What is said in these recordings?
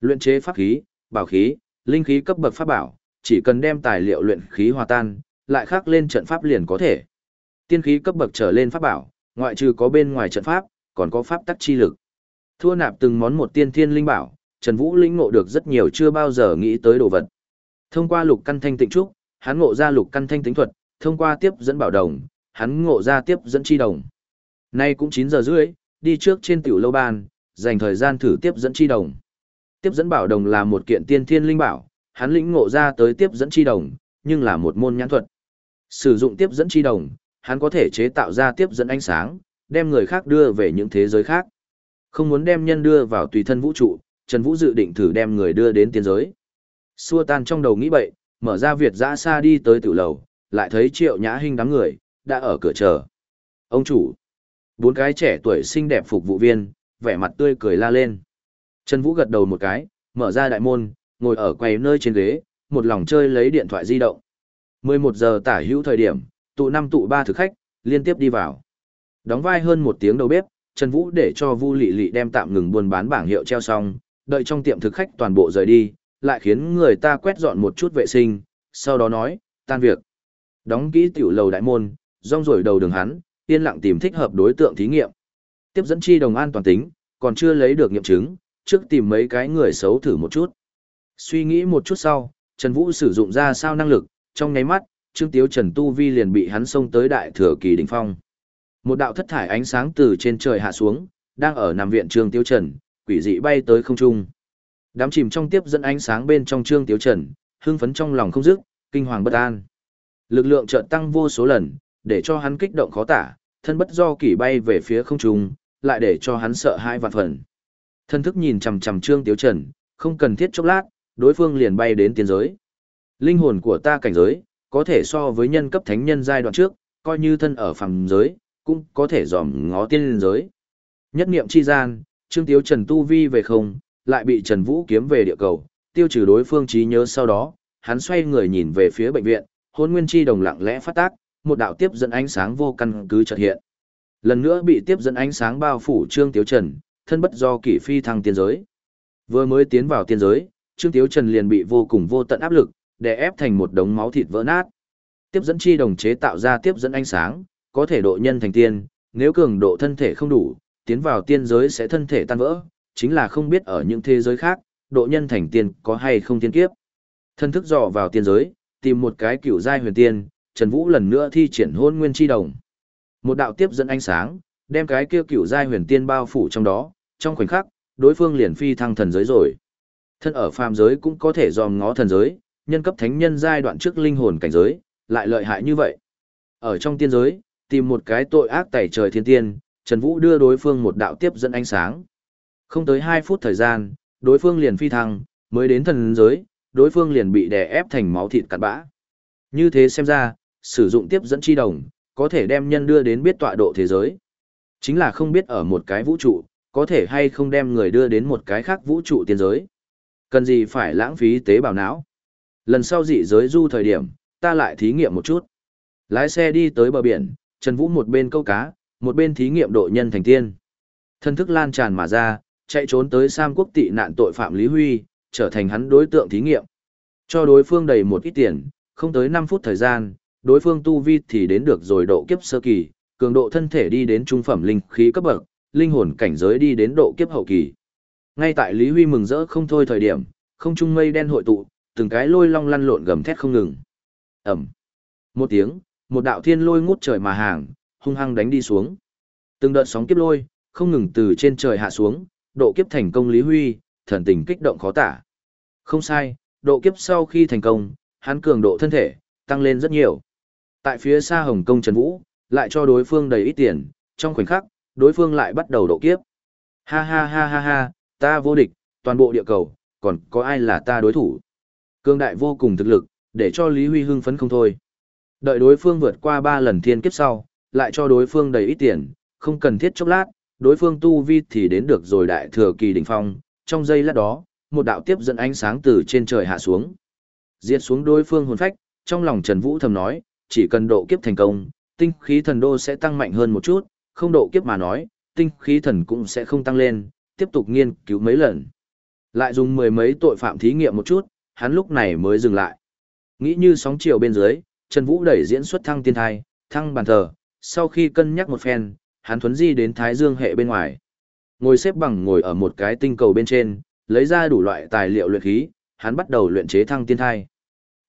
Luyện chế pháp khí, bảo khí, linh khí cấp bậc pháp bảo, chỉ cần đem tài liệu luyện khí hòa tan, lại khắc lên trận pháp liền có thể. Tiên khí cấp bậc trở lên pháp bảo, ngoại trừ có bên ngoài trận pháp, còn có pháp tắc chi lực. Thua nạp từng món một tiên thiên linh bảo, Trần Vũ lĩnh ngộ được rất nhiều chưa bao giờ nghĩ tới đồ vật. Thông qua lục căn thanh tịnh trúc, hắn ngộ ra lục căn thanh tính thuật, thông qua tiếp dẫn bảo đồng, hắn ngộ ra tiếp dẫn chi đồng. Nay cũng 9 giờ rưỡi, đi trước trên tiểu lâu ban, dành thời gian thử tiếp dẫn chi đồng. Tiếp dẫn bảo đồng là một kiện tiên thiên linh bảo, hắn lĩnh ngộ ra tới tiếp dẫn chi đồng, nhưng là một môn nhãn thuật. Sử dụng tiếp dẫn chi đồng, hắn có thể chế tạo ra tiếp dẫn ánh sáng, đem người khác đưa về những thế giới khác. Không muốn đem nhân đưa vào tùy thân vũ trụ, Trần Vũ dự định thử đem người đưa đến tiên giới. Xua tan trong đầu nghĩ bậy, mở ra Việt dã xa đi tới tiểu lầu, lại thấy triệu nhã hình đám người, đã ở cửa chờ. Ông chủ, bốn cái trẻ tuổi xinh đẹp phục vụ viên, vẻ mặt tươi cười la lên. Trần Vũ gật đầu một cái, mở ra đại môn, ngồi ở quầy nơi trên ghế, một lòng chơi lấy điện thoại di động. 11 giờ tả hữu thời điểm, tụ năm tụ ba thực khách, liên tiếp đi vào. Đóng vai hơn một tiếng đầu bếp, Trần Vũ để cho Vu Lệ Lệ đem tạm ngừng buôn bán bảng hiệu treo xong, đợi trong tiệm thực khách toàn bộ rời đi, lại khiến người ta quét dọn một chút vệ sinh, sau đó nói, tan việc. Đóng kỹ tiểu lầu đại môn, rong rổi đầu đường hắn, yên lặng tìm thích hợp đối tượng thí nghiệm. Tiếp dẫn chi đồng an toàn tính, còn chưa lấy được nghiệm chứng, trước tìm mấy cái người xấu thử một chút. Suy nghĩ một chút sau, Trần Vũ sử dụng ra sao năng lực, trong nháy mắt, Trương Tiếu Trần Tu Vi liền bị hắn xông tới đại thừa kỳ đỉnh phong. Một đạo thất thải ánh sáng từ trên trời hạ xuống, đang ở nằm viện Trương Tiếu Trần, quỷ dị bay tới không trung. Đám chìm trong tiếp dẫn ánh sáng bên trong Trương Tiếu Trần, hưng phấn trong lòng không dứt, kinh hoàng bất an. Lực lượng chợt tăng vô số lần, để cho hắn kích động khó tả, thân bất do kỳ bay về phía không trung, lại để cho hắn sợ hai vạn phần. Thân thức nhìn chằm chằm Trương Tiếu Trần, không cần thiết chốc lát, đối phương liền bay đến tiên giới. Linh hồn của ta cảnh giới, có thể so với nhân cấp thánh nhân giai đoạn trước, coi như thân ở phàm giới, cũng có thể dòm ngó tiên giới. Nhất niệm chi gian, Trương Tiếu Trần tu vi về không, lại bị Trần Vũ kiếm về địa cầu, tiêu trừ đối phương trí nhớ sau đó, hắn xoay người nhìn về phía bệnh viện, hôn nguyên chi đồng lặng lẽ phát tác, một đạo tiếp dẫn ánh sáng vô căn cứ chợt hiện. Lần nữa bị tiếp dẫn ánh sáng bao phủ Trương Tiếu Trần, thân bất do kỷ phi thăng tiên giới. Vừa mới tiến vào tiên giới, Trương Tiếu Trần liền bị vô cùng vô tận áp lực, đè ép thành một đống máu thịt vỡ nát. Tiếp dẫn chi đồng chế tạo ra tiếp dẫn ánh sáng, có thể độ nhân thành tiên, nếu cường độ thân thể không đủ, tiến vào tiên giới sẽ thân thể tan vỡ, chính là không biết ở những thế giới khác, độ nhân thành tiên có hay không tiên kiếp. Thân thức dò vào tiên giới, tìm một cái cựu giai huyền tiên, Trần Vũ lần nữa thi triển hôn nguyên chi đồng. Một đạo tiếp dẫn ánh sáng, đem cái kia cựu giai huyền tiên bao phủ trong đó, trong khoảnh khắc, đối phương liền phi thăng thần giới rồi. Thân ở phàm giới cũng có thể dòm ngó thần giới, nhân cấp thánh nhân giai đoạn trước linh hồn cảnh giới, lại lợi hại như vậy. Ở trong tiên giới, tìm một cái tội ác tẩy trời thiên tiên, Trần Vũ đưa đối phương một đạo tiếp dẫn ánh sáng. Không tới 2 phút thời gian, đối phương liền phi thăng, mới đến thần giới, đối phương liền bị đè ép thành máu thịt cặn bã. Như thế xem ra, sử dụng tiếp dẫn chi đồng, có thể đem nhân đưa đến biết tọa độ thế giới. Chính là không biết ở một cái vũ trụ, có thể hay không đem người đưa đến một cái khác vũ trụ tiên giới. Cần gì phải lãng phí tế bào não. Lần sau dị giới du thời điểm, ta lại thí nghiệm một chút. Lái xe đi tới bờ biển, Trần Vũ một bên câu cá, một bên thí nghiệm độ nhân thành tiên. Thân thức lan tràn mà ra, chạy trốn tới Sam quốc tị nạn tội phạm Lý Huy, trở thành hắn đối tượng thí nghiệm. Cho đối phương đầy một ít tiền, không tới 5 phút thời gian, đối phương tu vi thì đến được rồi độ kiếp sơ kỳ, cường độ thân thể đi đến trung phẩm linh khí cấp bậc, linh hồn cảnh giới đi đến độ kiếp hậu kỳ. Ngay tại Lý Huy mừng rỡ không thôi thời điểm, không trung mây đen hội tụ, từng cái lôi long lăn lộn gầm thét không ngừng. ầm Một tiếng, một đạo thiên lôi ngút trời mà hàng, hung hăng đánh đi xuống. Từng đợt sóng kiếp lôi, không ngừng từ trên trời hạ xuống, độ kiếp thành công Lý Huy, thần tình kích động khó tả. Không sai, độ kiếp sau khi thành công, hắn cường độ thân thể, tăng lên rất nhiều. Tại phía xa Hồng Kông Trần Vũ, lại cho đối phương đầy ít tiền, trong khoảnh khắc, đối phương lại bắt đầu độ kiếp. Ha ha ha ha ha, ta vô địch, toàn bộ địa cầu, còn có ai là ta đối thủ. Cương đại vô cùng thực lực, để cho Lý Huy hưng phấn không thôi. Đợi đối phương vượt qua 3 lần thiên kiếp sau, lại cho đối phương đầy ít tiền, không cần thiết chốc lát, đối phương tu vi thì đến được rồi đại thừa kỳ đỉnh phong, trong giây lát đó, một đạo tiếp dẫn ánh sáng từ trên trời hạ xuống. Diệt xuống đối phương hồn phách, trong lòng Trần Vũ thầm nói, chỉ cần độ kiếp thành công, tinh khí thần đô sẽ tăng mạnh hơn một chút, không độ kiếp mà nói, tinh khí thần cũng sẽ không tăng lên, tiếp tục nghiên cứu mấy lần. Lại dùng mười mấy tội phạm thí nghiệm một chút, hắn lúc này mới dừng lại. Nghĩ như sóng chiều bên dưới, Trần Vũ đẩy diễn xuất thăng tiên thai, thăng bàn thờ, sau khi cân nhắc một phen, hắn thuấn di đến Thái Dương hệ bên ngoài. Ngồi xếp bằng ngồi ở một cái tinh cầu bên trên, lấy ra đủ loại tài liệu luyện khí, hắn bắt đầu luyện chế thăng tiên thai.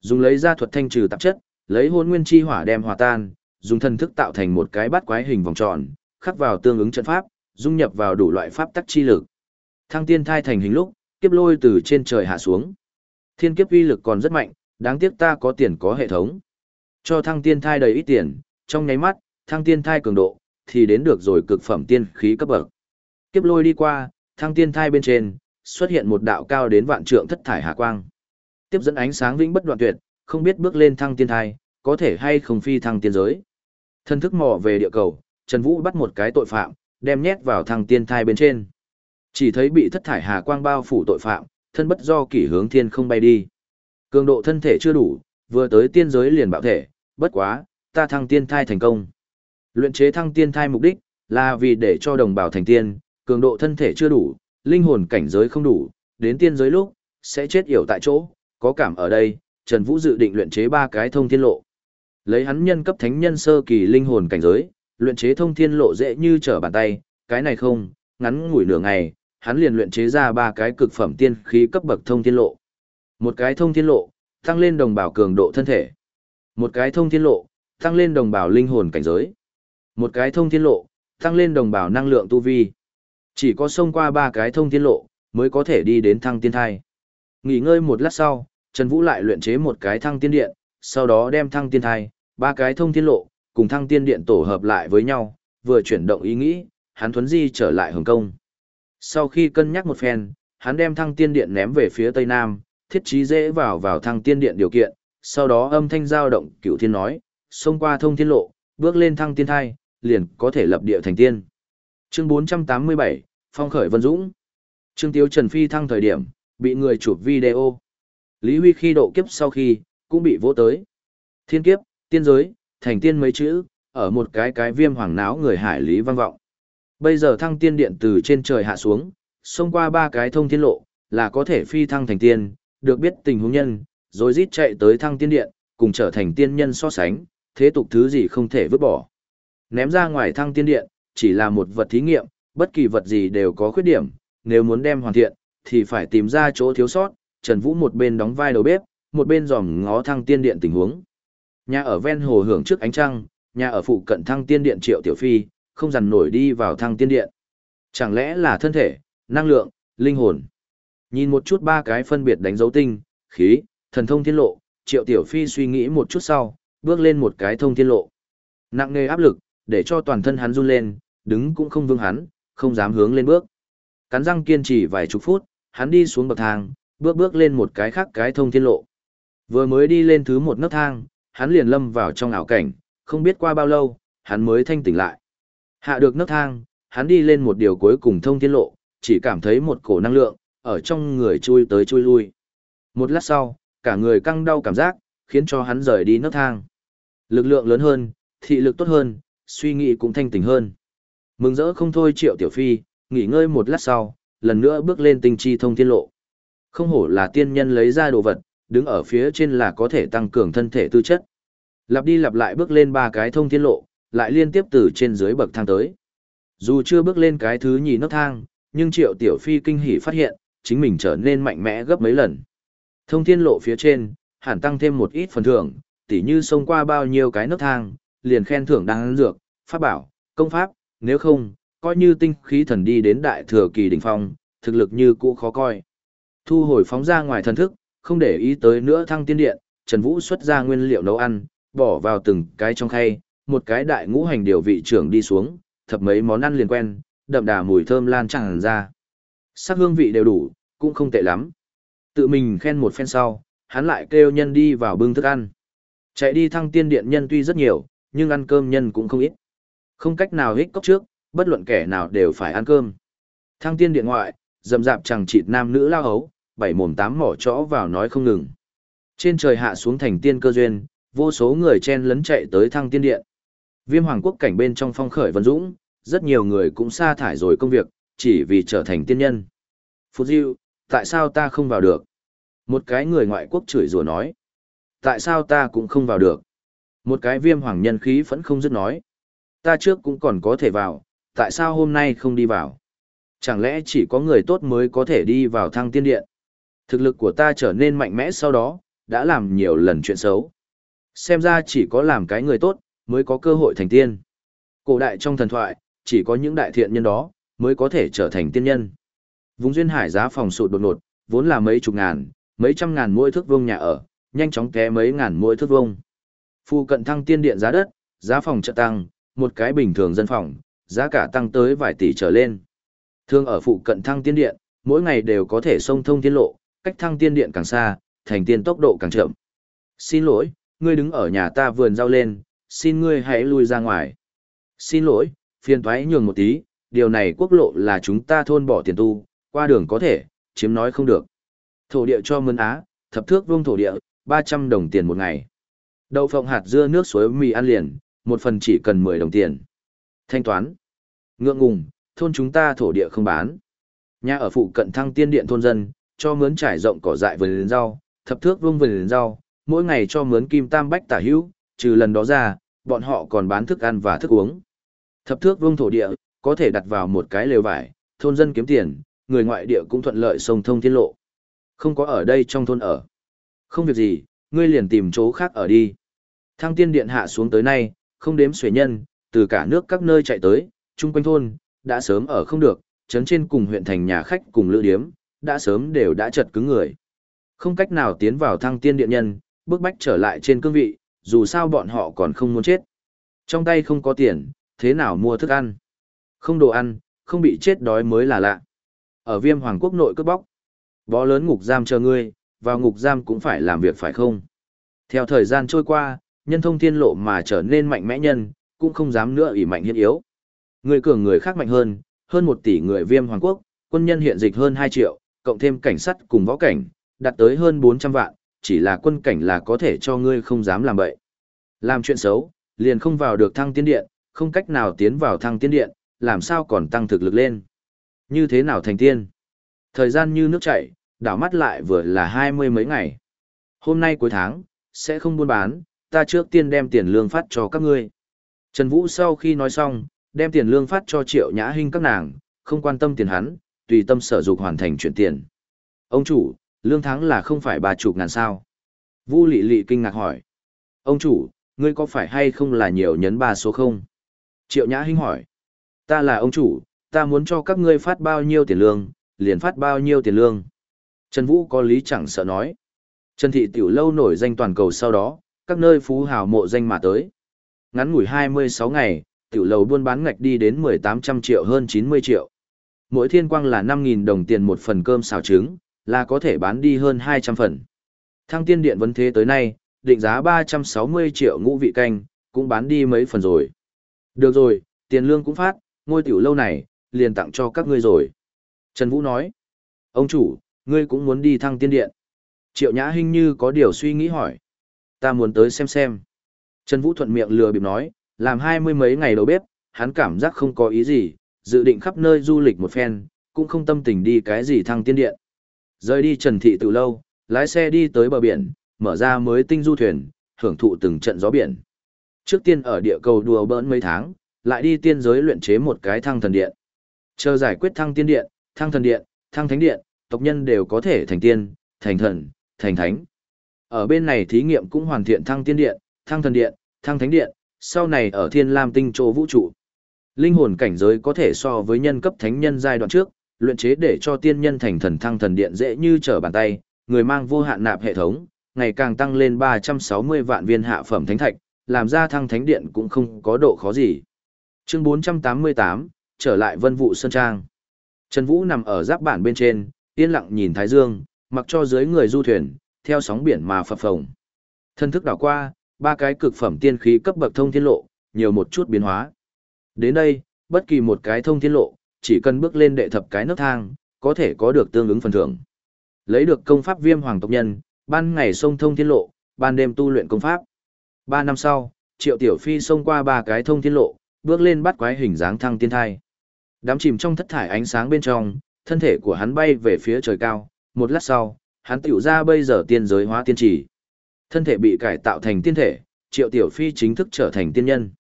Dùng lấy ra thuật thanh trừ tạp chất, lấy hôn nguyên chi hỏa đem hòa tan, dùng thần thức tạo thành một cái bát quái hình vòng tròn, khắc vào tương ứng trận pháp, dung nhập vào đủ loại pháp tắc chi lực. Thăng tiên thai thành hình lúc, kiếp lôi từ trên trời hạ xuống. Thiên kiếp uy lực còn rất mạnh, đáng tiếc ta có tiền có hệ thống. Cho thăng tiên thai đầy ít tiền, trong nháy mắt, thăng tiên thai cường độ, thì đến được rồi cực phẩm tiên khí cấp bậc. Kiếp lôi đi qua, thăng tiên thai bên trên, xuất hiện một đạo cao đến vạn trượng thất thải hạ quang. Tiếp dẫn ánh sáng vĩnh bất đoạn tuyệt, không biết bước lên thăng tiên thai, có thể hay không phi thăng tiên giới. Thân thức mò về địa cầu, Trần Vũ bắt một cái tội phạm, đem nhét vào thằng tiên thai bên trên. Chỉ thấy bị thất thải hà quang bao phủ tội phạm, thân bất do kỷ hướng thiên không bay đi. Cường độ thân thể chưa đủ, vừa tới tiên giới liền bạo thể, bất quá, ta thăng tiên thai thành công. Luyện chế thăng tiên thai mục đích là vì để cho đồng bào thành tiên, cường độ thân thể chưa đủ, linh hồn cảnh giới không đủ, đến tiên giới lúc sẽ chết yểu tại chỗ, có cảm ở đây, Trần Vũ dự định luyện chế ba cái thông thiên lộ. Lấy hắn nhân cấp thánh nhân sơ kỳ linh hồn cảnh giới, luyện chế thông thiên lộ dễ như trở bàn tay, cái này không, ngắn ngủi nửa ngày, hắn liền luyện chế ra ba cái cực phẩm tiên khí cấp bậc thông thiên lộ. Một cái thông thiên lộ, tăng lên đồng bào cường độ thân thể. Một cái thông thiên lộ, tăng lên đồng bào linh hồn cảnh giới. Một cái thông thiên lộ, tăng lên đồng bào năng lượng tu vi. Chỉ có xông qua ba cái thông thiên lộ, mới có thể đi đến thăng tiên thai. Nghỉ ngơi một lát sau, Trần Vũ lại luyện chế một cái thăng tiên điện, sau đó đem thăng tiên thai, ba cái thông thiên lộ, cùng thăng tiên điện tổ hợp lại với nhau, vừa chuyển động ý nghĩ, hắn thuấn di trở lại Hồng Kông. Sau khi cân nhắc một phen, hắn đem thăng tiên điện ném về phía tây nam, thiết trí dễ vào vào thăng tiên điện điều kiện, sau đó âm thanh giao động cửu thiên nói, xông qua thông thiên lộ, bước lên thăng tiên thai, liền có thể lập địa thành tiên. Chương 487, Phong khởi Vân Dũng. Trương Tiếu Trần Phi thăng thời điểm, bị người chụp video. Lý Huy khi độ kiếp sau khi, cũng bị vỗ tới. Thiên kiếp, tiên giới, thành tiên mấy chữ, ở một cái cái viêm hoàng náo người hải lý vang vọng. Bây giờ thăng tiên điện từ trên trời hạ xuống, xông qua ba cái thông thiên lộ, là có thể phi thăng thành tiên, được biết tình huống nhân, rồi rít chạy tới thăng tiên điện, cùng trở thành tiên nhân so sánh, thế tục thứ gì không thể vứt bỏ. Ném ra ngoài thăng tiên điện, chỉ là một vật thí nghiệm, bất kỳ vật gì đều có khuyết điểm, nếu muốn đem hoàn thiện, thì phải tìm ra chỗ thiếu sót, Trần Vũ một bên đóng vai đầu bếp, một bên dòm ngó thăng tiên điện tình huống. Nhà ở ven hồ hưởng trước ánh trăng, nhà ở phụ cận thăng tiên điện Triệu Tiểu Phi, không dằn nổi đi vào thăng tiên điện. Chẳng lẽ là thân thể, năng lượng, linh hồn. Nhìn một chút ba cái phân biệt đánh dấu tinh, khí, thần thông thiên lộ, Triệu Tiểu Phi suy nghĩ một chút sau, bước lên một cái thông thiên lộ. Nặng nề áp lực, để cho toàn thân hắn run lên, đứng cũng không vương hắn, không dám hướng lên bước. Cắn răng kiên trì vài chục phút, hắn đi xuống bậc thang, bước bước lên một cái khác cái thông thiên lộ. Vừa mới đi lên thứ một nấc thang, hắn liền lâm vào trong ảo cảnh, không biết qua bao lâu, hắn mới thanh tỉnh lại. Hạ được nấc thang, hắn đi lên một điều cuối cùng thông thiên lộ, chỉ cảm thấy một cổ năng lượng, ở trong người chui tới chui lui. Một lát sau, cả người căng đau cảm giác, khiến cho hắn rời đi nấc thang. Lực lượng lớn hơn, thị lực tốt hơn, suy nghĩ cũng thanh tỉnh hơn. Mừng rỡ không thôi triệu tiểu phi, nghỉ ngơi một lát sau, lần nữa bước lên tinh chi thông thiên lộ. Không hổ là tiên nhân lấy ra đồ vật, đứng ở phía trên là có thể tăng cường thân thể tư chất. Lặp đi lặp lại bước lên ba cái thông thiên lộ, lại liên tiếp từ trên dưới bậc thang tới. Dù chưa bước lên cái thứ nhì nấc thang, nhưng Triệu Tiểu Phi kinh hỉ phát hiện, chính mình trở nên mạnh mẽ gấp mấy lần. Thông thiên lộ phía trên, hẳn tăng thêm một ít phần thưởng, tỉ như xông qua bao nhiêu cái nấc thang, liền khen thưởng đáng dược, pháp bảo, công pháp, nếu không, coi như tinh khí thần đi đến đại thừa kỳ đỉnh phong, thực lực như cũ khó coi. Thu hồi phóng ra ngoài thần thức, không để ý tới nữa thăng tiên điện, Trần Vũ xuất ra nguyên liệu nấu ăn, bỏ vào từng cái trong khay, một cái đại ngũ hành điều vị trưởng đi xuống, thập mấy món ăn liền quen, đậm đà mùi thơm lan tràn ra. Sắc hương vị đều đủ, cũng không tệ lắm. Tự mình khen một phen sau, hắn lại kêu nhân đi vào bưng thức ăn. Chạy đi thăng tiên điện nhân tuy rất nhiều, nhưng ăn cơm nhân cũng không ít. Không cách nào hít cốc trước, bất luận kẻ nào đều phải ăn cơm. Thăng tiên điện ngoại, dầm dạp chẳng chịt nam nữ lao hấu, bảy mồm tám mỏ chõ vào nói không ngừng. Trên trời hạ xuống thành tiên cơ duyên, vô số người chen lấn chạy tới thăng tiên điện. Viêm hoàng quốc cảnh bên trong phong khởi vân dũng, rất nhiều người cũng sa thải rồi công việc, chỉ vì trở thành tiên nhân. Phút Diệu, Tại sao ta không vào được? Một cái người ngoại quốc chửi rủa nói. Tại sao ta cũng không vào được? Một cái viêm hoàng nhân khí vẫn không dứt nói. Ta trước cũng còn có thể vào, tại sao hôm nay không đi vào? Chẳng lẽ chỉ có người tốt mới có thể đi vào thăng tiên điện? Thực lực của ta trở nên mạnh mẽ sau đó, đã làm nhiều lần chuyện xấu. Xem ra chỉ có làm cái người tốt, mới có cơ hội thành tiên. Cổ đại trong thần thoại, chỉ có những đại thiện nhân đó, mới có thể trở thành tiên nhân. Vùng duyên hải giá phòng sụt đột ngột, vốn là mấy chục ngàn, mấy trăm ngàn mỗi thước vuông nhà ở, nhanh chóng té mấy ngàn mỗi thước vuông. Phu cận thăng tiên điện giá đất, giá phòng chợ tăng, một cái bình thường dân phòng, giá cả tăng tới vài tỷ trở lên. Thương ở phụ cận thăng tiên điện, mỗi ngày đều có thể sông thông tiên lộ, cách thăng tiên điện càng xa, thành tiên tốc độ càng chậm. Xin lỗi, ngươi đứng ở nhà ta vườn rau lên, xin ngươi hãy lui ra ngoài. Xin lỗi, phiền thoái nhường một tí, điều này quốc lộ là chúng ta thôn bỏ tiền tu, qua đường có thể, chiếm nói không được. Thổ địa cho mân á, thập thước vuông thổ địa, 300 đồng tiền một ngày. Đậu phộng hạt dưa nước suối mì ăn liền, một phần chỉ cần 10 đồng tiền. Thanh toán. Ngượng ngùng, thôn chúng ta thổ địa không bán. Nhà ở phụ cận thăng tiên điện thôn dân, cho mướn trải rộng cỏ dại vườn rau, thập thước vuông vườn rau, mỗi ngày cho mướn kim tam bách tả hữu, trừ lần đó ra, bọn họ còn bán thức ăn và thức uống. Thập thước vuông thổ địa, có thể đặt vào một cái lều vải, thôn dân kiếm tiền, người ngoại địa cũng thuận lợi sông thông thiên lộ. Không có ở đây trong thôn ở. Không việc gì, ngươi liền tìm chỗ khác ở đi. Thăng tiên điện hạ xuống tới nay, không đếm xuể nhân, từ cả nước các nơi chạy tới, chung quanh thôn, đã sớm ở không được, trấn trên cùng huyện thành nhà khách cùng lữ điếm, đã sớm đều đã chật cứng người. Không cách nào tiến vào thăng tiên điện nhân, bước bách trở lại trên cương vị, dù sao bọn họ còn không muốn chết. Trong tay không có tiền, thế nào mua thức ăn? Không đồ ăn, không bị chết đói mới là lạ. Ở viêm hoàng quốc nội cướp bóc. Bó lớn ngục giam chờ ngươi, vào ngục giam cũng phải làm việc phải không? Theo thời gian trôi qua, nhân thông thiên lộ mà trở nên mạnh mẽ nhân, cũng không dám nữa ủy mạnh hiên yếu. Người cường người khác mạnh hơn, hơn một tỷ người viêm hoàng quốc, quân nhân hiện dịch hơn 2 triệu, cộng thêm cảnh sát cùng võ cảnh, đạt tới hơn 400 vạn, chỉ là quân cảnh là có thể cho ngươi không dám làm bậy. Làm chuyện xấu, liền không vào được thăng tiên điện, không cách nào tiến vào thăng tiên điện, làm sao còn tăng thực lực lên. Như thế nào thành tiên? Thời gian như nước chảy, đảo mắt lại vừa là hai mươi mấy ngày. Hôm nay cuối tháng, sẽ không buôn bán, ta trước tiên đem tiền lương phát cho các ngươi. Trần Vũ sau khi nói xong, đem tiền lương phát cho triệu nhã hình các nàng, không quan tâm tiền hắn, tùy tâm sở dục hoàn thành chuyển tiền. Ông chủ, lương tháng là không phải ba chục ngàn sao? Vu lị lị kinh ngạc hỏi. Ông chủ, ngươi có phải hay không là nhiều nhấn ba số không? Triệu nhã hinh hỏi. Ta là ông chủ, ta muốn cho các ngươi phát bao nhiêu tiền lương, liền phát bao nhiêu tiền lương. Trần Vũ có lý chẳng sợ nói. Trần Thị Tiểu Lâu nổi danh toàn cầu sau đó, các nơi phú hào mộ danh mà tới. Ngắn ngủi 26 ngày, Tiểu lâu buôn bán ngạch đi đến 1800 triệu hơn 90 triệu. Mỗi thiên quang là 5.000 đồng tiền một phần cơm xào trứng, là có thể bán đi hơn 200 phần. Thăng tiên điện vấn thế tới nay, định giá 360 triệu ngũ vị canh, cũng bán đi mấy phần rồi. Được rồi, tiền lương cũng phát, ngôi tiểu lâu này, liền tặng cho các ngươi rồi. Trần Vũ nói, ông chủ, ngươi cũng muốn đi thăng tiên điện. Triệu Nhã Hinh như có điều suy nghĩ hỏi. Ta muốn tới xem xem. Trần Vũ thuận miệng lừa bịp nói, làm hai mươi mấy ngày đầu bếp, hắn cảm giác không có ý gì, dự định khắp nơi du lịch một phen, cũng không tâm tình đi cái gì thăng tiên điện. Rời đi Trần Thị từ lâu, lái xe đi tới bờ biển, mở ra mới tinh du thuyền, hưởng thụ từng trận gió biển. Trước tiên ở địa cầu đùa bỡn mấy tháng, lại đi tiên giới luyện chế một cái thăng thần điện. Chờ giải quyết thăng tiên điện, thăng thần điện, thăng thánh điện, tộc nhân đều có thể thành tiên, thành thần, thành thánh. Ở bên này thí nghiệm cũng hoàn thiện thăng tiên điện, thăng thần điện, thăng thánh điện, sau này ở thiên lam tinh chỗ vũ trụ. Linh hồn cảnh giới có thể so với nhân cấp thánh nhân giai đoạn trước, luyện chế để cho tiên nhân thành thần thăng thần điện dễ như trở bàn tay, người mang vô hạn nạp hệ thống, ngày càng tăng lên 360 vạn viên hạ phẩm thánh thạch, làm ra thăng thánh điện cũng không có độ khó gì. Chương 488, trở lại Vân Vũ Sơn Trang. Trần Vũ nằm ở giáp bản bên trên, yên lặng nhìn Thái Dương, mặc cho dưới người du thuyền, theo sóng biển mà phập phồng. Thân thức đảo qua, ba cái cực phẩm tiên khí cấp bậc thông thiên lộ, nhiều một chút biến hóa. Đến đây, bất kỳ một cái thông thiên lộ, chỉ cần bước lên đệ thập cái nấc thang, có thể có được tương ứng phần thưởng. Lấy được công pháp viêm hoàng tộc nhân, ban ngày sông thông thiên lộ, ban đêm tu luyện công pháp. Ba năm sau, Triệu Tiểu Phi xông qua ba cái thông thiên lộ, bước lên bắt quái hình dáng thăng tiên thai. Đám chìm trong thất thải ánh sáng bên trong, thân thể của hắn bay về phía trời cao, một lát sau, hắn tiểu ra bây giờ tiên giới hóa tiên trì. Thân thể bị cải tạo thành tiên thể, Triệu Tiểu Phi chính thức trở thành tiên nhân.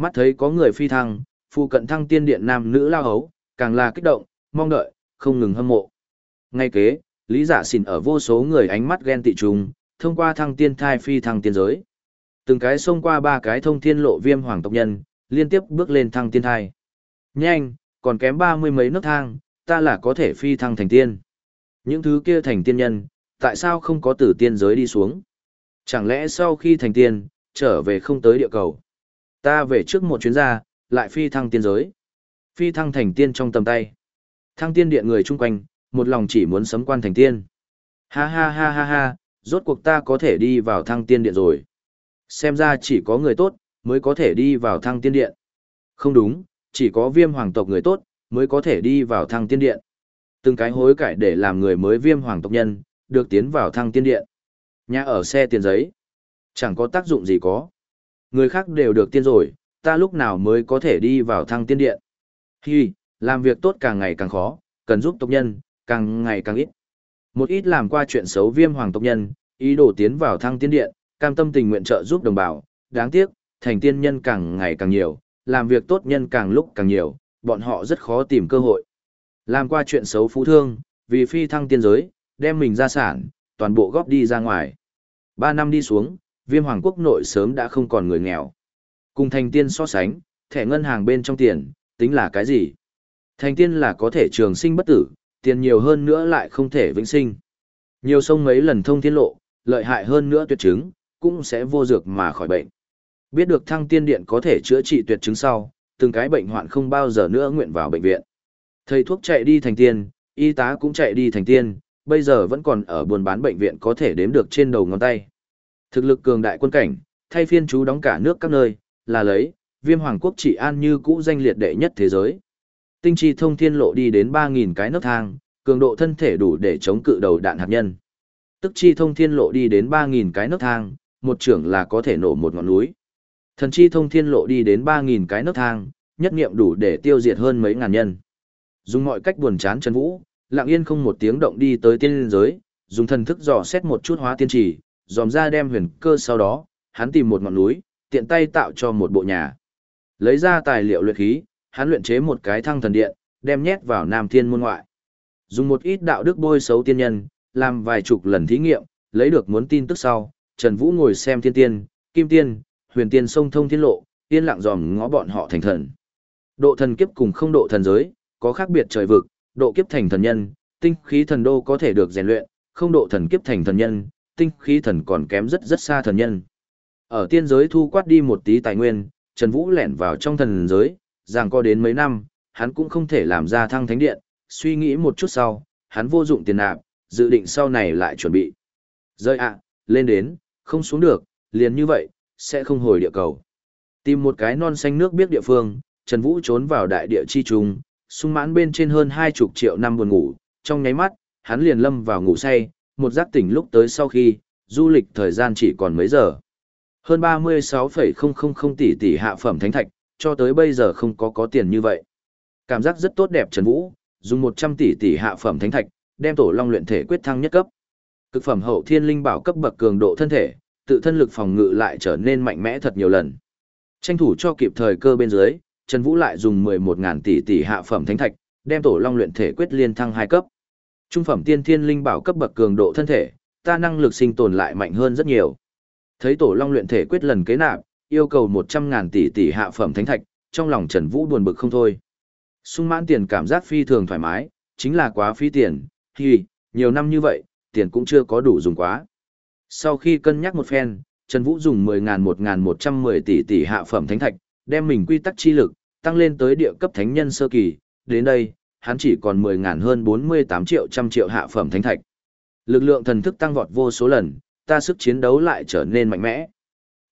Mắt thấy có người phi thăng, phụ cận thăng tiên điện nam nữ lao hấu, càng là kích động, mong đợi, không ngừng hâm mộ. Ngay kế, Lý Giả Xỉn ở vô số người ánh mắt ghen tị trùng, thông qua thăng tiên thai phi thăng tiên giới. Từng cái xông qua ba cái thông thiên lộ viêm hoàng tộc nhân, liên tiếp bước lên thăng tiên thai. Nhanh, còn kém ba mươi mấy nấc thang, ta là có thể phi thăng thành tiên. Những thứ kia thành tiên nhân, tại sao không có từ tiên giới đi xuống? Chẳng lẽ sau khi thành tiên, trở về không tới địa cầu? Ta về trước một chuyến ra, lại phi thăng tiên giới. Phi thăng thành tiên trong tầm tay. Thăng tiên điện người chung quanh, một lòng chỉ muốn sấm quan thành tiên. Ha ha ha ha ha, rốt cuộc ta có thể đi vào thăng tiên điện rồi. Xem ra chỉ có người tốt, mới có thể đi vào thăng tiên điện. Không đúng, chỉ có viêm hoàng tộc người tốt, mới có thể đi vào thăng tiên điện. Từng cái hối cải để làm người mới viêm hoàng tộc nhân, được tiến vào thăng tiên điện. Nhà ở xe tiền giấy, chẳng có tác dụng gì có. Người khác đều được tiên rồi, ta lúc nào mới có thể đi vào thăng tiên điện. Hi, làm việc tốt càng ngày càng khó, cần giúp tộc nhân, càng ngày càng ít. Một ít làm qua chuyện xấu viêm hoàng tộc nhân, ý đồ tiến vào thăng tiên điện, cam tâm tình nguyện trợ giúp đồng bào, đáng tiếc, thành tiên nhân càng ngày càng nhiều, làm việc tốt nhân càng lúc càng nhiều, bọn họ rất khó tìm cơ hội. Làm qua chuyện xấu phú thương, vì phi thăng tiên giới, đem mình ra sản, toàn bộ góp đi ra ngoài. Ba năm đi xuống, viêm hoàng quốc nội sớm đã không còn người nghèo. Cùng thành tiên so sánh, thẻ ngân hàng bên trong tiền, tính là cái gì? Thành tiên là có thể trường sinh bất tử, tiền nhiều hơn nữa lại không thể vĩnh sinh. Nhiều sông mấy lần thông thiên lộ, lợi hại hơn nữa tuyệt chứng, cũng sẽ vô dược mà khỏi bệnh. Biết được thăng tiên điện có thể chữa trị tuyệt chứng sau, từng cái bệnh hoạn không bao giờ nữa nguyện vào bệnh viện. Thầy thuốc chạy đi thành tiên, y tá cũng chạy đi thành tiên, bây giờ vẫn còn ở buôn bán bệnh viện có thể đếm được trên đầu ngón tay. Thực lực cường đại quân cảnh, thay phiên chú đóng cả nước các nơi, là lấy, viêm hoàng quốc trị an như cũ danh liệt đệ nhất thế giới. Tinh chi thông thiên lộ đi đến 3.000 cái nấc thang, cường độ thân thể đủ để chống cự đầu đạn hạt nhân. Tức chi thông thiên lộ đi đến 3.000 cái nấc thang, một trưởng là có thể nổ một ngọn núi. Thần chi thông thiên lộ đi đến 3.000 cái nấc thang, nhất nghiệm đủ để tiêu diệt hơn mấy ngàn nhân. Dùng mọi cách buồn chán chân Vũ, lặng yên không một tiếng động đi tới tiên giới, dùng thần thức dò xét một chút hóa tiên trì, dòm ra đem huyền cơ sau đó, hắn tìm một ngọn núi, tiện tay tạo cho một bộ nhà. Lấy ra tài liệu luyện khí, hắn luyện chế một cái thăng thần điện, đem nhét vào Nam Thiên môn ngoại. Dùng một ít đạo đức bôi xấu tiên nhân, làm vài chục lần thí nghiệm, lấy được muốn tin tức sau, Trần Vũ ngồi xem thiên tiên, kim tiên, huyền tiên sông thông thiên lộ, yên lặng dòm ngó bọn họ thành thần. Độ thần kiếp cùng không độ thần giới, có khác biệt trời vực, độ kiếp thành thần nhân, tinh khí thần đô có thể được rèn luyện, không độ thần kiếp thành thần nhân, tinh khí thần còn kém rất rất xa thần nhân. Ở tiên giới thu quát đi một tí tài nguyên, Trần Vũ lẻn vào trong thần giới, rằng có đến mấy năm, hắn cũng không thể làm ra thăng thánh điện, suy nghĩ một chút sau, hắn vô dụng tiền nạp, dự định sau này lại chuẩn bị. Rơi ạ, lên đến, không xuống được, liền như vậy, sẽ không hồi địa cầu. Tìm một cái non xanh nước biết địa phương, Trần Vũ trốn vào đại địa chi trùng, sung mãn bên trên hơn hai chục triệu năm buồn ngủ, trong nháy mắt, hắn liền lâm vào ngủ say, một giác tỉnh lúc tới sau khi, du lịch thời gian chỉ còn mấy giờ. Hơn 36,000 tỷ tỷ hạ phẩm thánh thạch, cho tới bây giờ không có có tiền như vậy. Cảm giác rất tốt đẹp Trần Vũ, dùng 100 tỷ tỷ hạ phẩm thánh thạch, đem tổ long luyện thể quyết thăng nhất cấp. Cực phẩm hậu thiên linh bảo cấp bậc cường độ thân thể, tự thân lực phòng ngự lại trở nên mạnh mẽ thật nhiều lần. Tranh thủ cho kịp thời cơ bên dưới, Trần Vũ lại dùng 11.000 tỷ tỷ hạ phẩm thánh thạch, đem tổ long luyện thể quyết liên thăng hai cấp. Trung phẩm tiên thiên linh bảo cấp bậc cường độ thân thể, ta năng lực sinh tồn lại mạnh hơn rất nhiều. Thấy tổ long luyện thể quyết lần kế nạp, yêu cầu 100.000 tỷ tỷ hạ phẩm thánh thạch, trong lòng Trần Vũ buồn bực không thôi. Sung mãn tiền cảm giác phi thường thoải mái, chính là quá phí tiền, thì, nhiều năm như vậy, tiền cũng chưa có đủ dùng quá. Sau khi cân nhắc một phen, Trần Vũ dùng 10.000 1.110 tỷ tỷ hạ phẩm thánh thạch, đem mình quy tắc chi lực, tăng lên tới địa cấp thánh nhân sơ kỳ, đến đây, hắn chỉ còn 10.000 hơn 48 triệu trăm triệu hạ phẩm thánh thạch. Lực lượng thần thức tăng vọt vô số lần, ta sức chiến đấu lại trở nên mạnh mẽ.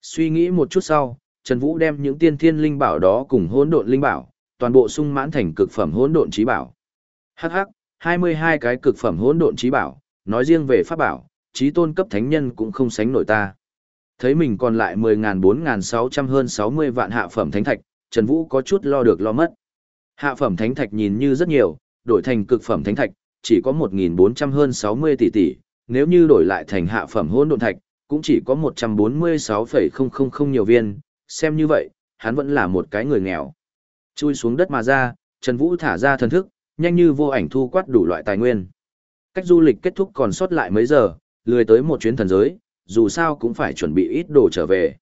Suy nghĩ một chút sau, Trần Vũ đem những tiên thiên linh bảo đó cùng hỗn độn linh bảo, toàn bộ sung mãn thành cực phẩm hỗn độn trí bảo. Hắc hắc, 22 cái cực phẩm hỗn độn trí bảo, nói riêng về pháp bảo, trí tôn cấp thánh nhân cũng không sánh nổi ta. Thấy mình còn lại 10.000 4.600 hơn 60 vạn hạ phẩm thánh thạch, Trần Vũ có chút lo được lo mất. Hạ phẩm thánh thạch nhìn như rất nhiều, đổi thành cực phẩm thánh thạch, chỉ có 1.400 hơn 60 tỷ tỷ, nếu như đổi lại thành hạ phẩm hôn độn thạch, cũng chỉ có 146,000 nhiều viên, xem như vậy, hắn vẫn là một cái người nghèo. Chui xuống đất mà ra, Trần Vũ thả ra thần thức, nhanh như vô ảnh thu quát đủ loại tài nguyên. Cách du lịch kết thúc còn sót lại mấy giờ, lười tới một chuyến thần giới, dù sao cũng phải chuẩn bị ít đồ trở về.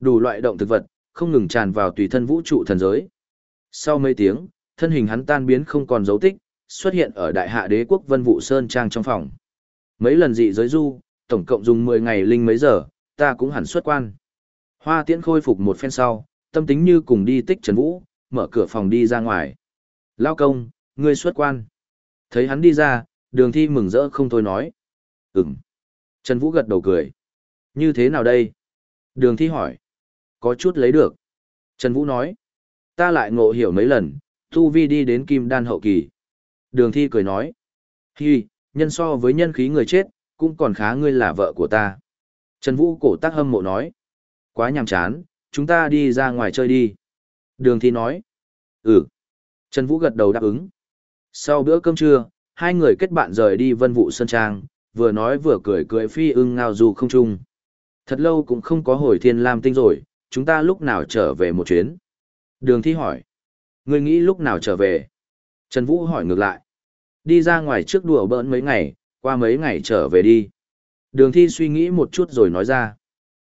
Đủ loại động thực vật, không ngừng tràn vào tùy thân vũ trụ thần giới. Sau mấy tiếng, thân hình hắn tan biến không còn dấu tích, xuất hiện ở đại hạ đế quốc Vân Vũ Sơn Trang trong phòng. Mấy lần dị giới du, tổng cộng dùng 10 ngày linh mấy giờ, ta cũng hẳn xuất quan. Hoa tiễn khôi phục một phen sau, tâm tính như cùng đi tích Trần Vũ, mở cửa phòng đi ra ngoài. Lao công, ngươi xuất quan. Thấy hắn đi ra, đường thi mừng rỡ không thôi nói. Ừm. Trần Vũ gật đầu cười. Như thế nào đây? Đường thi hỏi. Có chút lấy được. Trần Vũ nói. Ta lại ngộ hiểu mấy lần, thu vi đi đến kim đan hậu kỳ. Đường thi cười nói. Hi, nhân so với nhân khí người chết, cũng còn khá ngươi là vợ của ta. Trần Vũ cổ tác hâm mộ nói. Quá nhàm chán, chúng ta đi ra ngoài chơi đi. Đường thi nói. Ừ. Trần Vũ gật đầu đáp ứng. Sau bữa cơm trưa, hai người kết bạn rời đi vân vụ sơn trang, vừa nói vừa cười cười phi ưng ngao dù không chung. Thật lâu cũng không có hồi thiên lam tinh rồi, chúng ta lúc nào trở về một chuyến. Đường thi hỏi. Ngươi nghĩ lúc nào trở về? Trần Vũ hỏi ngược lại. Đi ra ngoài trước đùa bỡn mấy ngày, qua mấy ngày trở về đi. Đường thi suy nghĩ một chút rồi nói ra.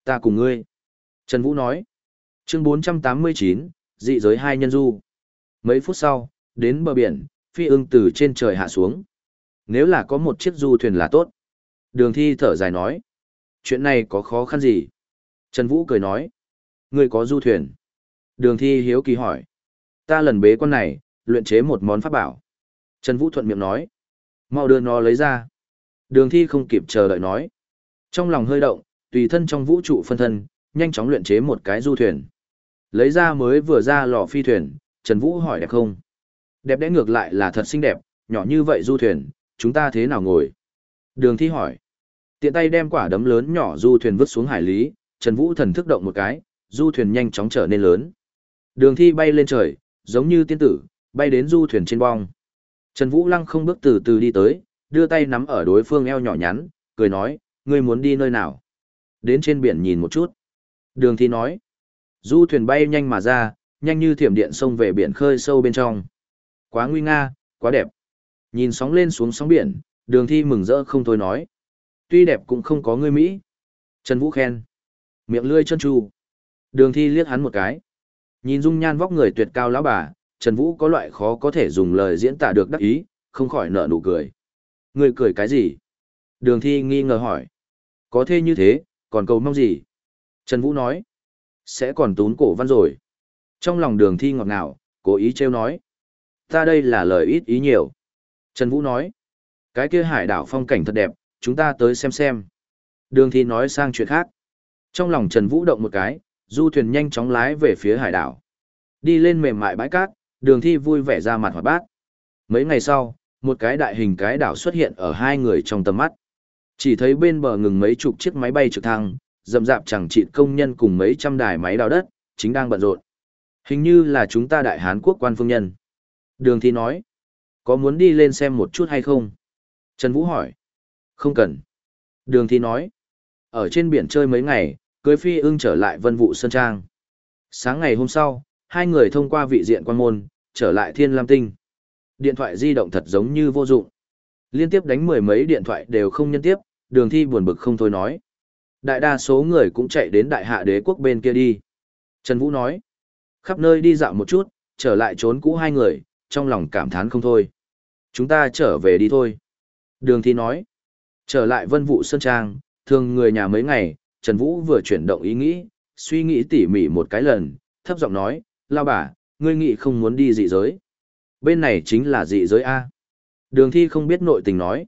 Ta cùng ngươi. Trần Vũ nói. Chương 489, dị giới hai nhân du. Mấy phút sau, đến bờ biển, phi ưng từ trên trời hạ xuống. Nếu là có một chiếc du thuyền là tốt. Đường thi thở dài nói. Chuyện này có khó khăn gì? Trần Vũ cười nói. Ngươi có du thuyền. Đường thi hiếu kỳ hỏi. Ta lần bế con này, luyện chế một món pháp bảo. Trần Vũ thuận miệng nói. Mau đưa nó lấy ra. Đường thi không kịp chờ đợi nói. Trong lòng hơi động, tùy thân trong vũ trụ phân thân, nhanh chóng luyện chế một cái du thuyền. Lấy ra mới vừa ra lò phi thuyền, Trần Vũ hỏi đẹp không? Đẹp đẽ ngược lại là thật xinh đẹp, nhỏ như vậy du thuyền, chúng ta thế nào ngồi? Đường thi hỏi. Tiện tay đem quả đấm lớn nhỏ du thuyền vứt xuống hải lý, Trần Vũ thần thức động một cái, du thuyền nhanh chóng trở nên lớn. Đường thi bay lên trời, giống như tiên tử, bay đến du thuyền trên bong. Trần Vũ Lăng không bước từ từ đi tới, đưa tay nắm ở đối phương eo nhỏ nhắn, cười nói, ngươi muốn đi nơi nào? Đến trên biển nhìn một chút. Đường thi nói, du thuyền bay nhanh mà ra, nhanh như thiểm điện sông về biển khơi sâu bên trong. Quá nguy nga, quá đẹp. Nhìn sóng lên xuống sóng biển, đường thi mừng rỡ không thôi nói. Tuy đẹp cũng không có ngươi Mỹ. Trần Vũ khen. Miệng lươi chân tru. Đường thi liếc hắn một cái. Nhìn dung nhan vóc người tuyệt cao lão bà, Trần Vũ có loại khó có thể dùng lời diễn tả được đắc ý, không khỏi nở nụ cười. Người cười cái gì? Đường thi nghi ngờ hỏi. Có thế như thế, còn cầu mong gì? Trần Vũ nói. Sẽ còn tún cổ văn rồi. Trong lòng đường thi ngọt ngào, cố ý trêu nói. Ta đây là lời ít ý nhiều. Trần Vũ nói. Cái kia hải đảo phong cảnh thật đẹp, chúng ta tới xem xem. Đường thi nói sang chuyện khác. Trong lòng Trần Vũ động một cái, du thuyền nhanh chóng lái về phía hải đảo. Đi lên mềm mại bãi cát, đường thi vui vẻ ra mặt hoạt bát. Mấy ngày sau, một cái đại hình cái đảo xuất hiện ở hai người trong tầm mắt. Chỉ thấy bên bờ ngừng mấy chục chiếc máy bay trực thăng, dầm dạp chẳng chịt công nhân cùng mấy trăm đài máy đào đất, chính đang bận rộn. Hình như là chúng ta đại Hán quốc quan phương nhân. Đường thi nói, có muốn đi lên xem một chút hay không? Trần Vũ hỏi, không cần. Đường thi nói, ở trên biển chơi mấy ngày, cưới phi ưng trở lại vân vụ Sơn Trang. Sáng ngày hôm sau, hai người thông qua vị diện quan môn, trở lại Thiên Lam Tinh. Điện thoại di động thật giống như vô dụng. Liên tiếp đánh mười mấy điện thoại đều không nhân tiếp, đường thi buồn bực không thôi nói. Đại đa số người cũng chạy đến đại hạ đế quốc bên kia đi. Trần Vũ nói, khắp nơi đi dạo một chút, trở lại trốn cũ hai người, trong lòng cảm thán không thôi. Chúng ta trở về đi thôi. Đường thi nói, trở lại vân vụ Sơn Trang, thường người nhà mấy ngày, Trần Vũ vừa chuyển động ý nghĩ, suy nghĩ tỉ mỉ một cái lần, thấp giọng nói, lao bà, ngươi nghĩ không muốn đi dị giới. Bên này chính là dị giới A. Đường thi không biết nội tình nói.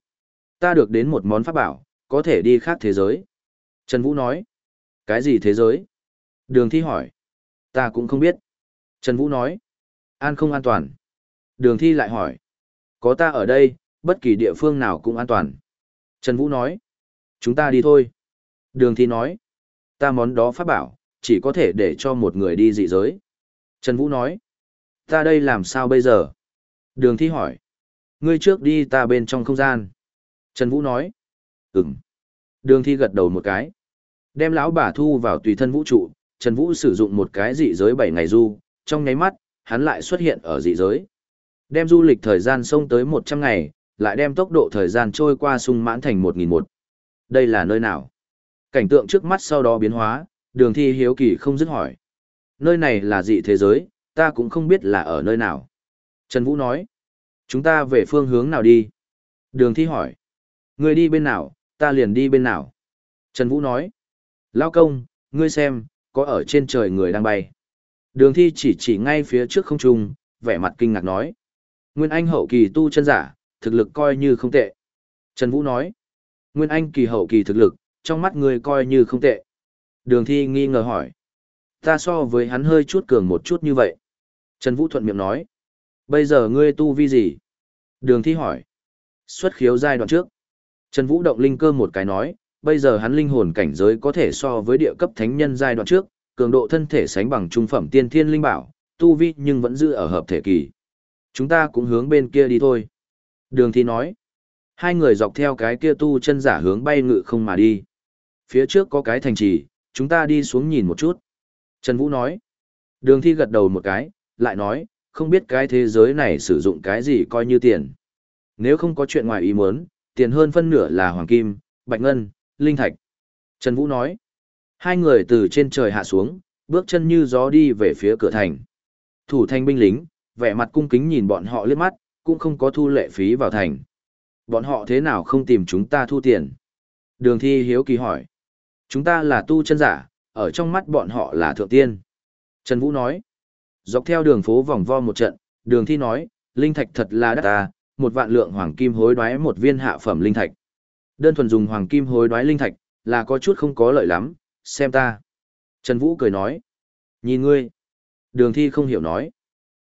Ta được đến một món pháp bảo, có thể đi khác thế giới. Trần Vũ nói. Cái gì thế giới? Đường thi hỏi. Ta cũng không biết. Trần Vũ nói. An không an toàn. Đường thi lại hỏi. Có ta ở đây, bất kỳ địa phương nào cũng an toàn. Trần Vũ nói. Chúng ta đi thôi. Đường thi nói. Ta món đó pháp bảo, chỉ có thể để cho một người đi dị giới. Trần Vũ nói. Ta đây làm sao bây giờ? Đường thi hỏi. Ngươi trước đi ta bên trong không gian. Trần Vũ nói. Ừm. Đường thi gật đầu một cái. Đem lão bà thu vào tùy thân vũ trụ, Trần Vũ sử dụng một cái dị giới 7 ngày du, trong nháy mắt, hắn lại xuất hiện ở dị giới. Đem du lịch thời gian xông tới 100 ngày, lại đem tốc độ thời gian trôi qua sung mãn thành 1001. Đây là nơi nào? Cảnh tượng trước mắt sau đó biến hóa, đường thi hiếu kỳ không dứt hỏi. Nơi này là dị thế giới, ta cũng không biết là ở nơi nào. Trần Vũ nói. Chúng ta về phương hướng nào đi? Đường thi hỏi. Người đi bên nào, ta liền đi bên nào. Trần Vũ nói. Lao công, ngươi xem, có ở trên trời người đang bay. Đường thi chỉ chỉ ngay phía trước không trung, vẻ mặt kinh ngạc nói. Nguyên Anh hậu kỳ tu chân giả, thực lực coi như không tệ. Trần Vũ nói. Nguyên Anh kỳ hậu kỳ thực lực, trong mắt ngươi coi như không tệ. Đường thi nghi ngờ hỏi. Ta so với hắn hơi chút cường một chút như vậy. Trần Vũ thuận miệng nói. Bây giờ ngươi tu vi gì? Đường thi hỏi. Xuất khiếu giai đoạn trước. Trần Vũ động linh cơ một cái nói, bây giờ hắn linh hồn cảnh giới có thể so với địa cấp thánh nhân giai đoạn trước, cường độ thân thể sánh bằng trung phẩm tiên thiên linh bảo, tu vi nhưng vẫn giữ ở hợp thể kỳ. Chúng ta cũng hướng bên kia đi thôi. Đường thi nói. Hai người dọc theo cái kia tu chân giả hướng bay ngự không mà đi. Phía trước có cái thành trì, chúng ta đi xuống nhìn một chút. Trần Vũ nói. Đường thi gật đầu một cái, lại nói, không biết cái thế giới này sử dụng cái gì coi như tiền. Nếu không có chuyện ngoài ý muốn, tiền hơn phân nửa là hoàng kim, bạch ngân, linh thạch. Trần Vũ nói. Hai người từ trên trời hạ xuống, bước chân như gió đi về phía cửa thành. Thủ thành binh lính, vẻ mặt cung kính nhìn bọn họ liếc mắt, cũng không có thu lệ phí vào thành. Bọn họ thế nào không tìm chúng ta thu tiền? Đường thi hiếu kỳ hỏi. Chúng ta là tu chân giả, ở trong mắt bọn họ là thượng tiên. Trần Vũ nói. Dọc theo đường phố vòng vo một trận, đường thi nói, linh thạch thật là đắt ta, một vạn lượng hoàng kim hối đoái một viên hạ phẩm linh thạch. Đơn thuần dùng hoàng kim hối đoái linh thạch, là có chút không có lợi lắm, xem ta. Trần Vũ cười nói. Nhìn ngươi. Đường thi không hiểu nói.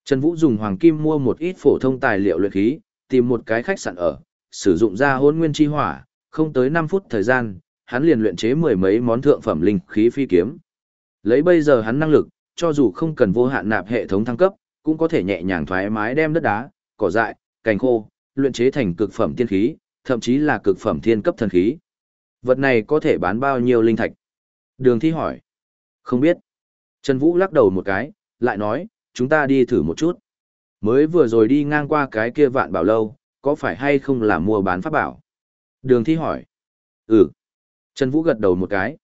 Trần Vũ dùng hoàng kim mua một ít phổ thông tài liệu luyện khí, tìm một cái khách sạn ở, sử dụng ra hôn nguyên chi hỏa, không tới 5 phút thời gian, hắn liền luyện chế mười mấy món thượng phẩm linh khí phi kiếm. Lấy bây giờ hắn năng lực, cho dù không cần vô hạn nạp hệ thống thăng cấp, cũng có thể nhẹ nhàng thoải mái đem đất đá, cỏ dại, cành khô, luyện chế thành cực phẩm tiên khí, thậm chí là cực phẩm thiên cấp thần khí. Vật này có thể bán bao nhiêu linh thạch? Đường thi hỏi. Không biết. Trần Vũ lắc đầu một cái, lại nói, chúng ta đi thử một chút. Mới vừa rồi đi ngang qua cái kia vạn bảo lâu, có phải hay không là mua bán pháp bảo? Đường thi hỏi. Ừ. Trần Vũ gật đầu một cái.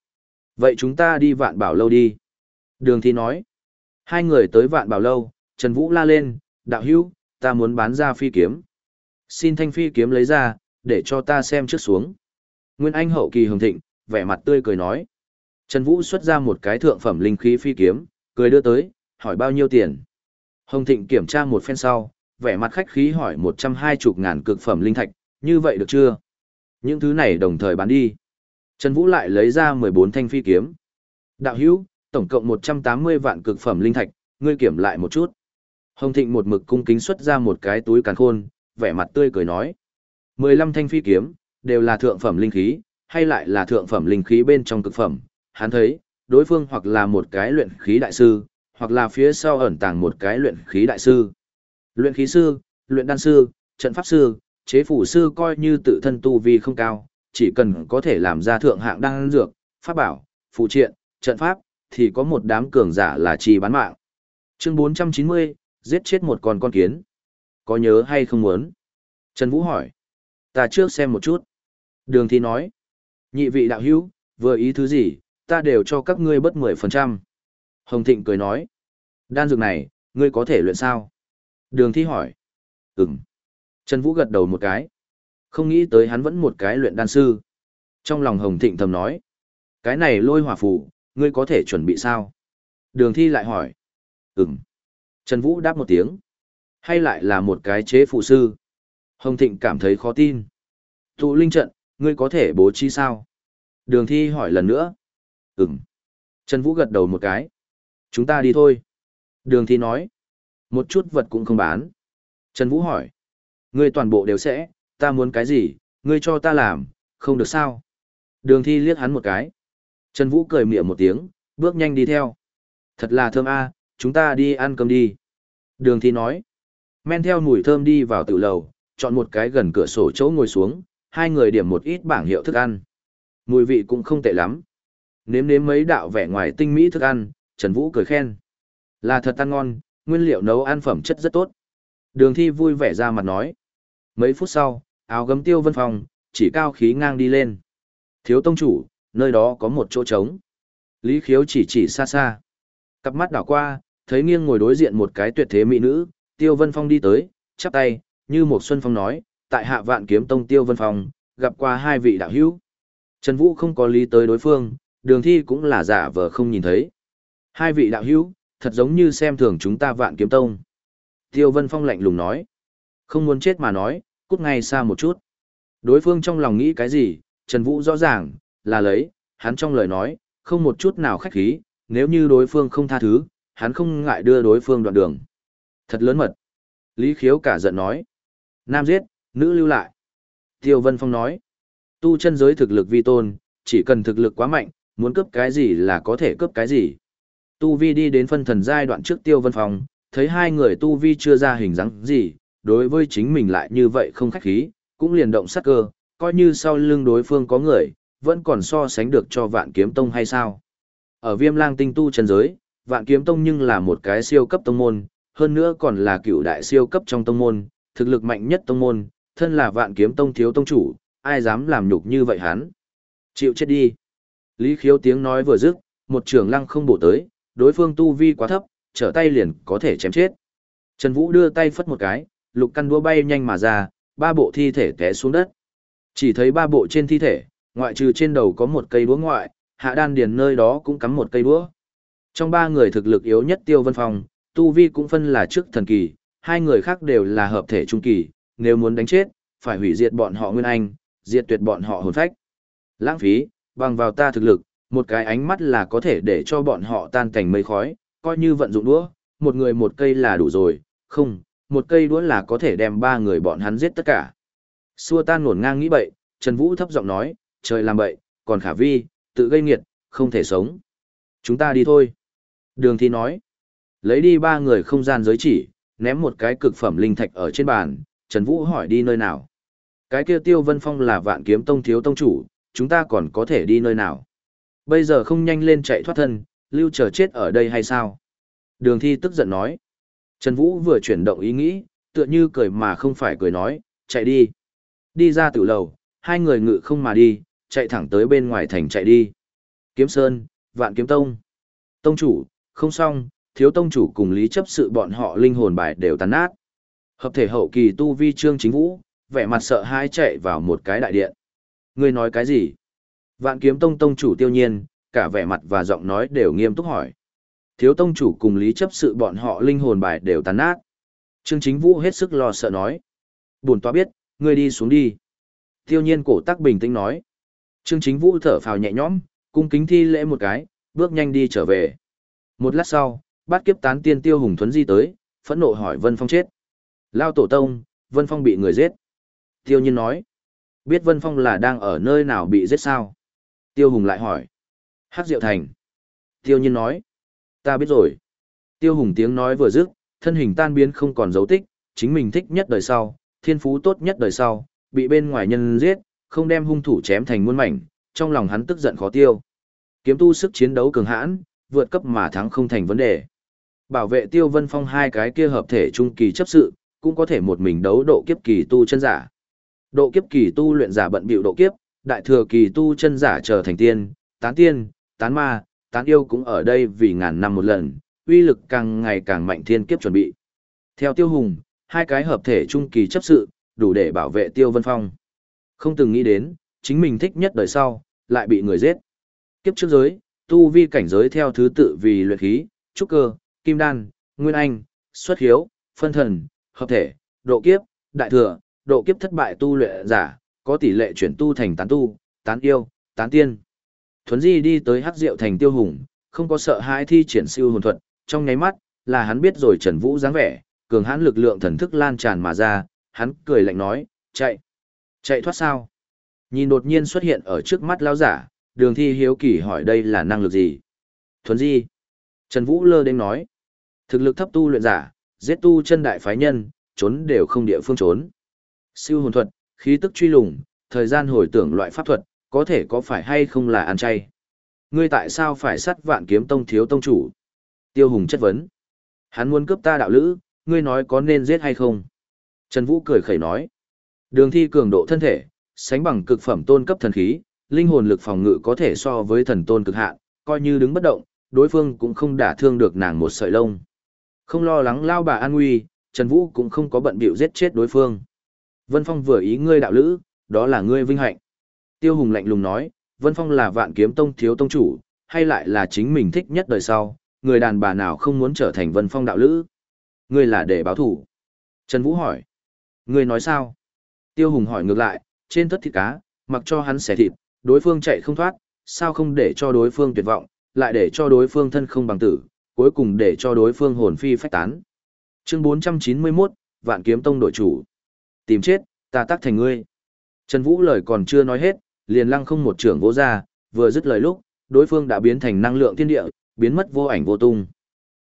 Vậy chúng ta đi vạn bảo lâu đi. Đường thi nói. Hai người tới vạn bảo lâu, Trần Vũ la lên, đạo hữu, ta muốn bán ra phi kiếm. Xin thanh phi kiếm lấy ra, để cho ta xem trước xuống. Nguyên Anh hậu kỳ hồng thịnh, vẻ mặt tươi cười nói. Trần Vũ xuất ra một cái thượng phẩm linh khí phi kiếm, cười đưa tới, hỏi bao nhiêu tiền. Hồng Thịnh kiểm tra một phen sau, vẻ mặt khách khí hỏi một trăm hai chục ngàn cực phẩm linh thạch, như vậy được chưa? Những thứ này đồng thời bán đi. Trần Vũ lại lấy ra mười bốn thanh phi kiếm. Đạo hữu, tổng cộng một trăm tám mươi vạn cực phẩm linh thạch, ngươi kiểm lại một chút. Hồng Thịnh một mực cung kính xuất ra một cái túi càn khôn, vẻ mặt tươi cười nói. mười lăm thanh phi kiếm, đều là thượng phẩm linh khí, hay lại là thượng phẩm linh khí bên trong cực phẩm. Hắn thấy, đối phương hoặc là một cái luyện khí đại sư, hoặc là phía sau ẩn tàng một cái luyện khí đại sư. Luyện khí sư, luyện đan sư, trận pháp sư, chế phủ sư coi như tự thân tu vi không cao, chỉ cần có thể làm ra thượng hạng đan dược, pháp bảo, phụ triện, trận pháp, thì có một đám cường giả là chi bán mạng. Chương 490, giết chết một con con kiến. Có nhớ hay không muốn? Trần Vũ hỏi. Ta trước xem một chút. Đường thi nói. Nhị vị đạo hữu, vừa ý thứ gì, ta đều cho các ngươi bất 10%. Hồng Thịnh cười nói. Đan dược này, ngươi có thể luyện sao? Đường thi hỏi. Ừm. Trần Vũ gật đầu một cái. Không nghĩ tới hắn vẫn một cái luyện đan sư. Trong lòng Hồng Thịnh thầm nói. Cái này lôi hỏa phù, ngươi có thể chuẩn bị sao? Đường thi lại hỏi. Ừm. Trần Vũ đáp một tiếng. Hay lại là một cái chế phụ sư? Hồng Thịnh cảm thấy khó tin. Tụ linh trận, ngươi có thể bố trí sao? Đường thi hỏi lần nữa. Ừm. Trần Vũ gật đầu một cái. Chúng ta đi thôi. Đường thi nói. Một chút vật cũng không bán. Trần Vũ hỏi. Ngươi toàn bộ đều sẽ, ta muốn cái gì, ngươi cho ta làm, không được sao. Đường thi liếc hắn một cái. Trần Vũ cười mỉa một tiếng, bước nhanh đi theo. Thật là thơm a, chúng ta đi ăn cơm đi. Đường thi nói. Men theo mùi thơm đi vào tự lầu, chọn một cái gần cửa sổ chỗ ngồi xuống, hai người điểm một ít bảng hiệu thức ăn. Mùi vị cũng không tệ lắm. Nếm nếm mấy đạo vẻ ngoài tinh mỹ thức ăn, Trần Vũ cười khen. Là thật ăn ngon, nguyên liệu nấu ăn phẩm chất rất tốt. Đường thi vui vẻ ra mặt nói. Mấy phút sau, áo gấm tiêu vân phòng, chỉ cao khí ngang đi lên. Thiếu tông chủ, nơi đó có một chỗ trống. Lý khiếu chỉ chỉ xa xa. Cặp mắt đảo qua, thấy nghiêng ngồi đối diện một cái tuyệt thế mỹ nữ, tiêu vân phong đi tới, chắp tay, như một xuân phong nói, tại hạ vạn kiếm tông tiêu vân phong, gặp qua hai vị đạo hữu. Trần Vũ không có lý tới đối phương, đường thi cũng là giả vờ không nhìn thấy. Hai vị đạo hữu, thật giống như xem thường chúng ta vạn kiếm tông. Tiêu Vân Phong lạnh lùng nói. Không muốn chết mà nói, cút ngay xa một chút. Đối phương trong lòng nghĩ cái gì, Trần Vũ rõ ràng, là lấy, hắn trong lời nói, không một chút nào khách khí, nếu như đối phương không tha thứ, hắn không ngại đưa đối phương đoạn đường. Thật lớn mật. Lý Khiếu cả giận nói. Nam giết, nữ lưu lại. Tiêu Vân Phong nói. Tu chân giới thực lực vi tôn, chỉ cần thực lực quá mạnh, muốn cướp cái gì là có thể cướp cái gì. Tu Vi đi đến phân thần giai đoạn trước Tiêu Vân Phong, thấy hai người Tu Vi chưa ra hình dáng gì, đối với chính mình lại như vậy không khách khí, cũng liền động sát cơ, coi như sau lưng đối phương có người, vẫn còn so sánh được cho vạn kiếm tông hay sao. Ở viêm lang tinh tu chân giới, vạn kiếm tông nhưng là một cái siêu cấp tông môn, hơn nữa còn là cựu đại siêu cấp trong tông môn, thực lực mạnh nhất tông môn, thân là vạn kiếm tông thiếu tông chủ, ai dám làm nhục như vậy hắn. Chịu chết đi. Lý khiếu tiếng nói vừa dứt, một trường lăng không bổ tới, đối phương tu vi quá thấp, trở tay liền có thể chém chết. Trần Vũ đưa tay phất một cái, lục căn đũa bay nhanh mà ra, ba bộ thi thể té xuống đất. Chỉ thấy ba bộ trên thi thể, ngoại trừ trên đầu có một cây đũa ngoại, hạ đan điền nơi đó cũng cắm một cây đũa. Trong ba người thực lực yếu nhất Tiêu Vân Phong, tu vi cũng phân là trước thần kỳ, hai người khác đều là hợp thể trung kỳ, nếu muốn đánh chết, phải hủy diệt bọn họ nguyên anh, diệt tuyệt bọn họ hồn phách. Lãng phí, bằng vào ta thực lực, một cái ánh mắt là có thể để cho bọn họ tan cảnh mây khói, coi như vận dụng đũa, một người một cây là đủ rồi, không, một cây đũa là có thể đem ba người bọn hắn giết tất cả. Xua tan ngổn ngang nghĩ bậy, Trần Vũ thấp giọng nói, trời làm bậy, còn khả vi, tự gây nghiệt, không thể sống. Chúng ta đi thôi. Đường thi nói, lấy đi ba người không gian giới chỉ, ném một cái cực phẩm linh thạch ở trên bàn, Trần Vũ hỏi đi nơi nào. Cái kia Tiêu Vân Phong là vạn kiếm tông thiếu tông chủ, chúng ta còn có thể đi nơi nào. Bây giờ không nhanh lên chạy thoát thân, lưu chờ chết ở đây hay sao? Đường thi tức giận nói. Trần Vũ vừa chuyển động ý nghĩ, tựa như cười mà không phải cười nói, chạy đi. Đi ra tử lầu, hai người ngự không mà đi, chạy thẳng tới bên ngoài thành chạy đi. Kiếm Sơn, Vạn Kiếm Tông. Tông chủ, không xong, thiếu tông chủ cùng lý chấp sự bọn họ linh hồn bài đều tàn nát. Hợp thể hậu kỳ tu vi trương chính vũ, vẻ mặt sợ hãi chạy vào một cái đại điện. Ngươi nói cái gì? Vạn kiếm tông tông chủ tiêu nhiên, cả vẻ mặt và giọng nói đều nghiêm túc hỏi. Thiếu tông chủ cùng lý chấp sự bọn họ linh hồn bài đều tàn nát. Trương chính vũ hết sức lo sợ nói. Buồn toa biết, ngươi đi xuống đi. Tiêu nhiên cổ tắc bình tĩnh nói. Trương chính vũ thở phào nhẹ nhõm, cung kính thi lễ một cái, bước nhanh đi trở về. Một lát sau, bát kiếp tán tiên tiêu hùng thuấn di tới, phẫn nộ hỏi Vân Phong chết. Lao tổ tông, Vân Phong bị người giết. Tiêu nhiên nói. Biết Vân Phong là đang ở nơi nào bị giết sao? Tiêu Hùng lại hỏi. Hắc Diệu Thành. Tiêu nhiên nói. Ta biết rồi. Tiêu Hùng tiếng nói vừa dứt, thân hình tan biến không còn dấu tích, chính mình thích nhất đời sau, thiên phú tốt nhất đời sau, bị bên ngoài nhân giết, không đem hung thủ chém thành muôn mảnh, trong lòng hắn tức giận khó tiêu. Kiếm tu sức chiến đấu cường hãn, vượt cấp mà thắng không thành vấn đề. Bảo vệ Tiêu Vân Phong hai cái kia hợp thể trung kỳ chấp sự, cũng có thể một mình đấu độ kiếp kỳ tu chân giả. Độ kiếp kỳ tu luyện giả bận bịu độ kiếp, đại thừa kỳ tu chân giả trở thành tiên, tán tiên, tán ma, tán yêu cũng ở đây vì ngàn năm một lần, uy lực càng ngày càng mạnh thiên kiếp chuẩn bị. Theo Tiêu Hùng, hai cái hợp thể trung kỳ chấp sự, đủ để bảo vệ Tiêu Vân Phong. Không từng nghĩ đến, chính mình thích nhất đời sau, lại bị người giết. Kiếp trước giới, tu vi cảnh giới theo thứ tự vì luyện khí, trúc cơ, kim đan, nguyên anh, xuất hiếu, phân thần, hợp thể, độ kiếp, đại thừa, độ kiếp thất bại tu luyện giả, có tỷ lệ chuyển tu thành tán tu, tán yêu, tán tiên. Thuấn Di đi tới Hắc Diệu thành tiêu hùng, không có sợ hãi thi triển siêu hồn thuật, trong nháy mắt, là hắn biết rồi Trần Vũ dáng vẻ, cường hãn lực lượng thần thức lan tràn mà ra, hắn cười lạnh nói, chạy. Chạy thoát sao? Nhìn đột nhiên xuất hiện ở trước mắt lão giả, đường thi hiếu kỳ hỏi đây là năng lực gì? Thuấn Di. Trần Vũ lơ đến nói, thực lực thấp tu luyện giả, giết tu chân đại phái nhân, trốn đều không địa phương trốn. Siêu hồn thuật, khí tức truy lùng, thời gian hồi tưởng loại pháp thuật, có thể có phải hay không là ăn chay. Ngươi tại sao phải sát vạn kiếm tông thiếu tông chủ? Tiêu Hùng chất vấn. Hắn muốn cướp ta đạo lữ, ngươi nói có nên giết hay không? Trần Vũ cười khẩy nói. Đường thi cường độ thân thể, sánh bằng cực phẩm tôn cấp thần khí, linh hồn lực phòng ngự có thể so với thần tôn cực hạn, coi như đứng bất động, đối phương cũng không đả thương được nàng một sợi lông. Không lo lắng lao bà an nguy, Trần Vũ cũng không có bận bịu giết chết đối phương. Vân Phong vừa ý ngươi đạo lữ, đó là ngươi vinh hạnh. Tiêu Hùng lạnh lùng nói, Vân Phong là vạn kiếm tông thiếu tông chủ, hay lại là chính mình thích nhất đời sau, người đàn bà nào không muốn trở thành Vân Phong đạo lữ. Ngươi là để báo thủ. Trần Vũ hỏi. Ngươi nói sao? Tiêu Hùng hỏi ngược lại, trên tất thịt cá, mặc cho hắn xẻ thịt, đối phương chạy không thoát, sao không để cho đối phương tuyệt vọng, lại để cho đối phương thân không bằng tử, cuối cùng để cho đối phương hồn phi phách tán. Chương 491, Vạn Kiếm Tông đội chủ. Tìm chết, ta tác thành ngươi. Trần Vũ lời còn chưa nói hết, liền lăng không một trưởng vỗ ra, vừa dứt lời lúc, đối phương đã biến thành năng lượng thiên địa, biến mất vô ảnh vô tung.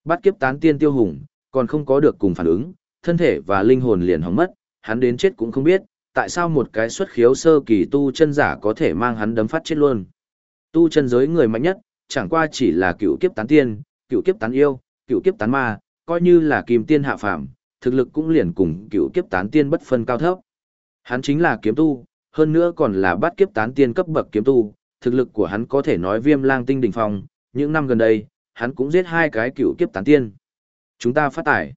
Bắt kiếp tán tiên tiêu hùng, còn không có được cùng phản ứng, thân thể và linh hồn liền hỏng mất, hắn đến chết cũng không biết, tại sao một cái xuất khiếu sơ kỳ tu chân giả có thể mang hắn đấm phát chết luôn. Tu chân giới người mạnh nhất, chẳng qua chỉ là cựu kiếp tán tiên, cựu kiếp tán yêu, cựu kiếp tán ma, coi như là kim tiên hạ phàm, thực lực cũng liền cùng cựu kiếp tán tiên bất phân cao thấp. Hắn chính là kiếm tu, hơn nữa còn là bắt kiếp tán tiên cấp bậc kiếm tu, thực lực của hắn có thể nói viêm lang tinh đỉnh phong, những năm gần đây, hắn cũng giết hai cái cựu kiếp tán tiên. Chúng ta phát tải.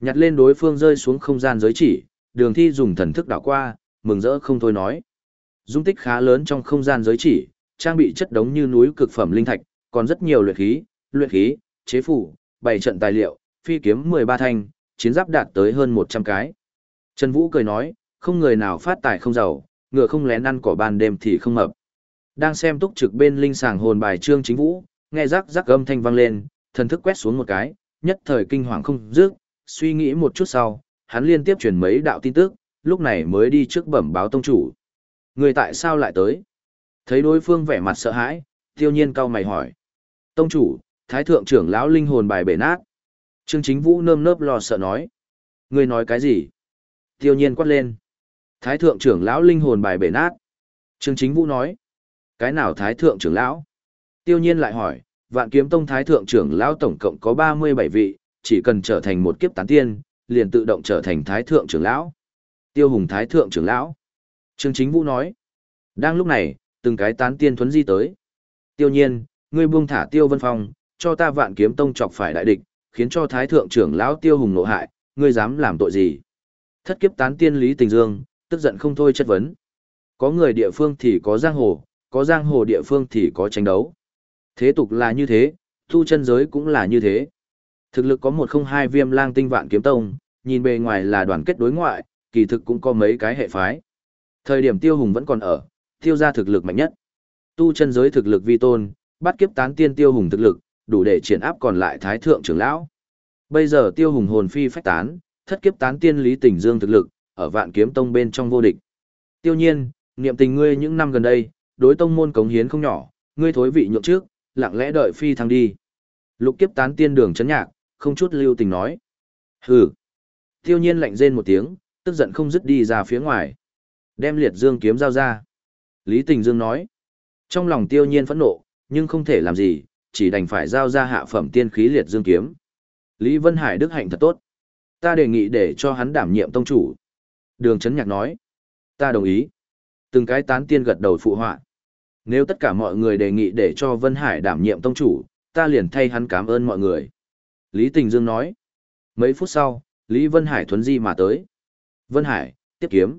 Nhặt lên đối phương rơi xuống không gian giới chỉ, đường thi dùng thần thức đảo qua, mừng rỡ không thôi nói. Dung tích khá lớn trong không gian giới chỉ, trang bị chất đống như núi cực phẩm linh thạch, còn rất nhiều luyện khí, luyện khí, chế phủ, bày trận tài liệu, phi kiếm 13 thanh, chiến giáp đạt tới hơn 100 cái. Trần Vũ cười nói, không người nào phát tài không giàu, ngựa không lén ăn cỏ ban đêm thì không mập. Đang xem túc trực bên linh sàng hồn bài trương chính vũ, nghe rắc rắc âm thanh vang lên, thần thức quét xuống một cái, nhất thời kinh hoàng không dứt, suy nghĩ một chút sau, hắn liên tiếp truyền mấy đạo tin tức, lúc này mới đi trước bẩm báo tông chủ. Người tại sao lại tới? Thấy đối phương vẻ mặt sợ hãi, tiêu nhiên cao mày hỏi. Tông chủ, thái thượng trưởng lão linh hồn bài bể nát. Trương chính vũ nơm nớp lo sợ nói. Ngươi nói cái gì? Tiêu nhiên quát lên. Thái thượng trưởng lão linh hồn bài bể nát. Trương chính vũ nói. Cái nào thái thượng trưởng lão? Tiêu nhiên lại hỏi, vạn kiếm tông thái thượng trưởng lão tổng cộng có 37 vị, chỉ cần trở thành một kiếp tán tiên, liền tự động trở thành thái thượng trưởng lão. Tiêu hùng thái thượng trưởng lão. Trương chính vũ nói. Đang lúc này, từng cái tán tiên thuấn di tới. Tiêu nhiên, ngươi buông thả tiêu vân phong, cho ta vạn kiếm tông chọc phải đại địch, khiến cho thái thượng trưởng lão tiêu hùng nộ hại, ngươi dám làm tội gì? Thất kiếp tán tiên Lý Tình Dương, tức giận không thôi chất vấn. Có người địa phương thì có giang hồ, có giang hồ địa phương thì có tranh đấu. Thế tục là như thế, tu chân giới cũng là như thế. Thực lực có một không hai viêm lang tinh vạn kiếm tông, nhìn bề ngoài là đoàn kết đối ngoại, kỳ thực cũng có mấy cái hệ phái. Thời điểm tiêu hùng vẫn còn ở, tiêu ra thực lực mạnh nhất. Tu chân giới thực lực vi tôn, bắt kiếp tán tiên tiêu hùng thực lực, đủ để triển áp còn lại thái thượng trưởng lão. Bây giờ tiêu hùng hồn phi phách tán, thất kiếp tán tiên lý tình dương thực lực, ở vạn kiếm tông bên trong vô địch. Tiêu nhiên, niệm tình ngươi những năm gần đây, đối tông môn cống hiến không nhỏ, ngươi thối vị nhượng trước, lặng lẽ đợi phi thăng đi. Lục kiếp tán tiên đường chấn nhạc, không chút lưu tình nói. Hừ. Tiêu nhiên lạnh rên một tiếng, tức giận không dứt đi ra phía ngoài. Đem liệt dương kiếm giao ra. Lý tình dương nói. Trong lòng tiêu nhiên phẫn nộ, nhưng không thể làm gì, chỉ đành phải giao ra hạ phẩm tiên khí liệt dương kiếm. Lý Vân Hải đức hạnh thật tốt. Ta đề nghị để cho hắn đảm nhiệm tông chủ. Đường Chấn Nhạc nói. Ta đồng ý. Từng cái tán tiên gật đầu phụ họa. Nếu tất cả mọi người đề nghị để cho Vân Hải đảm nhiệm tông chủ, ta liền thay hắn cảm ơn mọi người. Lý Tình Dương nói. Mấy phút sau, Lý Vân Hải thuấn di mà tới. Vân Hải, tiếp kiếm.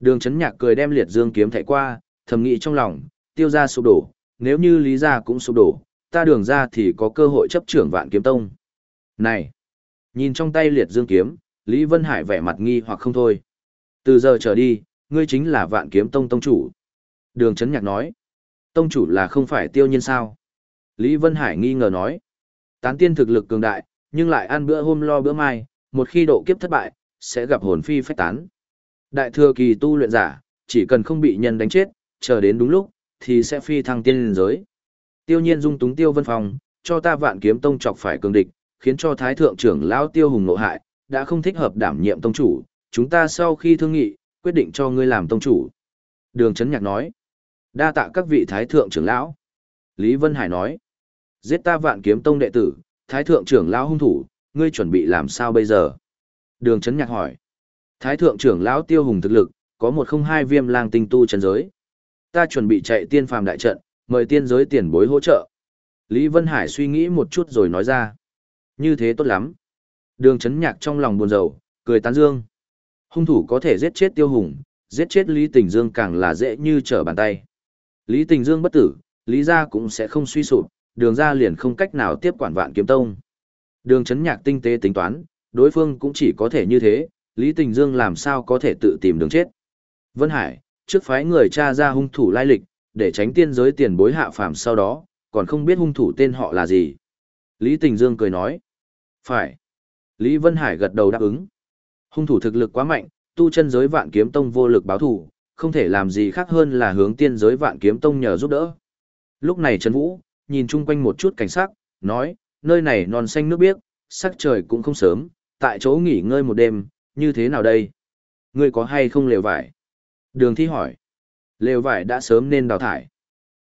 Đường Chấn Nhạc cười đem liệt dương kiếm thảy qua, thầm nghĩ trong lòng, tiêu ra sụp đổ, nếu như Lý gia cũng sụp đổ, ta đường ra thì có cơ hội chấp trưởng vạn kiếm tông. Này! Nhìn trong tay liệt dương kiếm, Lý Vân Hải vẻ mặt nghi hoặc không thôi. Từ giờ trở đi, ngươi chính là vạn kiếm tông tông chủ. Đường Trấn Nhạc nói. Tông chủ là không phải tiêu nhiên sao? Lý Vân Hải nghi ngờ nói. Tán tiên thực lực cường đại, nhưng lại ăn bữa hôm lo bữa mai, một khi độ kiếp thất bại, sẽ gặp hồn phi phách tán. Đại thừa kỳ tu luyện giả, chỉ cần không bị nhân đánh chết, chờ đến đúng lúc, thì sẽ phi thăng tiên giới. Tiêu nhiên dung túng tiêu vân phong, cho ta vạn kiếm tông chọc phải cường địch, khiến cho thái thượng trưởng lão tiêu hùng nộ hại, đã không thích hợp đảm nhiệm tông chủ, chúng ta sau khi thương nghị, quyết định cho ngươi làm tông chủ. Đường Chấn Nhạc nói. Đa tạ các vị thái thượng trưởng lão. Lý Vân Hải nói. Giết ta vạn kiếm tông đệ tử, thái thượng trưởng lão hung thủ, ngươi chuẩn bị làm sao bây giờ? Đường Chấn Nhạc hỏi. Thái thượng trưởng lão tiêu hùng thực lực, có một không hai viêm lang tinh tu chân giới. Ta chuẩn bị chạy tiên phàm đại trận, mời tiên giới tiền bối hỗ trợ. Lý Vân Hải suy nghĩ một chút rồi nói ra. Như thế tốt lắm. Đường chấn nhạc trong lòng buồn rầu, cười tán dương. Hung thủ có thể giết chết tiêu hùng, giết chết Lý Tình Dương càng là dễ như trở bàn tay. Lý Tình Dương bất tử, Lý gia cũng sẽ không suy sụp, đường ra liền không cách nào tiếp quản vạn kiếm tông. Đường chấn nhạc tinh tế tính toán, đối phương cũng chỉ có thể như thế, Lý Tình Dương làm sao có thể tự tìm đường chết. Vân Hải, trước phái người cha ra hung thủ lai lịch, để tránh tiên giới tiền bối hạ phàm sau đó, còn không biết hung thủ tên họ là gì. Lý Tình Dương cười nói. Phải. Lý Vân Hải gật đầu đáp ứng. Hung thủ thực lực quá mạnh, tu chân giới vạn kiếm tông vô lực báo thủ, không thể làm gì khác hơn là hướng tiên giới vạn kiếm tông nhờ giúp đỡ. Lúc này Trần Vũ, nhìn chung quanh một chút cảnh sắc, nói, nơi này non xanh nước biếc, sắc trời cũng không sớm, tại chỗ nghỉ ngơi một đêm, như thế nào đây? Ngươi có hay không lều vải? Đường thi hỏi. Lều vải đã sớm nên đào thải.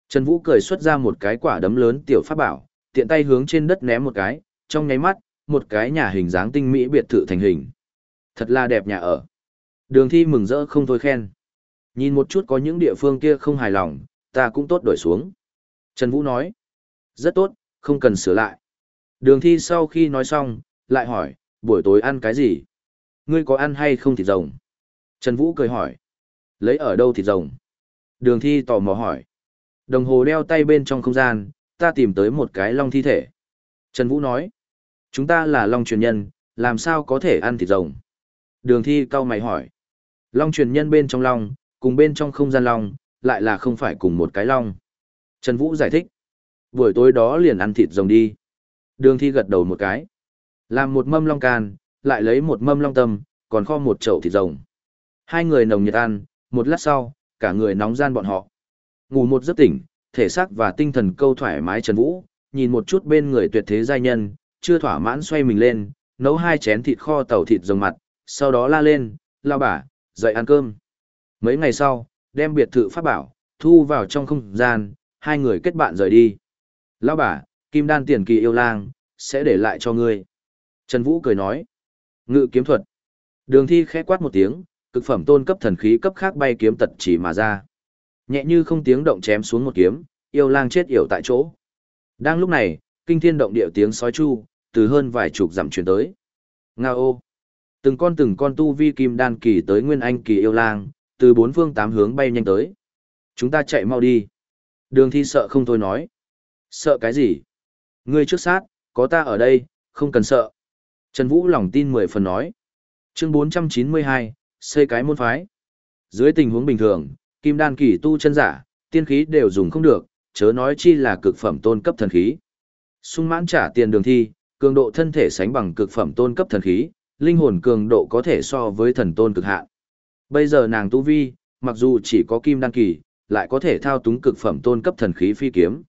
Trần Vũ cười xuất ra một cái quả đấm lớn tiểu pháp bảo, tiện tay hướng trên đất ném một cái, trong nháy mắt, một cái nhà hình dáng tinh mỹ biệt thự thành hình. Thật là đẹp nhà ở. Đường thi mừng rỡ không thôi khen. Nhìn một chút có những địa phương kia không hài lòng, ta cũng tốt đổi xuống. Trần Vũ nói. Rất tốt, không cần sửa lại. Đường thi sau khi nói xong, lại hỏi, buổi tối ăn cái gì? Ngươi có ăn hay không thịt rồng? Trần Vũ cười hỏi. Lấy ở đâu thịt rồng? Đường thi tò mò hỏi. Đồng hồ đeo tay bên trong không gian, ta tìm tới một cái long thi thể. Trần Vũ nói. Chúng ta là long truyền nhân, làm sao có thể ăn thịt rồng? Đường thi cau mày hỏi. Long truyền nhân bên trong long, cùng bên trong không gian long, lại là không phải cùng một cái long. Trần Vũ giải thích. Buổi tối đó liền ăn thịt rồng đi. Đường thi gật đầu một cái. Làm một mâm long can, lại lấy một mâm long tâm, còn kho một chậu thịt rồng. Hai người nồng nhiệt ăn, một lát sau, cả người nóng gian bọn họ. Ngủ một giấc tỉnh, thể xác và tinh thần câu thoải mái Trần Vũ, nhìn một chút bên người tuyệt thế giai nhân, chưa thỏa mãn xoay mình lên, nấu hai chén thịt kho tàu thịt rồng mặt, sau đó la lên, lao bả, dậy ăn cơm. Mấy ngày sau, đem biệt thự pháp bảo, thu vào trong không gian, hai người kết bạn rời đi. Lao bả, kim đan tiền kỳ yêu lang, sẽ để lại cho ngươi. Trần Vũ cười nói, ngự kiếm thuật. Đường thi khẽ quát một tiếng, cực phẩm tôn cấp thần khí cấp khác bay kiếm tật chỉ mà ra. Nhẹ như không tiếng động chém xuống một kiếm, yêu lang chết yểu tại chỗ. Đang lúc này, kinh thiên động địa tiếng sói chu, từ hơn vài chục dặm truyền tới. Nga ô! Từng con từng con tu vi kim đan kỳ tới nguyên anh kỳ yêu lang, từ bốn phương tám hướng bay nhanh tới. Chúng ta chạy mau đi. Đường thi sợ không thôi nói. Sợ cái gì? Ngươi trước sát, có ta ở đây, không cần sợ. Trần Vũ lòng tin mười phần nói. Chương 492, xây cái môn phái. Dưới tình huống bình thường, kim đan kỳ tu chân giả, tiên khí đều dùng không được, chớ nói chi là cực phẩm tôn cấp thần khí. Sung mãn trả tiền đường thi, cường độ thân thể sánh bằng cực phẩm tôn cấp thần khí, linh hồn cường độ có thể so với thần tôn cực hạn. Bây giờ nàng tu vi, mặc dù chỉ có kim đan kỳ, lại có thể thao túng cực phẩm tôn cấp thần khí phi kiếm.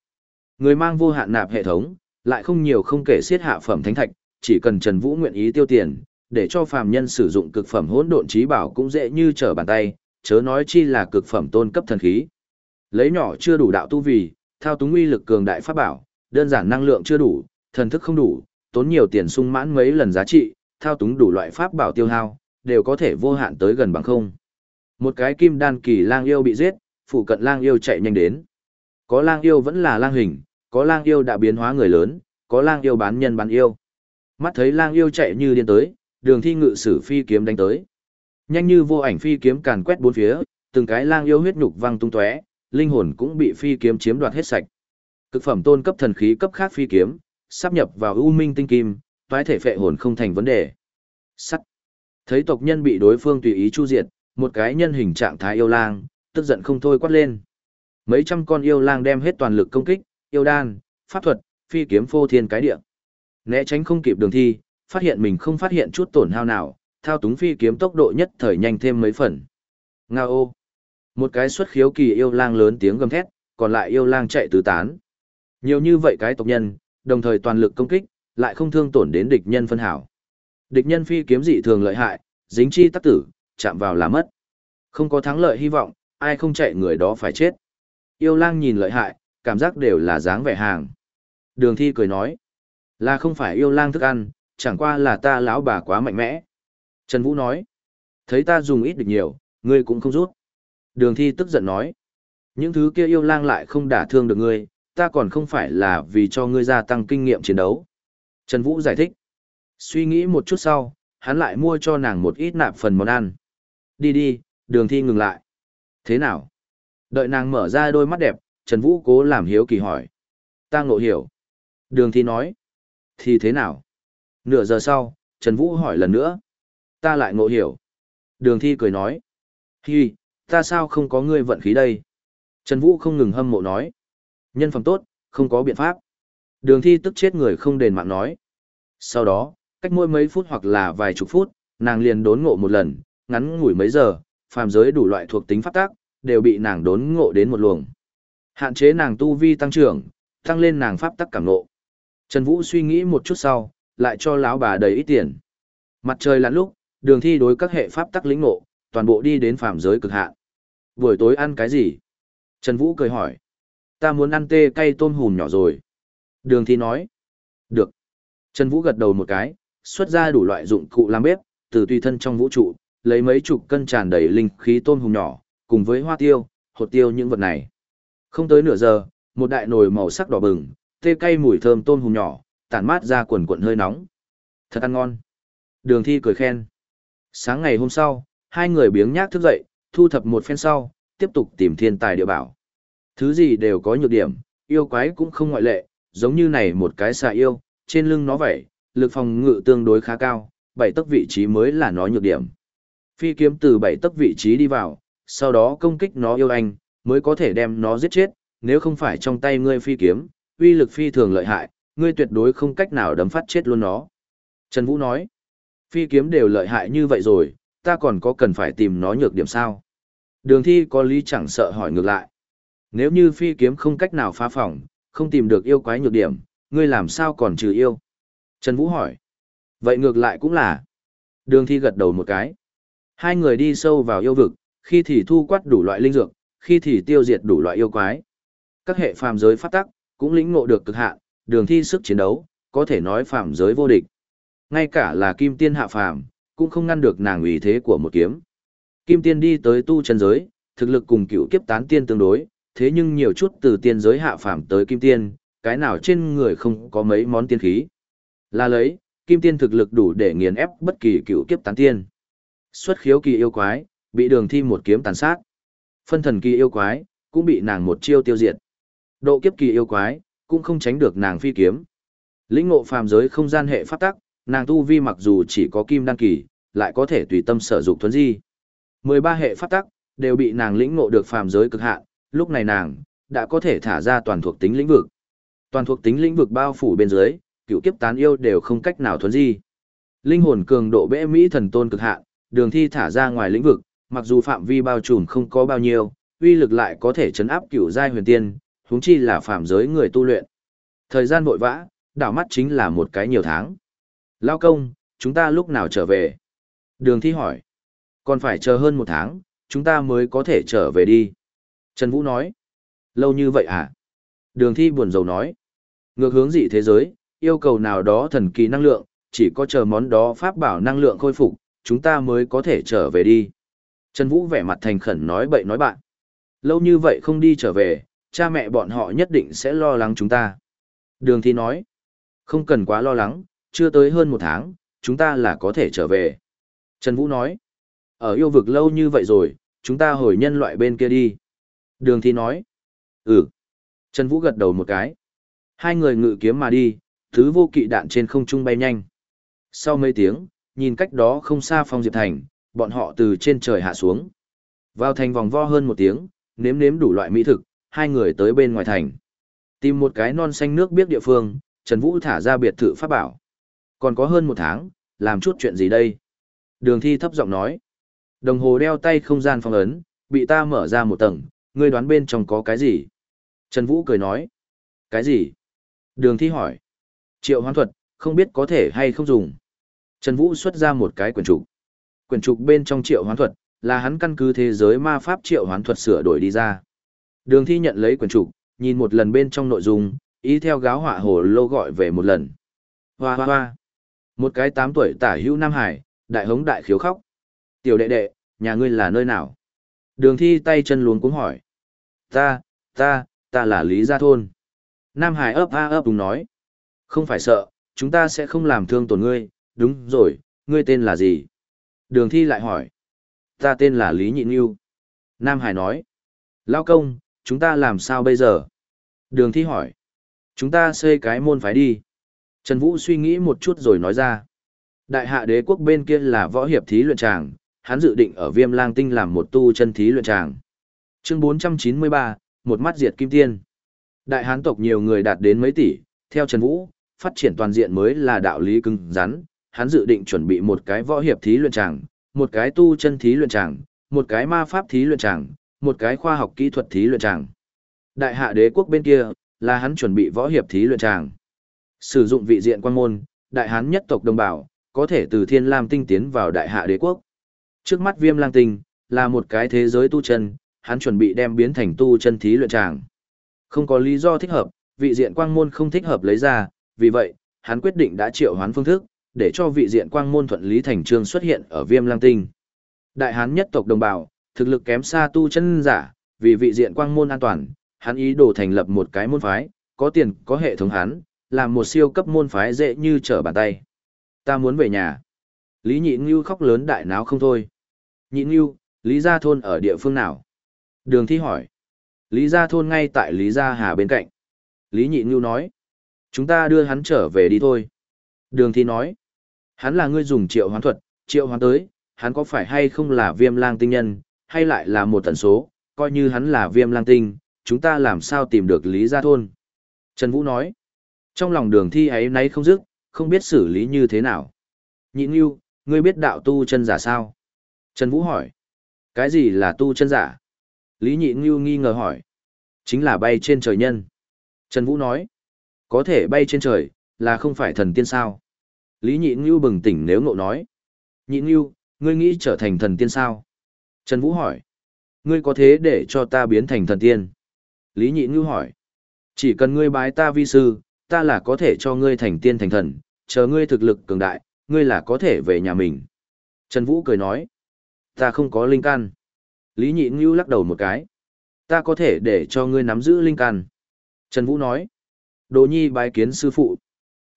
Người mang vô hạn nạp hệ thống, lại không nhiều không kể xiết hạ phẩm thánh thạch, chỉ cần Trần Vũ nguyện ý tiêu tiền, để cho phàm nhân sử dụng cực phẩm hỗn độn trí bảo cũng dễ như trở bàn tay, chớ nói chi là cực phẩm tôn cấp thần khí. Lấy nhỏ chưa đủ đạo tu vì, thao túng uy lực cường đại pháp bảo, đơn giản năng lượng chưa đủ, thần thức không đủ, tốn nhiều tiền sung mãn mấy lần giá trị, thao túng đủ loại pháp bảo tiêu hao, đều có thể vô hạn tới gần bằng không. Một cái kim đan kỳ lang yêu bị giết, phụ cận lang yêu chạy nhanh đến. Có lang yêu vẫn là lang hình, có lang yêu đã biến hóa người lớn, có lang yêu bán nhân bán yêu. Mắt thấy lang yêu chạy như điên tới, đường thi ngự sử phi kiếm đánh tới. Nhanh như vô ảnh phi kiếm càn quét bốn phía, từng cái lang yêu huyết nhục văng tung tóe, linh hồn cũng bị phi kiếm chiếm đoạt hết sạch. Cực phẩm tôn cấp thần khí cấp khác phi kiếm, sắp nhập vào u minh tinh kim, toái thể phệ hồn không thành vấn đề. Sắt. Thấy tộc nhân bị đối phương tùy ý chu diệt, một cái nhân hình trạng thái yêu lang, tức giận không thôi quát lên. Mấy trăm con yêu lang đem hết toàn lực công kích, yêu đan, pháp thuật, phi kiếm phô thiên cái địa. Né tránh không kịp đường thi, phát hiện mình không phát hiện chút tổn hao nào, thao túng phi kiếm tốc độ nhất thời nhanh thêm mấy phần. Nga ô! Một cái xuất khiếu kỳ yêu lang lớn tiếng gầm thét, còn lại yêu lang chạy tứ tán. Nhiều như vậy cái tộc nhân, đồng thời toàn lực công kích, lại không thương tổn đến địch nhân phân hảo. Địch nhân phi kiếm dị thường lợi hại, dính chi tắc tử, chạm vào là mất. Không có thắng lợi hy vọng, ai không chạy người đó phải chết. Yêu lang nhìn lợi hại, cảm giác đều là dáng vẻ hàng. Đường thi cười nói, là không phải yêu lang thức ăn, chẳng qua là ta lão bà quá mạnh mẽ. Trần Vũ nói, thấy ta dùng ít được nhiều, ngươi cũng không rút. Đường thi tức giận nói, những thứ kia yêu lang lại không đả thương được ngươi, ta còn không phải là vì cho ngươi gia tăng kinh nghiệm chiến đấu. Trần Vũ giải thích, suy nghĩ một chút sau, hắn lại mua cho nàng một ít nạp phần món ăn. Đi đi, đường thi ngừng lại. Thế nào? Đợi nàng mở ra đôi mắt đẹp, Trần Vũ cố làm hiếu kỳ hỏi. Ta ngộ hiểu. Đường thi nói. Thì thế nào? Nửa giờ sau, Trần Vũ hỏi lần nữa. Ta lại ngộ hiểu. Đường thi cười nói. Hi, ta sao không có ngươi vận khí đây? Trần Vũ không ngừng hâm mộ nói. Nhân phẩm tốt, không có biện pháp. Đường thi tức chết người không đền mạng nói. Sau đó, cách mỗi mấy phút hoặc là vài chục phút, nàng liền đốn ngộ một lần, ngắn ngủi mấy giờ, phàm giới đủ loại thuộc tính pháp tác, đều bị nàng đốn ngộ đến một luồng. Hạn chế nàng tu vi tăng trưởng, tăng lên nàng pháp tắc cảm ngộ. Trần Vũ suy nghĩ một chút sau, lại cho lão bà đầy ít tiền. Mặt trời lặn lúc, đường thi đối các hệ pháp tắc lĩnh ngộ, toàn bộ đi đến phàm giới cực hạn. Buổi tối ăn cái gì? Trần Vũ cười hỏi. Ta muốn ăn tê cay tôm hùm nhỏ rồi. Đường thi nói. Được. Trần Vũ gật đầu một cái, xuất ra đủ loại dụng cụ làm bếp, từ tùy thân trong vũ trụ, lấy mấy chục cân tràn đầy linh khí tôm hùm nhỏ, cùng với hoa tiêu, hột tiêu những vật này. Không tới nửa giờ, một đại nồi màu sắc đỏ bừng, tê cay mùi thơm tôm hùm nhỏ, tản mát ra quần quần hơi nóng. Thật ăn ngon. Đường thi cười khen. Sáng ngày hôm sau, hai người biếng nhác thức dậy, thu thập một phen sau, tiếp tục tìm thiên tài địa bảo. Thứ gì đều có nhược điểm, yêu quái cũng không ngoại lệ, giống như này một cái xà yêu, trên lưng nó vậy, lực phòng ngự tương đối khá cao, bảy tấc vị trí mới là nó nhược điểm. Phi kiếm từ bảy tấc vị trí đi vào, sau đó công kích nó yêu anh, mới có thể đem nó giết chết, nếu không phải trong tay ngươi phi kiếm, uy lực phi thường lợi hại, ngươi tuyệt đối không cách nào đấm phát chết luôn nó. Trần Vũ nói, phi kiếm đều lợi hại như vậy rồi, ta còn có cần phải tìm nó nhược điểm sao? Đường thi có lý chẳng sợ hỏi ngược lại. Nếu như phi kiếm không cách nào phá phỏng, không tìm được yêu quái nhược điểm, ngươi làm sao còn trừ yêu? Trần Vũ hỏi. Vậy ngược lại cũng là. Đường thi gật đầu một cái. Hai người đi sâu vào yêu vực, khi thì thu quát đủ loại linh dược, khi thì tiêu diệt đủ loại yêu quái. Các hệ phàm giới phát tắc, cũng lĩnh ngộ được cực hạn, đường thi sức chiến đấu, có thể nói phạm giới vô địch. Ngay cả là kim tiên hạ phàm, cũng không ngăn được nàng ủy thế của một kiếm. Kim tiên đi tới tu chân giới, thực lực cùng cựu kiếp tán tiên tương đối, thế nhưng nhiều chút từ tiên giới hạ phàm tới kim tiên, cái nào trên người không có mấy món tiên khí. Là lấy, kim tiên thực lực đủ để nghiền ép bất kỳ cựu kiếp tán tiên. Xuất khiếu kỳ yêu quái, bị đường thi một kiếm tàn sát. Phân thần kỳ yêu quái, cũng bị nàng một chiêu tiêu diệt. Độ kiếp kỳ yêu quái, cũng không tránh được nàng phi kiếm. Lĩnh ngộ phàm giới không gian hệ pháp tắc, nàng tu vi mặc dù chỉ có kim đan kỳ, lại có thể tùy tâm sở dụng thuấn di. 13 hệ pháp tắc, đều bị nàng lĩnh ngộ được phàm giới cực hạn, lúc này nàng, đã có thể thả ra toàn thuộc tính lĩnh vực. Toàn thuộc tính lĩnh vực bao phủ bên dưới, cựu kiếp tán yêu đều không cách nào thuấn di. Linh hồn cường độ bẽ Mỹ thần tôn cực hạn, đường thi thả ra ngoài lĩnh vực, mặc dù phạm vi bao trùm không có bao nhiêu, uy lực lại có thể chấn áp cựu giai huyền tiên, huống chi là phạm giới người tu luyện. Thời gian vội vã, đảo mắt chính là một cái nhiều tháng. Lao công, chúng ta lúc nào trở về? Đường thi hỏi. Còn phải chờ hơn một tháng, chúng ta mới có thể trở về đi. Trần Vũ nói. Lâu như vậy à? Đường thi buồn rầu nói. Ngược hướng dị thế giới, yêu cầu nào đó thần kỳ năng lượng, chỉ có chờ món đó pháp bảo năng lượng khôi phục, chúng ta mới có thể trở về đi. Trần Vũ vẻ mặt thành khẩn nói bậy nói bạn. Lâu như vậy không đi trở về, cha mẹ bọn họ nhất định sẽ lo lắng chúng ta. Đường thi nói. Không cần quá lo lắng, chưa tới hơn một tháng, chúng ta là có thể trở về. Trần Vũ nói. Ở yêu vực lâu như vậy rồi, chúng ta hồi nhân loại bên kia đi. Đường thi nói. Ừ. Trần Vũ gật đầu một cái. Hai người ngự kiếm mà đi, thứ vô kỵ đạn trên không trung bay nhanh. Sau mấy tiếng, nhìn cách đó không xa phong diệp thành, bọn họ từ trên trời hạ xuống. Vào thành vòng vo hơn một tiếng, nếm nếm đủ loại mỹ thực, hai người tới bên ngoài thành. Tìm một cái non xanh nước biết địa phương, Trần Vũ thả ra biệt thự pháp bảo. Còn có hơn một tháng, làm chút chuyện gì đây? Đường thi thấp giọng nói. Đồng hồ đeo tay không gian phong ấn, bị ta mở ra một tầng, ngươi đoán bên trong có cái gì? Trần Vũ cười nói. Cái gì? Đường thi hỏi. Triệu hoán thuật, không biết có thể hay không dùng. Trần Vũ xuất ra một cái quyển trục. Quyển trục bên trong triệu hoán thuật, là hắn căn cứ thế giới ma pháp triệu hoán thuật sửa đổi đi ra. Đường thi nhận lấy quyển trục, nhìn một lần bên trong nội dung, ý theo gáo họa hồ lô gọi về một lần. Hoa hoa hoa. Một cái tám tuổi tả hữu Nam Hải, đại hống đại khiếu khóc. Tiểu đệ đệ, nhà ngươi là nơi nào? Đường thi tay chân luống cũng hỏi. Ta, ta, ta là Lý Gia Thôn. Nam Hải ấp a ấp đúng nói. Không phải sợ, chúng ta sẽ không làm thương tổn ngươi, đúng rồi, ngươi tên là gì? Đường thi lại hỏi. Ta tên là Lý Nhị Nhiêu. Nam Hải nói. Lao công, chúng ta làm sao bây giờ? Đường thi hỏi. Chúng ta xây cái môn phái đi. Trần Vũ suy nghĩ một chút rồi nói ra. Đại hạ đế quốc bên kia là võ hiệp thí luyện tràng, hắn dự định ở viêm lang tinh làm một tu chân thí luyện tràng. Chương 493, một mắt diệt kim tiên. Đại hán tộc nhiều người đạt đến mấy tỷ, theo Trần Vũ, phát triển toàn diện mới là đạo lý cứng rắn, hắn dự định chuẩn bị một cái võ hiệp thí luyện tràng, một cái tu chân thí luyện tràng, một cái ma pháp thí luyện tràng, một cái khoa học kỹ thuật thí luyện tràng. Đại hạ đế quốc bên kia, là hắn chuẩn bị võ hiệp thí luyện tràng. Sử dụng vị diện quan môn, đại hán nhất tộc đồng bào, có thể từ thiên lam tinh tiến vào đại hạ đế quốc. Trước mắt viêm lang tinh, là một cái thế giới tu chân, hắn chuẩn bị đem biến thành tu chân thí luyện tràng. Không có lý do thích hợp, vị diện quang môn không thích hợp lấy ra, vì vậy, hắn quyết định đã triệu hoán phương thức, để cho vị diện quang môn thuận lý thành trương xuất hiện ở viêm lang tinh. Đại hán nhất tộc đồng bào, thực lực kém xa tu chân giả, vì vị diện quang môn an toàn, hắn ý đồ thành lập một cái môn phái, có tiền, có hệ thống hắn, làm một siêu cấp môn phái dễ như trở bàn tay. Ta muốn về nhà. Lý Nhị Ngưu khóc lớn đại náo không thôi. Nhị Ngưu, Lý Gia Thôn ở địa phương nào? Đường thi hỏi. Lý Gia Thôn ngay tại Lý Gia Hà bên cạnh. Lý Nhị Ngưu nói. Chúng ta đưa hắn trở về đi thôi. Đường thi nói. Hắn là người dùng triệu hoán thuật, triệu hoán tới, hắn có phải hay không là viêm lang tinh nhân, hay lại là một tần số, coi như hắn là viêm lang tinh, chúng ta làm sao tìm được Lý Gia Thôn. Trần Vũ nói. Trong lòng đường thi ấy nấy không dứt, không biết xử lý như thế nào. Nhị Ngưu, ngươi biết đạo tu chân giả sao? Trần Vũ hỏi. Cái gì là tu chân giả? Lý Nhị Ngưu nghi ngờ hỏi. Chính là bay trên trời nhân. Trần Vũ nói. Có thể bay trên trời, là không phải thần tiên sao? Lý Nhị Ngưu bừng tỉnh nếu ngộ nói. Nhị Ngưu, ngươi nghĩ trở thành thần tiên sao? Trần Vũ hỏi. Ngươi có thế để cho ta biến thành thần tiên? Lý Nhị Ngư hỏi. Chỉ cần ngươi bái ta vi sư, ta là có thể cho ngươi thành tiên thành thần, chờ ngươi thực lực cường đại, ngươi là có thể về nhà mình. Trần Vũ cười nói, ta không có linh can. Lý Nhị Ngư lắc đầu một cái. Ta có thể để cho ngươi nắm giữ linh can. Trần Vũ nói, Đồ Nhi bái kiến sư phụ.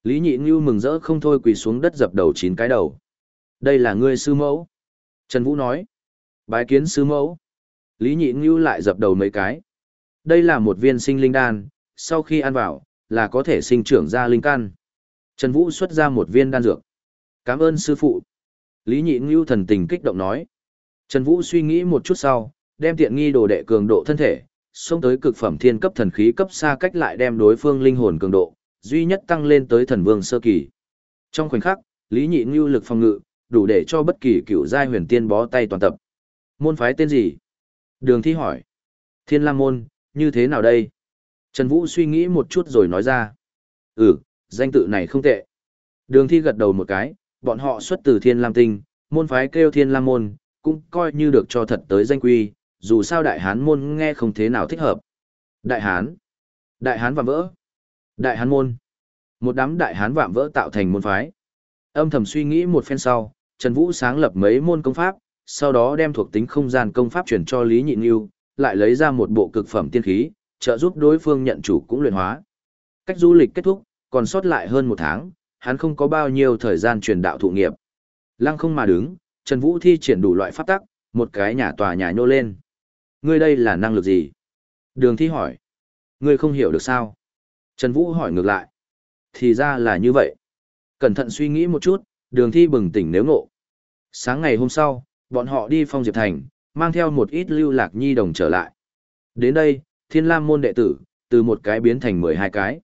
Lý Nhị Ngưu mừng rỡ không thôi quỳ xuống đất dập đầu chín cái đầu. Đây là ngươi sư mẫu. Trần Vũ nói, bái kiến sư mẫu. Lý Nhị Ngưu lại dập đầu mấy cái. Đây là một viên sinh linh đan, sau khi ăn vào, là có thể sinh trưởng ra linh căn. Trần Vũ xuất ra một viên đan dược. Cảm ơn sư phụ. Lý Nhị Ngưu thần tình kích động nói. Trần Vũ suy nghĩ một chút sau, đem tiện nghi đồ đệ cường độ thân thể, xông tới cực phẩm thiên cấp thần khí cấp xa cách lại đem đối phương linh hồn cường độ, duy nhất tăng lên tới thần vương sơ kỳ. Trong khoảnh khắc, Lý Nhị Ngưu lực phòng ngự, đủ để cho bất kỳ cựu giai huyền tiên bó tay toàn tập. Môn phái tên gì? Đường thi hỏi. Thiên Lam Môn, như thế nào đây? Trần Vũ suy nghĩ một chút rồi nói ra. Ừ, danh tự này không tệ. Đường thi gật đầu một cái, bọn họ xuất từ Thiên Lam Tinh, môn phái kêu Thiên Lam Môn, cũng coi như được cho thật tới danh quy, dù sao Đại Hán Môn nghe không thế nào thích hợp. Đại Hán. Đại Hán vạm vỡ. Đại Hán Môn. Một đám Đại Hán vạm vỡ tạo thành môn phái. Âm thầm suy nghĩ một phen sau, Trần Vũ sáng lập mấy môn công pháp, sau đó đem thuộc tính không gian công pháp chuyển cho Lý Nhị Nghiêu, lại lấy ra một bộ cực phẩm tiên khí, trợ giúp đối phương nhận chủ cũng luyện hóa. Cách du lịch kết thúc, còn sót lại hơn một tháng, hắn không có bao nhiêu thời gian truyền đạo thụ nghiệp. Lăng không mà đứng, Trần Vũ thi triển đủ loại pháp tắc, một cái nhà tòa nhà nhô lên. Ngươi đây là năng lực gì? Đường thi hỏi. Ngươi không hiểu được sao? Trần Vũ hỏi ngược lại. Thì ra là như vậy. Cẩn thận suy nghĩ một chút, đường thi bừng tỉnh nếu ngộ. Sáng ngày hôm sau, bọn họ đi phong diệp thành, mang theo một ít lưu lạc nhi đồng trở lại. Đến đây, thiên lam môn đệ tử, từ một cái biến thành mười hai cái.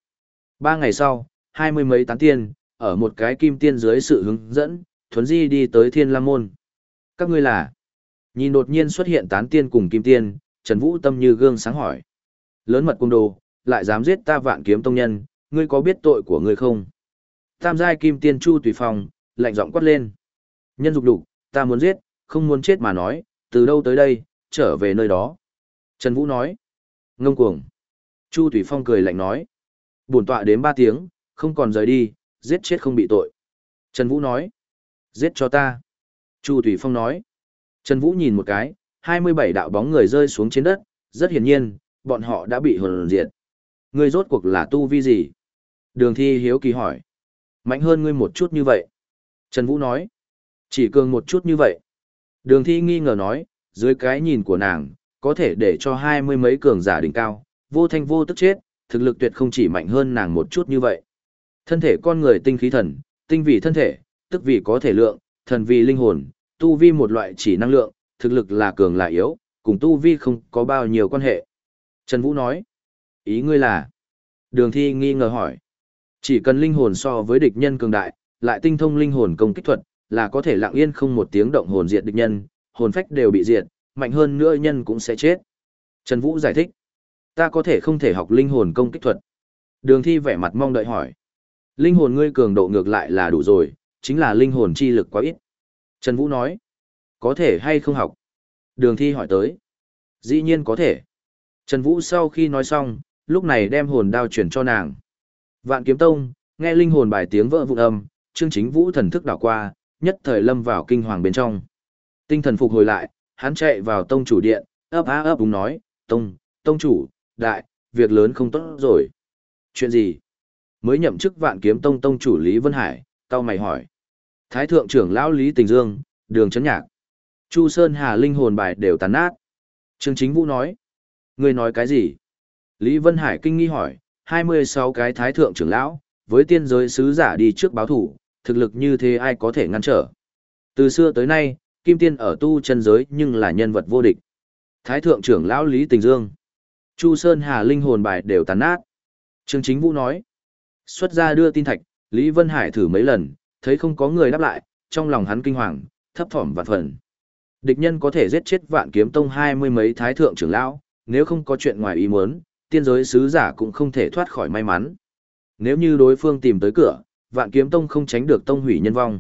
Ba ngày sau, hai mươi mấy tán tiên, ở một cái kim tiên dưới sự hướng dẫn, thuấn di đi tới thiên lam môn. Các ngươi là? Nhìn đột nhiên xuất hiện tán tiên cùng kim tiên, Trần Vũ tâm như gương sáng hỏi. Lớn mật cung đồ, lại dám giết ta vạn kiếm tông nhân, ngươi có biết tội của ngươi không? Tam giai kim tiên Chu Tùy Phong, lạnh giọng quát lên. Nhân dục đủ ta muốn giết, không muốn chết mà nói, từ đâu tới đây, trở về nơi đó. Trần Vũ nói, ngông cuồng. Chu Thủy Phong cười lạnh nói, buồn tọa đến ba tiếng, không còn rời đi, giết chết không bị tội. Trần Vũ nói, giết cho ta. Chu Thủy Phong nói, Trần Vũ nhìn một cái, 27 đạo bóng người rơi xuống trên đất, rất hiển nhiên, bọn họ đã bị hồn diệt. Ngươi rốt cuộc là tu vi gì? Đường thi hiếu kỳ hỏi. Mạnh hơn ngươi một chút như vậy. Trần Vũ nói. Chỉ cường một chút như vậy. Đường thi nghi ngờ nói, dưới cái nhìn của nàng, có thể để cho hai mươi mấy cường giả đỉnh cao, vô thanh vô tức chết, thực lực tuyệt không chỉ mạnh hơn nàng một chút như vậy. Thân thể con người tinh khí thần, tinh vì thân thể, tức vì có thể lượng, thần vì linh hồn, tu vi một loại chỉ năng lượng, thực lực là cường là yếu, cùng tu vi không có bao nhiêu quan hệ. Trần Vũ nói, ý ngươi là, đường thi nghi ngờ hỏi, chỉ cần linh hồn so với địch nhân cường đại, lại tinh thông linh hồn công kích thuật, là có thể lặng yên không một tiếng động hồn diệt địch nhân, hồn phách đều bị diệt, mạnh hơn nữa nhân cũng sẽ chết. Trần Vũ giải thích, ta có thể không thể học linh hồn công kích thuật. Đường thi vẻ mặt mong đợi hỏi, linh hồn ngươi cường độ ngược lại là đủ rồi, chính là linh hồn chi lực quá ít. Trần Vũ nói, có thể hay không học? Đường thi hỏi tới, dĩ nhiên có thể. Trần Vũ sau khi nói xong, lúc này đem hồn đao chuyển cho nàng. Vạn kiếm tông, nghe linh hồn bài tiếng vỡ vụn âm, Trương Chính Vũ thần thức đảo qua, nhất thời lâm vào kinh hoàng bên trong. Tinh thần phục hồi lại, hắn chạy vào tông chủ điện, ấp á ấp đúng nói, tông, tông chủ, đại, việc lớn không tốt rồi. Chuyện gì? Mới nhậm chức vạn kiếm tông tông chủ Lý Vân Hải, cao mày hỏi. Thái thượng trưởng lão Lý Tình Dương, đường chấn nhạc. Chu Sơn Hà linh hồn bài đều tàn nát. Trương Chính Vũ nói. Người nói cái gì? Lý Vân Hải kinh nghi hỏi, 26 cái thái thượng trưởng lão, với tiên giới sứ giả đi trước báo thủ, thực lực như thế ai có thể ngăn trở. Từ xưa tới nay, Kim Tiên ở tu chân giới nhưng là nhân vật vô địch. Thái thượng trưởng lão Lý Tình Dương, Chu Sơn Hà linh hồn bài đều tàn nát. Trương Chính Vũ nói, xuất ra đưa tin thạch, Lý Vân Hải thử mấy lần, thấy không có người đáp lại, trong lòng hắn kinh hoàng, thấp thỏm vạn phần. Địch nhân có thể giết chết vạn kiếm tông hai mươi mấy thái thượng trưởng lão, nếu không có chuyện ngoài ý muốn, tiên giới sứ giả cũng không thể thoát khỏi may mắn. Nếu như đối phương tìm tới cửa, vạn kiếm tông không tránh được tông hủy nhân vong.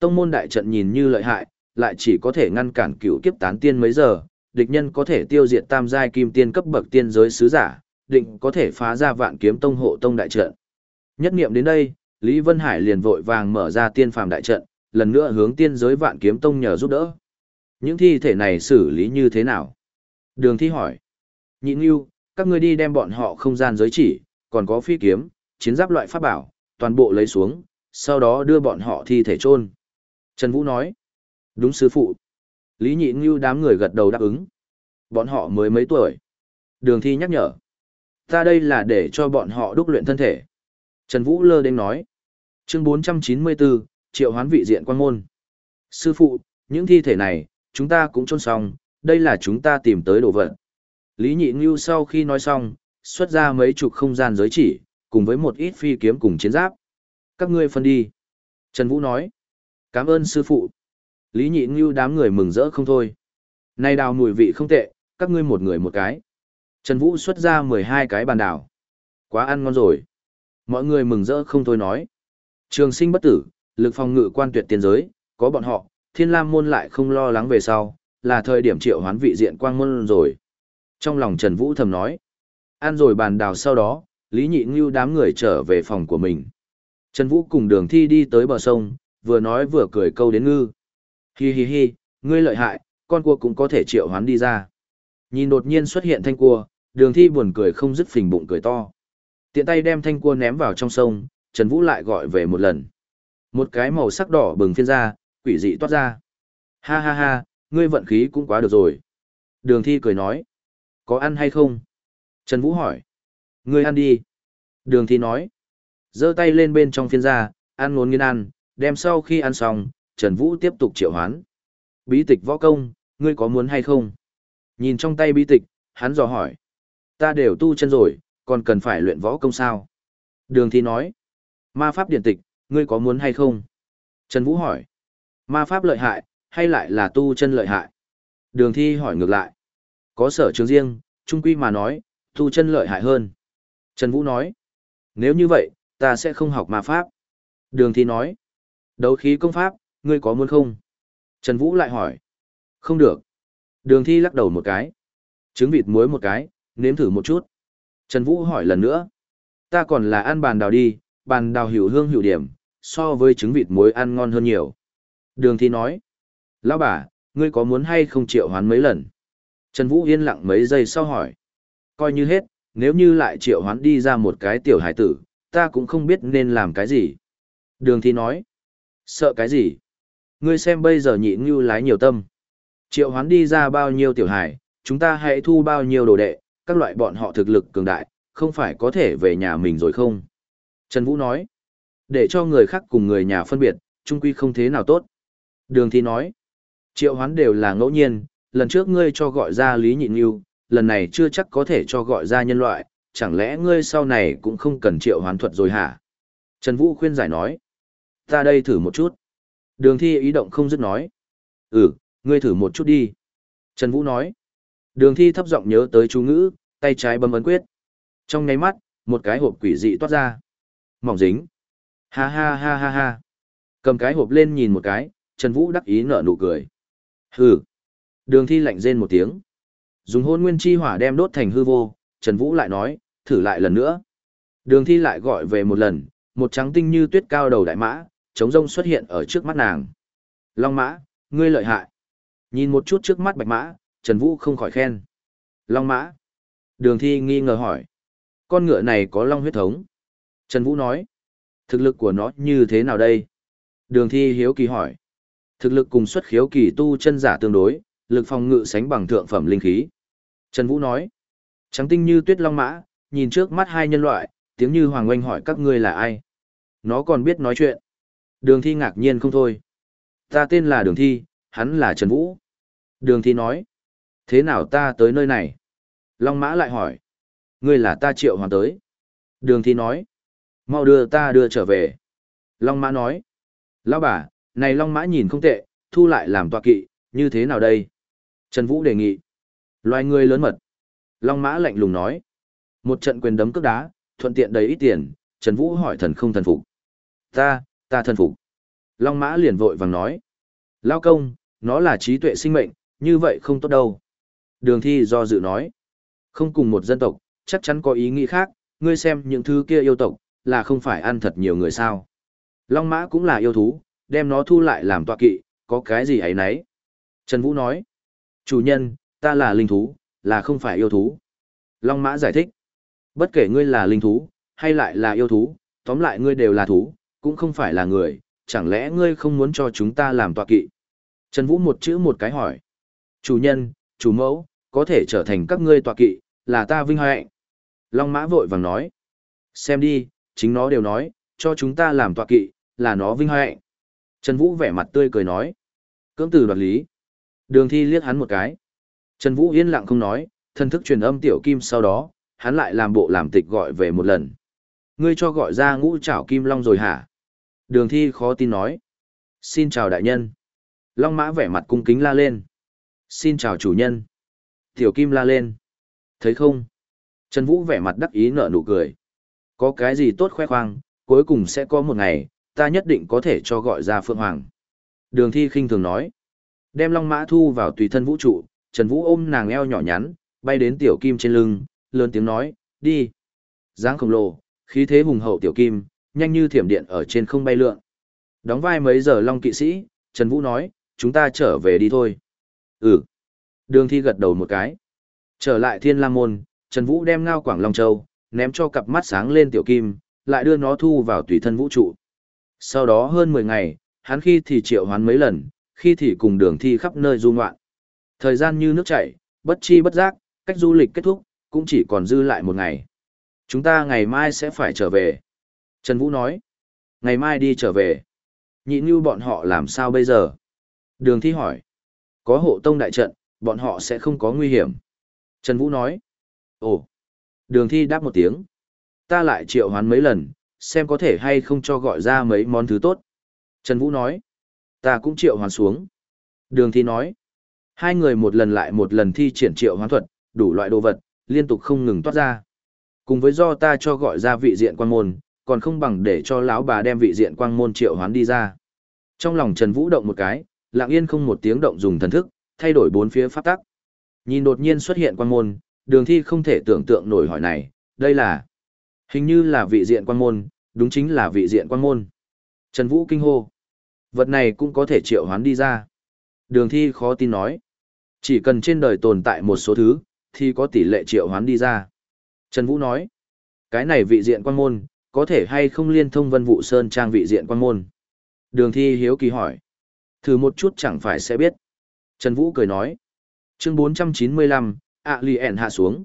Tông môn đại trận nhìn như lợi hại, lại chỉ có thể ngăn cản cựu kiếp tán tiên mấy giờ, địch nhân có thể tiêu diệt tam giai kim tiên cấp bậc tiên giới sứ giả, định có thể phá ra vạn kiếm tông hộ tông đại trận. Nhất niệm đến đây, Lý Vân Hải liền vội vàng mở ra tiên phàm đại trận, lần nữa hướng tiên giới vạn kiếm tông nhờ giúp đỡ. Những thi thể này xử lý như thế nào? Đường thi hỏi. Nhị Nghiêu, các ngươi đi đem bọn họ không gian giới chỉ, còn có phi kiếm, chiến giáp loại pháp bảo, toàn bộ lấy xuống, sau đó đưa bọn họ thi thể chôn. Trần Vũ nói. Đúng sư phụ. Lý Nhị Nghiêu đám người gật đầu đáp ứng. Bọn họ mới mấy tuổi. Đường thi nhắc nhở. Ta đây là để cho bọn họ đúc luyện thân thể. Trần Vũ lơ đến nói. Chương 494, triệu hoán vị diện quan môn. Sư phụ, những thi thể này, chúng ta cũng chôn xong, đây là chúng ta tìm tới đồ vật. Lý Nhị Ngưu sau khi nói xong, xuất ra mấy chục không gian giới chỉ, cùng với một ít phi kiếm cùng chiến giáp. Các ngươi phân đi. Trần Vũ nói. Cảm ơn sư phụ. Lý Nhị như đám người mừng rỡ không thôi. Này đào mùi vị không tệ, các ngươi một người một cái. Trần Vũ xuất ra 12 cái bàn đào. Quá ăn ngon rồi. Mọi người mừng rỡ không thôi nói. Trường sinh bất tử, lực phòng ngự quan tuyệt tiền giới, có bọn họ, thiên lam môn lại không lo lắng về sau, là thời điểm triệu hoán vị diện quang môn rồi. Trong lòng Trần Vũ thầm nói. Ăn rồi bàn đào sau đó, Lý Nhị Ngưu đám người trở về phòng của mình. Trần Vũ cùng đường thi đi tới bờ sông, vừa nói vừa cười câu đến ngư. Hi hi hi, ngươi lợi hại, con cua cũng có thể triệu hoán đi ra. Nhìn đột nhiên xuất hiện thanh cua, đường thi buồn cười không dứt phình bụng cười to. Tiện tay đem thanh cua ném vào trong sông, Trần Vũ lại gọi về một lần. Một cái màu sắc đỏ bừng phiên ra, quỷ dị toát ra. Ha ha ha, ngươi vận khí cũng quá được rồi. Đường thi cười nói. Có ăn hay không? Trần Vũ hỏi. Ngươi ăn đi. Đường thi nói. giơ tay lên bên trong phiên ra, ăn ngốn nghiên ăn, đem sau khi ăn xong, Trần Vũ tiếp tục triệu hoán. Bí tịch võ công, ngươi có muốn hay không? Nhìn trong tay bí tịch, hắn dò hỏi. Ta đều tu chân rồi, còn cần phải luyện võ công sao? Đường thi nói. Ma pháp điện tịch, ngươi có muốn hay không? Trần Vũ hỏi. Ma pháp lợi hại, hay lại là tu chân lợi hại? Đường thi hỏi ngược lại. Có sở trường riêng, trung quy mà nói, tu chân lợi hại hơn. Trần Vũ nói. Nếu như vậy, ta sẽ không học ma pháp. Đường thi nói. Đấu khí công pháp, ngươi có muốn không? Trần Vũ lại hỏi. Không được. Đường thi lắc đầu một cái. Trứng vịt muối một cái, nếm thử một chút. Trần Vũ hỏi lần nữa. Ta còn là ăn bàn đào đi, bàn đào hiểu hương hiểu điểm, so với trứng vịt muối ăn ngon hơn nhiều. Đường thi nói. Lão bà, ngươi có muốn hay không triệu hoán mấy lần? Trần Vũ yên lặng mấy giây sau hỏi. Coi như hết, nếu như lại triệu hoán đi ra một cái tiểu hải tử, ta cũng không biết nên làm cái gì. Đường thi nói. Sợ cái gì? Ngươi xem bây giờ nhị như lái nhiều tâm. Triệu hoán đi ra bao nhiêu tiểu hải, chúng ta hãy thu bao nhiêu đồ đệ, các loại bọn họ thực lực cường đại, không phải có thể về nhà mình rồi không? Trần Vũ nói. Để cho người khác cùng người nhà phân biệt, trung quy không thế nào tốt. Đường thi nói. Triệu hoán đều là ngẫu nhiên, lần trước ngươi cho gọi ra Lý Nhịn Yêu, lần này chưa chắc có thể cho gọi ra nhân loại, chẳng lẽ ngươi sau này cũng không cần triệu hoán thuật rồi hả? Trần Vũ khuyên giải nói. Ta đây thử một chút. Đường thi ý động không dứt nói. Ừ, ngươi thử một chút đi. Trần Vũ nói. Đường thi thấp giọng nhớ tới chú ngữ, tay trái bấm ấn quyết. Trong nháy mắt, một cái hộp quỷ dị toát ra. Mỏng dính. Ha ha ha ha ha. Cầm cái hộp lên nhìn một cái, Trần Vũ đắc ý nở nụ cười. Hừ. Đường thi lạnh rên một tiếng. Dùng hôn nguyên chi hỏa đem đốt thành hư vô, Trần Vũ lại nói, thử lại lần nữa. Đường thi lại gọi về một lần, một trắng tinh như tuyết cao đầu đại mã, trống rông xuất hiện ở trước mắt nàng. Long mã, ngươi lợi hại. Nhìn một chút trước mắt bạch mã, Trần Vũ không khỏi khen. Long mã. Đường thi nghi ngờ hỏi. Con ngựa này có long huyết thống. Trần Vũ nói. Thực lực của nó như thế nào đây? Đường thi hiếu kỳ hỏi. Thực lực cùng xuất khiếu kỳ tu chân giả tương đối, lực phòng ngự sánh bằng thượng phẩm linh khí. Trần Vũ nói. Trắng tinh như tuyết long mã, nhìn trước mắt hai nhân loại, tiếng như Hoàng Oanh hỏi các ngươi là ai. Nó còn biết nói chuyện. Đường thi ngạc nhiên không thôi. Ta tên là Đường thi, hắn là Trần Vũ. Đường thi nói. Thế nào ta tới nơi này? Long mã lại hỏi. Ngươi là ta triệu hoàng tới. Đường thi nói. Mau đưa ta đưa trở về. Long mã nói. Lão bà, này Long mã nhìn không tệ, thu lại làm tọa kỵ, như thế nào đây? Trần Vũ đề nghị. Loài người lớn mật. Long mã lạnh lùng nói. Một trận quyền đấm cước đá, thuận tiện đầy ít tiền, Trần Vũ hỏi thần không thần phục. Ta, ta thần phục. Long mã liền vội vàng nói. Lao công, nó là trí tuệ sinh mệnh, như vậy không tốt đâu. Đường thi do dự nói. Không cùng một dân tộc, chắc chắn có ý nghĩ khác, ngươi xem những thứ kia yêu tộc, là không phải ăn thật nhiều người sao. Long mã cũng là yêu thú, đem nó thu lại làm tọa kỵ, có cái gì ấy nấy. Trần Vũ nói. Chủ nhân, ta là linh thú, là không phải yêu thú. Long mã giải thích. Bất kể ngươi là linh thú, hay lại là yêu thú, tóm lại ngươi đều là thú, cũng không phải là người, chẳng lẽ ngươi không muốn cho chúng ta làm tọa kỵ? Trần Vũ một chữ một cái hỏi. Chủ nhân, chủ mẫu, có thể trở thành các ngươi tọa kỵ, là ta vinh hạnh. Long mã vội vàng nói. Xem đi, chính nó đều nói, cho chúng ta làm tọa kỵ, là nó vinh hạnh. Trần Vũ vẻ mặt tươi cười nói. Cưỡng từ đoạt lý. Đường thi liếc hắn một cái. Trần Vũ yên lặng không nói, thân thức truyền âm tiểu kim sau đó, hắn lại làm bộ làm tịch gọi về một lần. Ngươi cho gọi ra ngũ trảo kim long rồi hả? Đường thi khó tin nói. Xin chào đại nhân. Long mã vẻ mặt cung kính la lên. Xin chào chủ nhân. Tiểu kim la lên. Thấy không? Trần Vũ vẻ mặt đắc ý nở nụ cười. Có cái gì tốt khoe khoang, cuối cùng sẽ có một ngày, ta nhất định có thể cho gọi ra Phượng Hoàng. Đường thi khinh thường nói. Đem Long Mã thu vào tùy thân vũ trụ, Trần Vũ ôm nàng eo nhỏ nhắn, bay đến tiểu kim trên lưng, lớn tiếng nói, đi. Giáng khổng lồ, khí thế hùng hậu tiểu kim, nhanh như thiểm điện ở trên không bay lượn. Đóng vai mấy giờ Long kỵ sĩ, Trần Vũ nói, chúng ta trở về đi thôi. Ừ. Đường thi gật đầu một cái. Trở lại thiên lam môn, Trần Vũ đem ngao quảng Long Châu, ném cho cặp mắt sáng lên tiểu kim, lại đưa nó thu vào tùy thân vũ trụ. Sau đó hơn 10 ngày, hắn khi thì triệu hoán mấy lần, khi thì cùng đường thi khắp nơi du ngoạn. Thời gian như nước chảy, bất chi bất giác, cách du lịch kết thúc, cũng chỉ còn dư lại một ngày. Chúng ta ngày mai sẽ phải trở về. Trần Vũ nói. Ngày mai đi trở về. Nhị như bọn họ làm sao bây giờ? Đường thi hỏi. Có hộ tông đại trận, bọn họ sẽ không có nguy hiểm. Trần Vũ nói. Ồ. Đường thi đáp một tiếng. Ta lại triệu hoán mấy lần, xem có thể hay không cho gọi ra mấy món thứ tốt. Trần Vũ nói. Ta cũng triệu hoán xuống. Đường thi nói. Hai người một lần lại một lần thi triển triệu hoán thuật, đủ loại đồ vật, liên tục không ngừng toát ra. Cùng với do ta cho gọi ra vị diện quang môn, còn không bằng để cho lão bà đem vị diện quang môn triệu hoán đi ra. Trong lòng Trần Vũ động một cái, lặng yên không một tiếng động dùng thần thức, thay đổi bốn phía pháp tắc, Nhìn đột nhiên xuất hiện quang môn, đường thi không thể tưởng tượng nổi hỏi này, đây là hình như là vị diện quang môn, đúng chính là vị diện quang môn. Trần Vũ kinh hô. Vật này cũng có thể triệu hoán đi ra. Đường thi khó tin nói. Chỉ cần trên đời tồn tại một số thứ, thì có tỷ lệ triệu hoán đi ra. Trần Vũ nói. Cái này vị diện quan môn, có thể hay không liên thông vân vụ sơn trang vị diện quan môn. Đường thi hiếu kỳ hỏi. Thử một chút chẳng phải sẽ biết. Trần Vũ cười nói. Chương 495, ạ lì ẻn hạ xuống.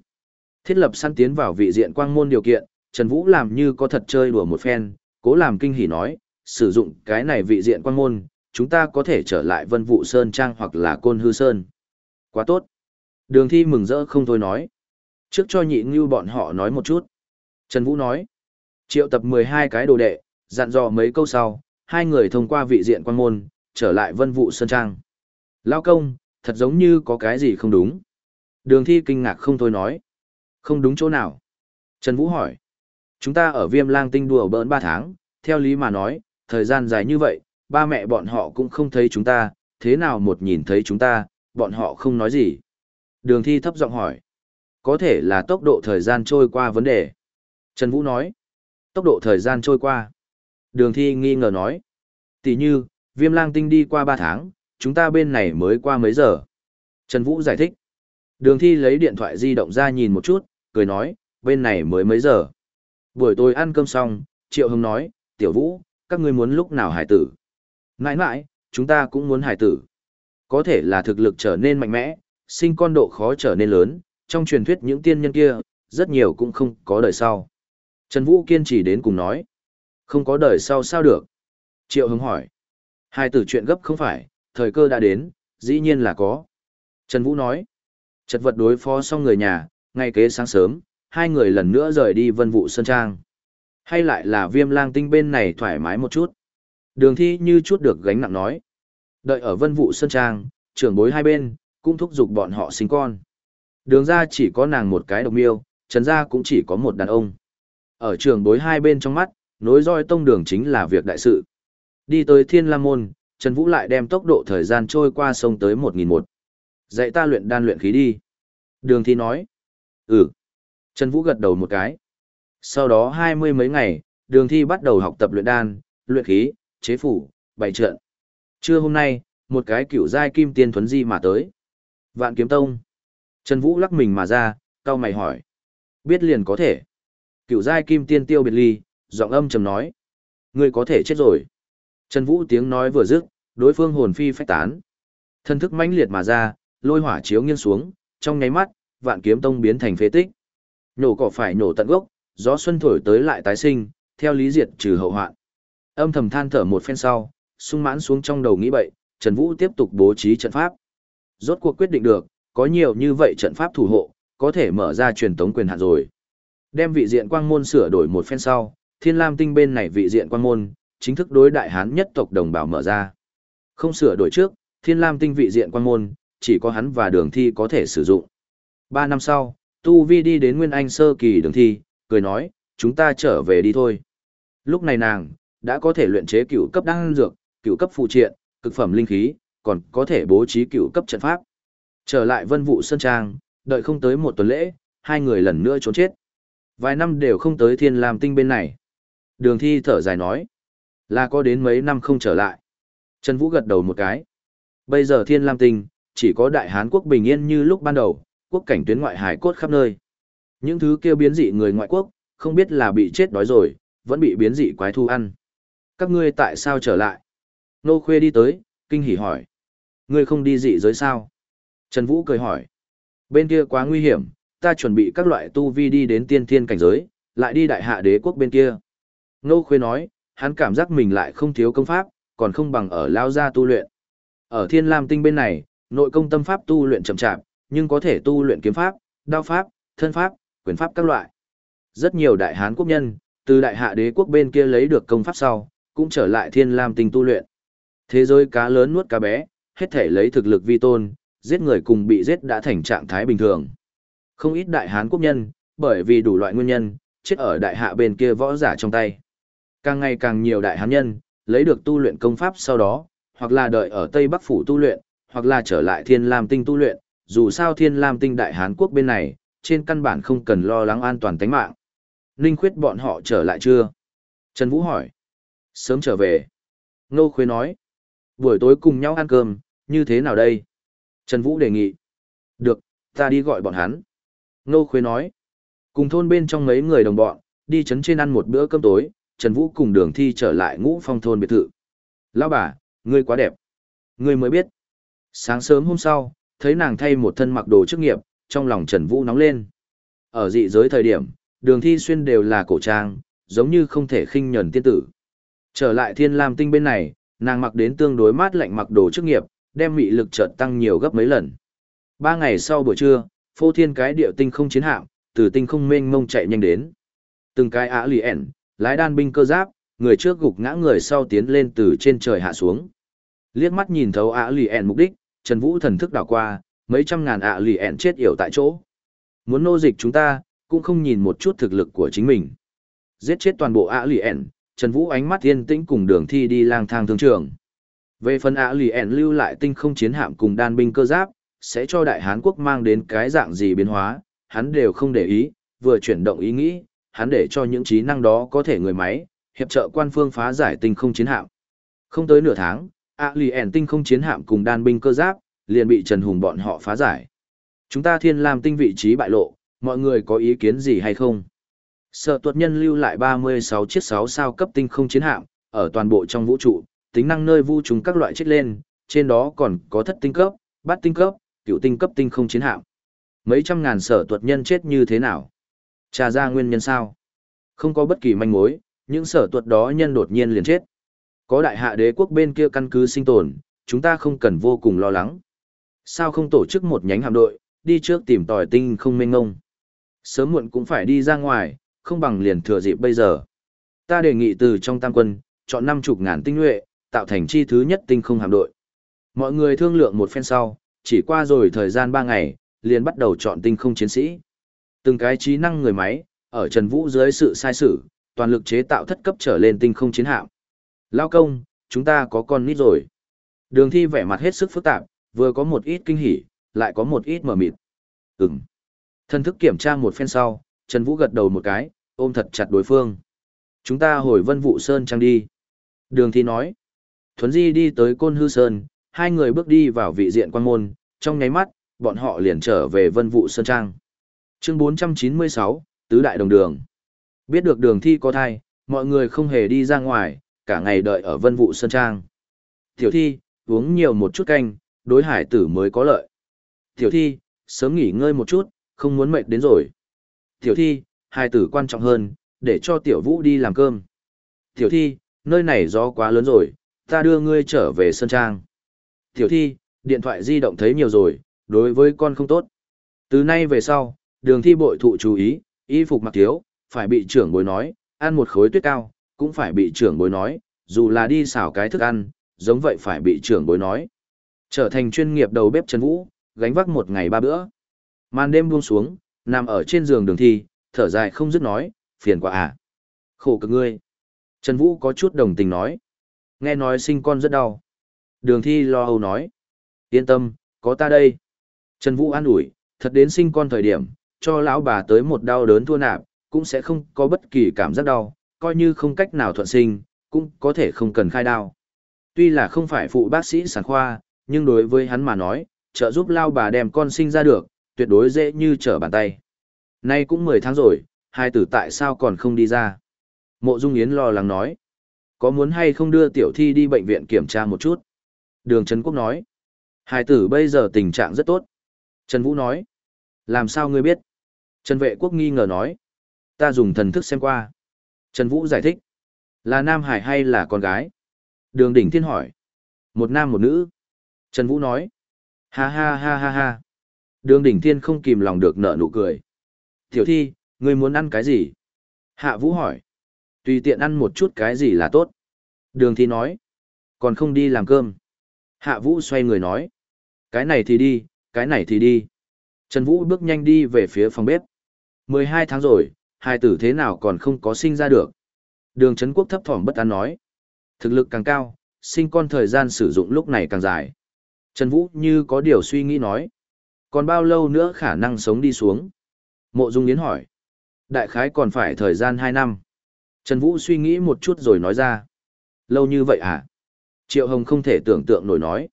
Thiết lập săn tiến vào vị diện quang môn điều kiện, Trần Vũ làm như có thật chơi đùa một phen, cố làm kinh hỉ nói, sử dụng cái này vị diện quang môn, chúng ta có thể trở lại vân vụ sơn trang hoặc là côn hư sơn. Quá tốt. Đường thi mừng rỡ không thôi nói. Trước cho nhị như bọn họ nói một chút. Trần Vũ nói. Triệu tập 12 cái đồ đệ, dặn dò mấy câu sau, hai người thông qua vị diện quan môn, trở lại vân vụ sơn trang. Lao công, thật giống như có cái gì không đúng. Đường thi kinh ngạc không thôi nói. Không đúng chỗ nào. Trần Vũ hỏi. Chúng ta ở viêm lang tinh đùa bỡn 3 tháng, theo lý mà nói, thời gian dài như vậy, ba mẹ bọn họ cũng không thấy chúng ta, thế nào một nhìn thấy chúng ta, bọn họ không nói gì. Đường thi thấp giọng hỏi. Có thể là tốc độ thời gian trôi qua vấn đề. Trần Vũ nói. Tốc độ thời gian trôi qua. Đường thi nghi ngờ nói. Tỷ như, viêm lang tinh đi qua 3 tháng, chúng ta bên này mới qua mấy giờ. Trần Vũ giải thích. Đường thi lấy điện thoại di động ra nhìn một chút, cười nói, bên này mới mấy giờ. Buổi tối ăn cơm xong, Triệu Hưng nói, Tiểu Vũ, các ngươi muốn lúc nào hải tử? Nãi nãi, chúng ta cũng muốn hải tử. Có thể là thực lực trở nên mạnh mẽ, sinh con độ khó trở nên lớn, trong truyền thuyết những tiên nhân kia, rất nhiều cũng không có đời sau. Trần Vũ kiên trì đến cùng nói. Không có đời sau sao được? Triệu Hưng hỏi. Hai tử chuyện gấp không phải, thời cơ đã đến, dĩ nhiên là có. Trần Vũ nói. Chật vật đối phó xong người nhà, ngay kế sáng sớm, hai người lần nữa rời đi vân vụ Sơn Trang. Hay lại là viêm lang tinh bên này thoải mái một chút. Đường thi như chút được gánh nặng nói. Đợi ở vân vụ Sơn Trang, trưởng bối hai bên, cũng thúc giục bọn họ sinh con. Đường ra chỉ có nàng một cái độc miêu, trần ra cũng chỉ có một đàn ông. Ở trường bối hai bên trong mắt, nối roi tông đường chính là việc đại sự. Đi tới Thiên Lam Môn, Trần Vũ lại đem tốc độ thời gian trôi qua sông tới 1.001. Dạy ta luyện đan luyện khí đi. Đường thi nói. Ừ. Trần Vũ gật đầu một cái. Sau đó hai mươi mấy ngày, đường thi bắt đầu học tập luyện đan, luyện khí, chế phủ, bày trận. Trưa hôm nay, một cái cựu giai kim tiên thuấn di mà tới. Vạn kiếm tông. Trần Vũ lắc mình mà ra, cao mày hỏi. Biết liền có thể. Cựu giai kim tiên tiêu biệt ly, giọng âm trầm nói. Ngươi có thể chết rồi. Trần Vũ tiếng nói vừa dứt, đối phương hồn phi phách tán. Thân thức mãnh liệt mà ra, lôi hỏa chiếu nghiêng xuống, trong nháy mắt, vạn kiếm tông biến thành phế tích. Nổ cỏ phải nổ tận gốc, gió xuân thổi tới lại tái sinh, theo lý diệt trừ hậu hoạn. Âm thầm than thở một phen sau, sung mãn xuống trong đầu nghĩ bậy, Trần Vũ tiếp tục bố trí trận pháp. Rốt cuộc quyết định được, có nhiều như vậy trận pháp thủ hộ, có thể mở ra truyền tống quyền hạn rồi. Đem vị diện quang môn sửa đổi một phen sau, Thiên Lam tinh bên này vị diện quang môn, chính thức đối đại hán nhất tộc đồng bào mở ra. Không sửa đổi trước, Thiên Lam tinh vị diện quang môn, chỉ có hắn và đường thi có thể sử dụng. Ba năm sau, Tu Vi đi đến Nguyên Anh sơ kỳ đường thi, cười nói, chúng ta trở về đi thôi. Lúc này nàng, đã có thể luyện chế cựu cấp đan dược, cựu cấp phụ triện, cực phẩm linh khí, còn có thể bố trí cựu cấp trận pháp. Trở lại vân vụ Sơn Trang, đợi không tới một tuần lễ, hai người lần nữa trốn chết. Vài năm đều không tới thiên làm tinh bên này. Đường thi thở dài nói, là có đến mấy năm không trở lại. Trần Vũ gật đầu một cái. Bây giờ thiên lam tinh, chỉ có đại hán quốc bình yên như lúc ban đầu, quốc cảnh tuyến ngoại hải cốt khắp nơi. Những thứ kêu biến dị người ngoại quốc, không biết là bị chết đói rồi, vẫn bị biến dị quái thu ăn. Các ngươi tại sao trở lại? Nô Khuê đi tới, kinh hỉ hỏi. Ngươi không đi dị giới sao? Trần Vũ cười hỏi. Bên kia quá nguy hiểm, ta chuẩn bị các loại tu vi đi đến tiên thiên cảnh giới, lại đi đại hạ đế quốc bên kia. Nô Khuê nói, hắn cảm giác mình lại không thiếu công pháp, còn không bằng ở lao gia tu luyện. Ở thiên lam tinh bên này, nội công tâm pháp tu luyện chậm chạp, nhưng có thể tu luyện kiếm pháp, đao pháp, thân pháp, quyền pháp các loại. Rất nhiều đại hán quốc nhân, từ đại hạ đế quốc bên kia lấy được công pháp sau, cũng trở lại thiên lam tinh tu luyện. Thế giới cá lớn nuốt cá bé, hết thể lấy thực lực vi tôn, giết người cùng bị giết đã thành trạng thái bình thường. Không ít đại hán quốc nhân, bởi vì đủ loại nguyên nhân, chết ở đại hạ bên kia võ giả trong tay. Càng ngày càng nhiều đại hán nhân, lấy được tu luyện công pháp sau đó, hoặc là đợi ở Tây Bắc Phủ tu luyện, hoặc là trở lại thiên lam tinh tu luyện, dù sao thiên lam tinh đại Hán quốc bên này, trên căn bản không cần lo lắng an toàn tính mạng. Ninh khuyết bọn họ trở lại chưa? Trần Vũ hỏi. Sớm trở về. Nô Khuê nói. Buổi tối cùng nhau ăn cơm, như thế nào đây? Trần Vũ đề nghị. Được, ta đi gọi bọn hắn. Nô Khuê nói. Cùng thôn bên trong mấy người đồng bọn, đi chấn trên ăn một bữa cơm tối, Trần Vũ cùng đường thi trở lại ngũ phong thôn biệt thự. Lão bà, ngươi quá đẹp. Ngươi mới biết. Sáng sớm hôm sau, thấy nàng thay một thân mặc đồ chức nghiệp, trong lòng Trần Vũ nóng lên. Ở dị giới thời điểm, đường thi xuyên đều là cổ trang, giống như không thể khinh nhẫn tiên tử. Trở lại thiên lam tinh bên này, nàng mặc đến tương đối mát lạnh mặc đồ chức nghiệp, đem mị lực chợt tăng nhiều gấp mấy lần. Ba ngày sau buổi trưa, phô thiên cái điệu tinh không chiến hạm, từ tinh không mênh mông chạy nhanh đến. Từng cái ả lì ẻn, lái đan binh cơ giáp, người trước gục ngã người sau tiến lên từ trên trời hạ xuống. Liếc mắt nhìn thấu ả lì ẻn mục đích, Trần Vũ thần thức đảo qua, mấy trăm ngàn ả lì ẻn chết yểu tại chỗ. Muốn nô dịch chúng ta, cũng không nhìn một chút thực lực của chính mình. Giết chết toàn bộ ả lì ẻn, Trần Vũ ánh mắt yên tĩnh cùng đường thi đi lang thang thương trường. Về phần ả lì ẻn lưu lại tinh không chiến hạm cùng đan binh cơ giáp, sẽ cho Đại Hán Quốc mang đến cái dạng gì biến hóa, hắn đều không để ý, vừa chuyển động ý nghĩ, hắn để cho những trí năng đó có thể người máy, hiệp trợ quan phương phá giải tinh không chiến hạm. Không tới nửa tháng, ạ lì ẻn tinh không chiến hạm cùng đan binh cơ giáp, liền bị Trần Hùng bọn họ phá giải. Chúng ta thiên làm tinh vị trí bại lộ, mọi người có ý kiến gì hay không? Sở tuật nhân lưu lại 36 chiếc 6 sao cấp tinh không chiến hạm, ở toàn bộ trong vũ trụ, tính năng nơi vu trùng các loại chết lên, trên đó còn có thất tinh cấp, bát tinh cấp, cựu tinh cấp tinh không chiến hạm. Mấy trăm ngàn sở tuật nhân chết như thế nào? Trà ra nguyên nhân sao? Không có bất kỳ manh mối, những sở tuật đó nhân đột nhiên liền chết. Có đại hạ đế quốc bên kia căn cứ sinh tồn, chúng ta không cần vô cùng lo lắng. Sao không tổ chức một nhánh hạm đội, đi trước tìm tòi tinh không mênh ngông? Sớm muộn cũng phải đi ra ngoài, không bằng liền thừa dịp bây giờ. Ta đề nghị từ trong tam quân, chọn năm chục ngàn tinh nhuệ, tạo thành chi thứ nhất tinh không hạm đội. Mọi người thương lượng một phen sau, chỉ qua rồi thời gian ba ngày, liền bắt đầu chọn tinh không chiến sĩ. Từng cái trí năng người máy, ở Trần Vũ dưới sự sai sử, toàn lực chế tạo thất cấp trở lên tinh không chiến hạm. Lao công, chúng ta có con nít rồi. Đường thi vẻ mặt hết sức phức tạp, vừa có một ít kinh hỉ, lại có một ít mở mịt. Ừm. Thân thức kiểm tra một phen sau, Trần Vũ gật đầu một cái, ôm thật chặt đối phương. Chúng ta hồi vân vụ sơn trang đi. Đường thi nói. Thuấn Di đi tới Côn Hư Sơn, hai người bước đi vào vị diện quan môn, trong nháy mắt, bọn họ liền trở về vân vụ sơn trang. Chương 496, Tứ Đại Đồng Đường. Biết được đường thi có thai, mọi người không hề đi ra ngoài, cả ngày đợi ở vân vụ sơn trang. Tiểu thi, uống nhiều một chút canh, đối hải tử mới có lợi. Tiểu thi, sớm nghỉ ngơi một chút, không muốn mệt đến rồi. Tiểu thi, hai tử quan trọng hơn, để cho tiểu vũ đi làm cơm. Tiểu thi, nơi này gió quá lớn rồi, ta đưa ngươi trở về sân trang. Tiểu thi, điện thoại di động thấy nhiều rồi, đối với con không tốt. Từ nay về sau, đường thi bội thụ chú ý, y phục mặc thiếu, phải bị trưởng bối nói, ăn một khối tuyết cao, cũng phải bị trưởng bối nói, dù là đi xào cái thức ăn, giống vậy phải bị trưởng bối nói. Trở thành chuyên nghiệp đầu bếp Trần Vũ, gánh vác một ngày ba bữa. Màn đêm buông xuống, nằm ở trên giường đường thi, thở dài không dứt nói, phiền quá à. Khổ cực ngươi. Trần Vũ có chút đồng tình nói. Nghe nói sinh con rất đau. Đường thi lo âu nói. Yên tâm, có ta đây. Trần Vũ an ủi, thật đến sinh con thời điểm, cho lão bà tới một đau đớn thua nạp, cũng sẽ không có bất kỳ cảm giác đau, coi như không cách nào thuận sinh, cũng có thể không cần khai đau. Tuy là không phải phụ bác sĩ sản khoa, nhưng đối với hắn mà nói, trợ giúp lao bà đem con sinh ra được, tuyệt đối dễ như trở bàn tay. Nay cũng 10 tháng rồi, hai tử tại sao còn không đi ra? Mộ Dung Yến lo lắng nói. Có muốn hay không đưa tiểu thi đi bệnh viện kiểm tra một chút? Đường Trấn Quốc nói. Hai tử bây giờ tình trạng rất tốt. Trần Vũ nói. Làm sao ngươi biết? Trần Vệ Quốc nghi ngờ nói. Ta dùng thần thức xem qua. Trần Vũ giải thích. Là nam hải hay là con gái? Đường Đỉnh Thiên hỏi. Một nam một nữ. Trần Vũ nói. Ha ha ha ha ha. Đường Đỉnh Thiên không kìm lòng được nở nụ cười. Tiểu thi, ngươi muốn ăn cái gì? Hạ Vũ hỏi. Tùy tiện ăn một chút cái gì là tốt. Đường Thi nói. Còn không đi làm cơm. Hạ Vũ xoay người nói. Cái này thì đi, cái này thì đi. Trần Vũ bước nhanh đi về phía phòng bếp. 12 tháng rồi, hai tử thế nào còn không có sinh ra được. Đường Trấn Quốc thấp thỏm bất an nói. Thực lực càng cao, sinh con thời gian sử dụng lúc này càng dài. Trần Vũ như có điều suy nghĩ nói. Còn bao lâu nữa khả năng sống đi xuống? Mộ Dung Yến hỏi. Đại khái còn phải thời gian 2 năm. Trần Vũ suy nghĩ một chút rồi nói ra. Lâu như vậy à? Triệu Hồng không thể tưởng tượng nổi nói.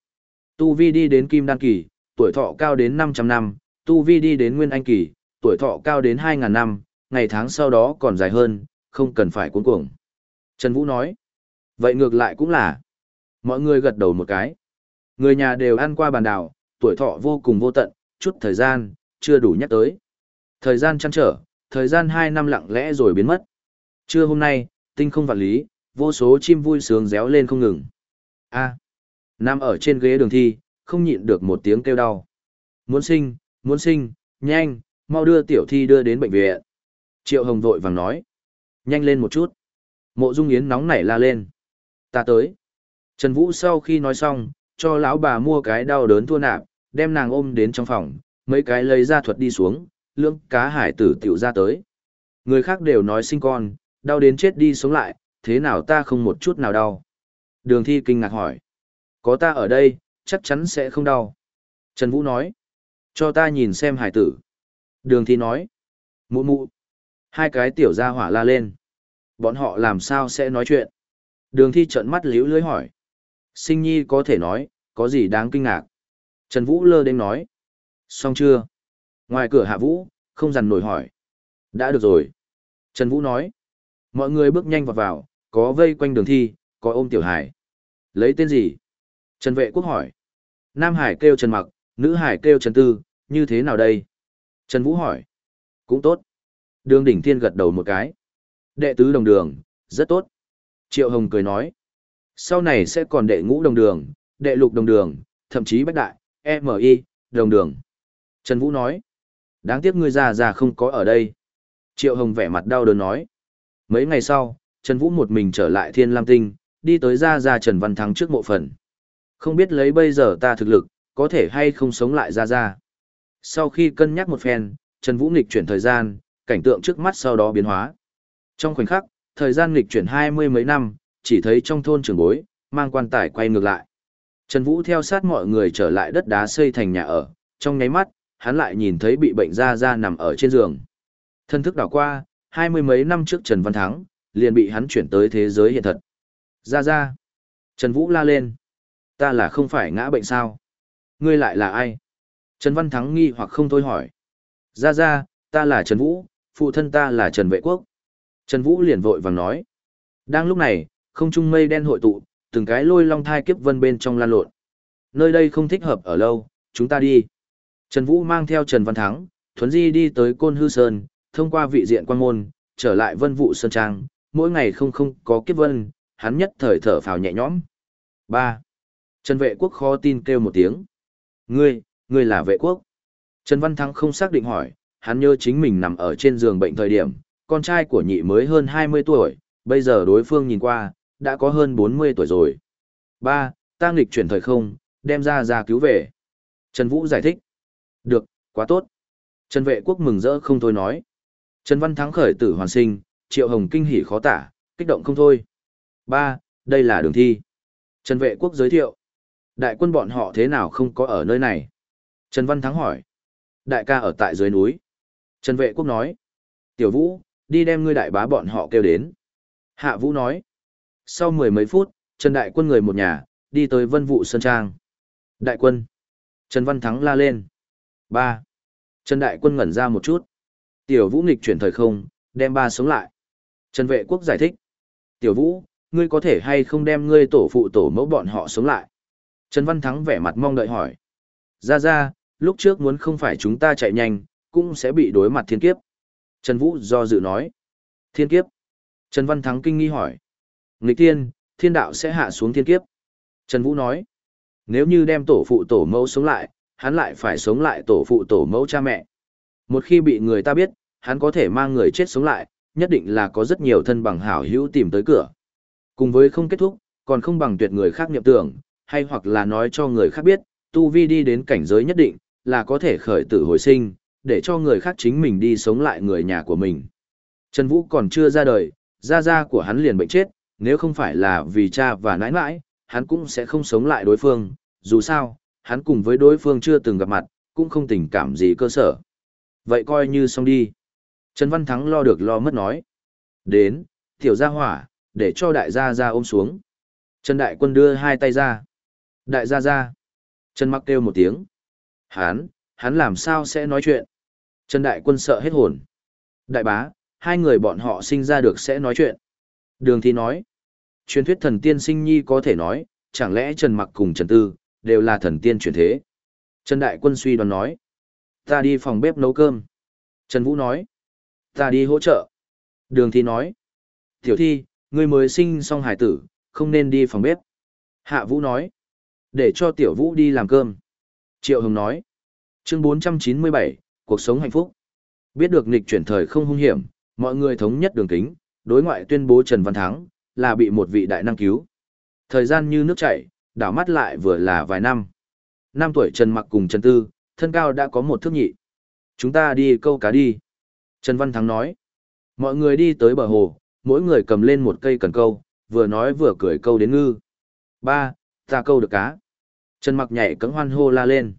Tu Vi đi đến Kim Đan Kỳ, tuổi thọ cao đến 500 năm, Tu Vi đi đến Nguyên Anh Kỳ, tuổi thọ cao đến 2.000 năm, ngày tháng sau đó còn dài hơn, không cần phải cuốn cuồng. Trần Vũ nói. Vậy ngược lại cũng là. Mọi người gật đầu một cái. Người nhà đều ăn qua bàn đảo, tuổi thọ vô cùng vô tận, chút thời gian, chưa đủ nhắc tới. Thời gian chăn trở, thời gian 2 năm lặng lẽ rồi biến mất. Trưa hôm nay, tinh không vạn lý, vô số chim vui sướng réo lên không ngừng. A. Nam ở trên ghế đường thi, không nhịn được một tiếng kêu đau. Muốn sinh, muốn sinh, nhanh, mau đưa tiểu thi đưa đến bệnh viện. Triệu Hồng vội vàng nói. Nhanh lên một chút. Mộ Dung Yến nóng nảy la lên. Ta tới. Trần Vũ sau khi nói xong, cho lão bà mua cái đau đớn thua nạp, đem nàng ôm đến trong phòng, mấy cái lấy ra thuật đi xuống, lưỡng cá hải tử tiểu ra tới. Người khác đều nói sinh con, đau đến chết đi sống lại, thế nào ta không một chút nào đau. Đường thi kinh ngạc hỏi. Có ta ở đây, chắc chắn sẽ không đau. Trần Vũ nói. Cho ta nhìn xem hải tử. Đường thi nói. Mụ mụ. Hai cái tiểu gia hỏa la lên. Bọn họ làm sao sẽ nói chuyện? Đường thi trận mắt liễu lưới hỏi. Sinh nhi có thể nói, có gì đáng kinh ngạc? Trần Vũ lơ đến nói. Xong chưa? Ngoài cửa hạ Vũ, không dằn nổi hỏi. Đã được rồi. Trần Vũ nói. Mọi người bước nhanh vào vào, có vây quanh đường thi, có ôm tiểu hải. Lấy tên gì? Trần Vệ Quốc hỏi. Nam Hải kêu Trần Mặc, nữ Hải kêu Trần Tư, như thế nào đây? Trần Vũ hỏi. Cũng tốt. Đường đỉnh thiên gật đầu một cái. Đệ tứ đồng đường, rất tốt. Triệu Hồng cười nói. Sau này sẽ còn đệ ngũ đồng đường, đệ lục đồng đường, thậm chí bách đại, e MI, đồng đường. Trần Vũ nói. Đáng tiếc ngươi già già không có ở đây. Triệu Hồng vẻ mặt đau đớn nói. Mấy ngày sau, Trần Vũ một mình trở lại Thiên Lam Tinh, đi tới ra ra Trần Văn Thắng trước mộ phần. Không biết lấy bây giờ ta thực lực, có thể hay không sống lại ra ra. Sau khi cân nhắc một phen, Trần Vũ nghịch chuyển thời gian, cảnh tượng trước mắt sau đó biến hóa. Trong khoảnh khắc, thời gian nghịch chuyển hai mươi mấy năm, chỉ thấy trong thôn trường bối, mang quan tài quay ngược lại. Trần Vũ theo sát mọi người trở lại đất đá xây thành nhà ở, trong nháy mắt, hắn lại nhìn thấy bị bệnh ra ra nằm ở trên giường. Thân thức đảo qua, hai mươi mấy năm trước Trần Văn Thắng, liền bị hắn chuyển tới thế giới hiện thật. Ra ra. Trần Vũ la lên. Ta là không phải ngã bệnh sao? Ngươi lại là ai? Trần Văn Thắng nghi hoặc không thôi hỏi. Ra ra, ta là Trần Vũ, phụ thân ta là Trần Vệ Quốc. Trần Vũ liền vội vàng nói. Đang lúc này, không trung mây đen hội tụ, từng cái lôi long thai kiếp vân bên trong lan lộn. Nơi đây không thích hợp ở lâu, chúng ta đi. Trần Vũ mang theo Trần Văn Thắng, Thuấn Di đi tới Côn Hư Sơn, thông qua vị diện quan môn, trở lại vân vũ Sơn Trang, mỗi ngày không không có kiếp vân, hắn nhất thời thở phào nhẹ nhõm. 3. Trần Vệ Quốc khó tin kêu một tiếng. Ngươi, ngươi là vệ quốc. Trần Văn Thắng không xác định hỏi, hắn nhớ chính mình nằm ở trên giường bệnh thời điểm, con trai của nhị mới hơn 20 tuổi, bây giờ đối phương nhìn qua, đã có hơn 40 tuổi rồi. Ba, ta nghịch chuyển thời không, đem ra ra cứu về. Trần Vũ giải thích. Được, quá tốt. Trần Vệ Quốc mừng rỡ không thôi nói. Trần Văn Thắng khởi tử hoàn sinh, Triệu Hồng kinh hỉ khó tả, kích động không thôi. Ba, đây là đường thi. Trần Vệ Quốc giới thiệu. Đại quân bọn họ thế nào không có ở nơi này? Trần Văn Thắng hỏi. Đại ca ở tại dưới núi. Trần Vệ Quốc nói. Tiểu Vũ, đi đem ngươi đại bá bọn họ kêu đến. Hạ Vũ nói. Sau mười mấy phút, Trần Đại Quân người một nhà, đi tới Vân Vũ Sơn Trang. Đại Quân. Trần Văn Thắng la lên. Ba. Trần Đại Quân ngẩn ra một chút. Tiểu Vũ nghịch chuyển thời không, đem ba sống lại. Trần Vệ Quốc giải thích. Tiểu Vũ, ngươi có thể hay không đem ngươi tổ phụ tổ mẫu bọn họ sống lại? Trần Văn Thắng vẻ mặt mong đợi hỏi. Ra ra, lúc trước muốn không phải chúng ta chạy nhanh, cũng sẽ bị đối mặt thiên kiếp. Trần Vũ do dự nói. Thiên kiếp. Trần Văn Thắng kinh nghi hỏi. Nghịch thiên, thiên đạo sẽ hạ xuống thiên kiếp. Trần Vũ nói. Nếu như đem tổ phụ tổ mẫu sống lại, hắn lại phải sống lại tổ phụ tổ mẫu cha mẹ. Một khi bị người ta biết, hắn có thể mang người chết sống lại, nhất định là có rất nhiều thân bằng hảo hữu tìm tới cửa. Cùng với không kết thúc, còn không bằng tuyệt người khác niệm tưởng, hay hoặc là nói cho người khác biết, tu vi đi đến cảnh giới nhất định, là có thể khởi tử hồi sinh, để cho người khác chính mình đi sống lại người nhà của mình. Trần Vũ còn chưa ra đời, gia gia của hắn liền bệnh chết, nếu không phải là vì cha và nãi nãi, hắn cũng sẽ không sống lại đối phương, dù sao, hắn cùng với đối phương chưa từng gặp mặt, cũng không tình cảm gì cơ sở. Vậy coi như xong đi. Trần Văn Thắng lo được lo mất nói. Đến, tiểu gia hỏa, để cho đại gia ra ôm xuống. Trần Đại Quân đưa hai tay ra. Đại gia ra. Trần Mặc kêu một tiếng. Hán, hắn làm sao sẽ nói chuyện? Trần Đại Quân sợ hết hồn. Đại bá, hai người bọn họ sinh ra được sẽ nói chuyện. Đường Thi nói. Truyền thuyết thần tiên sinh nhi có thể nói, chẳng lẽ Trần Mặc cùng Trần Tư, đều là thần tiên truyền thế. Trần Đại Quân suy đoán nói. Ta đi phòng bếp nấu cơm. Trần Vũ nói. Ta đi hỗ trợ. Đường Thi nói. Tiểu Thi, ngươi mới sinh xong hải tử, không nên đi phòng bếp. Hạ Vũ nói. Để cho Tiểu Vũ đi làm cơm. Triệu Hồng nói. Chương 497, cuộc sống hạnh phúc. Biết được nghịch chuyển thời không hung hiểm, mọi người thống nhất đường kính, đối ngoại tuyên bố Trần Văn Thắng là bị một vị đại năng cứu. Thời gian như nước chảy, đảo mắt lại vừa là vài năm. Năm tuổi Trần Mặc cùng Trần Tư, thân cao đã có một thước nhị. Chúng ta đi câu cá đi. Trần Văn Thắng nói. Mọi người đi tới bờ hồ, mỗi người cầm lên một cây cần câu, vừa nói vừa cười câu đến ngư. Ba, ta câu được cá. Trần Mặc nhảy cẫng hoan hô la lên.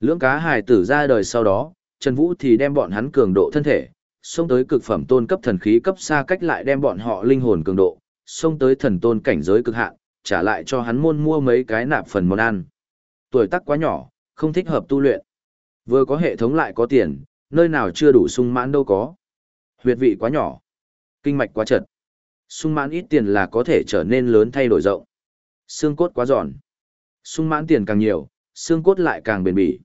Lưỡng cá hài tử ra đời sau đó, Trần Vũ thì đem bọn hắn cường độ thân thể, xông tới cực phẩm tôn cấp thần khí cấp xa cách lại đem bọn họ linh hồn cường độ, xông tới thần tôn cảnh giới cực hạn, trả lại cho hắn môn mua mấy cái nạp phần món ăn. Tuổi tác quá nhỏ, không thích hợp tu luyện. Vừa có hệ thống lại có tiền, nơi nào chưa đủ sung mãn đâu có. Huyệt vị quá nhỏ, kinh mạch quá chật. Sung mãn ít tiền là có thể trở nên lớn thay đổi rộng. Xương cốt quá giòn. Sung mãn tiền càng nhiều, xương cốt lại càng bền bỉ.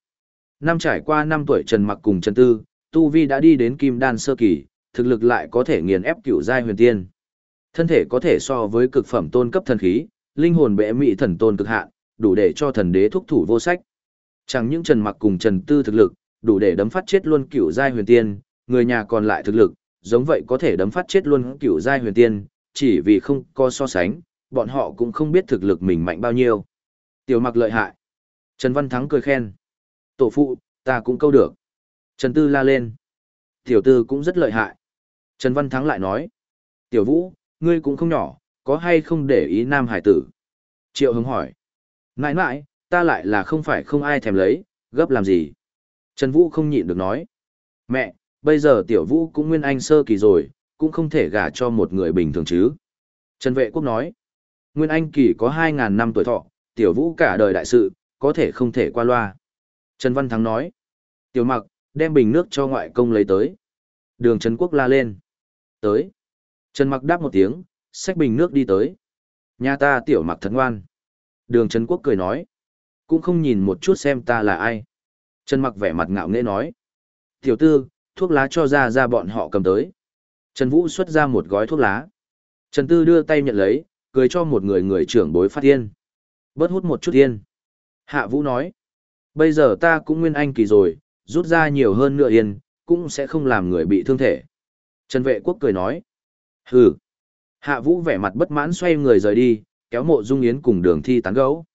Năm trải qua năm tuổi Trần Mặc cùng Trần Tư, Tu Vi đã đi đến Kim Đan Sơ Kỳ, thực lực lại có thể nghiền ép cựu giai huyền tiên. Thân thể có thể so với cực phẩm tôn cấp thần khí, linh hồn bệ mỹ thần tôn cực hạn, đủ để cho thần đế thúc thủ vô sách. Chẳng những Trần Mặc cùng Trần Tư thực lực, đủ để đấm phát chết luôn cửu giai huyền tiên, người nhà còn lại thực lực, giống vậy có thể đấm phát chết luôn cửu giai huyền tiên, chỉ vì không có so sánh, bọn họ cũng không biết thực lực mình mạnh bao nhiêu. Tiểu Mặc lợi hại. Trần Văn Thắng cười khen. Tổ phụ, ta cũng câu được. Trần Tư la lên. Tiểu Tư cũng rất lợi hại. Trần Văn Thắng lại nói. Tiểu Vũ, ngươi cũng không nhỏ, có hay không để ý nam hải tử? Triệu Hưng hỏi. Nãi nãi, ta lại là không phải không ai thèm lấy, gấp làm gì? Trần Vũ không nhịn được nói. Mẹ, bây giờ Tiểu Vũ cũng nguyên anh sơ kỳ rồi, cũng không thể gả cho một người bình thường chứ. Trần Vệ Quốc nói. Nguyên anh kỳ có 2.000 năm tuổi thọ, Tiểu Vũ cả đời đại sự, có thể không thể qua loa. Trần Văn Thắng nói. Tiểu mặc, đem bình nước cho ngoại công lấy tới. Đường Trần Quốc la lên. Tới. Trần mặc đáp một tiếng, xách bình nước đi tới. Nhà ta tiểu mặc thật ngoan. Đường Trần Quốc cười nói. Cũng không nhìn một chút xem ta là ai. Trần mặc vẻ mặt ngạo nghễ nói. Tiểu tư, thuốc lá cho ra ra bọn họ cầm tới. Trần Vũ xuất ra một gói thuốc lá. Trần Tư đưa tay nhận lấy, cười cho một người người trưởng bối phát yên. Bớt hút một chút yên. Hạ Vũ nói. Bây giờ ta cũng nguyên anh kỳ rồi, rút ra nhiều hơn nửa yên, cũng sẽ không làm người bị thương thể. Trần vệ quốc cười nói. Hừ. Hạ vũ vẻ mặt bất mãn xoay người rời đi, kéo mộ dung yến cùng đường thi tán gấu.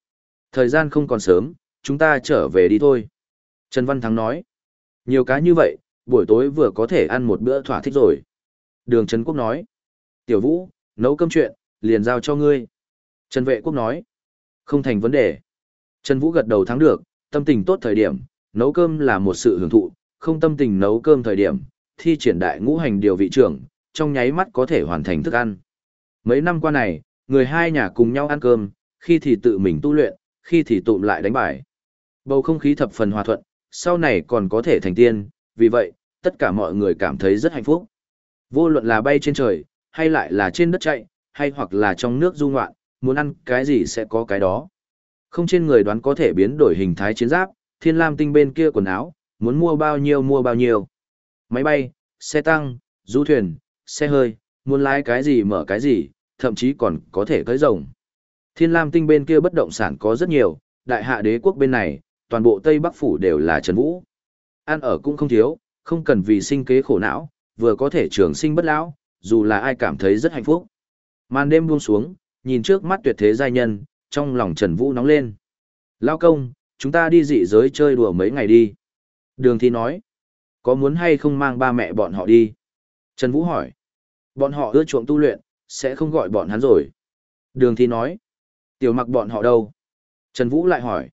Thời gian không còn sớm, chúng ta trở về đi thôi. Trần Văn Thắng nói. Nhiều cá như vậy, buổi tối vừa có thể ăn một bữa thỏa thích rồi. Đường Trần Quốc nói. Tiểu vũ, nấu cơm chuyện, liền giao cho ngươi. Trần Vệ Quốc nói. Không thành vấn đề. Trần Vũ gật đầu thắng được, tâm tình tốt thời điểm, nấu cơm là một sự hưởng thụ, không tâm tình nấu cơm thời điểm, thi triển đại ngũ hành điều vị trưởng, trong nháy mắt có thể hoàn thành thức ăn. Mấy năm qua này, người hai nhà cùng nhau ăn cơm, khi thì tự mình tu luyện, khi thì tụm lại đánh bài. Bầu không khí thập phần hòa thuận, sau này còn có thể thành tiên, vì vậy, tất cả mọi người cảm thấy rất hạnh phúc. Vô luận là bay trên trời, hay lại là trên đất chạy, hay hoặc là trong nước du ngoạn, muốn ăn cái gì sẽ có cái đó. Không trên người đoán có thể biến đổi hình thái chiến giáp, thiên lam tinh bên kia quần áo, muốn mua bao nhiêu mua bao nhiêu. Máy bay, xe tăng, du thuyền, xe hơi, muốn lái cái gì mở cái gì, thậm chí còn có thể cưới rồng. Thiên lam tinh bên kia bất động sản có rất nhiều, đại hạ đế quốc bên này, toàn bộ Tây Bắc Phủ đều là Trần Vũ. Ăn ở cũng không thiếu, không cần vì sinh kế khổ não, vừa có thể trường sinh bất lão, dù là ai cảm thấy rất hạnh phúc. Màn đêm buông xuống, nhìn trước mắt tuyệt thế giai nhân, trong lòng Trần Vũ nóng lên. Lao công, chúng ta đi dị giới chơi đùa mấy ngày đi. Đường Thi nói, có muốn hay không mang ba mẹ bọn họ đi? Trần Vũ hỏi, bọn họ ưa chuộng tu luyện, sẽ không gọi bọn hắn rồi. Đường Thi nói, tiểu mặc bọn họ đâu? Trần Vũ lại hỏi,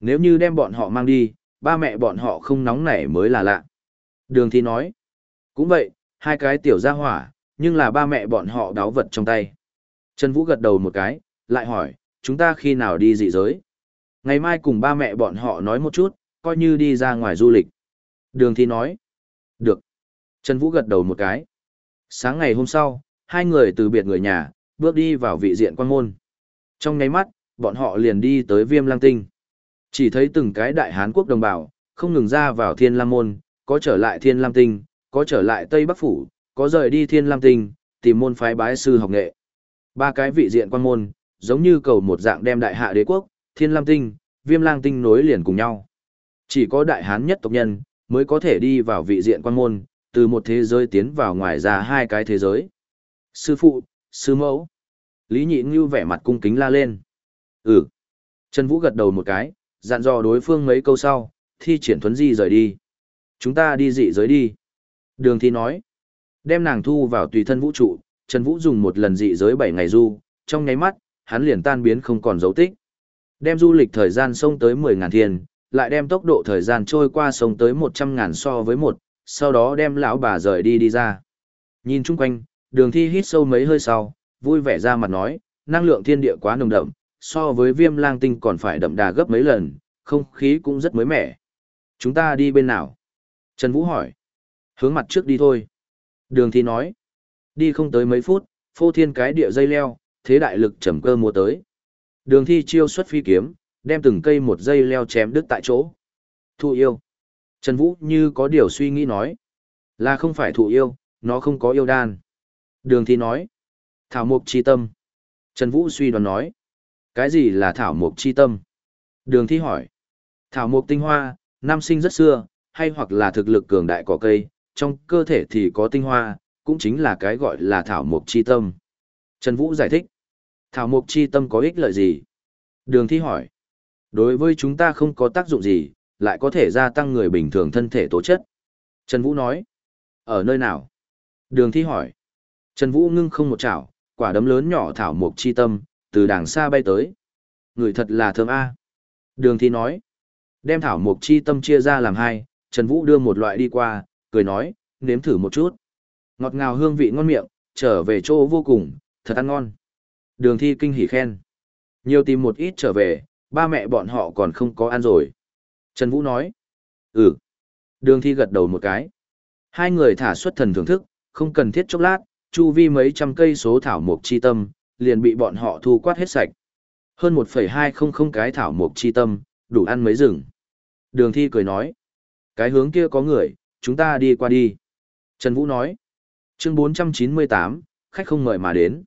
nếu như đem bọn họ mang đi, ba mẹ bọn họ không nóng nảy mới là lạ. Đường thi nói, cũng vậy, hai cái tiểu gia hỏa, nhưng là ba mẹ bọn họ đáo vật trong tay. Trần Vũ gật đầu một cái, lại hỏi, chúng ta khi nào đi dị giới? Ngày mai cùng ba mẹ bọn họ nói một chút, coi như đi ra ngoài du lịch. Đường thi nói, được. Trần Vũ gật đầu một cái. Sáng ngày hôm sau, hai người từ biệt người nhà, bước đi vào vị diện quan môn. Trong nháy mắt, bọn họ liền đi tới viêm lang tinh. Chỉ thấy từng cái đại Hán quốc đồng bào, không ngừng ra vào thiên lam môn, có trở lại thiên lam tinh, có trở lại Tây Bắc Phủ, có rời đi thiên lam tinh, tìm môn phái bái sư học nghệ. Ba cái vị diện quan môn, giống như cầu một dạng đem đại hạ đế quốc, thiên lam tinh, viêm lang tinh nối liền cùng nhau. Chỉ có đại hán nhất tộc nhân, mới có thể đi vào vị diện quan môn, từ một thế giới tiến vào ngoài ra hai cái thế giới. Sư phụ, sư mẫu. Lý nhị ngưu vẻ mặt cung kính la lên. Ừ. Trần Vũ gật đầu một cái, dặn dò đối phương mấy câu sau, thi triển thuấn di rời đi. Chúng ta đi dị giới đi. Đường thi nói. Đem nàng thu vào tùy thân vũ trụ, Trần Vũ dùng một lần dị giới 7 ngày du, trong nháy mắt, hắn liền tan biến không còn dấu tích. Đem du lịch thời gian sông tới 10.000 thiên, lại đem tốc độ thời gian trôi qua sông tới 100.000 so với một, sau đó đem lão bà rời đi đi ra. Nhìn chung quanh, đường thi hít sâu mấy hơi sau, vui vẻ ra mặt nói, năng lượng thiên địa quá nồng đậm, so với viêm lang tinh còn phải đậm đà gấp mấy lần, không khí cũng rất mới mẻ. Chúng ta đi bên nào? Trần Vũ hỏi. Hướng mặt trước đi thôi. Đường thi nói. Đi không tới mấy phút, phô thiên cái địa dây leo, thế đại lực trầm cơ mua tới. Đường thi chiêu xuất phi kiếm, đem từng cây một dây leo chém đứt tại chỗ. thu yêu. Trần Vũ như có điều suy nghĩ nói. Là không phải thụ yêu, nó không có yêu đan. Đường thi nói. Thảo mục chi tâm. Trần Vũ suy đoán nói. Cái gì là thảo mục chi tâm? Đường thi hỏi. Thảo mục tinh hoa, nam sinh rất xưa, hay hoặc là thực lực cường đại cỏ cây, trong cơ thể thì có tinh hoa, cũng chính là cái gọi là thảo mục chi tâm. Trần Vũ giải thích. Thảo mục chi tâm có ích lợi gì? Đường thi hỏi. Đối với chúng ta không có tác dụng gì, lại có thể gia tăng người bình thường thân thể tố chất. Trần Vũ nói. Ở nơi nào? Đường thi hỏi. Trần Vũ ngưng không một chảo, quả đấm lớn nhỏ thảo mộc chi tâm, từ đàng xa bay tới. Người thật là thơm a. Đường thi nói. Đem thảo mộc chi tâm chia ra làm hai, Trần Vũ đưa một loại đi qua, cười nói, nếm thử một chút. Ngọt ngào hương vị ngon miệng, trở về chỗ vô cùng, thật ăn ngon. Đường thi kinh hỉ khen. Nhiều tìm một ít trở về, ba mẹ bọn họ còn không có ăn rồi. Trần Vũ nói. Ừ. Đường thi gật đầu một cái. Hai người thả xuất thần thưởng thức, không cần thiết chốc lát, chu vi mấy trăm cây số thảo mộc chi tâm, liền bị bọn họ thu quát hết sạch. Hơn 1,200 cái thảo mộc chi tâm, đủ ăn mấy rừng. Đường thi cười nói. Cái hướng kia có người, chúng ta đi qua đi. Trần Vũ nói. Chương 498, khách không mời mà đến.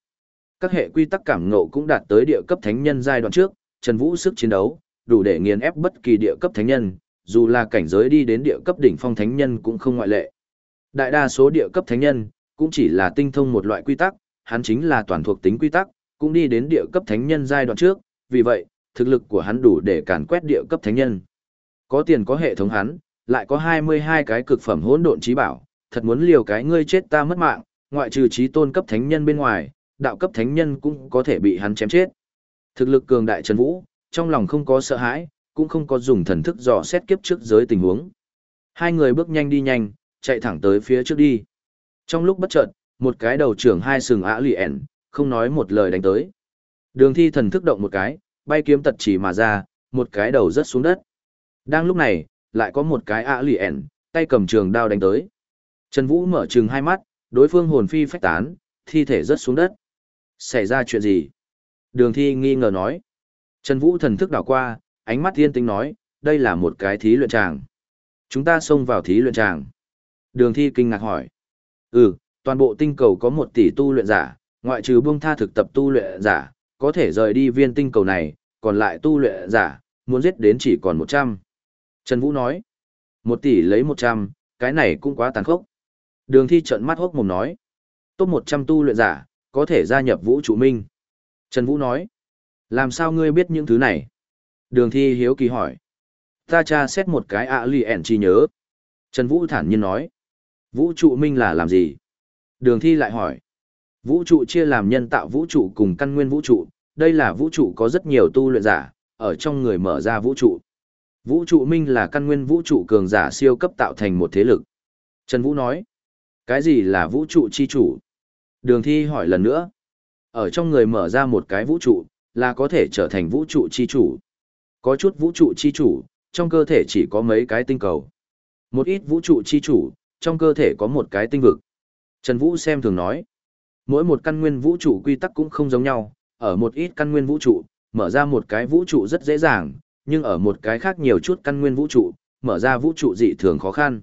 Các hệ quy tắc cảm ngộ cũng đạt tới địa cấp thánh nhân giai đoạn trước, Trần Vũ sức chiến đấu, đủ để nghiền ép bất kỳ địa cấp thánh nhân, dù là cảnh giới đi đến địa cấp đỉnh phong thánh nhân cũng không ngoại lệ. Đại đa số địa cấp thánh nhân, cũng chỉ là tinh thông một loại quy tắc, hắn chính là toàn thuộc tính quy tắc, cũng đi đến địa cấp thánh nhân giai đoạn trước, vì vậy, thực lực của hắn đủ để càn quét địa cấp thánh nhân. Có tiền có hệ thống hắn, lại có 22 cái cực phẩm hỗn độn trí bảo, thật muốn liều cái ngươi chết ta mất mạng, ngoại trừ trí tôn cấp thánh nhân bên ngoài, đạo cấp thánh nhân cũng có thể bị hắn chém chết. Thực lực cường đại Trần Vũ, trong lòng không có sợ hãi, cũng không có dùng thần thức dò xét kiếp trước giới tình huống. Hai người bước nhanh đi nhanh, chạy thẳng tới phía trước đi. Trong lúc bất chợt, một cái đầu trưởng hai sừng ả lì ẻn, không nói một lời đánh tới. Đường thi thần thức động một cái, bay kiếm tật chỉ mà ra, một cái đầu rớt xuống đất. Đang lúc này, lại có một cái ả lì ẻn, tay cầm trường đao đánh tới. Trần Vũ mở trừng hai mắt, đối phương hồn phi phách tán, thi thể rớt xuống đất. Xảy ra chuyện gì? Đường thi nghi ngờ nói. Trần Vũ thần thức đảo qua, ánh mắt thiên tinh nói, đây là một cái thí luyện tràng. Chúng ta xông vào thí luyện tràng. Đường thi kinh ngạc hỏi. Ừ, toàn bộ tinh cầu có một tỷ tu luyện giả, ngoại trừ buông tha thực tập tu luyện giả, có thể rời đi viên tinh cầu này, còn lại tu luyện giả, muốn giết đến chỉ còn 100. Trần Vũ nói, một tỷ lấy 100, cái này cũng quá tàn khốc. Đường thi trận mắt hốc mồm nói, Tốt 100 tu luyện giả, có thể gia nhập vũ trụ minh. Trần Vũ nói, làm sao ngươi biết những thứ này? Đường thi hiếu kỳ hỏi. Ta tra xét một cái ạ lì ẻn chi nhớ. Trần Vũ thản nhiên nói. Vũ trụ minh là làm gì? Đường thi lại hỏi. Vũ trụ chia làm nhân tạo vũ trụ cùng căn nguyên vũ trụ. Đây là vũ trụ có rất nhiều tu luyện giả, ở trong người mở ra vũ trụ. Vũ trụ minh là căn nguyên vũ trụ cường giả siêu cấp tạo thành một thế lực. Trần Vũ nói, cái gì là vũ trụ chi chủ? Đường thi hỏi lần nữa. Ở trong người mở ra một cái vũ trụ, là có thể trở thành vũ trụ chi chủ. Có chút vũ trụ chi chủ, trong cơ thể chỉ có mấy cái tinh cầu. Một ít vũ trụ chi chủ, trong cơ thể có một cái tinh vực. Trần Vũ xem thường nói, mỗi một căn nguyên vũ trụ quy tắc cũng không giống nhau, ở một ít căn nguyên vũ trụ, mở ra một cái vũ trụ rất dễ dàng, nhưng ở một cái khác nhiều chút căn nguyên vũ trụ, mở ra vũ trụ dị thường khó khăn.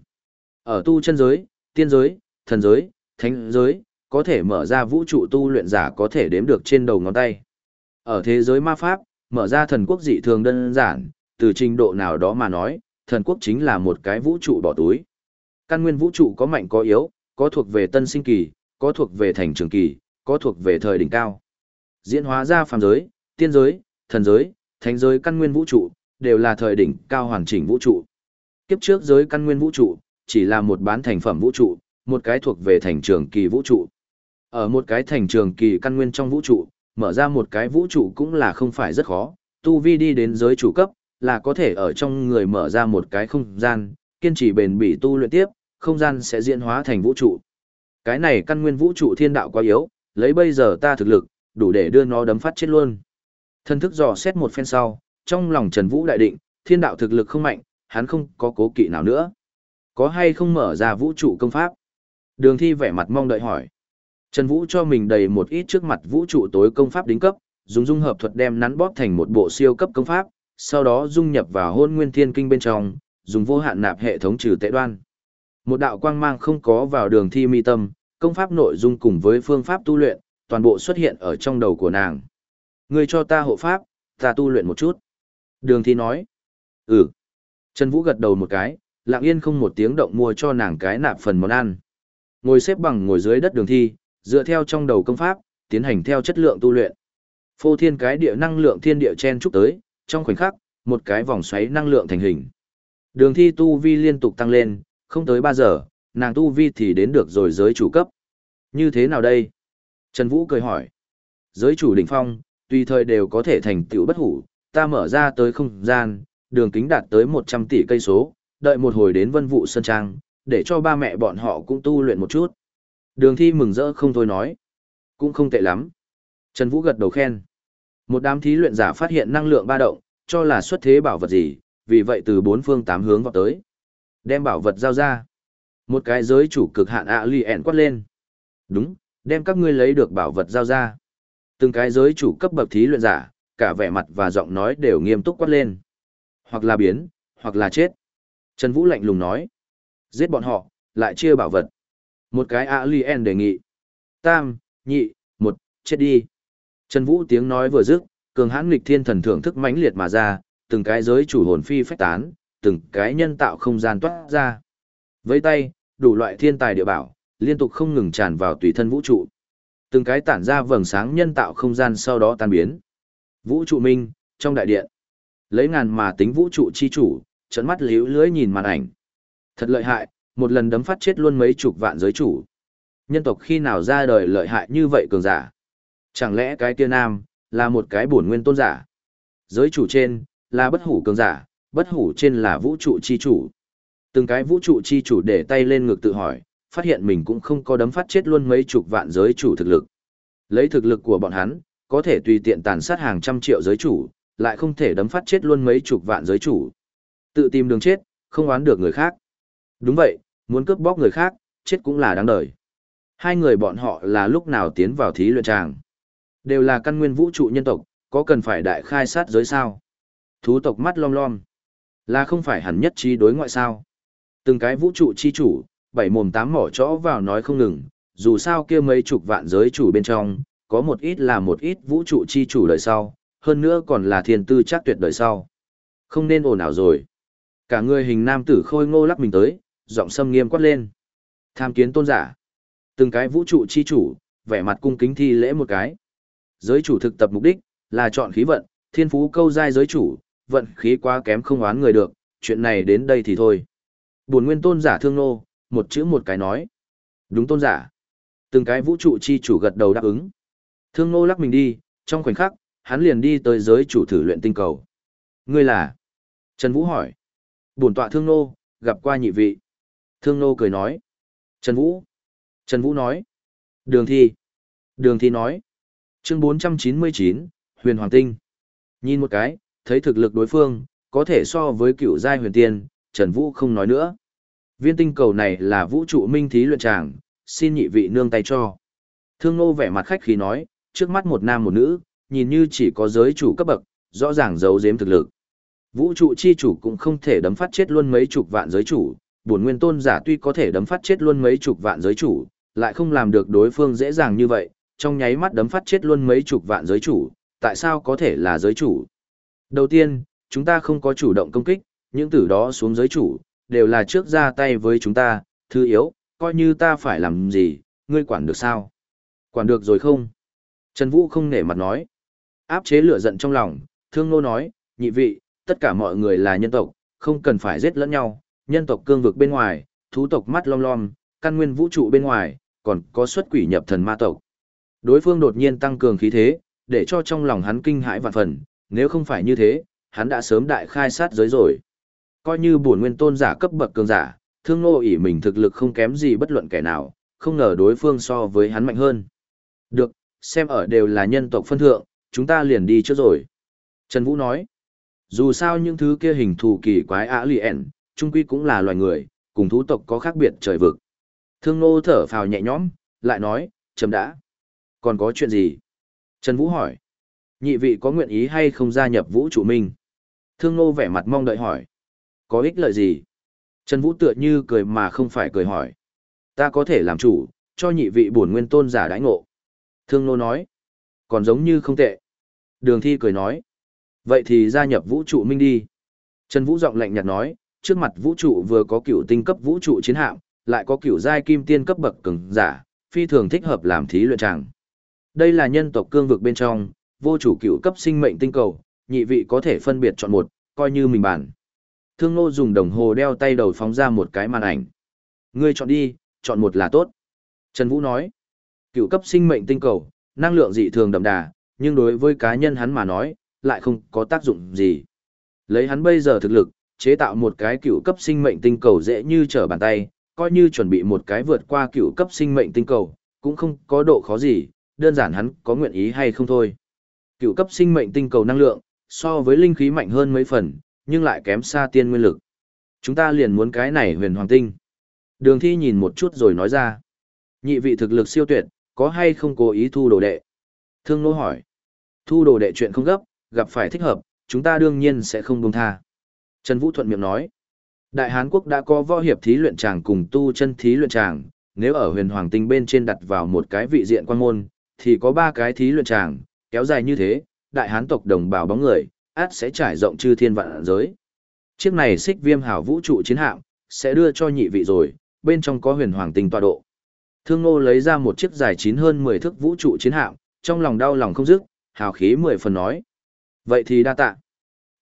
Ở tu chân giới, tiên giới, thần giới, thánh giới, có thể mở ra vũ trụ tu luyện giả có thể đếm được trên đầu ngón tay. Ở thế giới ma pháp, mở ra thần quốc dị thường đơn giản, từ trình độ nào đó mà nói, thần quốc chính là một cái vũ trụ bỏ túi. Căn nguyên vũ trụ có mạnh có yếu, có thuộc về tân sinh kỳ, có thuộc về thành trường kỳ, có thuộc về thời đỉnh cao. Diễn hóa ra phàm giới, tiên giới, thần giới, thánh giới căn nguyên vũ trụ, đều là thời đỉnh cao hoàn chỉnh vũ trụ. Kiếp trước giới căn nguyên vũ trụ, chỉ là một bán thành phẩm vũ trụ, một cái thuộc về thành trường kỳ vũ trụ. Ở một cái thành trường kỳ căn nguyên trong vũ trụ, mở ra một cái vũ trụ cũng là không phải rất khó, tu vi đi đến giới chủ cấp, là có thể ở trong người mở ra một cái không gian, kiên trì bền bỉ tu luyện tiếp, không gian sẽ diễn hóa thành vũ trụ. Cái này căn nguyên vũ trụ thiên đạo quá yếu, lấy bây giờ ta thực lực, đủ để đưa nó đấm phát chết luôn. Thân thức dò xét một phen sau, trong lòng Trần Vũ đại định, thiên đạo thực lực không mạnh, hắn không có cố kỵ nào nữa. Có hay không mở ra vũ trụ công pháp? Đường thi vẻ mặt mong đợi hỏi. Trần Vũ cho mình đầy một ít trước mặt vũ trụ tối công pháp đính cấp, dùng dung hợp thuật đem nắn bóp thành một bộ siêu cấp công pháp, sau đó dung nhập vào hôn nguyên thiên kinh bên trong, dùng vô hạn nạp hệ thống trừ tệ đoan. Một đạo quang mang không có vào đường thi mi tâm, công pháp nội dung cùng với phương pháp tu luyện, toàn bộ xuất hiện ở trong đầu của nàng. Người cho ta hộ pháp, ta tu luyện một chút. Đường thi nói. Ừ. Trần Vũ gật đầu một cái, lặng yên không một tiếng động mua cho nàng cái nạp phần món ăn. Ngồi xếp bằng ngồi dưới đất đường thi, dựa theo trong đầu công pháp, tiến hành theo chất lượng tu luyện. Phô thiên cái địa năng lượng thiên địa chen chúc tới, trong khoảnh khắc, một cái vòng xoáy năng lượng thành hình. Đường thi tu vi liên tục tăng lên, không tới 3 giờ, nàng tu vi thì đến được rồi giới chủ cấp. Như thế nào đây? Trần Vũ cười hỏi. Giới chủ đỉnh phong, tùy thời đều có thể thành tựu bất hủ, ta mở ra tới không gian, đường kính đạt tới 100 tỷ cây số, đợi một hồi đến vân vụ sơn trang, để cho ba mẹ bọn họ cũng tu luyện một chút. Đường thi mừng rỡ không thôi nói. Cũng không tệ lắm. Trần Vũ gật đầu khen. Một đám thí luyện giả phát hiện năng lượng ba động, cho là xuất thế bảo vật gì, vì vậy từ bốn phương tám hướng vào tới. Đem bảo vật giao ra. Một cái giới chủ cực hạn ạ lì ẻn quát lên. Đúng, đem các ngươi lấy được bảo vật giao ra. Từng cái giới chủ cấp bậc thí luyện giả, cả vẻ mặt và giọng nói đều nghiêm túc quát lên. Hoặc là biến, hoặc là chết. Trần Vũ lạnh lùng nói. Giết bọn họ, lại chia bảo vật. Một cái alien đề nghị. Tam, nhị, một, chết đi. Trần Vũ tiếng nói vừa dứt, cường hãn nghịch thiên thần thưởng thức mãnh liệt mà ra, từng cái giới chủ hồn phi phách tán, từng cái nhân tạo không gian toát ra. Với tay, đủ loại thiên tài địa bảo, liên tục không ngừng tràn vào tùy thân vũ trụ. Từng cái tản ra vầng sáng nhân tạo không gian sau đó tan biến. Vũ trụ minh, trong đại điện. Lấy ngàn mà tính vũ trụ chi chủ, trận mắt liếu lưới nhìn màn ảnh. Thật lợi hại, một lần đấm phát chết luôn mấy chục vạn giới chủ. Nhân tộc khi nào ra đời lợi hại như vậy cường giả? Chẳng lẽ cái kia nam, là một cái bổn nguyên tôn giả? Giới chủ trên, là bất hủ cường giả, bất hủ trên là vũ trụ chi chủ. Từng cái vũ trụ chi chủ để tay lên ngực tự hỏi, phát hiện mình cũng không có đấm phát chết luôn mấy chục vạn giới chủ thực lực. Lấy thực lực của bọn hắn, có thể tùy tiện tàn sát hàng trăm triệu giới chủ, lại không thể đấm phát chết luôn mấy chục vạn giới chủ. Tự tìm đường chết, không oán được người khác. Đúng vậy, muốn cướp bóc người khác, chết cũng là đáng đời. Hai người bọn họ là lúc nào tiến vào thí luyện tràng. Đều là căn nguyên vũ trụ nhân tộc, có cần phải đại khai sát giới sao? Thú tộc mắt lom lom. Là không phải hẳn nhất trí đối ngoại sao? Từng cái vũ trụ chi chủ, bảy mồm tám mỏ chó vào nói không ngừng, dù sao kia mấy chục vạn giới chủ bên trong, có một ít là một ít vũ trụ chi chủ đời sau, hơn nữa còn là thiên tư chắc tuyệt đời sau. Không nên ồn ào rồi. Cả người hình nam tử khôi ngô lắc mình tới, giọng sâm nghiêm quát lên. Tham kiến tôn giả. Từng cái vũ trụ chi chủ, vẻ mặt cung kính thi lễ một cái. Giới chủ thực tập mục đích, là chọn khí vận, thiên phú câu giai giới chủ, vận khí quá kém không oán người được, chuyện này đến đây thì thôi. Buồn nguyên tôn giả thương nô, một chữ một cái nói. Đúng tôn giả. Từng cái vũ trụ chi chủ gật đầu đáp ứng. Thương nô lắc mình đi, trong khoảnh khắc, hắn liền đi tới giới chủ thử luyện tinh cầu. Ngươi là? Trần Vũ hỏi. Bổn tọa thương nô, gặp qua nhị vị. Thương nô cười nói. Trần Vũ. Trần Vũ nói. Đường thi. Đường thi nói. Chương 499, Huyền Hoàng Tinh. Nhìn một cái, thấy thực lực đối phương, có thể so với cựu giai huyền tiên, Trần Vũ không nói nữa. Viên tinh cầu này là vũ trụ minh thí luyện tràng, xin nhị vị nương tay cho. Thương nô vẻ mặt khách khí nói, trước mắt một nam một nữ, nhìn như chỉ có giới chủ cấp bậc, rõ ràng giấu giếm thực lực. Vũ trụ chi chủ cũng không thể đấm phát chết luôn mấy chục vạn giới chủ, bổn nguyên tôn giả tuy có thể đấm phát chết luôn mấy chục vạn giới chủ, lại không làm được đối phương dễ dàng như vậy, trong nháy mắt đấm phát chết luôn mấy chục vạn giới chủ, tại sao có thể là giới chủ? Đầu tiên, chúng ta không có chủ động công kích, những tử đó xuống giới chủ, đều là trước ra tay với chúng ta, thứ yếu, coi như ta phải làm gì, ngươi quản được sao? Quản được rồi không? Trần Vũ không nể mặt nói. Áp chế lửa giận trong lòng, thương nô nói, nhị vị, tất cả mọi người là nhân tộc, không cần phải giết lẫn nhau, nhân tộc cương vực bên ngoài, thú tộc mắt long lom, căn nguyên vũ trụ bên ngoài, còn có xuất quỷ nhập thần ma tộc. Đối phương đột nhiên tăng cường khí thế, để cho trong lòng hắn kinh hãi vạn phần, nếu không phải như thế, hắn đã sớm đại khai sát giới rồi. Coi như bổn nguyên tôn giả cấp bậc cường giả, thương nô ỷ mình thực lực không kém gì bất luận kẻ nào, không ngờ đối phương so với hắn mạnh hơn. Được, xem ở đều là nhân tộc phân thượng, chúng ta liền đi trước rồi. Trần Vũ nói, dù sao những thứ kia hình thù kỳ quái ả lì ẻn, trung quy cũng là loài người, cùng thú tộc có khác biệt trời vực. Thương nô thở phào nhẹ nhõm, lại nói, chấm đã. Còn có chuyện gì? Trần Vũ hỏi. Nhị vị có nguyện ý hay không gia nhập vũ trụ minh? Thương nô vẻ mặt mong đợi hỏi. Có ích lợi gì? Trần Vũ tựa như cười mà không phải cười hỏi. Ta có thể làm chủ, cho nhị vị bổn nguyên tôn giả đãi ngộ. Thương nô nói. Còn giống như không tệ. Đường thi cười nói. Vậy thì gia nhập vũ trụ minh đi. Trần Vũ giọng lạnh nhạt nói, trước mặt vũ trụ vừa có cựu tinh cấp vũ trụ chiến hạm, lại có cựu giai kim tiên cấp bậc cường giả, phi thường thích hợp làm thí luyện tràng. Đây là nhân tộc cương vực bên trong, vô chủ cựu cấp sinh mệnh tinh cầu, nhị vị có thể phân biệt chọn một, coi như mình bản. Thương Nô dùng đồng hồ đeo tay đầu phóng ra một cái màn ảnh. Ngươi chọn đi, chọn một là tốt. Trần Vũ nói, cựu cấp sinh mệnh tinh cầu, năng lượng dị thường đậm đà, nhưng đối với cá nhân hắn mà nói, lại không có tác dụng gì. Lấy hắn bây giờ thực lực, chế tạo một cái cựu cấp sinh mệnh tinh cầu dễ như trở bàn tay, coi như chuẩn bị một cái vượt qua cựu cấp sinh mệnh tinh cầu, cũng không có độ khó gì, đơn giản hắn có nguyện ý hay không thôi. Cựu cấp sinh mệnh tinh cầu năng lượng, so với linh khí mạnh hơn mấy phần, nhưng lại kém xa tiên nguyên lực. Chúng ta liền muốn cái này huyền hoàng tinh. Đường thi nhìn một chút rồi nói ra. Nhị vị thực lực siêu tuyệt, có hay không cố ý thu đồ đệ? Thương nô hỏi. Thu đồ đệ chuyện không gấp, gặp phải thích hợp, chúng ta đương nhiên sẽ không buông tha. Trần Vũ thuận miệng nói. Đại Hán Quốc đã có võ hiệp thí luyện tràng cùng tu chân thí luyện tràng, nếu ở huyền hoàng tinh bên trên đặt vào một cái vị diện quan môn, thì có ba cái thí luyện tràng, kéo dài như thế, đại hán tộc đồng bào bóng người, át sẽ trải rộng chư thiên vạn giới. Chiếc này xích viêm hảo vũ trụ chiến hạm, sẽ đưa cho nhị vị rồi, bên trong có huyền hoàng tinh tọa độ. Thương Ngô lấy ra một chiếc dài chín hơn 10 thước vũ trụ chiến hạm, trong lòng đau lòng không dứt, hào khí mười phần nói. Vậy thì đa tạ.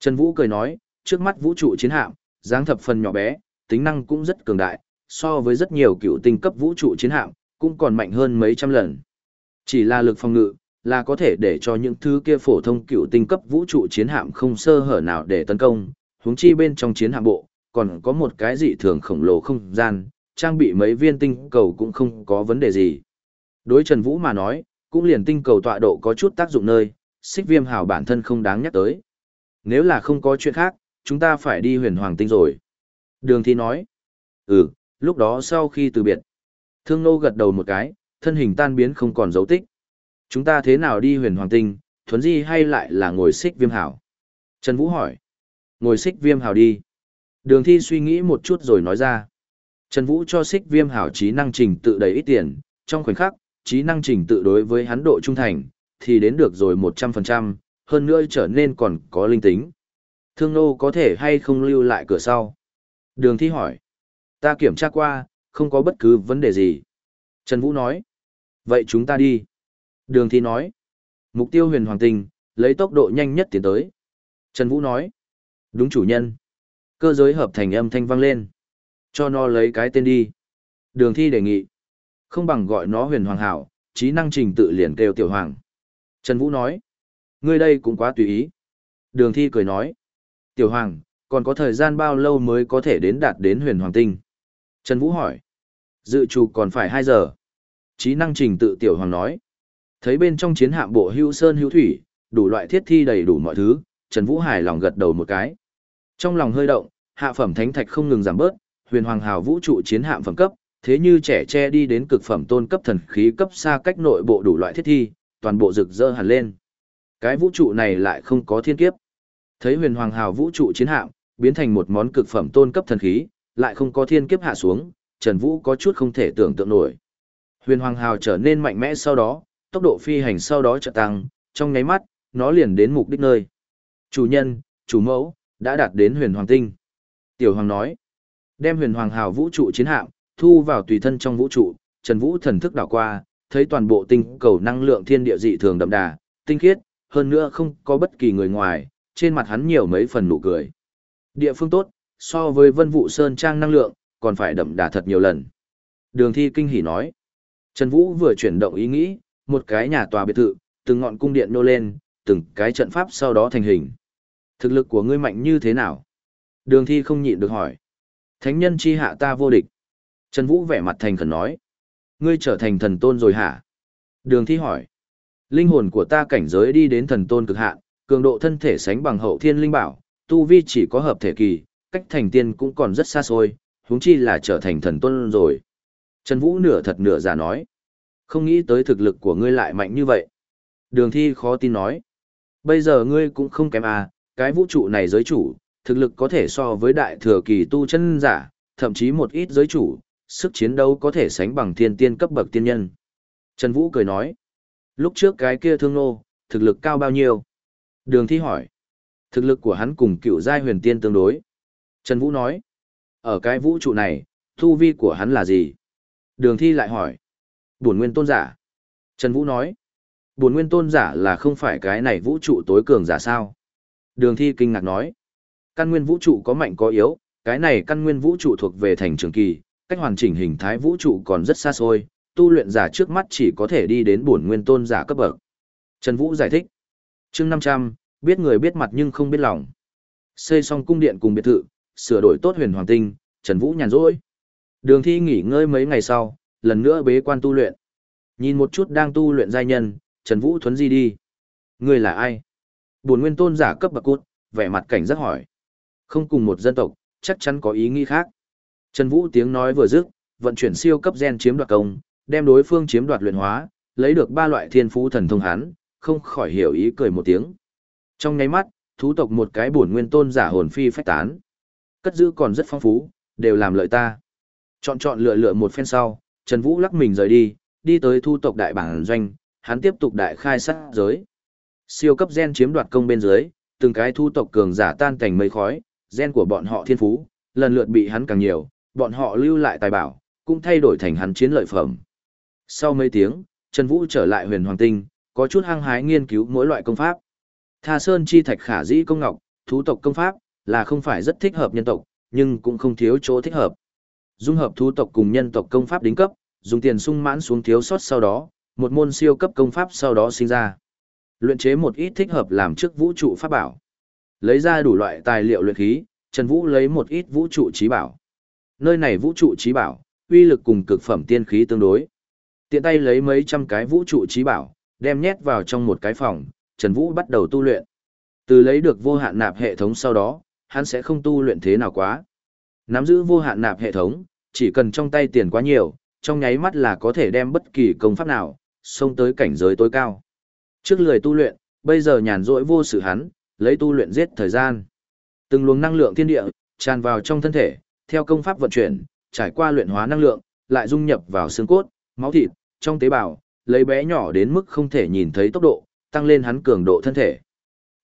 Trần Vũ cười nói, trước mắt vũ trụ chiến hạm, dáng thập phần nhỏ bé, tính năng cũng rất cường đại, so với rất nhiều cựu tinh cấp vũ trụ chiến hạm, cũng còn mạnh hơn mấy trăm lần. Chỉ là lực phòng ngự, là có thể để cho những thứ kia phổ thông cựu tinh cấp vũ trụ chiến hạm không sơ hở nào để tấn công, huống chi bên trong chiến hạm bộ, còn có một cái dị thường khổng lồ không gian, trang bị mấy viên tinh cầu cũng không có vấn đề gì. Đối Trần Vũ mà nói, cũng liền tinh cầu tọa độ có chút tác dụng nơi, xích viêm hào bản thân không đáng nhắc tới. Nếu là không có chuyện khác, chúng ta phải đi huyền hoàng tinh rồi. Đường thi nói, ừ, lúc đó sau khi từ biệt, thương nô gật đầu một cái, thân hình tan biến không còn dấu tích. Chúng ta thế nào đi huyền hoàng tinh, thuấn di hay lại là ngồi xích viêm Hảo? Trần Vũ hỏi. Ngồi xích viêm Hảo đi. Đường thi suy nghĩ một chút rồi nói ra. Trần Vũ cho xích viêm Hảo trí năng trình tự đầy ít tiền, trong khoảnh khắc, trí năng trình tự đối với hắn độ trung thành, thì đến được rồi 100%, hơn nữa trở nên còn có linh tính. Thương nô có thể hay không lưu lại cửa sau? Đường thi hỏi. Ta kiểm tra qua, không có bất cứ vấn đề gì. Trần Vũ nói. Vậy chúng ta đi. Đường thi nói. Mục tiêu huyền hoàng tinh, lấy tốc độ nhanh nhất tiến tới. Trần Vũ nói. Đúng chủ nhân. Cơ giới hợp thành âm thanh vang lên. Cho nó lấy cái tên đi. Đường thi đề nghị. Không bằng gọi nó huyền hoàng hảo, trí năng trình tự liền kêu tiểu hoàng. Trần Vũ nói. Ngươi đây cũng quá tùy ý. Đường thi cười nói. Tiểu hoàng, còn có thời gian bao lâu mới có thể đến đạt đến huyền hoàng tinh? Trần Vũ hỏi. Dự trù còn phải 2 giờ. Trí năng trình tự tiểu hoàng nói. Thấy bên trong chiến hạm bộ hưu sơn hữu thủy, đủ loại thiết thi đầy đủ mọi thứ, Trần Vũ hài lòng gật đầu một cái. Trong lòng hơi động, hạ phẩm thánh thạch không ngừng giảm bớt, huyền hoàng hào vũ trụ chiến hạm phẩm cấp, thế như trẻ che đi đến cực phẩm tôn cấp thần khí cấp xa cách nội bộ đủ loại thiết thi, toàn bộ rực rỡ hẳn lên. Cái vũ trụ này lại không có thiên kiếp. Thấy huyền hoàng hào vũ trụ chiến hạm, biến thành một món cực phẩm tôn cấp thần khí, lại không có thiên kiếp hạ xuống, Trần Vũ có chút không thể tưởng tượng nổi. Huyền hoàng hào trở nên mạnh mẽ sau đó, tốc độ phi hành sau đó trở tăng, trong nháy mắt, nó liền đến mục đích nơi. Chủ nhân, chủ mẫu, đã đạt đến huyền hoàng tinh. Tiểu hoàng nói, đem huyền hoàng hào vũ trụ chiến hạm, thu vào tùy thân trong vũ trụ, Trần Vũ thần thức đảo qua, thấy toàn bộ tinh cầu năng lượng thiên địa dị thường đậm đà, tinh khiết, hơn nữa không có bất kỳ người ngoài, trên mặt hắn nhiều mấy phần nụ cười. Địa phương tốt, so với vân vụ sơn trang năng lượng, còn phải đậm đà thật nhiều lần. Đường thi kinh hỉ nói. Trần Vũ vừa chuyển động ý nghĩ, một cái nhà tòa biệt thự, từng ngọn cung điện nô lên, từng cái trận pháp sau đó thành hình. Thực lực của ngươi mạnh như thế nào? Đường thi không nhịn được hỏi. Thánh nhân chi hạ ta vô địch. Trần Vũ vẻ mặt thành khẩn nói. Ngươi trở thành thần tôn rồi hả? Đường thi hỏi. Linh hồn của ta cảnh giới đi đến thần tôn cực hạn, cường độ thân thể sánh bằng hậu thiên linh bảo, tu vi chỉ có hợp thể kỳ, cách thành tiên cũng còn rất xa xôi, huống chi là trở thành thần tôn rồi. Trần Vũ nửa thật nửa giả nói. Không nghĩ tới thực lực của ngươi lại mạnh như vậy. Đường thi khó tin nói. Bây giờ ngươi cũng không kém à, cái vũ trụ này giới chủ, thực lực có thể so với đại thừa kỳ tu chân giả, thậm chí một ít giới chủ, sức chiến đấu có thể sánh bằng thiên tiên cấp bậc tiên nhân. Trần Vũ cười nói. Lúc trước cái kia thương nô, thực lực cao bao nhiêu? Đường thi hỏi. Thực lực của hắn cùng cựu giai huyền tiên tương đối. Trần Vũ nói. Ở cái vũ trụ này, thu vi của hắn là gì? Đường thi lại hỏi. Bổn nguyên tôn giả. Trần Vũ nói. Bổn nguyên tôn giả là không phải cái này vũ trụ tối cường giả sao? Đường thi kinh ngạc nói. Căn nguyên vũ trụ có mạnh có yếu, cái này căn nguyên vũ trụ thuộc về thành trường kỳ, cách hoàn chỉnh hình thái vũ trụ còn rất xa xôi, tu luyện giả trước mắt chỉ có thể đi đến bổn nguyên tôn giả cấp bậc. Trần Vũ giải thích chương 500, biết người biết mặt nhưng không biết lòng. Xây xong cung điện cùng biệt thự, sửa đổi tốt huyền hoàng tinh, Trần Vũ nhàn rỗi. Đường thi nghỉ ngơi mấy ngày sau, lần nữa bế quan tu luyện. Nhìn một chút đang tu luyện giai nhân, Trần Vũ thuấn di đi. Người là ai? Bổn nguyên tôn giả cấp bậc cút, vẻ mặt cảnh giác hỏi. Không cùng một dân tộc, chắc chắn có ý nghĩ khác. Trần Vũ tiếng nói vừa dứt, vận chuyển siêu cấp gen chiếm đoạt công, đem đối phương chiếm đoạt luyện hóa, lấy được ba loại thiên phú thần thông hán không khỏi hiểu ý cười một tiếng. Trong nháy mắt, thú tộc một cái bổn nguyên tôn giả hồn phi phách tán. Cất giữ còn rất phong phú, đều làm lợi ta. Chọn chọn lựa lựa một phen sau, Trần Vũ lắc mình rời đi, đi tới thu tộc đại bản doanh, hắn tiếp tục đại khai sát giới. Siêu cấp gen chiếm đoạt công bên dưới, từng cái thu tộc cường giả tan thành mây khói, gen của bọn họ thiên phú, lần lượt bị hắn càng nhiều, bọn họ lưu lại tài bảo, cũng thay đổi thành hắn chiến lợi phẩm. Sau mấy tiếng, Trần Vũ trở lại huyền hoàng tinh, có chút hăng hái nghiên cứu mỗi loại công pháp. Tha Sơn chi thạch khả dĩ công ngọc, thú tộc công pháp, là không phải rất thích hợp nhân tộc, nhưng cũng không thiếu chỗ thích hợp. Dung hợp thú tộc cùng nhân tộc công pháp đính cấp, dùng tiền sung mãn xuống thiếu sót sau đó, một môn siêu cấp công pháp sau đó sinh ra. Luyện chế một ít thích hợp làm trước vũ trụ pháp bảo. Lấy ra đủ loại tài liệu luyện khí, Trần Vũ lấy một ít vũ trụ trí bảo. Nơi này vũ trụ trí bảo, uy lực cùng cực phẩm tiên khí tương đối. Tiện tay lấy mấy trăm cái vũ trụ trí bảo, đem nhét vào trong một cái phòng, Trần Vũ bắt đầu tu luyện. Từ lấy được vô hạn nạp hệ thống sau đó, hắn sẽ không tu luyện thế nào quá. Nắm giữ vô hạn nạp hệ thống, chỉ cần trong tay tiền quá nhiều, trong nháy mắt là có thể đem bất kỳ công pháp nào, xông tới cảnh giới tối cao. Trước lười tu luyện, bây giờ nhàn rỗi vô sự hắn, lấy tu luyện giết thời gian. Từng luồng năng lượng thiên địa, tràn vào trong thân thể, theo công pháp vận chuyển, trải qua luyện hóa năng lượng, lại dung nhập vào xương cốt, máu thịt, trong tế bào, lấy bé nhỏ đến mức không thể nhìn thấy tốc độ, tăng lên hắn cường độ thân thể.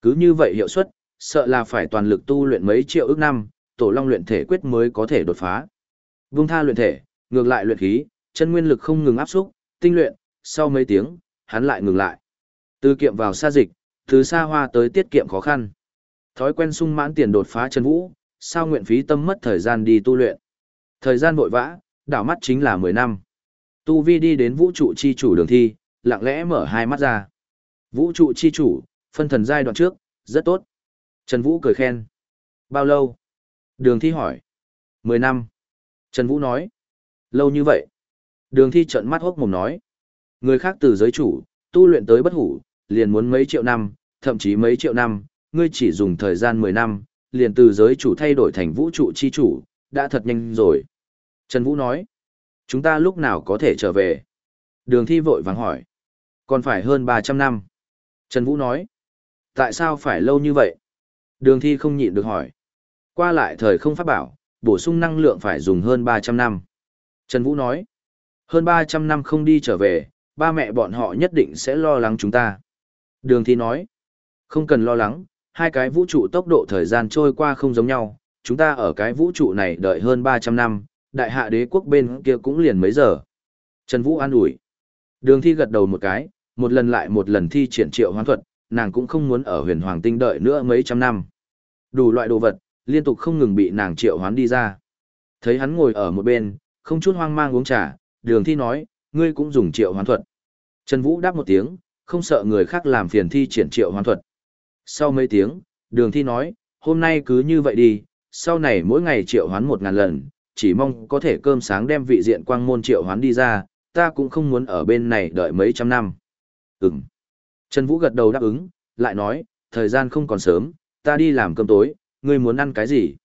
Cứ như vậy hiệu suất, sợ là phải toàn lực tu luyện mấy triệu ước năm, tổ long luyện thể quyết mới có thể đột phá. Vung tha luyện thể, ngược lại luyện khí, chân nguyên lực không ngừng áp xúc, tinh luyện, sau mấy tiếng, hắn lại ngừng lại. Từ kiệm vào xa dịch, từ xa hoa tới tiết kiệm khó khăn. Thói quen sung mãn tiền đột phá chân vũ, sao nguyện phí tâm mất thời gian đi tu luyện. Thời gian vội vã, đảo mắt chính là 10 năm. Tu Vi đi đến vũ trụ chi chủ đường thi, lặng lẽ mở hai mắt ra. Vũ trụ chi chủ, phân thần giai đoạn trước, rất tốt. Trần Vũ cười khen. Bao lâu? Đường thi hỏi. Mười năm. Trần Vũ nói. Lâu như vậy. Đường thi trận mắt hốc mồm nói. Người khác từ giới chủ, tu luyện tới bất hủ, liền muốn mấy triệu năm, thậm chí mấy triệu năm, ngươi chỉ dùng thời gian 10 năm, liền từ giới chủ thay đổi thành vũ trụ chi chủ, đã thật nhanh rồi. Trần Vũ nói, chúng ta lúc nào có thể trở về? Đường thi vội vàng hỏi, còn phải hơn 300 năm. Trần Vũ nói, tại sao phải lâu như vậy? Đường thi không nhịn được hỏi. Qua lại thời không pháp bảo, bổ sung năng lượng phải dùng hơn 300 năm. Trần Vũ nói, hơn 300 năm không đi trở về, ba mẹ bọn họ nhất định sẽ lo lắng chúng ta. Đường thi nói, không cần lo lắng, hai cái vũ trụ tốc độ thời gian trôi qua không giống nhau, chúng ta ở cái vũ trụ này đợi hơn 300 năm, đại hạ đế quốc bên kia cũng liền mấy giờ. Trần Vũ an ủi. Đường thi gật đầu một cái, một lần lại một lần thi triển triệu hoán thuật, nàng cũng không muốn ở huyền hoàng tinh đợi nữa mấy trăm năm. Đủ loại đồ vật, liên tục không ngừng bị nàng triệu hoán đi ra. Thấy hắn ngồi ở một bên, không chút hoang mang uống trà, đường thi nói, ngươi cũng dùng triệu hoán thuật. Trần Vũ đáp một tiếng, không sợ người khác làm phiền thi triển triệu hoán thuật. Sau mấy tiếng, đường thi nói, hôm nay cứ như vậy đi, sau này mỗi ngày triệu hoán một ngàn lần, chỉ mong có thể cơm sáng đem vị diện quang môn triệu hoán đi ra, ta cũng không muốn ở bên này đợi mấy trăm năm. Ừm. Trần Vũ gật đầu đáp ứng, lại nói, thời gian không còn sớm, ta đi làm cơm tối, ngươi muốn ăn cái gì?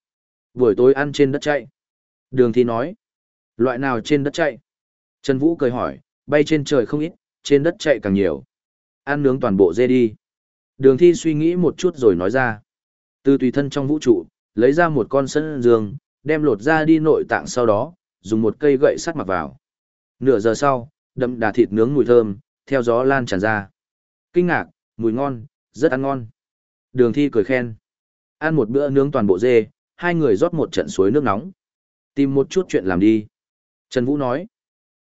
Buổi tối ăn trên đất chạy. Đường thi nói, loại nào trên đất chạy? Trần Vũ cười hỏi, bay trên trời không ít, trên đất chạy càng nhiều. Ăn nướng toàn bộ dê đi. Đường thi suy nghĩ một chút rồi nói ra. Từ tùy thân trong vũ trụ, lấy ra một con sân dương đem lột ra đi nội tạng sau đó, dùng một cây gậy sắt mặc vào. Nửa giờ sau, đậm đà thịt nướng mùi thơm, theo gió lan tràn ra. Kinh ngạc, mùi ngon, rất ăn ngon. Đường thi cười khen. Ăn một bữa nướng toàn bộ dê, hai người rót một trận suối nước nóng. Tìm một chút chuyện làm đi. Trần Vũ nói.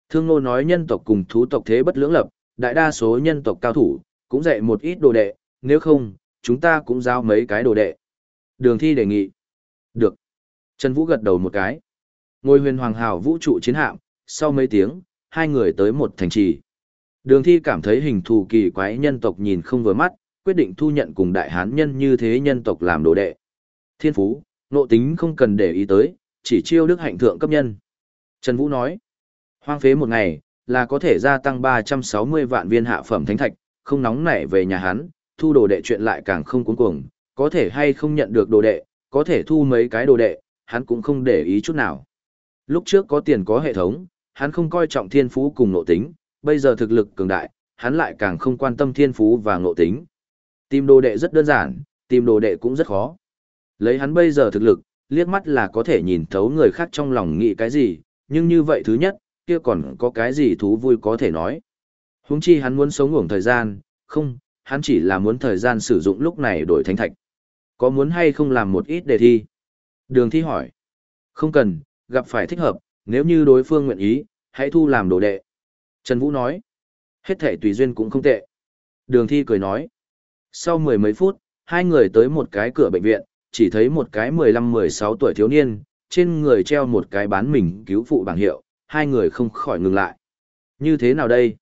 Thương Nô nói nhân tộc cùng thú tộc thế bất lưỡng lập, đại đa số nhân tộc cao thủ, cũng dạy một ít đồ đệ, nếu không, chúng ta cũng giao mấy cái đồ đệ. Đường thi đề nghị. Được. Trần Vũ gật đầu một cái. Ngôi huyền hoàng hào vũ trụ chiến hạm, sau mấy tiếng, hai người tới một thành trì. Đường thi cảm thấy hình thù kỳ quái nhân tộc nhìn không vừa mắt, quyết định thu nhận cùng đại hán nhân như thế nhân tộc làm đồ đệ. Thiên phú, nộ tính không cần để ý tới, chỉ chiêu đức hạnh thượng cấp nhân. Trần Vũ nói, hoang phế một ngày, là có thể gia tăng 360 vạn viên hạ phẩm thánh thạch, không nóng nảy về nhà hắn, thu đồ đệ chuyện lại càng không cuốn cuồng, có thể hay không nhận được đồ đệ, có thể thu mấy cái đồ đệ, hắn cũng không để ý chút nào. Lúc trước có tiền có hệ thống, hắn không coi trọng thiên phú cùng nộ tính, bây giờ thực lực cường đại, hắn lại càng không quan tâm thiên phú và nộ tính. Tìm đồ đệ rất đơn giản, tìm đồ đệ cũng rất khó. Lấy hắn bây giờ thực lực, liếc mắt là có thể nhìn thấu người khác trong lòng nghĩ cái gì, nhưng như vậy thứ nhất, kia còn có cái gì thú vui có thể nói. Huống chi hắn muốn sống ngủng thời gian, không, hắn chỉ là muốn thời gian sử dụng lúc này đổi thánh thạch. Có muốn hay không làm một ít đề thi? Đường thi hỏi. Không cần, gặp phải thích hợp, nếu như đối phương nguyện ý, hãy thu làm đồ đệ. Trần Vũ nói. Hết thể tùy duyên cũng không tệ. Đường thi cười nói. Sau mười mấy phút, hai người tới một cái cửa bệnh viện, chỉ thấy một cái 15-16 tuổi thiếu niên, trên người treo một cái bán mình cứu phụ bảng hiệu, hai người không khỏi ngừng lại. Như thế nào đây?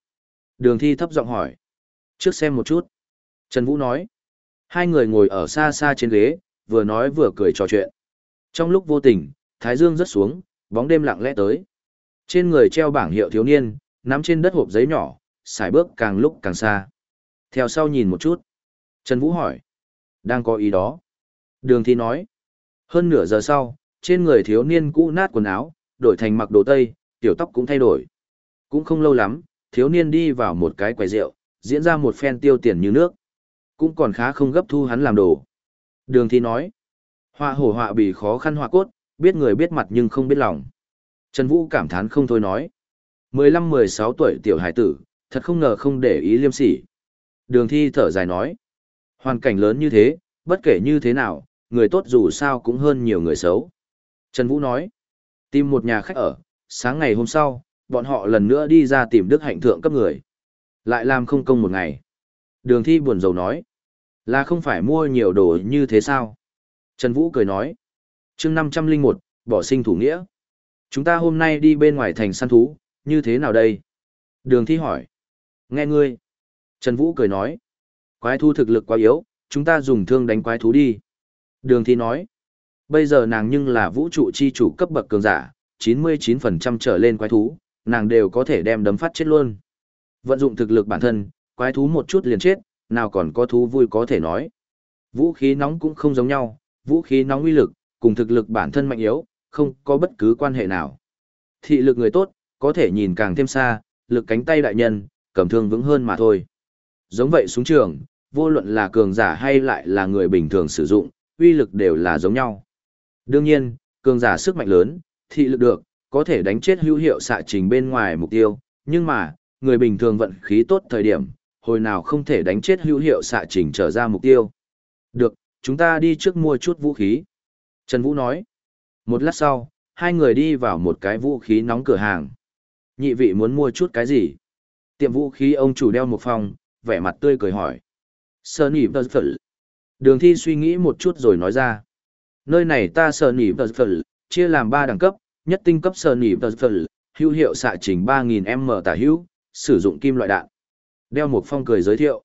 Đường thi thấp giọng hỏi. Trước xem một chút. Trần Vũ nói. Hai người ngồi ở xa xa trên ghế, vừa nói vừa cười trò chuyện. Trong lúc vô tình, Thái Dương rớt xuống, bóng đêm lặng lẽ tới. Trên người treo bảng hiệu thiếu niên, nắm trên đất hộp giấy nhỏ, xài bước càng lúc càng xa. Theo sau nhìn một chút. Trần Vũ hỏi. Đang có ý đó. Đường thi nói. Hơn nửa giờ sau, trên người thiếu niên cũ nát quần áo, đổi thành mặc đồ tây, tiểu tóc cũng thay đổi. Cũng không lâu lắm, thiếu niên đi vào một cái quầy rượu, diễn ra một phen tiêu tiền như nước. Cũng còn khá không gấp thu hắn làm đồ. Đường thi nói. Họa hổ họa bị khó khăn họa cốt, biết người biết mặt nhưng không biết lòng. Trần Vũ cảm thán không thôi nói. 15-16 tuổi tiểu hải tử, thật không ngờ không để ý liêm sỉ. Đường thi thở dài nói. Hoàn cảnh lớn như thế, bất kể như thế nào, người tốt dù sao cũng hơn nhiều người xấu. Trần Vũ nói. Tìm một nhà khách ở, sáng ngày hôm sau, bọn họ lần nữa đi ra tìm đức hạnh thượng cấp người. Lại làm không công một ngày. Đường thi buồn rầu nói. Là không phải mua nhiều đồ như thế sao? Trần Vũ cười nói. chương 501, bỏ sinh thủ nghĩa. Chúng ta hôm nay đi bên ngoài thành săn thú, như thế nào đây? Đường thi hỏi. Nghe ngươi. Trần Vũ cười nói. Quái thú thực lực quá yếu, chúng ta dùng thương đánh quái thú đi. Đường thi nói. Bây giờ nàng nhưng là vũ trụ chi chủ cấp bậc cường giả, 99% trở lên quái thú, nàng đều có thể đem đấm phát chết luôn. Vận dụng thực lực bản thân, quái thú một chút liền chết, nào còn có thú vui có thể nói. Vũ khí nóng cũng không giống nhau, vũ khí nóng uy lực, cùng thực lực bản thân mạnh yếu, không có bất cứ quan hệ nào. Thị lực người tốt, có thể nhìn càng thêm xa, lực cánh tay đại nhân, cầm thương vững hơn mà thôi. Giống vậy súng trường, vô luận là cường giả hay lại là người bình thường sử dụng, uy lực đều là giống nhau. Đương nhiên, cường giả sức mạnh lớn, thị lực được, có thể đánh chết hữu hiệu xạ trình bên ngoài mục tiêu, nhưng mà, người bình thường vận khí tốt thời điểm, hồi nào không thể đánh chết hữu hiệu xạ trình trở ra mục tiêu. Được, chúng ta đi trước mua chút vũ khí. Trần Vũ nói. Một lát sau, hai người đi vào một cái vũ khí nóng cửa hàng. Nhị vị muốn mua chút cái gì? Tiệm vũ khí ông chủ đeo một phòng, vẻ mặt tươi cười hỏi. Sơn nỉ vật phở. Đường thi suy nghĩ một chút rồi nói ra. Nơi này ta sơn nỉ vật phở, chia làm ba đẳng cấp, nhất tinh cấp sơn nỉ vật phở, hữu hiệu xạ trình 3.000m tả hữu, sử dụng kim loại đạn. Đeo một phong cười giới thiệu.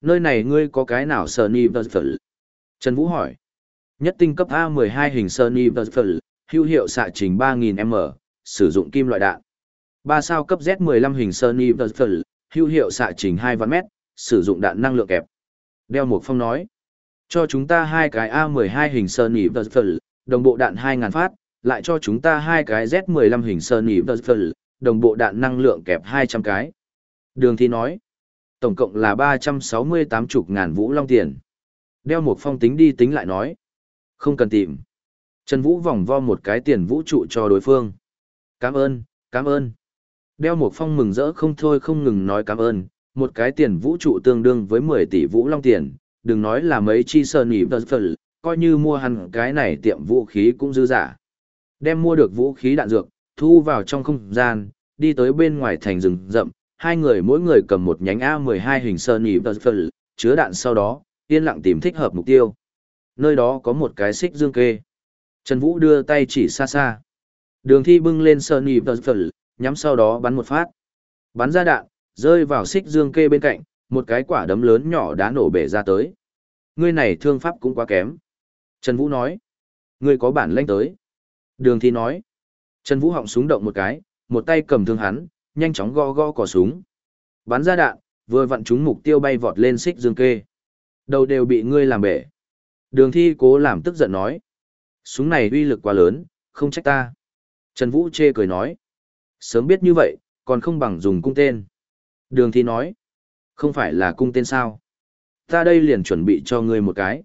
Nơi này ngươi có cái nào sơn nỉ vật phở? Trần Vũ hỏi. Nhất tinh cấp A12 hình sơn nhỉ hữu hiệu xạ trình 3000m, sử dụng kim loại đạn. Ba sao cấp Z15 hình Sony Vertical, hữu hiệu xạ trình 2 vạn mét, sử dụng đạn năng lượng kẹp. Đeo Mục Phong nói, cho chúng ta hai cái A12 hình Sony Vertical, đồng bộ đạn 2000 phát, lại cho chúng ta hai cái Z15 hình Sony Vertical, đồng bộ đạn năng lượng kẹp 200 cái. Đường Thi nói, tổng cộng là 368 chục ngàn vũ long tiền. Đeo một Phong tính đi tính lại nói, không cần tìm. Trần Vũ vòng vo một cái tiền vũ trụ cho đối phương. Cảm ơn, cảm ơn. Đeo một phong mừng rỡ không thôi không ngừng nói cảm ơn, một cái tiền vũ trụ tương đương với 10 tỷ vũ long tiền, đừng nói là mấy chi sơn nhỉ vật phật, coi như mua hẳn cái này tiệm vũ khí cũng dư giả. Đem mua được vũ khí đạn dược, thu vào trong không gian, đi tới bên ngoài thành rừng rậm, hai người mỗi người cầm một nhánh A12 hình sơn nhỉ vật phật, chứa đạn sau đó, yên lặng tìm thích hợp mục tiêu. Nơi đó có một cái xích dương kê. Trần Vũ đưa tay chỉ xa xa. Đường thi bưng lên sơn nhỉ vật phật, nhắm sau đó bắn một phát. Bắn ra đạn, rơi vào xích dương kê bên cạnh, một cái quả đấm lớn nhỏ đã nổ bể ra tới. Ngươi này thương pháp cũng quá kém. Trần Vũ nói. Ngươi có bản lĩnh tới. Đường thi nói. Trần Vũ họng súng động một cái, một tay cầm thương hắn, nhanh chóng go go cò súng. Bắn ra đạn, vừa vặn trúng mục tiêu bay vọt lên xích dương kê. Đầu đều bị ngươi làm bể. Đường thi cố làm tức giận nói. Súng này uy lực quá lớn, không trách ta. Trần Vũ chê cười nói. Sớm biết như vậy, còn không bằng dùng cung tên. Đường thi nói, không phải là cung tên sao? Ta đây liền chuẩn bị cho ngươi một cái.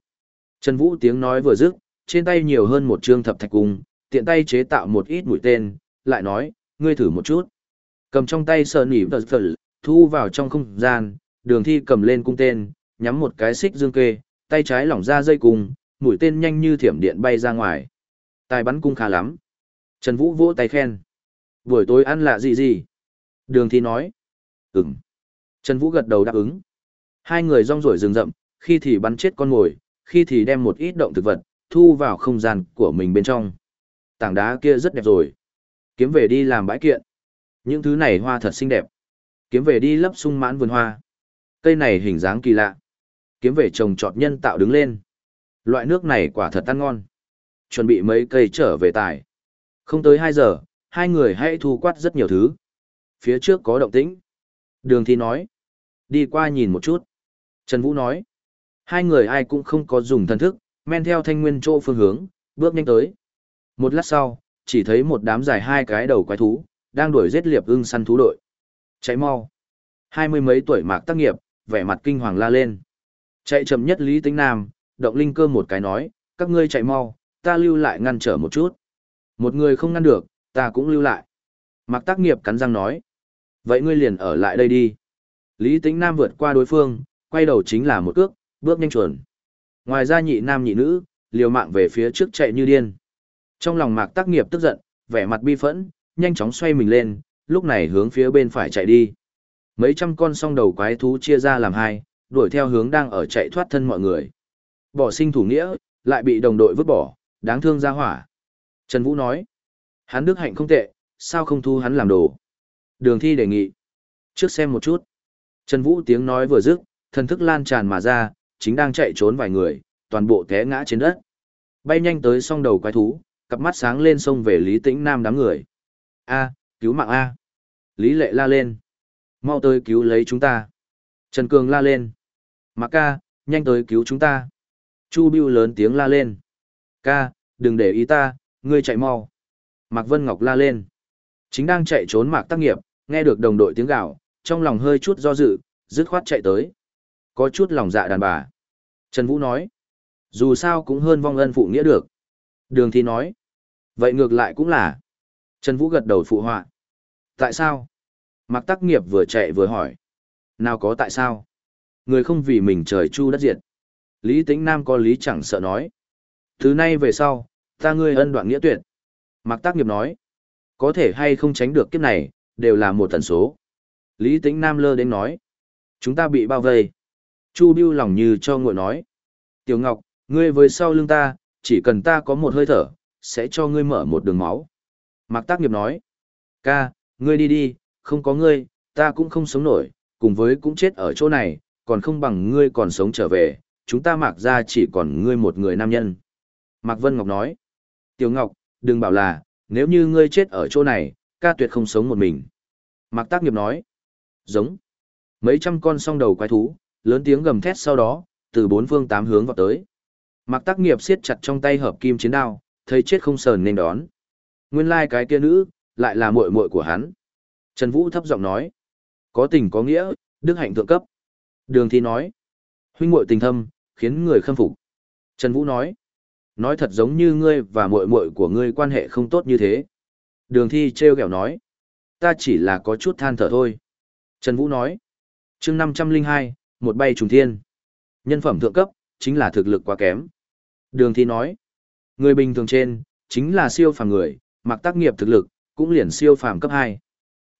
Trần Vũ tiếng nói vừa dứt, trên tay nhiều hơn một trương thập thạch cung, tiện tay chế tạo một ít mũi tên, lại nói, ngươi thử một chút. Cầm trong tay sờ nỉ vật vật, thu vào trong không gian, đường thi cầm lên cung tên, nhắm một cái xích dương kê, tay trái lỏng ra dây cung, mũi tên nhanh như thiểm điện bay ra ngoài. Tài bắn cung khá lắm. Trần Vũ vỗ tay khen. Buổi tối ăn lạ gì gì? Đường thì nói. Ừm. Trần Vũ gật đầu đáp ứng. Hai người rong rổi rừng rậm, khi thì bắn chết con ngồi, khi thì đem một ít động thực vật, thu vào không gian của mình bên trong. Tảng đá kia rất đẹp rồi. Kiếm về đi làm bãi kiện. Những thứ này hoa thật xinh đẹp. Kiếm về đi lấp sung mãn vườn hoa. Cây này hình dáng kỳ lạ. Kiếm về trồng trọt nhân tạo đứng lên. Loại nước này quả thật ăn ngon. Chuẩn bị mấy cây trở về tải Không tới 2 giờ, hai người hãy thu quát rất nhiều thứ. Phía trước có động tĩnh. Đường thi nói. Đi qua nhìn một chút. Trần Vũ nói. Hai người ai cũng không có dùng thần thức, men theo thanh nguyên chỗ phương hướng, bước nhanh tới. Một lát sau, chỉ thấy một đám dài hai cái đầu quái thú, đang đuổi giết liệp ưng săn thú đội. Chạy mau. Hai mươi mấy tuổi mạc tác nghiệp, vẻ mặt kinh hoàng la lên. Chạy chậm nhất Lý Tính Nam, động linh cơ một cái nói, các ngươi chạy mau, ta lưu lại ngăn trở một chút. Một người không ngăn được, ta cũng lưu lại. Mạc tác nghiệp cắn răng nói. Vậy ngươi liền ở lại đây đi. Lý Tĩnh Nam vượt qua đối phương, quay đầu chính là một cước, bước nhanh chuẩn. Ngoài ra nhị nam nhị nữ, liều mạng về phía trước chạy như điên. Trong lòng mạc tác nghiệp tức giận, vẻ mặt bi phẫn, nhanh chóng xoay mình lên, lúc này hướng phía bên phải chạy đi. Mấy trăm con song đầu quái thú chia ra làm hai, đuổi theo hướng đang ở chạy thoát thân mọi người. Bỏ sinh thủ nghĩa, lại bị đồng đội vứt bỏ, đáng thương ra hỏa. Trần Vũ nói, Hắn đức hạnh không tệ, sao không thu hắn làm đồ? Đường thi đề nghị. Trước xem một chút. Trần Vũ tiếng nói vừa dứt, thần thức lan tràn mà ra, chính đang chạy trốn vài người, toàn bộ té ngã trên đất. Bay nhanh tới song đầu quái thú, cặp mắt sáng lên sông về Lý Tĩnh Nam đám người. A, cứu mạng A. Lý Lệ la lên. Mau tới cứu lấy chúng ta. Trần Cường la lên. Mạc ca, nhanh tới cứu chúng ta. Chu Biêu lớn tiếng la lên. Ca, đừng để ý ta, ngươi chạy mau. Mạc Vân Ngọc la lên. Chính đang chạy trốn Mạc Tác Nghiệp, nghe được đồng đội tiếng gào, trong lòng hơi chút do dự, dứt khoát chạy tới. Có chút lòng dạ đàn bà. Trần Vũ nói. Dù sao cũng hơn vong ân phụ nghĩa được. Đường Thi nói. Vậy ngược lại cũng là. Trần Vũ gật đầu phụ họa. Tại sao? Mạc Tác Nghiệp vừa chạy vừa hỏi. Nào có tại sao? Người không vì mình trời chu đất diệt. Lý Tĩnh Nam có lý chẳng sợ nói. Thứ nay về sau, ta ngươi ân đoạn nghĩa tuyệt. Mạc Tác Nghiệp nói. Có thể hay không tránh được kiếp này, đều là một tần số. Lý Tĩnh Nam lơ đến nói. Chúng ta bị bao vây. Chu Biêu lòng như cho ngội nói. Tiểu Ngọc, ngươi với sau lưng ta, chỉ cần ta có một hơi thở, sẽ cho ngươi mở một đường máu. Mạc Tác Nghiệp nói. Ca, ngươi đi đi, không có ngươi, ta cũng không sống nổi, cùng với cũng chết ở chỗ này, còn không bằng ngươi còn sống trở về, chúng ta mặc ra chỉ còn ngươi một người nam nhân. Mạc Vân Ngọc nói, Tiểu Ngọc, đừng bảo là, nếu như ngươi chết ở chỗ này, ca tuyệt không sống một mình. Mạc Tác Nghiệp nói, giống. Mấy trăm con song đầu quái thú, lớn tiếng gầm thét sau đó, từ bốn phương tám hướng vào tới. Mạc Tác Nghiệp siết chặt trong tay hợp kim chiến đao, thấy chết không sờn nên đón. Nguyên lai like cái kia nữ, lại là muội muội của hắn. Trần Vũ thấp giọng nói, có tình có nghĩa, đức hạnh thượng cấp. Đường Thi nói, huynh muội tình thâm, khiến người khâm phục. Trần Vũ nói, nói thật giống như ngươi và muội muội của ngươi quan hệ không tốt như thế. Đường Thi treo kẹo nói, ta chỉ là có chút than thở thôi. Trần Vũ nói, chương 502, một bay trùng thiên. Nhân phẩm thượng cấp, chính là thực lực quá kém. Đường Thi nói, người bình thường trên, chính là siêu phàm người, mặc tác nghiệp thực lực, cũng liền siêu phàm cấp 2.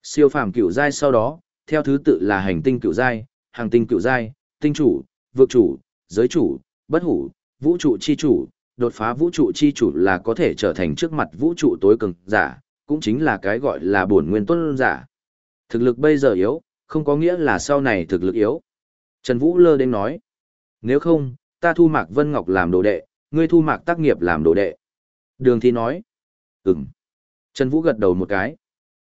Siêu phàm cửu giai sau đó, theo thứ tự là hành tinh cửu giai, hàng tinh cựu giai, tinh chủ, vực chủ, giới chủ, bất hủ, vũ trụ chi chủ, đột phá vũ trụ chi chủ là có thể trở thành trước mặt vũ trụ tối cường giả, cũng chính là cái gọi là bổn nguyên tôn giả. Thực lực bây giờ yếu, không có nghĩa là sau này thực lực yếu. Trần Vũ lơ đến nói, nếu không, ta thu Mạc Vân Ngọc làm đồ đệ, ngươi thu Mạc Tác Nghiệp làm đồ đệ. Đường Thi nói, ừm. Trần Vũ gật đầu một cái.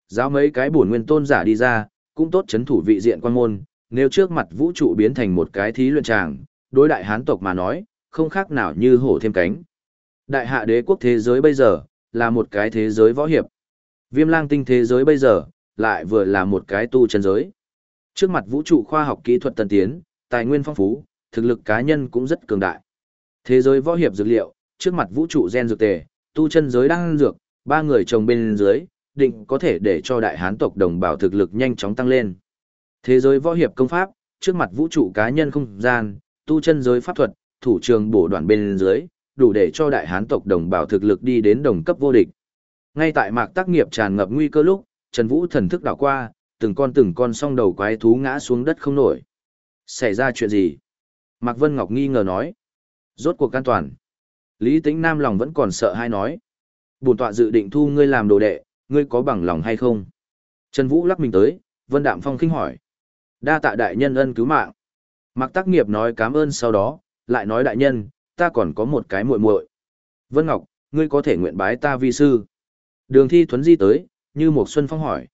Giáo mấy cái bổn nguyên tôn giả đi ra, cũng tốt chấn thủ vị diện quan môn, nếu trước mặt vũ trụ biến thành một cái thí luyện tràng, đối đại hán tộc mà nói, không khác nào như hổ thêm cánh. Đại hạ đế quốc thế giới bây giờ, là một cái thế giới võ hiệp. Viêm lang tinh thế giới bây giờ, lại vừa là một cái tu chân giới. Trước mặt vũ trụ khoa học kỹ thuật tân tiến, tài nguyên phong phú, thực lực cá nhân cũng rất cường đại. Thế giới võ hiệp dược liệu, trước mặt vũ trụ gen dược tề, tu chân giới đang dược, ba người chồng bên dưới, định có thể để cho đại hán tộc đồng bào thực lực nhanh chóng tăng lên. Thế giới võ hiệp công pháp, trước mặt vũ trụ cá nhân không gian, tu chân giới pháp thuật, thủ trường bổ đoạn bên dưới, đủ để cho đại hán tộc đồng bào thực lực đi đến đồng cấp vô địch. Ngay tại mạc tác nghiệp tràn ngập nguy cơ lúc, Trần Vũ thần thức đảo qua, từng con từng con song đầu quái thú ngã xuống đất không nổi. Xảy ra chuyện gì? Mạc Vân Ngọc nghi ngờ nói. Rốt cuộc an toàn. Lý Tĩnh Nam lòng vẫn còn sợ hay nói. Bổn tọa dự định thu ngươi làm đồ đệ, ngươi có bằng lòng hay không? Trần Vũ lắc mình tới, Vân Đạm Phong khinh hỏi. Đa tạ đại nhân ân cứu mạng. Mạc Tác Nghiệp nói cảm ơn sau đó, lại nói đại nhân, ta còn có một cái muội muội. Vân Ngọc, ngươi có thể nguyện bái ta vi sư. Đường thi thuấn di tới, như một xuân phong hỏi.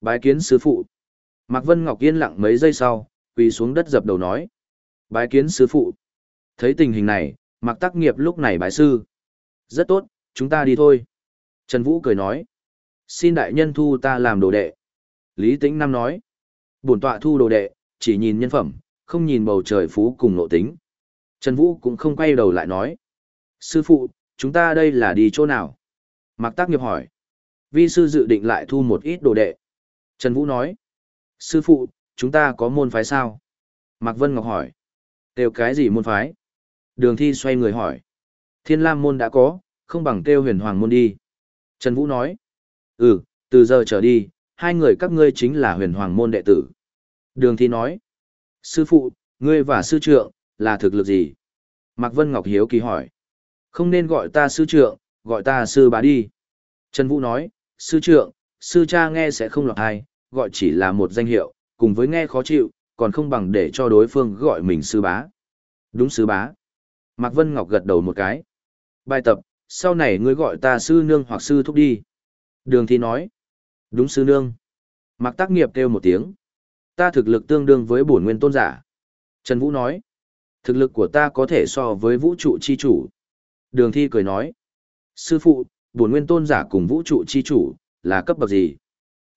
Bái kiến sư phụ. Mạc Vân Ngọc yên lặng mấy giây sau, quỳ xuống đất dập đầu nói. Bái kiến sư phụ. Thấy tình hình này, Mạc Tác Nghiệp lúc này bái sư. Rất tốt, chúng ta đi thôi. Trần Vũ cười nói. Xin đại nhân thu ta làm đồ đệ. Lý Tĩnh Nam nói. Bổn tọa thu đồ đệ, chỉ nhìn nhân phẩm, không nhìn bầu trời phú cùng nộ tính. Trần Vũ cũng không quay đầu lại nói. Sư phụ, chúng ta đây là đi chỗ nào? Mạc Tác Nghiệp hỏi. Vi sư dự định lại thu một ít đồ đệ. Trần Vũ nói. Sư phụ, chúng ta có môn phái sao? Mạc Vân Ngọc hỏi. Kêu cái gì môn phái? Đường thi xoay người hỏi. Thiên Lam môn đã có, không bằng kêu huyền hoàng môn đi. Trần Vũ nói. Ừ, từ giờ trở đi, hai người các ngươi chính là huyền hoàng môn đệ tử. Đường thi nói. Sư phụ, ngươi và sư trượng, là thực lực gì? Mạc Vân Ngọc Hiếu kỳ hỏi. Không nên gọi ta sư trượng, gọi ta sư bá đi. Trần Vũ nói, sư trượng, sư cha nghe sẽ không lọt hay, gọi chỉ là một danh hiệu, cùng với nghe khó chịu, còn không bằng để cho đối phương gọi mình sư bá. Đúng sư bá. Mạc Vân Ngọc gật đầu một cái. Bài tập, sau này ngươi gọi ta sư nương hoặc sư thúc đi. Đường thi nói. Đúng sư nương. mặc tác nghiệp kêu một tiếng. Ta thực lực tương đương với bổn nguyên tôn giả. Trần Vũ nói. Thực lực của ta có thể so với vũ trụ chi chủ. Đường thi cười nói. Sư phụ, bổn nguyên tôn giả cùng vũ trụ chi chủ, là cấp bậc gì?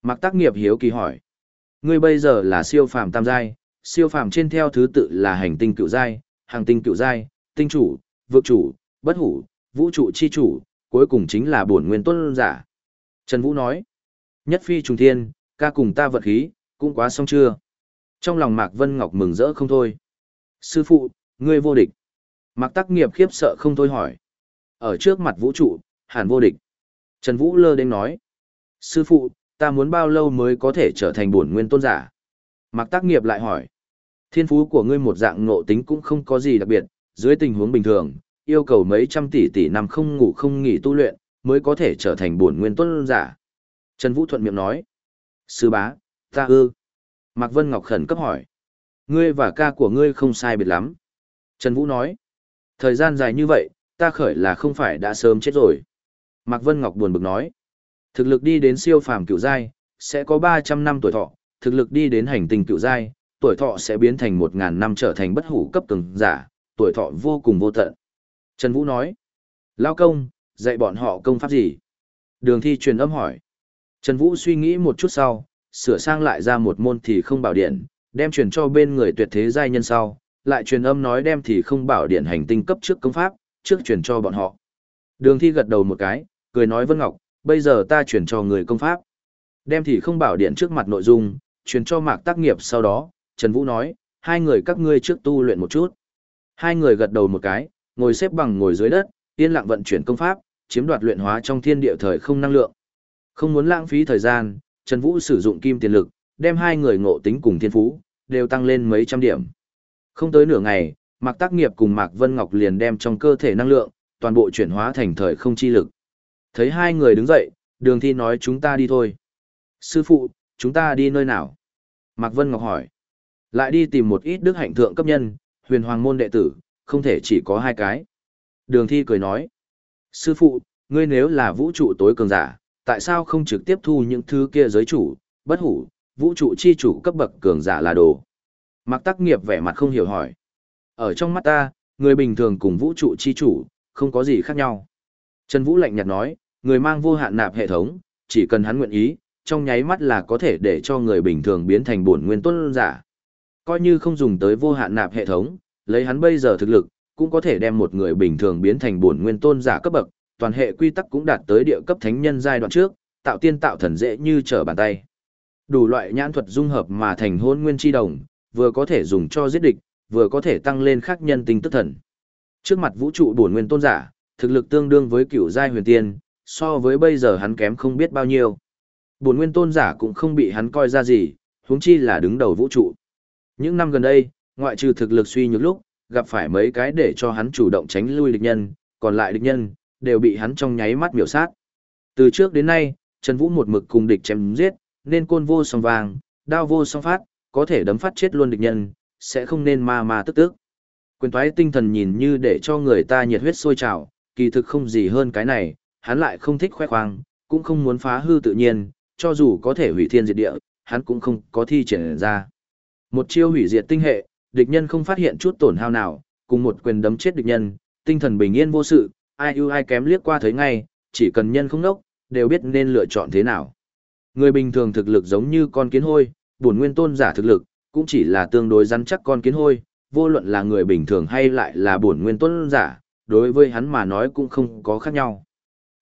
Mặc tác nghiệp hiếu kỳ hỏi. Ngươi bây giờ là siêu phàm tam giai, siêu phàm trên theo thứ tự là hành tinh cựu giai, hàng tinh cựu giai, tinh chủ, vượt chủ, bất hủ, vũ trụ chi chủ, cuối cùng chính là bổn nguyên tôn giả. Trần Vũ nói, nhất phi trùng thiên, ca cùng ta vật khí, cũng quá xong chưa. Trong lòng Mạc Vân Ngọc mừng rỡ không thôi. Sư phụ, ngươi vô địch. Mạc Tắc Nghiệp khiếp sợ không thôi hỏi. Ở trước mặt vũ trụ, hẳn vô địch. Trần Vũ lơ đến nói. Sư phụ, ta muốn bao lâu mới có thể trở thành bổn nguyên tôn giả? Mạc Tắc Nghiệp lại hỏi. Thiên phú của ngươi một dạng ngộ tính cũng không có gì đặc biệt, dưới tình huống bình thường, yêu cầu mấy trăm tỷ tỷ năm không ngủ không nghỉ tu luyện, mới có thể trở thành bổn nguyên tôn giả. Trần Vũ thuận miệng nói. Sư bá, ta ư. Mạc Vân Ngọc khẩn cấp hỏi. Ngươi và ca của ngươi không sai biệt lắm. Trần Vũ nói. Thời gian dài như vậy, ta khởi là không phải đã sớm chết rồi. Mạc Vân Ngọc buồn bực nói. Thực lực đi đến siêu phàm cựu giai, sẽ có 300 năm tuổi thọ, thực lực đi đến hành tinh cựu giai, tuổi thọ sẽ biến thành 1000 năm trở thành bất hủ cấp cường giả, tuổi thọ vô cùng vô tận. Trần Vũ nói. Lao công, dạy bọn họ công pháp gì? Đường thi truyền âm hỏi. Trần Vũ suy nghĩ một chút sau, sửa sang lại ra một môn thì không bảo điện, đem truyền cho bên người tuyệt thế giai nhân sau, lại truyền âm nói đem thì không bảo điện hành tinh cấp trước công pháp, trước truyền cho bọn họ. Đường thi gật đầu một cái, cười nói Vân Ngọc, bây giờ ta truyền cho người công pháp. Đem thì không bảo điện trước mặt nội dung, truyền cho mạc tác nghiệp sau đó, Trần Vũ nói, hai người các ngươi trước tu luyện một chút. Hai người gật đầu một cái, ngồi xếp bằng ngồi dưới đất, yên lặng vận chuyển công pháp, chiếm đoạt luyện hóa trong thiên địa thời không năng lượng. Không muốn lãng phí thời gian, Trần Vũ sử dụng kim tiền lực, đem hai người ngộ tính cùng thiên phú, đều tăng lên mấy trăm điểm. Không tới nửa ngày, Mạc Tác Nghiệp cùng Mạc Vân Ngọc liền đem trong cơ thể năng lượng, toàn bộ chuyển hóa thành thời không chi lực. Thấy hai người đứng dậy, đường thi nói chúng ta đi thôi. Sư phụ, chúng ta đi nơi nào? Mạc Vân Ngọc hỏi. Lại đi tìm một ít đức hạnh thượng cấp nhân, huyền hoàng môn đệ tử, không thể chỉ có hai cái. Đường thi cười nói. Sư phụ, ngươi nếu là vũ trụ tối cường giả, tại sao không trực tiếp thu những thứ kia giới chủ, bất hủ, vũ trụ chi chủ cấp bậc cường giả là đồ? Mạc Tắc Nghiệp vẻ mặt không hiểu hỏi. Ở trong mắt ta, người bình thường cùng vũ trụ chi chủ, không có gì khác nhau. Trần Vũ lạnh nhạt nói, người mang vô hạn nạp hệ thống, chỉ cần hắn nguyện ý, trong nháy mắt là có thể để cho người bình thường biến thành bổn nguyên tuân giả. Coi như không dùng tới vô hạn nạp hệ thống, lấy hắn bây giờ thực lực, cũng có thể đem một người bình thường biến thành bổn nguyên tôn giả cấp bậc, toàn hệ quy tắc cũng đạt tới địa cấp thánh nhân giai đoạn trước, tạo tiên tạo thần dễ như trở bàn tay. Đủ loại nhãn thuật dung hợp mà thành hôn nguyên chi đồng, vừa có thể dùng cho giết địch, vừa có thể tăng lên khắc nhân tinh tức thần. Trước mặt vũ trụ bổn nguyên tôn giả, thực lực tương đương với cựu giai huyền tiên, so với bây giờ hắn kém không biết bao nhiêu. Bổn nguyên tôn giả cũng không bị hắn coi ra gì, huống chi là đứng đầu vũ trụ. Những năm gần đây, ngoại trừ thực lực suy nhược lúc, gặp phải mấy cái để cho hắn chủ động tránh lui địch nhân, còn lại địch nhân, đều bị hắn trong nháy mắt miểu sát. Từ trước đến nay, Trần Vũ một mực cùng địch chém giết, nên côn vô song vàng, đao vô song phát, có thể đấm phát chết luôn địch nhân, sẽ không nên ma ma tức tức. Quyền toái tinh thần nhìn như để cho người ta nhiệt huyết sôi trào, kỳ thực không gì hơn cái này, hắn lại không thích khoe khoang, cũng không muốn phá hư tự nhiên, cho dù có thể hủy thiên diệt địa, hắn cũng không có thi triển ra. Một chiêu hủy diệt tinh hệ, địch nhân không phát hiện chút tổn hao nào, cùng một quyền đấm chết địch nhân, tinh thần bình yên vô sự, ai ưu ai kém liếc qua thấy ngay, chỉ cần nhân không nốc, đều biết nên lựa chọn thế nào. Người bình thường thực lực giống như con kiến hôi, bổn nguyên tôn giả thực lực, cũng chỉ là tương đối rắn chắc con kiến hôi, vô luận là người bình thường hay lại là bổn nguyên tôn giả, đối với hắn mà nói cũng không có khác nhau.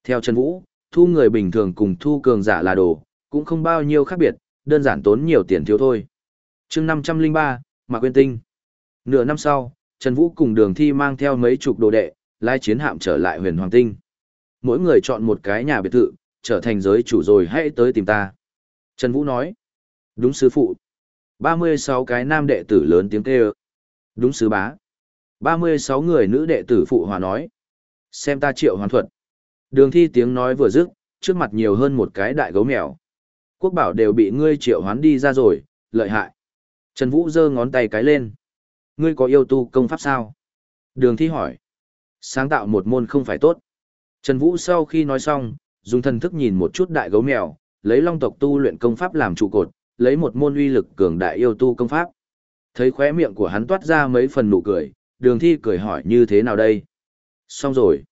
Theo Trần Vũ, thu người bình thường cùng thu cường giả là đồ, cũng không bao nhiêu khác biệt, đơn giản tốn nhiều tiền thiếu thôi. chương 503, Mạc Quyên Tinh. Nửa năm sau, Trần Vũ cùng đường thi mang theo mấy chục đồ đệ, lai chiến hạm trở lại huyền hoàng tinh. Mỗi người chọn một cái nhà biệt thự, trở thành giới chủ rồi hãy tới tìm ta. Trần Vũ nói. Đúng sư phụ. 36 cái nam đệ tử lớn tiếng kêu. Đúng sư bá. 36 người nữ đệ tử phụ hòa nói. Xem ta triệu hoàn thuật. Đường thi tiếng nói vừa dứt, trước mặt nhiều hơn một cái đại gấu mèo. Quốc bảo đều bị ngươi triệu hoán đi ra rồi, lợi hại. Trần Vũ giơ ngón tay cái lên. Ngươi có yêu tu công pháp sao? Đường thi hỏi. Sáng tạo một môn không phải tốt. Trần Vũ sau khi nói xong, dùng thần thức nhìn một chút đại gấu mèo, lấy long tộc tu luyện công pháp làm trụ cột, lấy một môn uy lực cường đại yêu tu công pháp. Thấy khóe miệng của hắn toát ra mấy phần nụ cười, đường thi cười hỏi như thế nào đây? Xong rồi.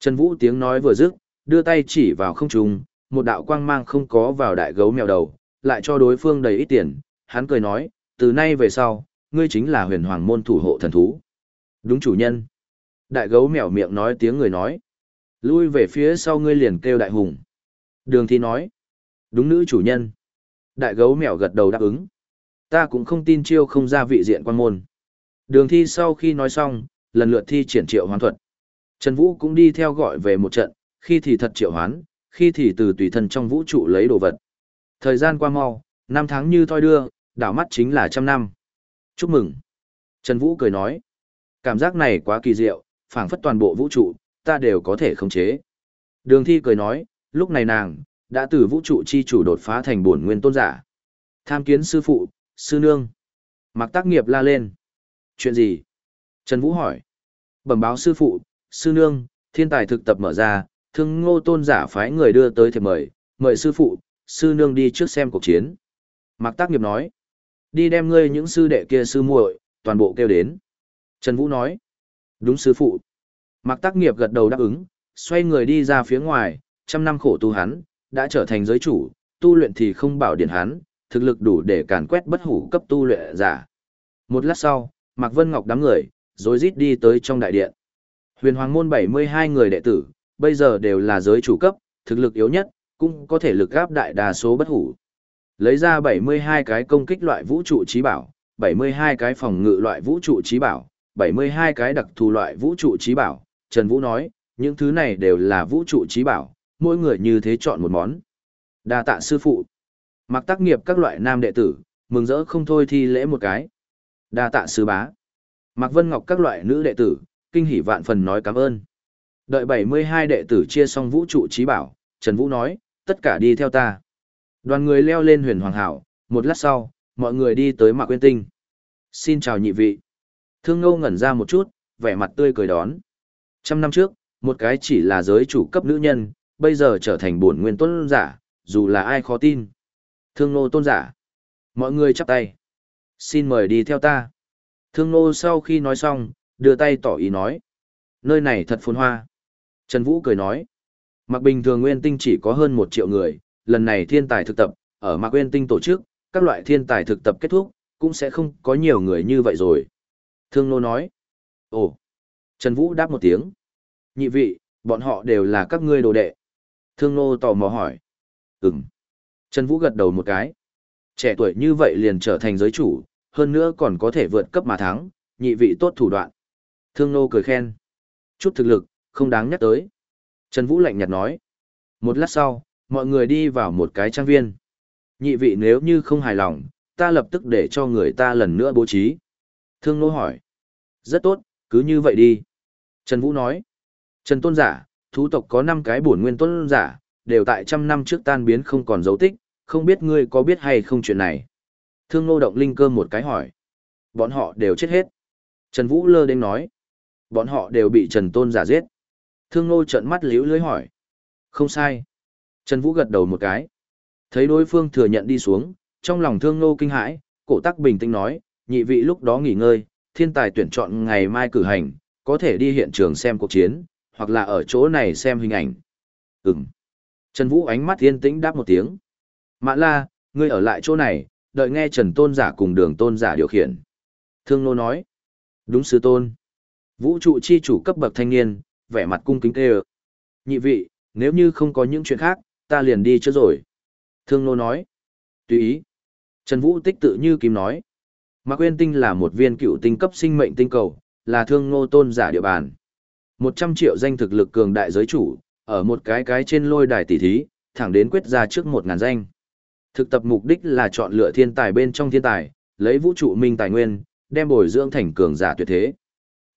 Trần Vũ tiếng nói vừa dứt, đưa tay chỉ vào không trung, một đạo quang mang không có vào đại gấu mèo đầu, lại cho đối phương đầy ít tiền, hắn cười nói, từ nay về sau, ngươi chính là huyền hoàng môn thủ hộ thần thú. Đúng chủ nhân. Đại gấu mèo miệng nói tiếng người nói. Lui về phía sau ngươi liền kêu đại hùng. Đường thi nói. Đúng nữ chủ nhân. Đại gấu mèo gật đầu đáp ứng. Ta cũng không tin chiêu không ra vị diện quan môn. Đường thi sau khi nói xong, lần lượt thi triển triệu hoán thuật. Trần Vũ cũng đi theo gọi về một trận, khi thì thật triệu hoán, khi thì từ tùy thân trong vũ trụ lấy đồ vật. Thời gian qua mau, năm tháng như thoi đưa, đảo mắt chính là trăm năm. Chúc mừng. Trần Vũ cười nói. Cảm giác này quá kỳ diệu, phảng phất toàn bộ vũ trụ, ta đều có thể khống chế. Đường thi cười nói, lúc này nàng, đã từ vũ trụ chi chủ đột phá thành bổn nguyên tôn giả. Tham kiến sư phụ, sư nương. Mặc tác nghiệp la lên. Chuyện gì? Trần Vũ hỏi. Bẩm báo sư phụ, sư nương, thiên tài thực tập mở ra, thương ngô tôn giả phái người đưa tới thiệp mời, mời sư phụ, sư nương đi trước xem cuộc chiến. Mạc Tác Nghiệp nói, đi đem ngươi những sư đệ kia sư muội, toàn bộ kêu đến. Trần Vũ nói, đúng sư phụ. Mạc Tác Nghiệp gật đầu đáp ứng, xoay người đi ra phía ngoài, trăm năm khổ tu hắn, đã trở thành giới chủ, tu luyện thì không bảo điện hắn, thực lực đủ để càn quét bất hủ cấp tu luyện giả. Một lát sau, Mạc Vân Ngọc đám người, rồi rít đi tới trong đại điện. Huyền Hoàng môn 72 người đệ tử, bây giờ đều là giới chủ cấp, thực lực yếu nhất, cũng có thể lực gáp đại đa số bất hủ. Lấy ra 72 cái công kích loại vũ trụ trí bảo, 72 cái phòng ngự loại vũ trụ trí bảo, 72 cái đặc thù loại vũ trụ trí bảo, Trần Vũ nói, những thứ này đều là vũ trụ trí bảo, mỗi người như thế chọn một món. Đa tạ sư phụ. Mặc tác nghiệp các loại nam đệ tử, mừng rỡ không thôi thi lễ một cái. Đa tạ sư bá. Mạc Vân Ngọc các loại nữ đệ tử, kinh hỉ vạn phần nói cảm ơn. Đợi 72 đệ tử chia xong vũ trụ trí bảo, Trần Vũ nói, tất cả đi theo ta. Đoàn người leo lên huyền hoàng hảo, một lát sau, mọi người đi tới Mạc Quyên Tinh. Xin chào nhị vị. Thương Ngô ngẩn ra một chút, vẻ mặt tươi cười đón. Trăm năm trước, một cái chỉ là giới chủ cấp nữ nhân, bây giờ trở thành bổn nguyên tôn giả, dù là ai khó tin. Thương Ngô tôn giả. Mọi người chắp tay. Xin mời đi theo ta. Thương Ngô sau khi nói xong, đưa tay tỏ ý nói. Nơi này thật phồn hoa. Trần Vũ cười nói. Mặc bình thường nguyên tinh chỉ có hơn một triệu người, lần này thiên tài thực tập, ở Mạc Nguyên Tinh tổ chức, các loại thiên tài thực tập kết thúc, cũng sẽ không có nhiều người như vậy rồi. Thương Nô nói. Ồ. Trần Vũ đáp một tiếng. Nhị vị, bọn họ đều là các ngươi đồ đệ. Thương Nô tò mò hỏi. Ừm. Trần Vũ gật đầu một cái. Trẻ tuổi như vậy liền trở thành giới chủ, hơn nữa còn có thể vượt cấp mà thắng, nhị vị tốt thủ đoạn. Thương Nô cười khen. Chút thực lực, không đáng nhắc tới. Trần Vũ lạnh nhạt nói. Một lát sau, mọi người đi vào một cái trang viên. Nhị vị nếu như không hài lòng, ta lập tức để cho người ta lần nữa bố trí. Thương Nô hỏi. Rất tốt, cứ như vậy đi. Trần Vũ nói. Trần Tôn Giả, thú tộc có 5 cái bổn nguyên tôn giả, đều tại trăm năm trước tan biến không còn dấu tích, không biết ngươi có biết hay không chuyện này. Thương Nô động linh cơ một cái hỏi. Bọn họ đều chết hết. Trần Vũ lơ đến nói. Bọn họ đều bị Trần Tôn giả giết. Thương Nô trợn mắt liễu lưới hỏi. Không sai. Trần Vũ gật đầu một cái. Thấy đối phương thừa nhận đi xuống, trong lòng Thương Nô kinh hãi, cổ tắc bình tĩnh nói, nhị vị lúc đó nghỉ ngơi, thiên tài tuyển chọn ngày mai cử hành, có thể đi hiện trường xem cuộc chiến, hoặc là ở chỗ này xem hình ảnh. Ừm. Trần Vũ ánh mắt yên tĩnh đáp một tiếng. Mã la, ngươi ở lại chỗ này, đợi nghe Trần Tôn giả cùng đường Tôn giả điều khiển. Thương Nô nói. Đúng sư tôn. Vũ trụ chi chủ cấp bậc thanh niên, vẻ mặt cung kính kêu. Nhị vị, nếu như không có những chuyện khác, ta liền đi chứ rồi. Thương Nô nói. Tùy ý. Trần Vũ tích tự như kim nói. Mạc Quyên Tinh là một viên cựu tinh cấp sinh mệnh tinh cầu, là thương ngô tôn giả địa bàn. Một trăm triệu danh thực lực cường đại giới chủ, ở một cái cái trên lôi đài tỷ thí, thẳng đến quyết ra trước một ngàn danh. Thực tập mục đích là chọn lựa thiên tài bên trong thiên tài, lấy vũ trụ minh tài nguyên, đem bồi dưỡng thành cường giả tuyệt thế.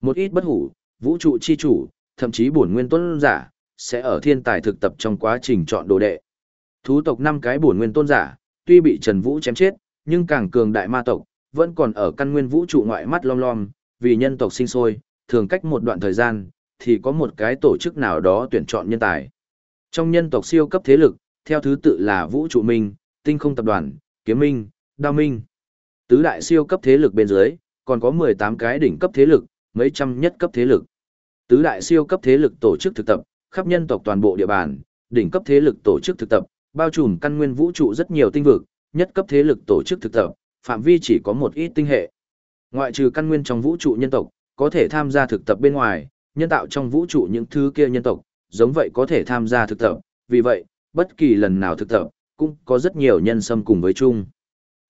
Một ít bất hủ, vũ trụ chi chủ, thậm chí bổn nguyên tôn giả, sẽ ở thiên tài thực tập trong quá trình chọn đồ đệ. Thú tộc năm cái bổn nguyên tôn giả, tuy bị Trần Vũ chém chết, nhưng càng cường đại ma tộc, vẫn còn ở căn nguyên vũ trụ ngoại mắt lom lom, vì nhân tộc sinh sôi, thường cách một đoạn thời gian, thì có một cái tổ chức nào đó tuyển chọn nhân tài. Trong nhân tộc siêu cấp thế lực, theo thứ tự là Vũ trụ Minh, Tinh không tập đoàn, Kiếm Minh, Đao Minh. Tứ đại siêu cấp thế lực bên dưới, còn có 18 cái đỉnh cấp thế lực, mấy trăm nhất cấp thế lực. Tứ đại siêu cấp thế lực tổ chức thực tập, khắp nhân tộc toàn bộ địa bàn, đỉnh cấp thế lực tổ chức thực tập, bao trùm căn nguyên vũ trụ rất nhiều tinh vực, nhất cấp thế lực tổ chức thực tập, phạm vi chỉ có một ít tinh hệ. Ngoại trừ căn nguyên trong vũ trụ nhân tộc, có thể tham gia thực tập bên ngoài, nhân tạo trong vũ trụ những thứ kia nhân tộc, giống vậy có thể tham gia thực tập, vì vậy, bất kỳ lần nào thực tập, cũng có rất nhiều nhân xâm cùng với chung.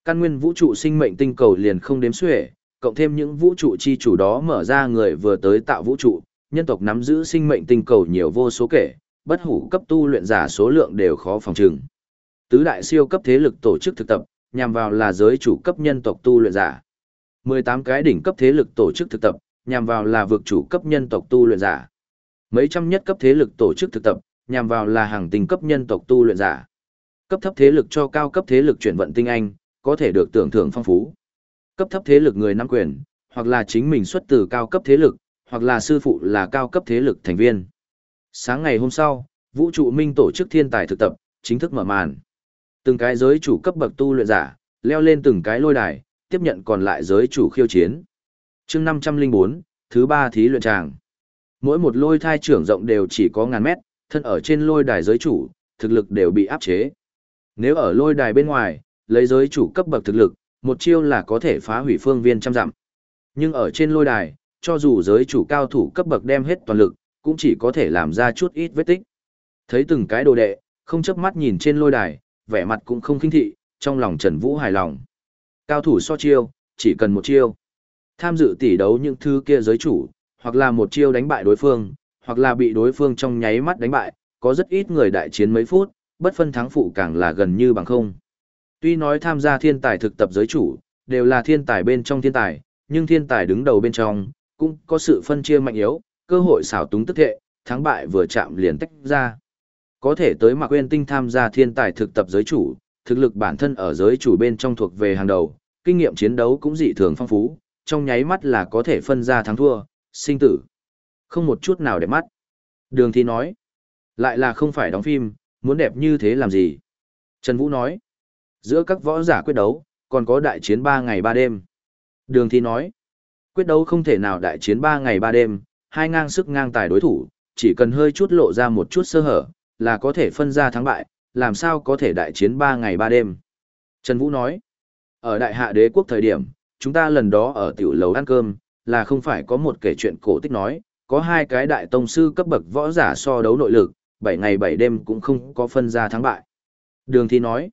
Căn nguyên vũ trụ sinh mệnh tinh cầu liền không đếm xuể, cộng thêm những vũ trụ chi chủ đó mở ra người vừa tới tạo vũ trụ, nhân tộc nắm giữ sinh mệnh tinh cầu nhiều vô số kể, bất hủ cấp tu luyện giả số lượng đều khó phòng trừng. Tứ đại siêu cấp thế lực tổ chức thực tập, nhằm vào là giới chủ cấp nhân tộc tu luyện giả. 18 cái đỉnh cấp thế lực tổ chức thực tập, nhằm vào là vực chủ cấp nhân tộc tu luyện giả. Mấy trăm nhất cấp thế lực tổ chức thực tập, nhằm vào là hàng tinh cấp nhân tộc tu luyện giả. Cấp thấp thế lực cho cao cấp thế lực chuyển vận tinh anh, có thể được tưởng thưởng phong phú. Cấp thấp thế lực người nắm quyền, hoặc là chính mình xuất từ cao cấp thế lực, hoặc là sư phụ là cao cấp thế lực thành viên. Sáng ngày hôm sau, vũ trụ minh tổ chức thiên tài thực tập, chính thức mở màn. Từng cái giới chủ cấp bậc tu luyện giả, leo lên từng cái lôi đài, tiếp nhận còn lại giới chủ khiêu chiến. chương 504, thứ ba thí luyện tràng. Mỗi một lôi thai trưởng rộng đều chỉ có ngàn mét, thân ở trên lôi đài giới chủ, thực lực đều bị áp chế. Nếu ở lôi đài bên ngoài, lấy giới chủ cấp bậc thực lực, một chiêu là có thể phá hủy phương viên trăm dặm. Nhưng ở trên lôi đài, cho dù giới chủ cao thủ cấp bậc đem hết toàn lực, cũng chỉ có thể làm ra chút ít vết tích. Thấy từng cái đồ đệ, không chớp mắt nhìn trên lôi đài, vẻ mặt cũng không khinh thị, trong lòng Trần Vũ hài lòng. Cao thủ so chiêu, chỉ cần một chiêu. Tham dự tỷ đấu những thứ kia giới chủ, hoặc là một chiêu đánh bại đối phương, hoặc là bị đối phương trong nháy mắt đánh bại, có rất ít người đại chiến mấy phút, bất phân thắng phụ càng là gần như bằng không. Tuy nói tham gia thiên tài thực tập giới chủ, đều là thiên tài bên trong thiên tài, nhưng thiên tài đứng đầu bên trong, cũng có sự phân chia mạnh yếu, cơ hội xảo túng tức thệ, thắng bại vừa chạm liền tách ra. Có thể tới Mạc Uyên Tinh tham gia thiên tài thực tập giới chủ, thực lực bản thân ở giới chủ bên trong thuộc về hàng đầu, kinh nghiệm chiến đấu cũng dị thường phong phú, trong nháy mắt là có thể phân ra thắng thua, sinh tử. Không một chút nào đẹp mắt. Đường Thi nói, lại là không phải đóng phim, muốn đẹp như thế làm gì? Trần Vũ nói, giữa các võ giả quyết đấu, còn có đại chiến 3 ngày 3 đêm. Đường Thi nói, quyết đấu không thể nào đại chiến 3 ngày 3 đêm, hai ngang sức ngang tài đối thủ, chỉ cần hơi chút lộ ra một chút sơ hở, là có thể phân ra thắng bại, làm sao có thể đại chiến 3 ngày 3 đêm. Trần Vũ nói, ở đại hạ đế quốc thời điểm, chúng ta lần đó ở tiểu lầu ăn cơm, là không phải có một kể chuyện cổ tích nói, có hai cái đại tông sư cấp bậc võ giả so đấu nội lực, 7 ngày 7 đêm cũng không có phân ra thắng bại. Đường Thi nói,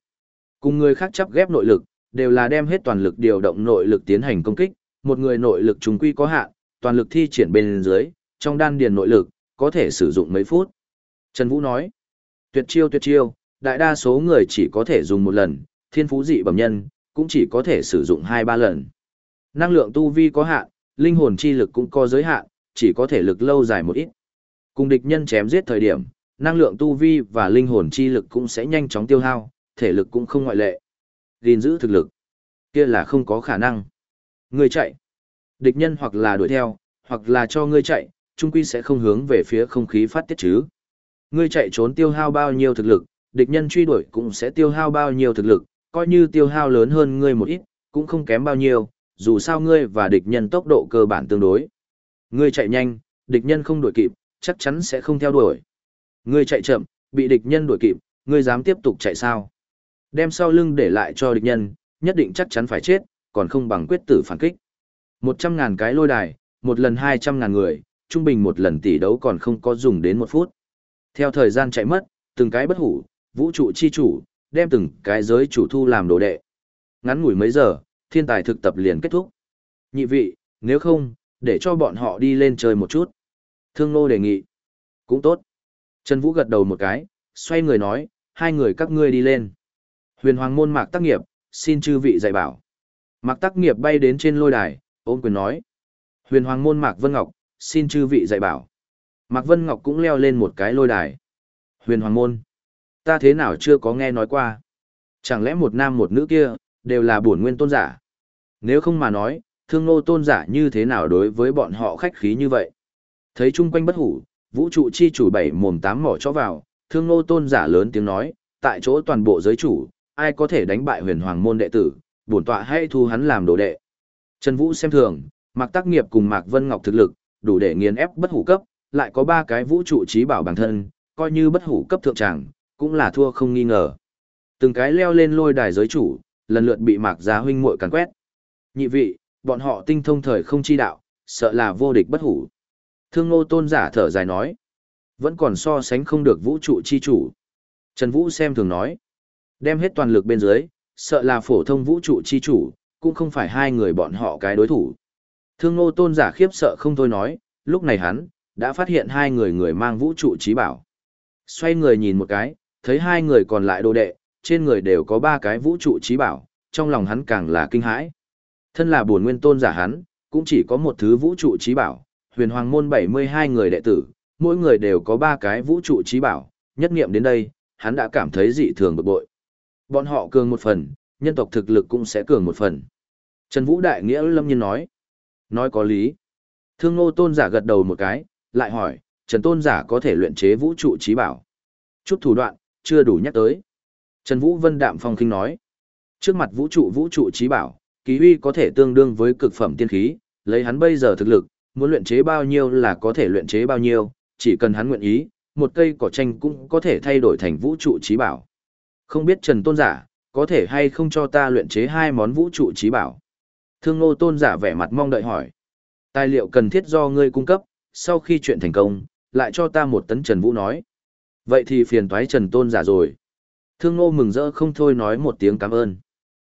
cùng người khác chấp ghép nội lực, đều là đem hết toàn lực điều động nội lực tiến hành công kích, một người nội lực trùng quy có hạn, toàn lực thi triển bên dưới, trong đan điền nội lực, có thể sử dụng mấy phút. Trần Vũ nói, tuyệt chiêu tuyệt chiêu, đại đa số người chỉ có thể dùng một lần, thiên phú dị bẩm nhân, cũng chỉ có thể sử dụng 2-3 lần. Năng lượng tu vi có hạn, linh hồn chi lực cũng có giới hạn, chỉ có thể lực lâu dài một ít. Cùng địch nhân chém giết thời điểm, năng lượng tu vi và linh hồn chi lực cũng sẽ nhanh chóng tiêu hao, thể lực cũng không ngoại lệ. Gìn giữ thực lực, kia là không có khả năng. Người chạy, địch nhân hoặc là đuổi theo, hoặc là cho ngươi chạy, trung quy sẽ không hướng về phía không khí phát tiết chứ. Ngươi chạy trốn tiêu hao bao nhiêu thực lực, địch nhân truy đuổi cũng sẽ tiêu hao bao nhiêu thực lực, coi như tiêu hao lớn hơn ngươi một ít, cũng không kém bao nhiêu, dù sao ngươi và địch nhân tốc độ cơ bản tương đối. Ngươi chạy nhanh, địch nhân không đuổi kịp, chắc chắn sẽ không theo đuổi. Ngươi chạy chậm, bị địch nhân đuổi kịp, ngươi dám tiếp tục chạy sao? Đem sau lưng để lại cho địch nhân, nhất định chắc chắn phải chết, còn không bằng quyết tử phản kích. Một trăm ngàn cái lôi đài, một lần hai trăm ngàn người, trung bình một lần tỷ đấu còn không có dùng đến một phút. Theo thời gian chạy mất, từng cái bất hủ, vũ trụ chi chủ, đem từng cái giới chủ thu làm đồ đệ. Ngắn ngủi mấy giờ, thiên tài thực tập liền kết thúc. Nhị vị, nếu không, để cho bọn họ đi lên chơi một chút. Thương Nô đề nghị. Cũng tốt. Trần Vũ gật đầu một cái, xoay người nói, hai người các ngươi đi lên. Huyền Hoàng môn Mạc Tác Nghiệp, xin chư vị dạy bảo. Mạc Tác Nghiệp bay đến trên lôi đài, ôm quyền nói. Huyền Hoàng môn Mạc Vân Ngọc, xin chư vị dạy bảo. Mạc Vân Ngọc cũng leo lên một cái lôi đài. Huyền Hoàng môn. Ta thế nào chưa có nghe nói qua. Chẳng lẽ một nam một nữ kia, đều là bổn nguyên tôn giả. Nếu không mà nói, thương nô tôn giả như thế nào đối với bọn họ khách khí như vậy. Thấy chung quanh bất hủ, vũ trụ chi chủ bảy mồm tám mỏ cho vào, thương nô tôn giả lớn tiếng nói, tại chỗ toàn bộ giới chủ, ai có thể đánh bại huyền hoàng môn đệ tử, bổn tọa hãy thu hắn làm đồ đệ. Trần Vũ xem thường, Mạc Tác Nghiệp cùng Mạc Vân Ngọc thực lực, đủ để nghiền ép bất hủ cấp, lại có ba cái vũ trụ trí bảo bản thân, coi như bất hủ cấp thượng tràng, cũng là thua không nghi ngờ. Từng cái leo lên lôi đài giới chủ, lần lượt bị Mạc Gia huynh muội càn quét. Nhị vị, bọn họ tinh thông thời không chi đạo, sợ là vô địch bất hủ. Thương Ngô Tôn giả thở dài nói, vẫn còn so sánh không được vũ trụ chi chủ. Trần Vũ xem thường nói, đem hết toàn lực bên dưới, sợ là phổ thông vũ trụ chi chủ, cũng không phải hai người bọn họ cái đối thủ. Thương Ngô Tôn giả khiếp sợ không thôi nói, lúc này hắn, đã phát hiện hai người người mang vũ trụ trí bảo. Xoay người nhìn một cái, thấy hai người còn lại đồ đệ, trên người đều có ba cái vũ trụ trí bảo, trong lòng hắn càng là kinh hãi. Thân là buồn nguyên tôn giả hắn, cũng chỉ có một thứ vũ trụ trí bảo, huyền hoàng môn 72 người đệ tử, mỗi người đều có ba cái vũ trụ trí bảo, nhất nghiệm đến đây, hắn đã cảm thấy dị thường bực bội. Bọn họ cường một phần, nhân tộc thực lực cũng sẽ cường một phần. Trần Vũ Đại Nghĩa lâm nhiên nói. Nói có lý. Thương ngô tôn giả gật đầu một cái, lại hỏi, Trần tôn giả có thể luyện chế vũ trụ trí bảo. Chút thủ đoạn, chưa đủ nhắc tới. Trần Vũ Vân Đạm Phong Kinh nói. Trước mặt vũ trụ vũ trụ trí bảo, ký huy có thể tương đương với cực phẩm tiên khí, lấy hắn bây giờ thực lực, muốn luyện chế bao nhiêu là có thể luyện chế bao nhiêu, chỉ cần hắn nguyện ý, một cây cỏ tranh cũng có thể thay đổi thành vũ trụ trí bảo. Không biết Trần Tôn giả, có thể hay không cho ta luyện chế hai món vũ trụ trí bảo? Thương Ngô Tôn giả vẻ mặt mong đợi hỏi. Tài liệu cần thiết do ngươi cung cấp, sau khi chuyện thành công, lại cho ta một tấn Trần Vũ nói. Vậy thì phiền toái Trần Tôn giả rồi. Thương Ngô mừng rỡ không thôi nói một tiếng cảm ơn.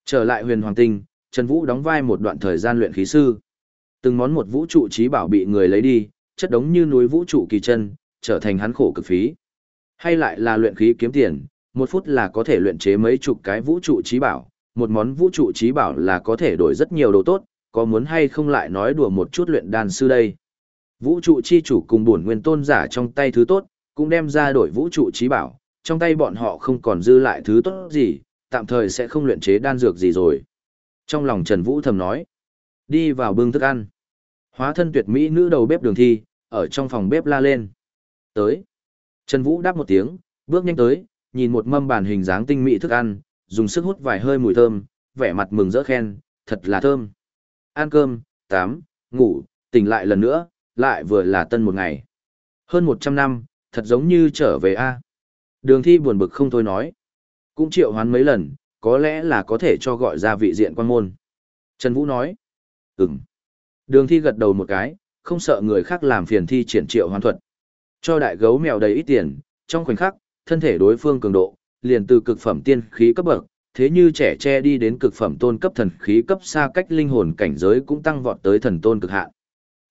Trở lại huyền hoàng tinh, Trần Vũ đóng vai một đoạn thời gian luyện khí sư. Từng món một vũ trụ trí bảo bị người lấy đi, chất đống như núi vũ trụ kỳ chân, trở thành hắn khổ cực phí. Hay lại là luyện khí kiếm tiền, một phút là có thể luyện chế mấy chục cái vũ trụ trí bảo, một món vũ trụ trí bảo là có thể đổi rất nhiều đồ tốt, có muốn hay không lại nói đùa một chút luyện đan sư đây. Vũ trụ chi chủ cùng bổn nguyên tôn giả trong tay thứ tốt, cũng đem ra đổi vũ trụ trí bảo, trong tay bọn họ không còn dư lại thứ tốt gì, tạm thời sẽ không luyện chế đan dược gì rồi. Trong lòng Trần Vũ thầm nói, đi vào bưng thức ăn. Hóa thân tuyệt mỹ nữ đầu bếp đường thi, ở trong phòng bếp la lên. Tới. Trần Vũ đáp một tiếng, bước nhanh tới, nhìn một mâm bàn hình dáng tinh mỹ thức ăn, dùng sức hút vài hơi mùi thơm, vẻ mặt mừng rỡ khen, thật là thơm. Ăn cơm, tám, ngủ, tỉnh lại lần nữa, lại vừa là tân một ngày. Hơn một trăm năm, thật giống như trở về A. Đường thi buồn bực không thôi nói. Cũng triệu hoán mấy lần, có lẽ là có thể cho gọi ra vị diện quan môn. Trần Vũ nói. Ừm. Đường thi gật đầu một cái, không sợ người khác làm phiền thi triển triệu hoán thuật. Cho đại gấu mèo đầy ít tiền, trong khoảnh khắc, thân thể đối phương cường độ, liền từ cực phẩm tiên khí cấp bậc, thế như trẻ tre đi đến cực phẩm tôn cấp thần khí cấp xa cách linh hồn cảnh giới cũng tăng vọt tới thần tôn cực hạn.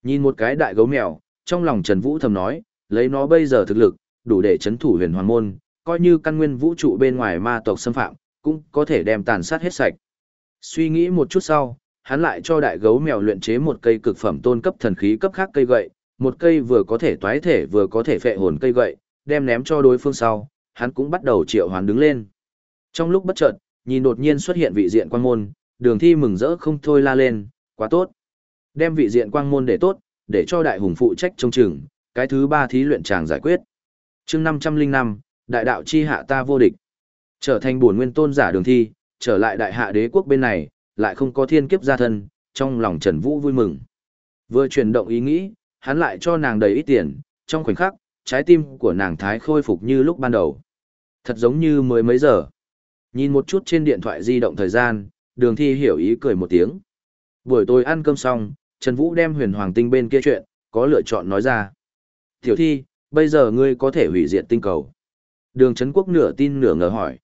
Nhìn một cái đại gấu mèo, trong lòng Trần Vũ thầm nói, lấy nó bây giờ thực lực, đủ để chấn thủ huyền hoàn môn, coi như căn nguyên vũ trụ bên ngoài ma tộc xâm phạm, cũng có thể đem tàn sát hết sạch. Suy nghĩ một chút sau, hắn lại cho đại gấu mèo luyện chế một cây cực phẩm tôn cấp thần khí cấp khác cây gậy, một cây vừa có thể toái thể vừa có thể phệ hồn cây gậy, đem ném cho đối phương sau, hắn cũng bắt đầu triệu hoán đứng lên. Trong lúc bất chợt, nhìn đột nhiên xuất hiện vị diện Quan môn, đường thi mừng rỡ không thôi la lên, quá tốt. Đem vị diện quang môn để tốt, để cho đại hùng phụ trách trông chừng, cái thứ ba thí luyện chàng giải quyết. chương 505, đại đạo chi hạ ta vô địch. Trở thành bổn nguyên tôn giả đường thi, trở lại đại hạ đế quốc bên này, lại không có thiên kiếp gia thân, trong lòng Trần Vũ vui mừng. Vừa chuyển động ý nghĩ, hắn lại cho nàng đầy ít tiền, trong khoảnh khắc, trái tim của nàng thái khôi phục như lúc ban đầu. Thật giống như mới mấy giờ. Nhìn một chút trên điện thoại di động thời gian, đường thi hiểu ý cười một tiếng. Buổi tối ăn cơm xong, Trần Vũ đem huyền hoàng tinh bên kia chuyện, có lựa chọn nói ra. Tiểu thi, bây giờ ngươi có thể hủy diệt tinh cầu. Đường Trấn Quốc nửa tin nửa ngờ hỏi.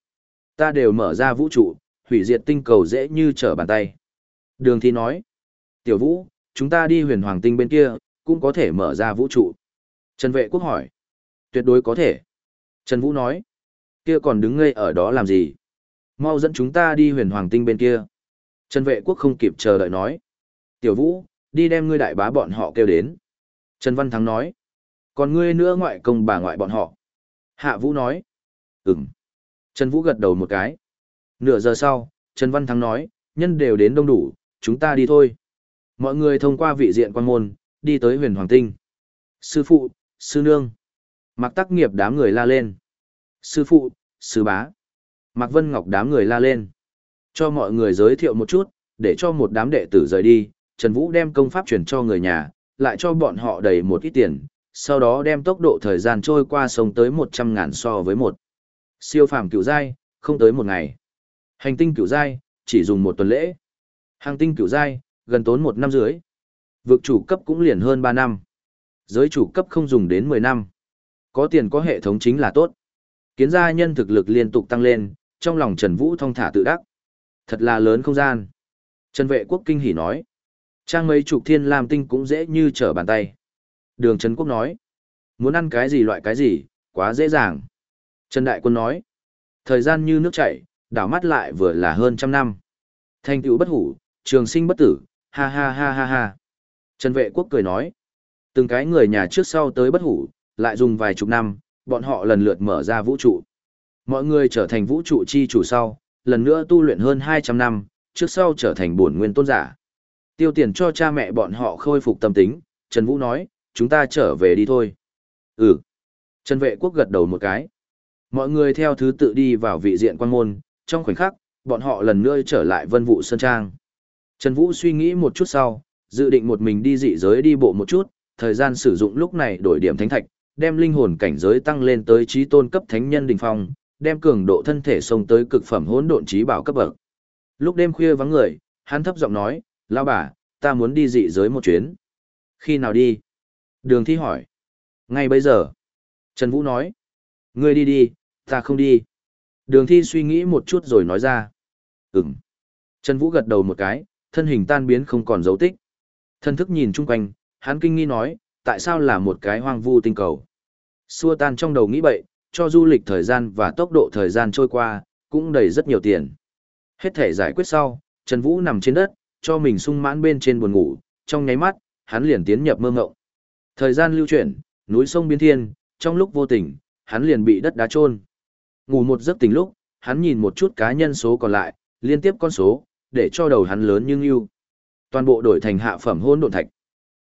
Ta đều mở ra vũ trụ, hủy diệt tinh cầu dễ như trở bàn tay. Đường thi nói. Tiểu Vũ, chúng ta đi huyền hoàng tinh bên kia, cũng có thể mở ra vũ trụ. Trần Vệ Quốc hỏi. Tuyệt đối có thể. Trần Vũ nói. Kia còn đứng ngây ở đó làm gì? Mau dẫn chúng ta đi huyền hoàng tinh bên kia. Trần Vệ Quốc không kịp chờ đợi nói. Tiểu Vũ, đi đem ngươi đại bá bọn họ kêu đến. Trần Văn Thắng nói. Còn ngươi nữa ngoại công bà ngoại bọn họ. Hạ Vũ nói. Ừm. Trần Vũ gật đầu một cái. Nửa giờ sau, Trần Văn Thắng nói, nhân đều đến đông đủ, chúng ta đi thôi. Mọi người thông qua vị diện quan môn, đi tới huyền hoàng tinh. Sư phụ, sư nương. Mặc tắc nghiệp đám người la lên. Sư phụ, sư bá. Mạc Vân Ngọc đám người la lên. Cho mọi người giới thiệu một chút, để cho một đám đệ tử rời đi, Trần Vũ đem công pháp truyền cho người nhà, lại cho bọn họ đầy một ít tiền, sau đó đem tốc độ thời gian trôi qua sống tới 100 ngàn so với một. Siêu phàm cửu giai, không tới một ngày. Hành tinh cửu giai, chỉ dùng một tuần lễ. Hành tinh cửu giai, gần tốn một năm dưới. Vực chủ cấp cũng liền hơn 3 năm. Giới chủ cấp không dùng đến 10 năm. Có tiền có hệ thống chính là tốt. Kiến gia nhân thực lực liên tục tăng lên, trong lòng Trần Vũ thong thả tự đắc. Thật là lớn không gian. Trần vệ quốc kinh hỉ nói. Trang mấy chục thiên lam tinh cũng dễ như trở bàn tay. Đường Trấn Quốc nói. Muốn ăn cái gì loại cái gì, quá dễ dàng. Trần Đại Quân nói. Thời gian như nước chảy, đảo mắt lại vừa là hơn trăm năm. Thành tựu bất hủ, trường sinh bất tử, ha ha ha ha ha. Trần Vệ Quốc cười nói. Từng cái người nhà trước sau tới bất hủ, lại dùng vài chục năm, bọn họ lần lượt mở ra vũ trụ. Mọi người trở thành vũ trụ chi chủ sau, lần nữa tu luyện hơn 200 năm, trước sau trở thành bổn nguyên tôn giả. Tiêu tiền cho cha mẹ bọn họ khôi phục tâm tính, Trần Vũ nói, chúng ta trở về đi thôi. Ừ. Trần vệ quốc gật đầu một cái. Mọi người theo thứ tự đi vào vị diện quan môn, trong khoảnh khắc, bọn họ lần nữa trở lại vân vụ sơn trang. Trần Vũ suy nghĩ một chút sau, dự định một mình đi dị giới đi bộ một chút, thời gian sử dụng lúc này đổi điểm thánh thạch, đem linh hồn cảnh giới tăng lên tới trí tôn cấp thánh nhân đỉnh phong, đem cường độ thân thể xông tới cực phẩm hỗn độn trí bảo cấp bậc. Lúc đêm khuya vắng người, hắn thấp giọng nói, lão bà, ta muốn đi dị giới một chuyến. Khi nào đi? Đường thi hỏi. Ngay bây giờ. Trần Vũ nói. Ngươi đi đi, ta không đi. Đường thi suy nghĩ một chút rồi nói ra. Ừm. Trần Vũ gật đầu một cái, thân hình tan biến không còn dấu tích. Thân thức nhìn chung quanh, hắn kinh nghi nói, tại sao là một cái hoang vu tinh cầu. Xua tan trong đầu nghĩ bậy, cho du lịch thời gian và tốc độ thời gian trôi qua, cũng đầy rất nhiều tiền. Hết thể giải quyết sau, Trần Vũ nằm trên đất, cho mình sung mãn bên trên buồn ngủ, trong nháy mắt, hắn liền tiến nhập mơ ngộng. Thời gian lưu chuyển, núi sông biến thiên, trong lúc vô tình, hắn liền bị đất đá trôn. Ngủ một giấc tỉnh lúc, hắn nhìn một chút cá nhân số còn lại, liên tiếp con số, để cho đầu hắn lớn nhưng ưu. Toàn bộ đổi thành hạ phẩm hôn độn thạch.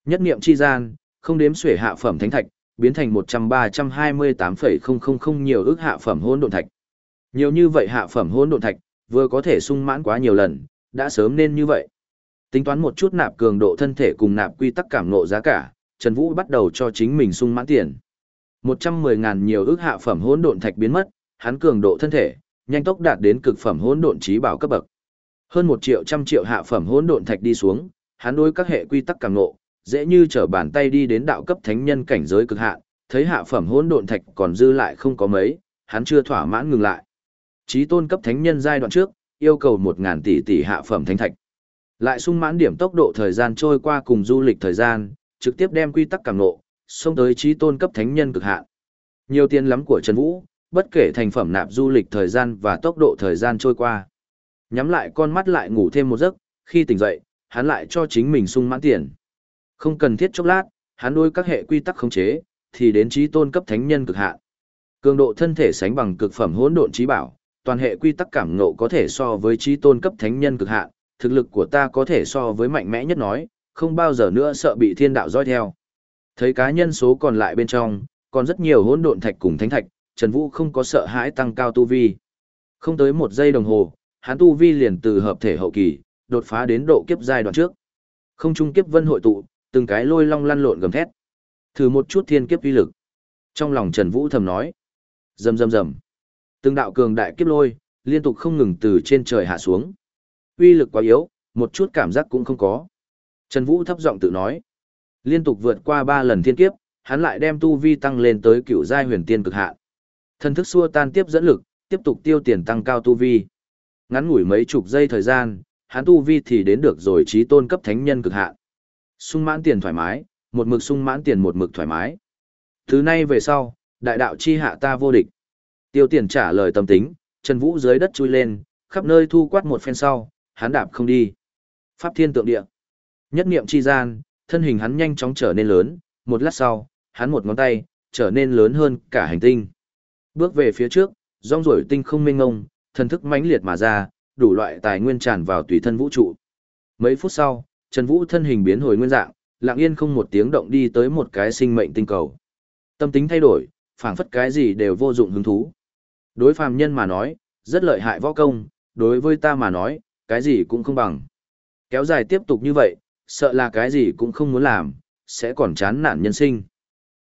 Nhất niệm chi gian, không đếm xuể hạ phẩm thánh thạch, biến thành 100-328,000 nhiều ước hạ phẩm hôn độn thạch. Nhiều như vậy hạ phẩm hôn độn thạch, vừa có thể sung mãn quá nhiều lần, đã sớm nên như vậy. Tính toán một chút nạp cường độ thân thể cùng nạp quy tắc cảm nộ giá cả, Trần Vũ bắt đầu cho chính mình sung mãn tiền. 110.000 nhiều ước hạ phẩm hỗn độn thạch biến mất, hắn cường độ thân thể, nhanh tốc đạt đến cực phẩm hỗn độn trí bảo cấp bậc. Hơn 1 triệu trăm triệu hạ phẩm hỗn độn thạch đi xuống, hắn đối các hệ quy tắc cảm ngộ, dễ như trở bàn tay đi đến đạo cấp thánh nhân cảnh giới cực hạn, thấy hạ phẩm hỗn độn thạch còn dư lại không có mấy, hắn chưa thỏa mãn ngừng lại. Chí tôn cấp thánh nhân giai đoạn trước, yêu cầu 1000 tỷ tỷ hạ phẩm thánh thạch. Lại sung mãn điểm tốc độ thời gian trôi qua cùng du lịch thời gian, trực tiếp đem quy tắc cảm nộ, xông tới trí tôn cấp thánh nhân cực hạn. Nhiều tiền lắm của Trần Vũ, bất kể thành phẩm nạp du lịch thời gian và tốc độ thời gian trôi qua. Nhắm lại con mắt lại ngủ thêm một giấc, khi tỉnh dậy, hắn lại cho chính mình sung mãn tiền. Không cần thiết chốc lát, hắn đôi các hệ quy tắc khống chế, thì đến trí tôn cấp thánh nhân cực hạn. Cường độ thân thể sánh bằng cực phẩm hỗn độn trí bảo, toàn hệ quy tắc cảm ngộ có thể so với trí tôn cấp thánh nhân cực hạn, thực lực của ta có thể so với mạnh mẽ nhất nói, không bao giờ nữa sợ bị thiên đạo dõi theo. Thấy cá nhân số còn lại bên trong, còn rất nhiều hỗn độn thạch cùng thánh thạch, Trần Vũ không có sợ hãi tăng cao tu vi. Không tới một giây đồng hồ, hắn tu vi liền từ hợp thể hậu kỳ, đột phá đến độ kiếp giai đoạn trước. Không trung kiếp vân hội tụ, từng cái lôi long lăn lộn gầm thét. Thử một chút thiên kiếp uy lực. Trong lòng Trần Vũ thầm nói. Rầm rầm rầm. Từng đạo cường đại kiếp lôi, liên tục không ngừng từ trên trời hạ xuống. Uy lực quá yếu, một chút cảm giác cũng không có. Trần Vũ thấp giọng tự nói. Liên tục vượt qua ba lần thiên kiếp, hắn lại đem tu vi tăng lên tới cựu giai huyền tiên cực hạn. Thân thức xua tan tiếp dẫn lực, tiếp tục tiêu tiền tăng cao tu vi. Ngắn ngủi mấy chục giây thời gian, hắn tu vi thì đến được rồi trí tôn cấp thánh nhân cực hạn. Sung mãn tiền thoải mái, một mực sung mãn tiền một mực thoải mái. Thứ nay về sau, đại đạo chi hạ ta vô địch. Tiêu tiền trả lời tâm tính, Trần Vũ dưới đất chui lên, khắp nơi thu quát một phen sau, hắn đạp không đi. Pháp thiên tượng địa. Nhất niệm chi gian, thân hình hắn nhanh chóng trở nên lớn, một lát sau, hắn một ngón tay, trở nên lớn hơn cả hành tinh. Bước về phía trước, rong rổi tinh không mênh ngông, thần thức mãnh liệt mà ra, đủ loại tài nguyên tràn vào tùy thân vũ trụ. Mấy phút sau, Trần Vũ thân hình biến hồi nguyên dạng, lặng yên không một tiếng động đi tới một cái sinh mệnh tinh cầu. Tâm tính thay đổi, phảng phất cái gì đều vô dụng hứng thú. Đối phàm nhân mà nói, rất lợi hại võ công, đối với ta mà nói, cái gì cũng không bằng. Kéo dài tiếp tục như vậy, sợ là cái gì cũng không muốn làm, sẽ còn chán nản nhân sinh.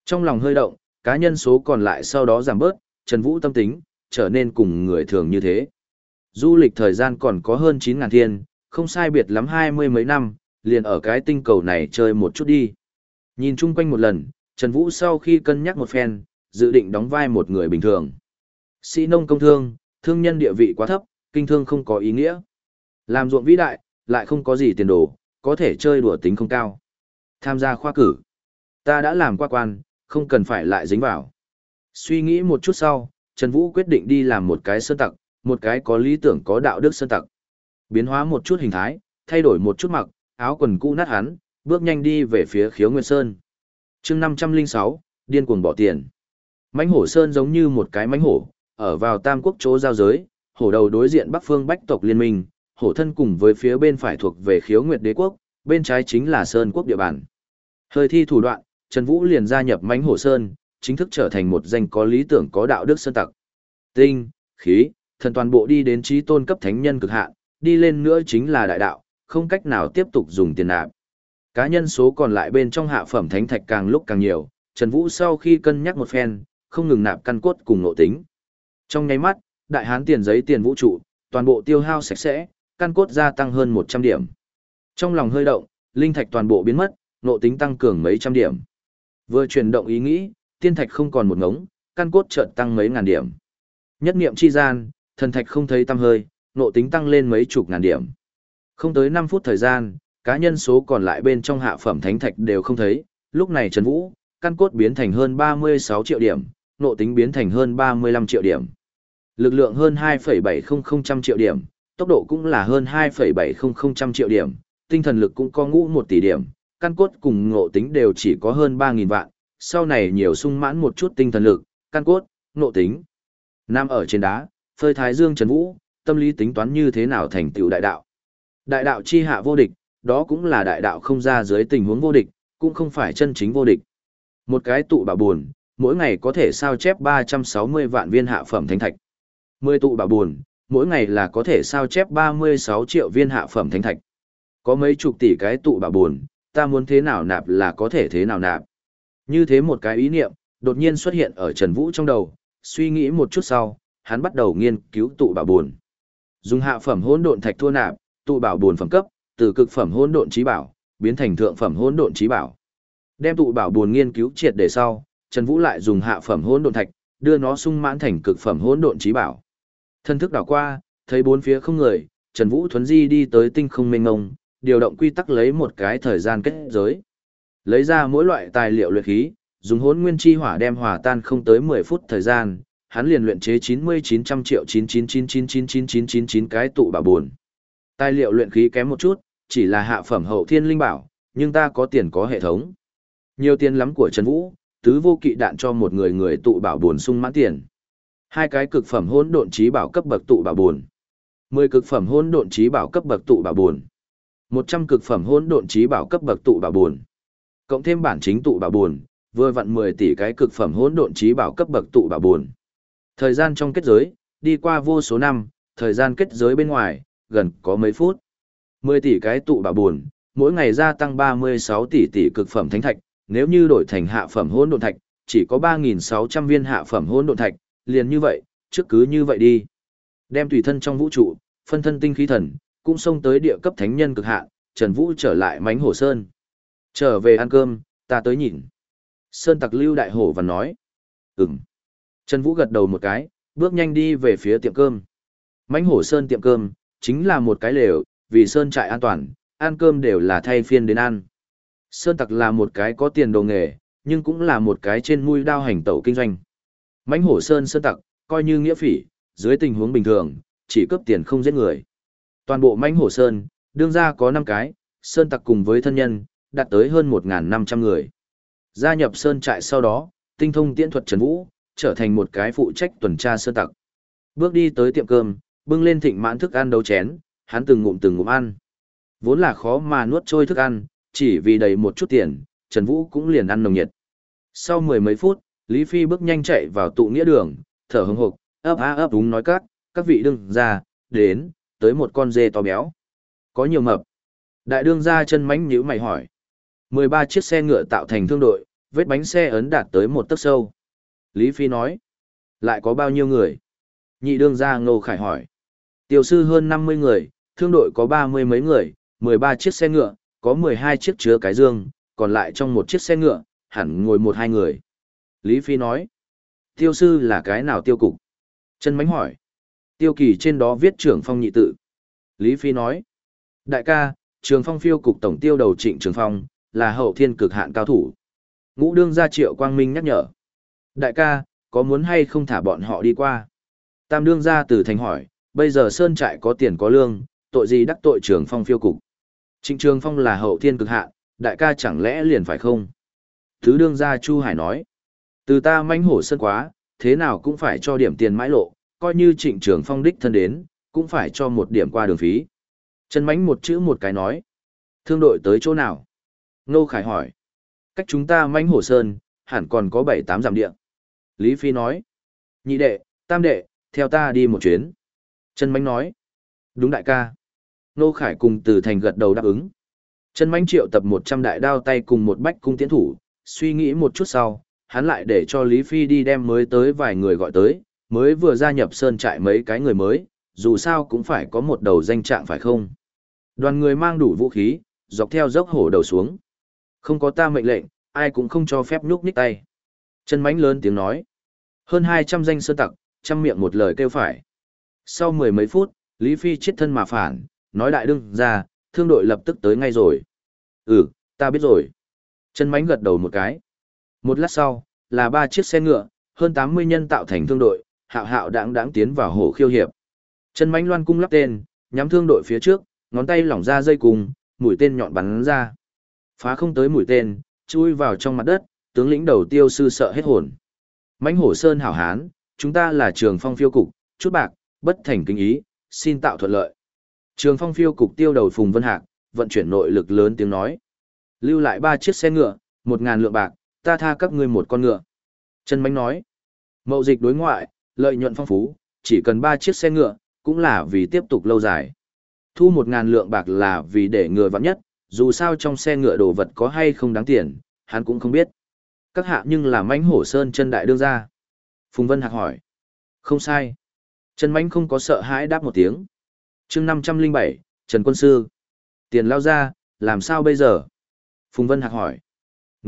Trong lòng hơi động, cá nhân số còn lại sau đó giảm bớt, Trần Vũ tâm tính, trở nên cùng người thường như thế. Du lịch thời gian còn có hơn 9.000 thiên, không sai biệt lắm hai mươi mấy năm, liền ở cái tinh cầu này chơi một chút đi. Nhìn chung quanh một lần, Trần Vũ sau khi cân nhắc một phen, dự định đóng vai một người bình thường. Sĩ nông công thương, thương nhân địa vị quá thấp, kinh thương không có ý nghĩa. Làm ruộng vĩ đại, lại không có gì tiền đồ, có thể chơi đùa tính không cao. Tham gia khoa cử. Ta đã làm qua quan, không cần phải lại dính vào. Suy nghĩ một chút sau, Trần Vũ quyết định đi làm một cái sơn tặc, một cái có lý tưởng có đạo đức sơn tặc. Biến hóa một chút hình thái, thay đổi một chút mặc, áo quần cũ nát hắn, bước nhanh đi về phía khiếu Nguyên Sơn. chương 506, điên cuồng bỏ tiền. Mánh hổ Sơn giống như một cái mánh hổ, ở vào tam quốc chỗ giao giới, hổ đầu đối diện bắc phương bách tộc liên minh, hổ thân cùng với phía bên phải thuộc về khiếu nguyệt đế quốc, bên trái chính là Sơn quốc địa bàn. Hơi thi thủ đoạn, Trần Vũ liền gia nhập mánh hổ Sơn, chính thức trở thành một danh có lý tưởng có đạo đức sơn tặc. Tinh, khí, thần toàn bộ đi đến trí tôn cấp thánh nhân cực hạn, đi lên nữa chính là đại đạo, không cách nào tiếp tục dùng tiền nạp. Cá nhân số còn lại bên trong hạ phẩm thánh thạch càng lúc càng nhiều, Trần Vũ sau khi cân nhắc một phen, không ngừng nạp căn cốt cùng nội tính. Trong nháy mắt, đại hán tiền giấy tiền vũ trụ, toàn bộ tiêu hao sạch sẽ, căn cốt gia tăng hơn 100 điểm. Trong lòng hơi động, linh thạch toàn bộ biến mất, nộ tính tăng cường mấy trăm điểm. Vừa chuyển động ý nghĩ, tiên thạch không còn một ngống, căn cốt chợt tăng mấy ngàn điểm. Nhất niệm chi gian, thần thạch không thấy tăng hơi, nộ tính tăng lên mấy chục ngàn điểm. Không tới 5 phút thời gian, cá nhân số còn lại bên trong hạ phẩm thánh thạch đều không thấy, lúc này Trần Vũ, căn cốt biến thành hơn 36 triệu điểm, nộ tính biến thành hơn 35 triệu điểm. Lực lượng hơn 2,700 triệu điểm, tốc độ cũng là hơn 2,700 triệu điểm, tinh thần lực cũng có ngũ 1 tỷ điểm, căn cốt cùng ngộ tính đều chỉ có hơn 3.000 vạn, sau này nhiều sung mãn một chút tinh thần lực, căn cốt, ngộ tính. Nam ở trên đá, phơi thái dương Trần Vũ, tâm lý tính toán như thế nào thành tựu đại đạo. Đại đạo chi hạ vô địch, đó cũng là đại đạo không ra dưới tình huống vô địch, cũng không phải chân chính vô địch. Một cái tụ bà buồn, mỗi ngày có thể sao chép 360 vạn viên hạ phẩm thánh thạch. 10 tụ bà buồn, mỗi ngày là có thể sao chép 36 triệu viên hạ phẩm thánh thạch. Có mấy chục tỷ cái tụ bảo buồn, ta muốn thế nào nạp là có thể thế nào nạp. Như thế một cái ý niệm, đột nhiên xuất hiện ở Trần Vũ trong đầu, suy nghĩ một chút sau, hắn bắt đầu nghiên cứu tụ bảo buồn. Dùng hạ phẩm hỗn độn thạch thua nạp, tụ bảo buồn phẩm cấp, từ cực phẩm hỗn độn trí bảo, biến thành thượng phẩm hỗn độn trí bảo. Đem tụ bảo buồn nghiên cứu triệt để sau, Trần Vũ lại dùng hạ phẩm hỗn độn thạch, đưa nó sung mãn thành cực phẩm hỗn độn trí bảo. Thân thức đảo qua, thấy bốn phía không người, Trần Vũ thuấn di đi tới tinh không mênh ngông, điều động quy tắc lấy một cái thời gian kết giới. Lấy ra mỗi loại tài liệu luyện khí, dùng hỗn nguyên chi hỏa đem hòa tan không tới 10 phút thời gian, hắn liền luyện chế 9900 triệu 999999999 cái tụ bảo buồn. Tài liệu luyện khí kém một chút, chỉ là hạ phẩm hậu thiên linh bảo, nhưng ta có tiền có hệ thống. Nhiều tiền lắm của Trần Vũ, tứ vô kỵ đạn cho một người người tụ bảo buồn sung mãn tiền. Hai cái cực phẩm hỗn độn trí bảo cấp bậc tụ bảo buồn. 10 cực phẩm hỗn độn trí bảo cấp bậc tụ bảo buồn. 100 cực phẩm hỗn độn trí bảo cấp bậc tụ bảo buồn. Cộng thêm bản chính tụ bảo buồn, vừa vặn 10 tỷ cái cực phẩm hỗn độn trí bảo cấp bậc tụ bảo buồn. Thời gian trong kết giới, đi qua vô số năm, thời gian kết giới bên ngoài, gần có mấy phút. 10 tỷ cái tụ bảo buồn, mỗi ngày gia tăng 36 tỷ tỷ cực phẩm thánh thạch, nếu như đổi thành hạ phẩm hỗn độn thạch, chỉ có 3600 viên hạ phẩm hỗn độn thạch, liền như vậy, trước cứ như vậy đi. Đem tùy thân trong vũ trụ, phân thân tinh khí thần, cũng xông tới địa cấp thánh nhân cực hạ, Trần Vũ trở lại mánh hổ sơn. Trở về ăn cơm, ta tới nhìn. Sơn tặc lưu đại hổ và nói. Ừm. Trần Vũ gật đầu một cái, bước nhanh đi về phía tiệm cơm. Mánh hổ sơn tiệm cơm, chính là một cái lều, vì sơn trại an toàn, ăn cơm đều là thay phiên đến ăn. Sơn tặc là một cái có tiền đồ nghề, nhưng cũng là một cái trên mũi đao hành tẩu kinh doanh. Mánh hổ sơn sơn tặc, coi như nghĩa phỉ, dưới tình huống bình thường, chỉ cướp tiền không giết người. Toàn bộ mánh hổ sơn, đương ra có năm cái, sơn tặc cùng với thân nhân, đạt tới hơn 1.500 người. Gia nhập sơn trại sau đó, tinh thông tiễn thuật Trần Vũ, trở thành một cái phụ trách tuần tra sơn tặc. Bước đi tới tiệm cơm, bưng lên thịnh mãn thức ăn đấu chén, hắn từng ngụm từng ngụm ăn. Vốn là khó mà nuốt trôi thức ăn, Chỉ vì đầy một chút tiền, Trần Vũ cũng liền ăn nồng nhiệt. Sau mười mấy phút, Lý Phi bước nhanh chạy vào tụ nghĩa đường, thở hừng hực, ấp á ấp đúng nói các, các vị đương ra, đến, tới một con dê to béo. Có nhiều mập. Đại đương ra chân mánh nhữ mày hỏi. 13 chiếc xe ngựa tạo thành thương đội, vết bánh xe ấn đạt tới một tấc sâu. Lý Phi nói. Lại có bao nhiêu người? Nhị đương ra ngô khải hỏi. Tiểu sư hơn 50 người, thương đội có ba mươi mấy người, 13 chiếc xe ngựa, có 12 chiếc chứa cái dương, còn lại trong một chiếc xe ngựa, hẳn ngồi một hai người. Lý Phi nói. Tiêu sư là cái nào tiêu cục? Trần Mánh hỏi. Tiêu kỳ trên đó viết trưởng phong nhị tự. Lý Phi nói. Đại ca, trường phong phiêu cục tổng tiêu đầu trịnh trường phong, là hậu thiên cực hạn cao thủ. Ngũ đương gia triệu quang minh nhắc nhở. Đại ca, có muốn hay không thả bọn họ đi qua? Tam đương gia từ thành hỏi, bây giờ sơn trại có tiền có lương, tội gì đắc tội trường phong phiêu cục? Trịnh trường phong là hậu thiên cực hạn, đại ca chẳng lẽ liền phải không? Thứ đương gia Chu Hải nói. Từ ta manh hổ sơn quá, thế nào cũng phải cho điểm tiền mãi lộ, coi như trịnh trường phong đích thân đến, cũng phải cho một điểm qua đường phí. Trần Mánh một chữ một cái nói. Thương đội tới chỗ nào? Nô Khải hỏi. Cách chúng ta manh hổ sơn, hẳn còn có 7-8 dặm địa. Lý Phi nói. Nhị đệ, tam đệ, theo ta đi một chuyến. Trần Mánh nói. Đúng đại ca. Nô Khải cùng từ thành gật đầu đáp ứng. Trần Mánh triệu tập 100 đại đao tay cùng một bách cung tiến thủ, suy nghĩ một chút sau, hắn lại để cho Lý Phi đi đem mới tới vài người gọi tới, mới vừa gia nhập sơn trại mấy cái người mới, dù sao cũng phải có một đầu danh trạng phải không? Đoàn người mang đủ vũ khí, dọc theo dốc hổ đầu xuống. Không có ta mệnh lệnh, ai cũng không cho phép nhúc nhích tay. Chân mánh lớn tiếng nói. Hơn 200 danh sơn tặc, trăm miệng một lời kêu phải. Sau mười mấy phút, Lý Phi chết thân mà phản, nói đại đương ra, thương đội lập tức tới ngay rồi. Ừ, ta biết rồi. Chân mánh gật đầu một cái. Một lát sau, là ba chiếc xe ngựa, hơn 80 nhân tạo thành thương đội, hạo hạo đáng đáng tiến vào hồ khiêu hiệp. Chân mánh loan cung lắp tên, nhắm thương đội phía trước, ngón tay lỏng ra dây cùng, mũi tên nhọn bắn ra. Phá không tới mũi tên, chui vào trong mặt đất, tướng lĩnh đầu tiêu sư sợ hết hồn. Mánh hổ sơn hảo hán, chúng ta là trường phong phiêu cục, chút bạc, bất thành kinh ý, xin tạo thuận lợi. Trường phong phiêu cục tiêu đầu Phùng Vân Hạc, vận chuyển nội lực lớn tiếng nói. Lưu lại ba chiếc xe ngựa, một ngàn lượng bạc, ta tha các ngươi một con ngựa. Trần Mánh nói. Mậu dịch đối ngoại, lợi nhuận phong phú, chỉ cần ba chiếc xe ngựa, cũng là vì tiếp tục lâu dài. Thu một ngàn lượng bạc là vì để người vắng nhất, dù sao trong xe ngựa đồ vật có hay không đáng tiền, hắn cũng không biết. Các hạ nhưng là mánh hổ sơn chân đại đương ra. Phùng Vân Hạc hỏi. Không sai. Trần Mánh không có sợ hãi đáp một tiếng. chương năm trăm linh bảy Trần Quân Sư. Tiền lao ra, làm sao bây giờ? Phùng Vân Hạc hỏi.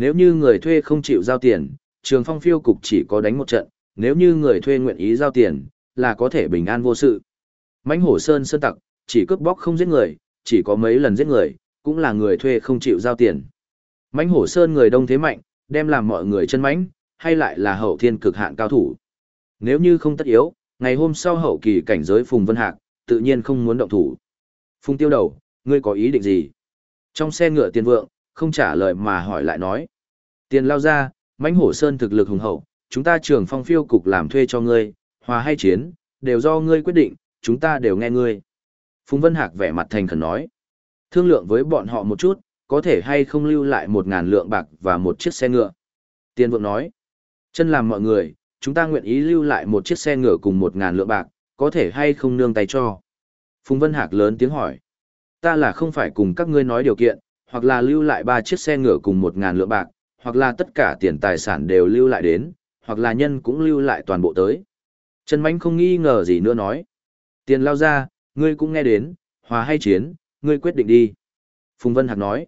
Nếu như người thuê không chịu giao tiền, trường phong phiêu cục chỉ có đánh một trận, nếu như người thuê nguyện ý giao tiền, là có thể bình an vô sự. Mánh hổ sơn sơn tặc, chỉ cướp bóc không giết người, chỉ có mấy lần giết người, cũng là người thuê không chịu giao tiền. Mánh hổ sơn người đông thế mạnh, đem làm mọi người chân mánh, hay lại là hậu thiên cực hạn cao thủ. Nếu như không tất yếu, ngày hôm sau hậu kỳ cảnh giới Phùng Vân Hạc, tự nhiên không muốn động thủ. Phùng tiêu đầu, ngươi có ý định gì? Trong xe ngựa tiền vượng, không trả lời mà hỏi lại nói. Tiền lao ra, mãnh hổ sơn thực lực hùng hậu, chúng ta trường phong phiêu cục làm thuê cho ngươi, hòa hay chiến, đều do ngươi quyết định, chúng ta đều nghe ngươi. Phùng Vân Hạc vẻ mặt thành khẩn nói. Thương lượng với bọn họ một chút, có thể hay không lưu lại một ngàn lượng bạc và một chiếc xe ngựa. tiền vượng nói. Chân làm mọi người, chúng ta nguyện ý lưu lại một chiếc xe ngựa cùng một ngàn lượng bạc, có thể hay không nương tay cho. Phùng Vân Hạc lớn tiếng hỏi. Ta là không phải cùng các ngươi nói điều kiện, hoặc là lưu lại ba chiếc xe ngựa cùng một ngàn lượng bạc, hoặc là tất cả tiền tài sản đều lưu lại đến, hoặc là nhân cũng lưu lại toàn bộ tới. Trần Mánh không nghi ngờ gì nữa nói. Tiền lao ra, ngươi cũng nghe đến, hòa hay chiến, ngươi quyết định đi. Phùng Vân Hạc nói.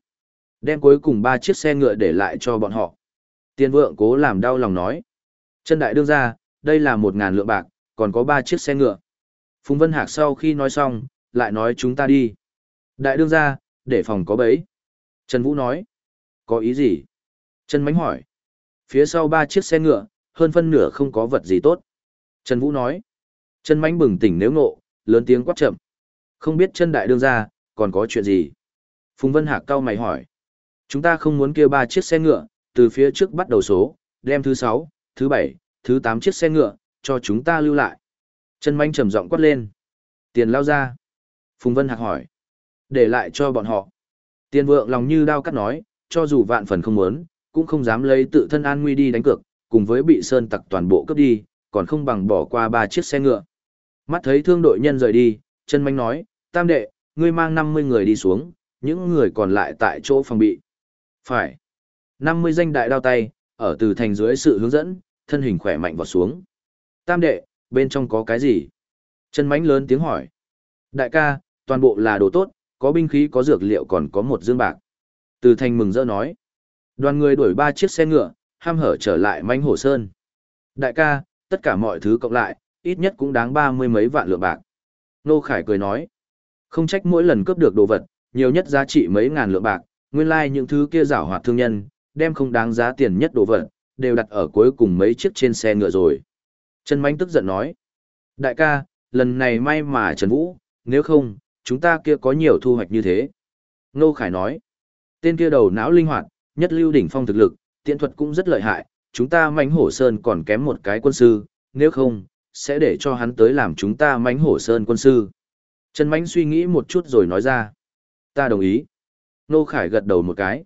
Đem cuối cùng ba chiếc xe ngựa để lại cho bọn họ. Tiền vượng cố làm đau lòng nói. Trần đại đương ra, đây là một ngàn lượng bạc, còn có ba chiếc xe ngựa. Phùng Vân Hạc sau khi nói xong, lại nói chúng ta đi. Đại đương ra, để phòng có bấy. Trần Vũ nói. Có ý gì? Trần Mánh hỏi. Phía sau ba chiếc xe ngựa, hơn phân nửa không có vật gì tốt. Trần Vũ nói. Trần Mánh bừng tỉnh nếu ngộ, lớn tiếng quát chậm. Không biết chân đại đương ra, còn có chuyện gì? Phùng Vân Hạc cao mày hỏi. Chúng ta không muốn kêu ba chiếc xe ngựa, từ phía trước bắt đầu số, đem thứ sáu, thứ bảy, thứ tám chiếc xe ngựa, cho chúng ta lưu lại. Trần Mánh trầm giọng quát lên. Tiền lao ra. Phùng Vân Hạc hỏi. Để lại cho bọn họ. Tiên vượng lòng như đao cắt nói, cho dù vạn phần không muốn, cũng không dám lấy tự thân an nguy đi đánh cược, cùng với bị sơn tặc toàn bộ cướp đi, còn không bằng bỏ qua ba chiếc xe ngựa. Mắt thấy thương đội nhân rời đi, chân manh nói, tam đệ, ngươi mang 50 người đi xuống, những người còn lại tại chỗ phòng bị. Phải. 50 danh đại đao tay, ở từ thành dưới sự hướng dẫn, thân hình khỏe mạnh vào xuống. Tam đệ, bên trong có cái gì? Chân mánh lớn tiếng hỏi. Đại ca, toàn bộ là đồ tốt, có binh khí có dược liệu còn có một dương bạc. Từ thành mừng rỡ nói. Đoàn người đuổi ba chiếc xe ngựa, ham hở trở lại manh hổ sơn. Đại ca, tất cả mọi thứ cộng lại, ít nhất cũng đáng ba mươi mấy vạn lượng bạc. Nô Khải cười nói. Không trách mỗi lần cướp được đồ vật, nhiều nhất giá trị mấy ngàn lượng bạc, nguyên lai like những thứ kia giảo hoạt thương nhân, đem không đáng giá tiền nhất đồ vật, đều đặt ở cuối cùng mấy chiếc trên xe ngựa rồi. Trần Mánh tức giận nói. Đại ca, lần này may mà Trần Vũ, nếu không, chúng ta kia có nhiều thu hoạch như thế. Nô Khải nói. Tên kia đầu não linh hoạt, nhất lưu đỉnh phong thực lực, tiện thuật cũng rất lợi hại, chúng ta mánh hổ sơn còn kém một cái quân sư, nếu không, sẽ để cho hắn tới làm chúng ta mánh hổ sơn quân sư. Trần Mánh suy nghĩ một chút rồi nói ra. Ta đồng ý. Nô Khải gật đầu một cái.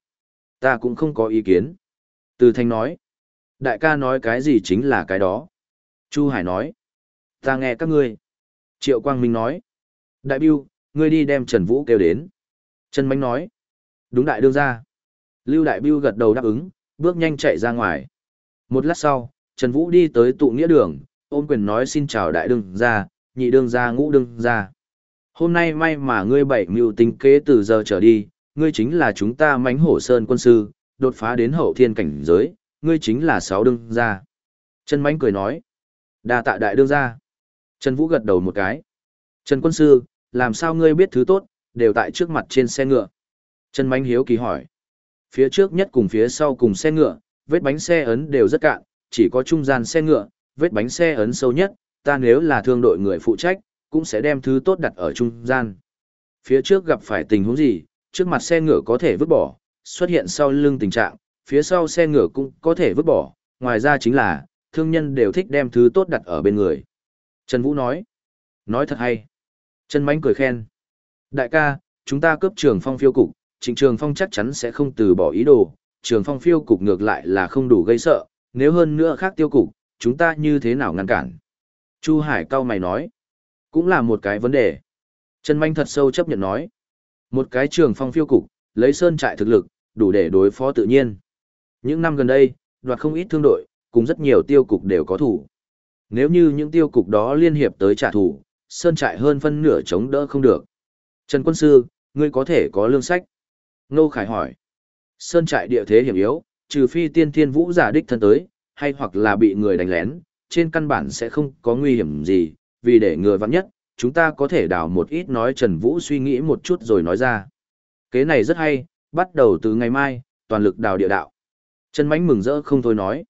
Ta cũng không có ý kiến. Từ Thanh nói. Đại ca nói cái gì chính là cái đó. Chu Hải nói. Ta nghe các ngươi. Triệu Quang Minh nói. Đại Biêu, ngươi đi đem Trần Vũ kêu đến. Trần Mánh nói. Đúng đại đương ra. Lưu Đại Biêu gật đầu đáp ứng, bước nhanh chạy ra ngoài. Một lát sau, Trần Vũ đi tới tụ nghĩa đường, ôm quyền nói xin chào đại đương ra, nhị đương ra ngũ đương ra. Hôm nay may mà ngươi bảy mưu tính kế từ giờ trở đi, ngươi chính là chúng ta mánh hổ sơn quân sư, đột phá đến hậu thiên cảnh giới, ngươi chính là sáu đương gia. Trần mánh cười nói, đa tạ đại đương gia. Trần Vũ gật đầu một cái. Trần quân sư, làm sao ngươi biết thứ tốt, đều tại trước mặt trên xe ngựa. Trần mánh hiếu kỳ hỏi. Phía trước nhất cùng phía sau cùng xe ngựa, vết bánh xe ấn đều rất cạn, chỉ có trung gian xe ngựa, vết bánh xe ấn sâu nhất, ta nếu là thương đội người phụ trách, cũng sẽ đem thứ tốt đặt ở trung gian. Phía trước gặp phải tình huống gì, trước mặt xe ngựa có thể vứt bỏ, xuất hiện sau lưng tình trạng, phía sau xe ngựa cũng có thể vứt bỏ, ngoài ra chính là, thương nhân đều thích đem thứ tốt đặt ở bên người. Trần Vũ nói, nói thật hay. Trần Mánh cười khen. Đại ca, chúng ta cướp trường phong phiêu cục, trịnh trường phong chắc chắn sẽ không từ bỏ ý đồ, trường phong phiêu cục ngược lại là không đủ gây sợ, nếu hơn nữa khác tiêu cục, chúng ta như thế nào ngăn cản? Chu Hải cao mày nói, cũng là một cái vấn đề. Trần Manh thật sâu chấp nhận nói, một cái trường phong phiêu cục, lấy sơn trại thực lực, đủ để đối phó tự nhiên. Những năm gần đây, đoạt không ít thương đội, cùng rất nhiều tiêu cục đều có thủ. Nếu như những tiêu cục đó liên hiệp tới trả thù, sơn trại hơn phân nửa chống đỡ không được. Trần Quân Sư, ngươi có thể có lương sách. Nô Khải hỏi. Sơn trại địa thế hiểm yếu, trừ phi tiên thiên vũ giả đích thân tới, hay hoặc là bị người đánh lén, trên căn bản sẽ không có nguy hiểm gì, vì để người vắng nhất, chúng ta có thể đào một ít nói Trần Vũ suy nghĩ một chút rồi nói ra. Kế này rất hay, bắt đầu từ ngày mai, toàn lực đào địa đạo. Trần Mánh mừng rỡ không thôi nói.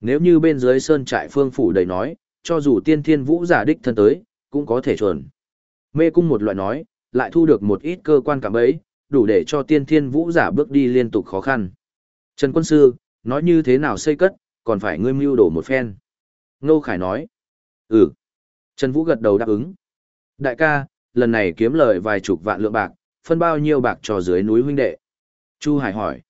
Nếu như bên dưới sơn trại phương phủ đầy nói, cho dù tiên thiên vũ giả đích thân tới, cũng có thể chuẩn. Mê cung một loại nói, lại thu được một ít cơ quan cảm ấy, đủ để cho tiên thiên vũ giả bước đi liên tục khó khăn. Trần Quân Sư, nói như thế nào xây cất, còn phải ngươi mưu đổ một phen. Nô Khải nói. Ừ. Trần Vũ gật đầu đáp ứng. Đại ca, lần này kiếm lời vài chục vạn lượng bạc, phân bao nhiêu bạc cho dưới núi huynh đệ? Chu Hải hỏi.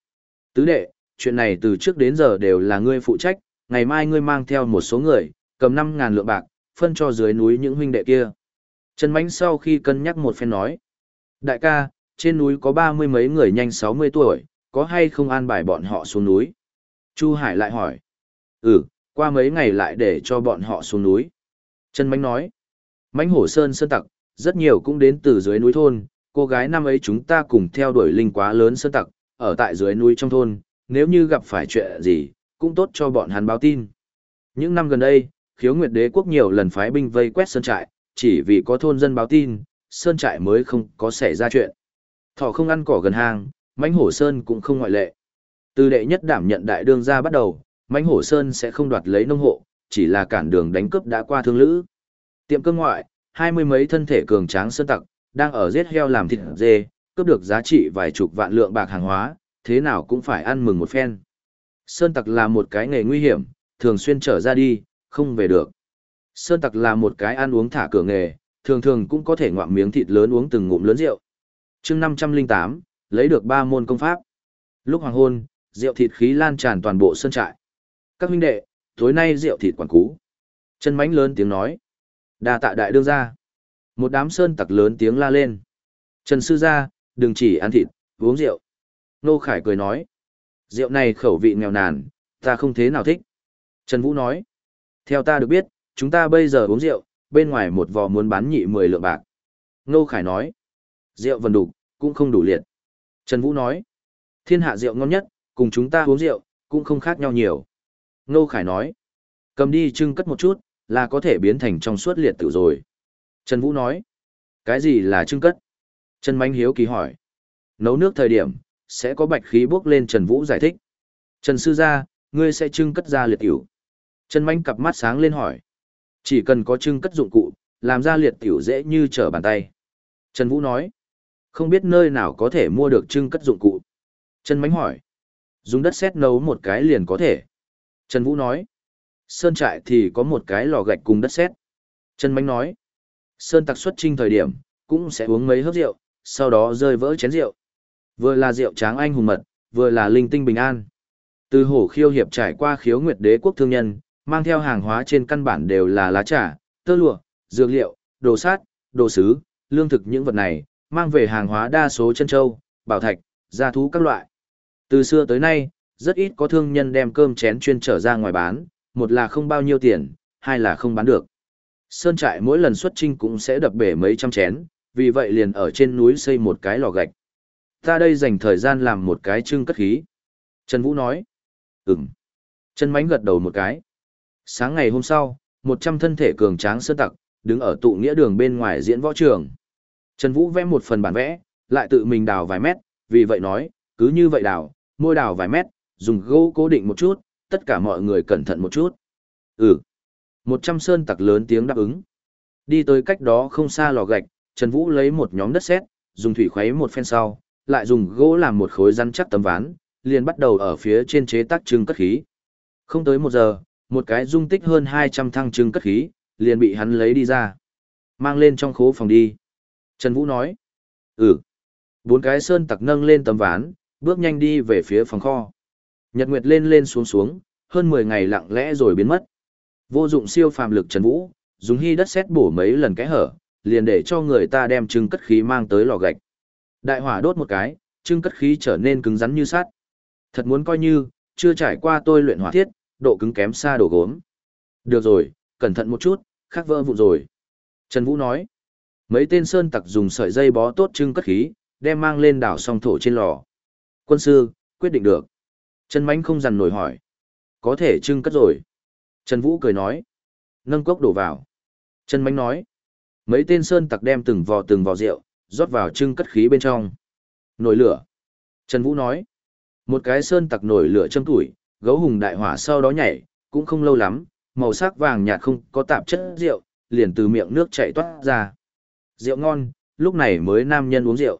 Tứ đệ, chuyện này từ trước đến giờ đều là ngươi phụ trách, ngày mai ngươi mang theo một số người, cầm 5.000 lượng bạc, phân cho dưới núi những huynh đệ kia. Trần Mánh sau khi cân nhắc một phen nói. Đại ca, trên núi có ba mươi mấy người nhanh 60 tuổi, có hay không an bài bọn họ xuống núi? Chu Hải lại hỏi. Ừ, qua mấy ngày lại để cho bọn họ xuống núi. Trần Mánh nói. Mánh hổ sơn sơn tặc, rất nhiều cũng đến từ dưới núi thôn, cô gái năm ấy chúng ta cùng theo đuổi linh quá lớn sơn tặc, ở tại dưới núi trong thôn, nếu như gặp phải chuyện gì, cũng tốt cho bọn hắn báo tin. Những năm gần đây, khiếu nguyệt đế quốc nhiều lần phái binh vây quét sơn trại, chỉ vì có thôn dân báo tin, sơn trại mới không có xảy ra chuyện. Thỏ không ăn cỏ gần hang, mãnh hổ sơn cũng không ngoại lệ. Từ đệ nhất đảm nhận đại đương ra bắt đầu, mãnh hổ sơn sẽ không đoạt lấy nông hộ, chỉ là cản đường đánh cướp đã qua thương lữ. Tiệm cơm ngoại, hai mươi mấy thân thể cường tráng sơn tặc, đang ở giết heo làm thịt dê, cướp được giá trị vài chục vạn lượng bạc hàng hóa, thế nào cũng phải ăn mừng một phen. Sơn tặc là một cái nghề nguy hiểm, thường xuyên trở ra đi, không về được. Sơn tặc là một cái ăn uống thả cửa nghề, thường thường cũng có thể ngoạm miếng thịt lớn uống từng ngụm lớn rượu. chương 508, lấy được ba môn công pháp. Lúc hoàng hôn, rượu thịt khí lan tràn toàn bộ sân trại. Các huynh đệ, tối nay rượu thịt quản cú. Chân mánh lớn tiếng nói. đa tạ đại đương ra. Một đám sơn tặc lớn tiếng la lên. Trần sư gia, đừng chỉ ăn thịt, uống rượu. Nô Khải cười nói. Rượu này khẩu vị nghèo nàn, ta không thế nào thích. Trần Vũ nói. Theo ta được biết, chúng ta bây giờ uống rượu, bên ngoài một vò muốn bán nhị 10 lượng bạc. Nô Khải nói. Rượu vần đủ, cũng không đủ liệt. Trần Vũ nói. Thiên hạ rượu ngon nhất, cùng chúng ta uống rượu, cũng không khác nhau nhiều. Nô Khải nói. Cầm đi trưng cất một chút, là có thể biến thành trong suốt liệt tử rồi. Trần Vũ nói. Cái gì là trưng cất? Trần Mánh Hiếu kỳ hỏi. Nấu nước thời điểm, sẽ có bạch khí bốc lên Trần Vũ giải thích. Trần Sư gia, ngươi sẽ trưng cất ra liệt tiểu. Trần Mạnh cặp mắt sáng lên hỏi. Chỉ cần có trưng cất dụng cụ, làm ra liệt tiểu dễ như trở bàn tay. Trần Vũ nói. Không biết nơi nào có thể mua được trưng cất dụng cụ. Trần Mạnh hỏi. Dùng đất sét nấu một cái liền có thể. Trần Vũ nói. Sơn trại thì có một cái lò gạch cùng đất sét. Trần Mạnh nói. Sơn tặc xuất trinh thời điểm, cũng sẽ uống mấy hớp rượu, sau đó rơi vỡ chén rượu. Vừa là rượu tráng anh hùng mật, vừa là linh tinh bình an. Từ hổ khiêu hiệp trải qua khiếu nguyệt đế quốc thương nhân, mang theo hàng hóa trên căn bản đều là lá trà, tơ lụa, dược liệu, đồ sát, đồ sứ, lương thực những vật này, mang về hàng hóa đa số chân châu, bảo thạch, gia thú các loại. Từ xưa tới nay, rất ít có thương nhân đem cơm chén chuyên trở ra ngoài bán, một là không bao nhiêu tiền, hai là không bán được. Sơn trại mỗi lần xuất trinh cũng sẽ đập bể mấy trăm chén, vì vậy liền ở trên núi xây một cái lò gạch. Ta đây dành thời gian làm một cái trưng cất khí. Trần Vũ nói. Ừm. Trần Mánh gật đầu một cái. Sáng ngày hôm sau, một trăm thân thể cường tráng sơn tặc, đứng ở tụ nghĩa đường bên ngoài diễn võ trường. Trần Vũ vẽ một phần bản vẽ, lại tự mình đào vài mét, vì vậy nói, cứ như vậy đào, môi đào vài mét, dùng gỗ cố định một chút, tất cả mọi người cẩn thận một chút. Ừ. Một trăm sơn tặc lớn tiếng đáp ứng. Đi tới cách đó không xa lò gạch, Trần Vũ lấy một nhóm đất sét, dùng thủy khuấy một phen sau, lại dùng gỗ làm một khối rắn chắc tấm ván, liền bắt đầu ở phía trên chế tác trưng cất khí. Không tới một giờ, một cái dung tích hơn 200 thăng trưng cất khí, liền bị hắn lấy đi ra. Mang lên trong khố phòng đi. Trần Vũ nói. Ừ. Bốn cái sơn tặc nâng lên tấm ván, bước nhanh đi về phía phòng kho. Nhật Nguyệt lên lên xuống xuống, hơn 10 ngày lặng lẽ rồi biến mất. Vô dụng siêu phàm lực Trần Vũ, dùng hy đất xét bổ mấy lần cái hở, liền để cho người ta đem trưng cất khí mang tới lò gạch. Đại hỏa đốt một cái, trưng cất khí trở nên cứng rắn như sắt. Thật muốn coi như, chưa trải qua tôi luyện hỏa thiết, độ cứng kém xa đồ gốm. Được rồi, cẩn thận một chút, khắc vỡ vụ rồi. Trần Vũ nói, mấy tên sơn tặc dùng sợi dây bó tốt trưng cất khí, đem mang lên đảo song thổ trên lò. Quân sư, quyết định được. Trần Mánh không dằn nổi hỏi. Có thể trưng cất rồi. Trần Vũ cười nói. Nâng cốc đổ vào. Trần Mánh nói. Mấy tên sơn tặc đem từng vò từng vò rượu, rót vào trưng cất khí bên trong. Nổi lửa. Trần Vũ nói. Một cái sơn tặc nổi lửa châm tuổi, gấu hùng đại hỏa sau đó nhảy, cũng không lâu lắm, màu sắc vàng nhạt không có tạp chất rượu, liền từ miệng nước chảy toát ra. Rượu ngon, lúc này mới nam nhân uống rượu.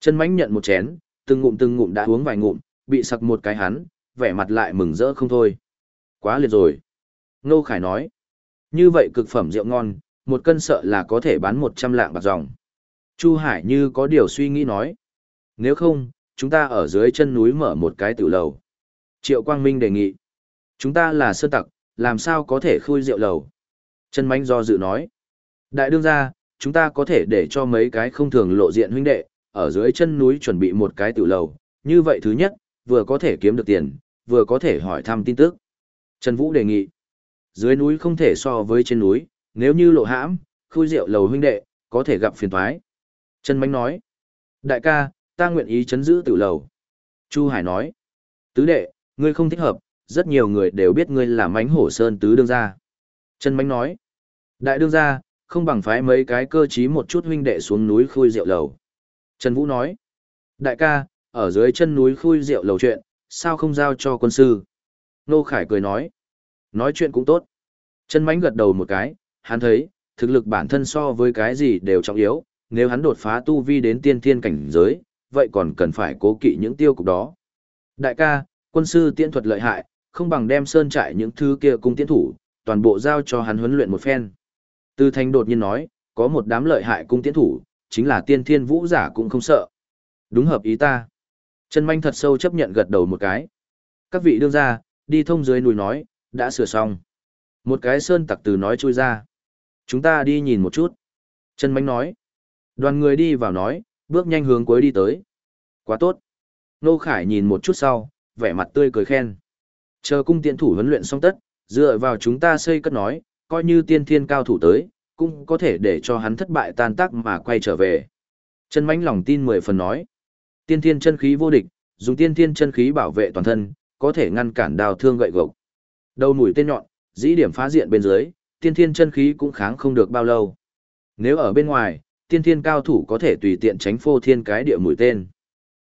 chân Mánh nhận một chén, từng ngụm từng ngụm đã uống vài ngụm, bị sặc một cái hắn, vẻ mặt lại mừng rỡ không thôi. Quá liệt rồi. Ngô Khải nói. Như vậy cực phẩm rượu ngon, một cân sợ là có thể bán 100 lạng bạc dòng. Chu Hải như có điều suy nghĩ nói. Nếu không, chúng ta ở dưới chân núi mở một cái tiểu lầu. Triệu Quang Minh đề nghị. Chúng ta là sơ tặc, làm sao có thể khui rượu lầu? Trần Mánh do dự nói. Đại đương gia, chúng ta có thể để cho mấy cái không thường lộ diện huynh đệ, ở dưới chân núi chuẩn bị một cái tiểu lầu. Như vậy thứ nhất, vừa có thể kiếm được tiền, vừa có thể hỏi thăm tin tức. Trần Vũ đề nghị. Dưới núi không thể so với trên núi, nếu như lộ hãm, khui rượu lầu huynh đệ, có thể gặp phiền toái. Trần Mánh nói. Đại ca, ta nguyện ý chấn giữ tiểu lầu. Chu Hải nói. Tứ đệ, ngươi không thích hợp, rất nhiều người đều biết ngươi là mánh hổ sơn tứ đương gia. Trần Mánh nói. Đại đương gia, không bằng phái mấy cái cơ trí một chút huynh đệ xuống núi khui rượu lầu. Trần Vũ nói. Đại ca, ở dưới chân núi khui rượu lầu chuyện, sao không giao cho quân sư? Nô Khải cười nói. Nói chuyện cũng tốt. Trần Mánh gật đầu một cái, hắn thấy, thực lực bản thân so với cái gì đều trọng yếu, nếu hắn đột phá tu vi đến tiên thiên cảnh giới, vậy còn cần phải cố kỵ những tiêu cục đó. Đại ca, quân sư tiễn thuật lợi hại, không bằng đem sơn trại những thứ kia cung tiễn thủ, toàn bộ giao cho hắn huấn luyện một phen. Tư Thanh đột nhiên nói, có một đám lợi hại cung tiễn thủ, chính là tiên thiên vũ giả cũng không sợ. Đúng hợp ý ta. Trần Manh thật sâu chấp nhận gật đầu một cái. Các vị đương ra, đi thông dưới núi nói, đã sửa xong. Một cái sơn tặc từ nói chui ra. Chúng ta đi nhìn một chút. Trần Manh nói. Đoàn người đi vào nói, bước nhanh hướng cuối đi tới. Quá tốt. Nô Khải nhìn một chút sau, vẻ mặt tươi cười khen. Chờ cung tiện thủ huấn luyện xong tất, dựa vào chúng ta xây cất nói, coi như tiên thiên cao thủ tới, cũng có thể để cho hắn thất bại tan tác mà quay trở về. chân Mánh lòng tin mười phần nói. Tiên thiên chân khí vô địch, dùng tiên thiên chân khí bảo vệ toàn thân, có thể ngăn cản đào thương gậy gộc. Đầu mũi tên nhọn, dĩ điểm phá diện bên dưới, tiên thiên chân khí cũng kháng không được bao lâu. Nếu ở bên ngoài, tiên thiên cao thủ có thể tùy tiện tránh phô thiên cái địa mũi tên.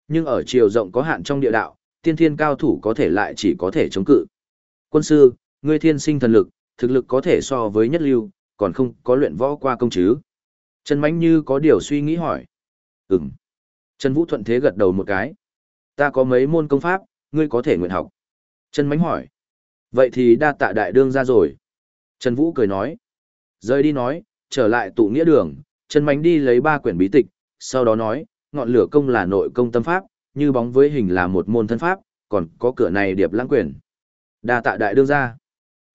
Nhưng ở chiều rộng có hạn trong địa đạo, tiên thiên cao thủ có thể lại chỉ có thể chống cự. Quân sư, ngươi thiên sinh thần lực, thực lực có thể so với nhất lưu, còn không có luyện võ qua công chứ. Trần Mánh Như có điều suy nghĩ hỏi. Ừm. Trần Vũ thuận thế gật đầu một cái. Ta có mấy môn công pháp, ngươi có thể nguyện học. Trần Mánh hỏi. Vậy thì đa tạ đại đương ra rồi. Trần Vũ cười nói. Rời đi nói, trở lại tụ nghĩa đường, Trần Mánh đi lấy ba quyển bí tịch, sau đó nói, ngọn lửa công là nội công tâm pháp, như bóng với hình là một môn thân pháp, còn có cửa này điệp lãng quyền. Đa tạ đại đương ra.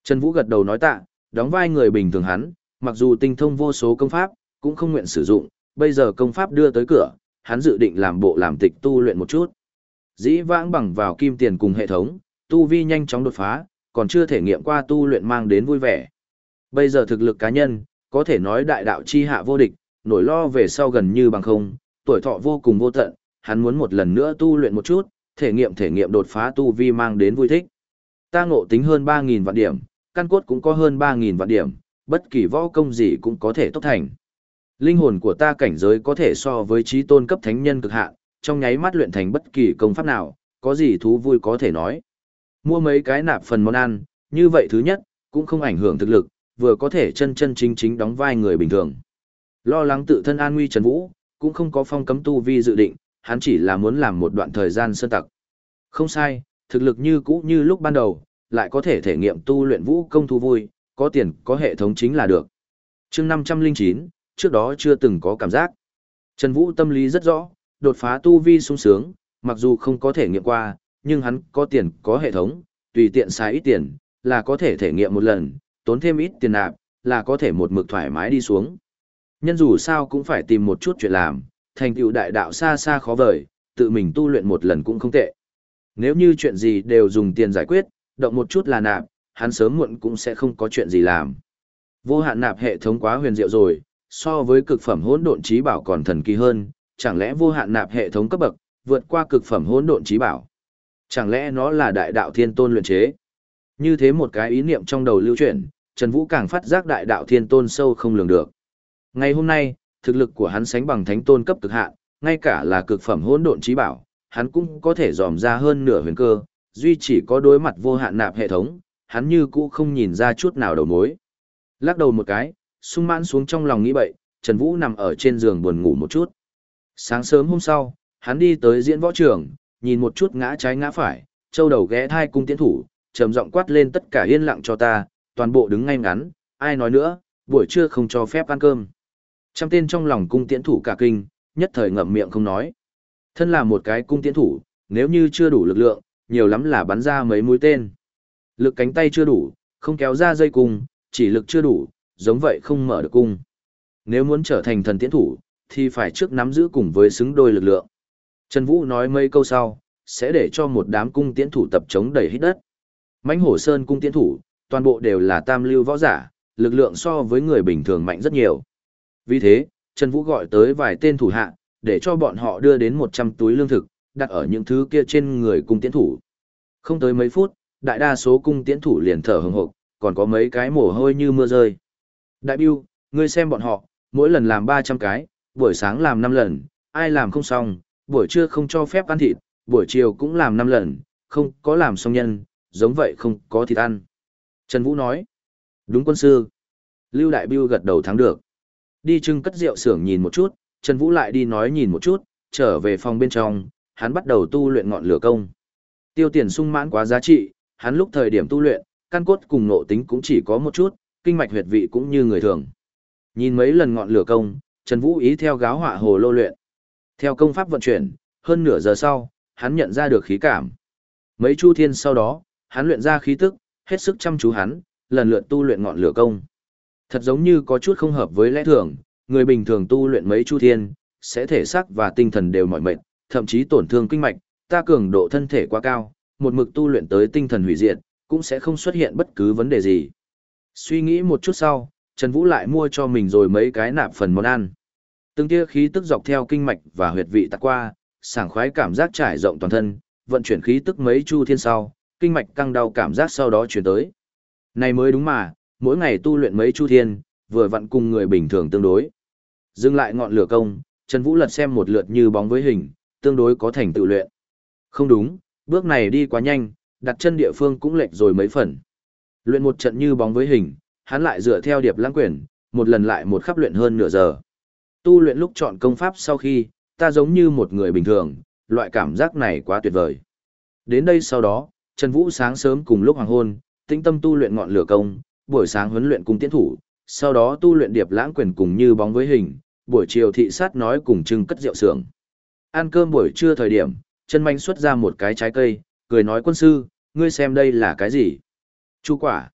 Trần Vũ gật đầu nói tạ, đóng vai người bình thường hắn, mặc dù tinh thông vô số công pháp, cũng không nguyện sử dụng, bây giờ công pháp đưa tới cửa, hắn dự định làm bộ làm tịch tu luyện một chút. Dĩ vãng bằng vào kim tiền cùng hệ thống, tu vi nhanh chóng đột phá, còn chưa thể nghiệm qua tu luyện mang đến vui vẻ. Bây giờ thực lực cá nhân, có thể nói đại đạo chi hạ vô địch, nỗi lo về sau gần như bằng không, tuổi thọ vô cùng vô tận, hắn muốn một lần nữa tu luyện một chút, thể nghiệm thể nghiệm đột phá tu vi mang đến vui thích. Ta ngộ tính hơn 3.000 vạn điểm, căn cốt cũng có hơn 3.000 vạn điểm, bất kỳ võ công gì cũng có thể tốc thành. Linh hồn của ta cảnh giới có thể so với trí tôn cấp thánh nhân cực hạn, trong nháy mắt luyện thành bất kỳ công pháp nào, có gì thú vui có thể nói. Mua mấy cái nạp phần món ăn, như vậy thứ nhất, cũng không ảnh hưởng thực lực, vừa có thể chân chân chính chính đóng vai người bình thường. Lo lắng tự thân an nguy Trần Vũ, cũng không có phong cấm tu vi dự định, hắn chỉ là muốn làm một đoạn thời gian sơn tặc. Không sai, thực lực như cũ như lúc ban đầu, lại có thể thể nghiệm tu luyện vũ công thu vui, có tiền có hệ thống chính là được. chương 509, trước đó chưa từng có cảm giác. Trần Vũ tâm lý rất rõ, đột phá tu vi sung sướng, mặc dù không có thể nghiệm qua, nhưng hắn có tiền có hệ thống, tùy tiện xài ít tiền, là có thể thể nghiệm một lần, tốn thêm ít tiền nạp, là có thể một mực thoải mái đi xuống. Nhân dù sao cũng phải tìm một chút chuyện làm, thành tựu đại đạo xa xa khó vời, tự mình tu luyện một lần cũng không tệ. Nếu như chuyện gì đều dùng tiền giải quyết, động một chút là nạp, hắn sớm muộn cũng sẽ không có chuyện gì làm. Vô hạn nạp hệ thống quá huyền diệu rồi, so với cực phẩm hỗn độn trí bảo còn thần kỳ hơn, chẳng lẽ vô hạn nạp hệ thống cấp bậc, vượt qua cực phẩm hỗn độn trí bảo? Chẳng lẽ nó là đại đạo thiên tôn luyện chế? Như thế một cái ý niệm trong đầu lưu chuyển, Trần Vũ càng phát giác đại đạo thiên tôn sâu không lường được. Ngày hôm nay, thực lực của hắn sánh bằng thánh tôn cấp cực hạn, ngay cả là cực phẩm hỗn độn trí bảo, hắn cũng có thể dòm ra hơn nửa huyền cơ, duy chỉ có đối mặt vô hạn nạp hệ thống, hắn như cũ không nhìn ra chút nào đầu mối. Lắc đầu một cái, sung mãn xuống trong lòng nghĩ bậy, Trần Vũ nằm ở trên giường buồn ngủ một chút. Sáng sớm hôm sau, hắn đi tới diễn võ trường, nhìn một chút ngã trái ngã phải, châu đầu ghé thai cung tiến thủ, trầm giọng quát lên tất cả yên lặng cho ta, toàn bộ đứng ngay ngắn, ai nói nữa, buổi trưa không cho phép ăn cơm. Trăm tên trong lòng cung tiễn thủ cả kinh, nhất thời ngậm miệng không nói. Thân là một cái cung tiễn thủ, nếu như chưa đủ lực lượng, nhiều lắm là bắn ra mấy mũi tên. Lực cánh tay chưa đủ, không kéo ra dây cung, chỉ lực chưa đủ, giống vậy không mở được cung. Nếu muốn trở thành thần tiễn thủ, thì phải trước nắm giữ cùng với xứng đôi lực lượng. Trần Vũ nói mấy câu sau, sẽ để cho một đám cung tiễn thủ tập chống đầy hít đất. Mãnh hổ sơn cung tiễn thủ, toàn bộ đều là tam lưu võ giả, lực lượng so với người bình thường mạnh rất nhiều. Vì thế, Trần Vũ gọi tới vài tên thủ hạ, để cho bọn họ đưa đến 100 túi lương thực, đặt ở những thứ kia trên người cung tiễn thủ. Không tới mấy phút, đại đa số cung tiễn thủ liền thở hừng hực, còn có mấy cái mồ hôi như mưa rơi. Đại Biêu, ngươi xem bọn họ, mỗi lần làm 300 cái, buổi sáng làm 5 lần, ai làm không xong, buổi trưa không cho phép ăn thịt, buổi chiều cũng làm 5 lần, không có làm xong nhân, giống vậy không có thịt ăn. Trần Vũ nói, đúng quân sư. Lưu Đại Biêu gật đầu thắng được. Đi trưng cất rượu xưởng nhìn một chút, Trần Vũ lại đi nói nhìn một chút, trở về phòng bên trong, hắn bắt đầu tu luyện ngọn lửa công. Tiêu tiền sung mãn quá giá trị, hắn lúc thời điểm tu luyện, căn cốt cùng nộ tính cũng chỉ có một chút, kinh mạch huyệt vị cũng như người thường. Nhìn mấy lần ngọn lửa công, Trần Vũ ý theo gáo họa hồ lô luyện. Theo công pháp vận chuyển, Hơn nửa giờ sau, hắn nhận ra được khí cảm. Mấy chu thiên sau đó, hắn luyện ra khí tức, hết sức chăm chú hắn, lần lượt tu luyện ngọn lửa công. Thật giống như có chút không hợp với lẽ thường, người bình thường tu luyện mấy chu thiên, sẽ thể xác và tinh thần đều mỏi mệt, thậm chí tổn thương kinh mạch, ta cường độ thân thể quá cao, một mực tu luyện tới tinh thần hủy diệt, cũng sẽ không xuất hiện bất cứ vấn đề gì. Suy nghĩ một chút sau, Trần Vũ lại mua cho mình rồi mấy cái nạp phần món ăn. Từng tia khí tức dọc theo kinh mạch và huyệt vị tạt qua, sảng khoái cảm giác trải rộng toàn thân, vận chuyển khí tức mấy chu thiên sau, kinh mạch căng đau cảm giác sau đó chuyển tới. Này mới đúng mà, mỗi ngày tu luyện mấy chu thiên, vừa vặn cùng người bình thường tương đối. Dừng lại ngọn lửa công, Trần Vũ lật xem một lượt như bóng với hình, tương đối có thành tự luyện. Không đúng, bước này đi quá nhanh, đặt chân địa phương cũng lệch rồi mấy phần. Luyện một trận như bóng với hình, hắn lại dựa theo điệp lãng quyển, một lần lại một khắp luyện hơn nửa giờ. Tu luyện lúc chọn công pháp sau khi, ta giống như một người bình thường, loại cảm giác này quá tuyệt vời. Đến đây sau đó, Trần Vũ sáng sớm cùng lúc hoàng hôn, tinh tâm tu luyện ngọn lửa công, buổi sáng huấn luyện cung tiến thủ, sau đó tu luyện điệp lãng quyền cùng như bóng với hình, buổi chiều thị sát nói cùng trưng cất rượu sưởng. Ăn cơm buổi trưa thời điểm, chân manh xuất ra một cái trái cây, cười nói quân sư, ngươi xem đây là cái gì? Chu quả.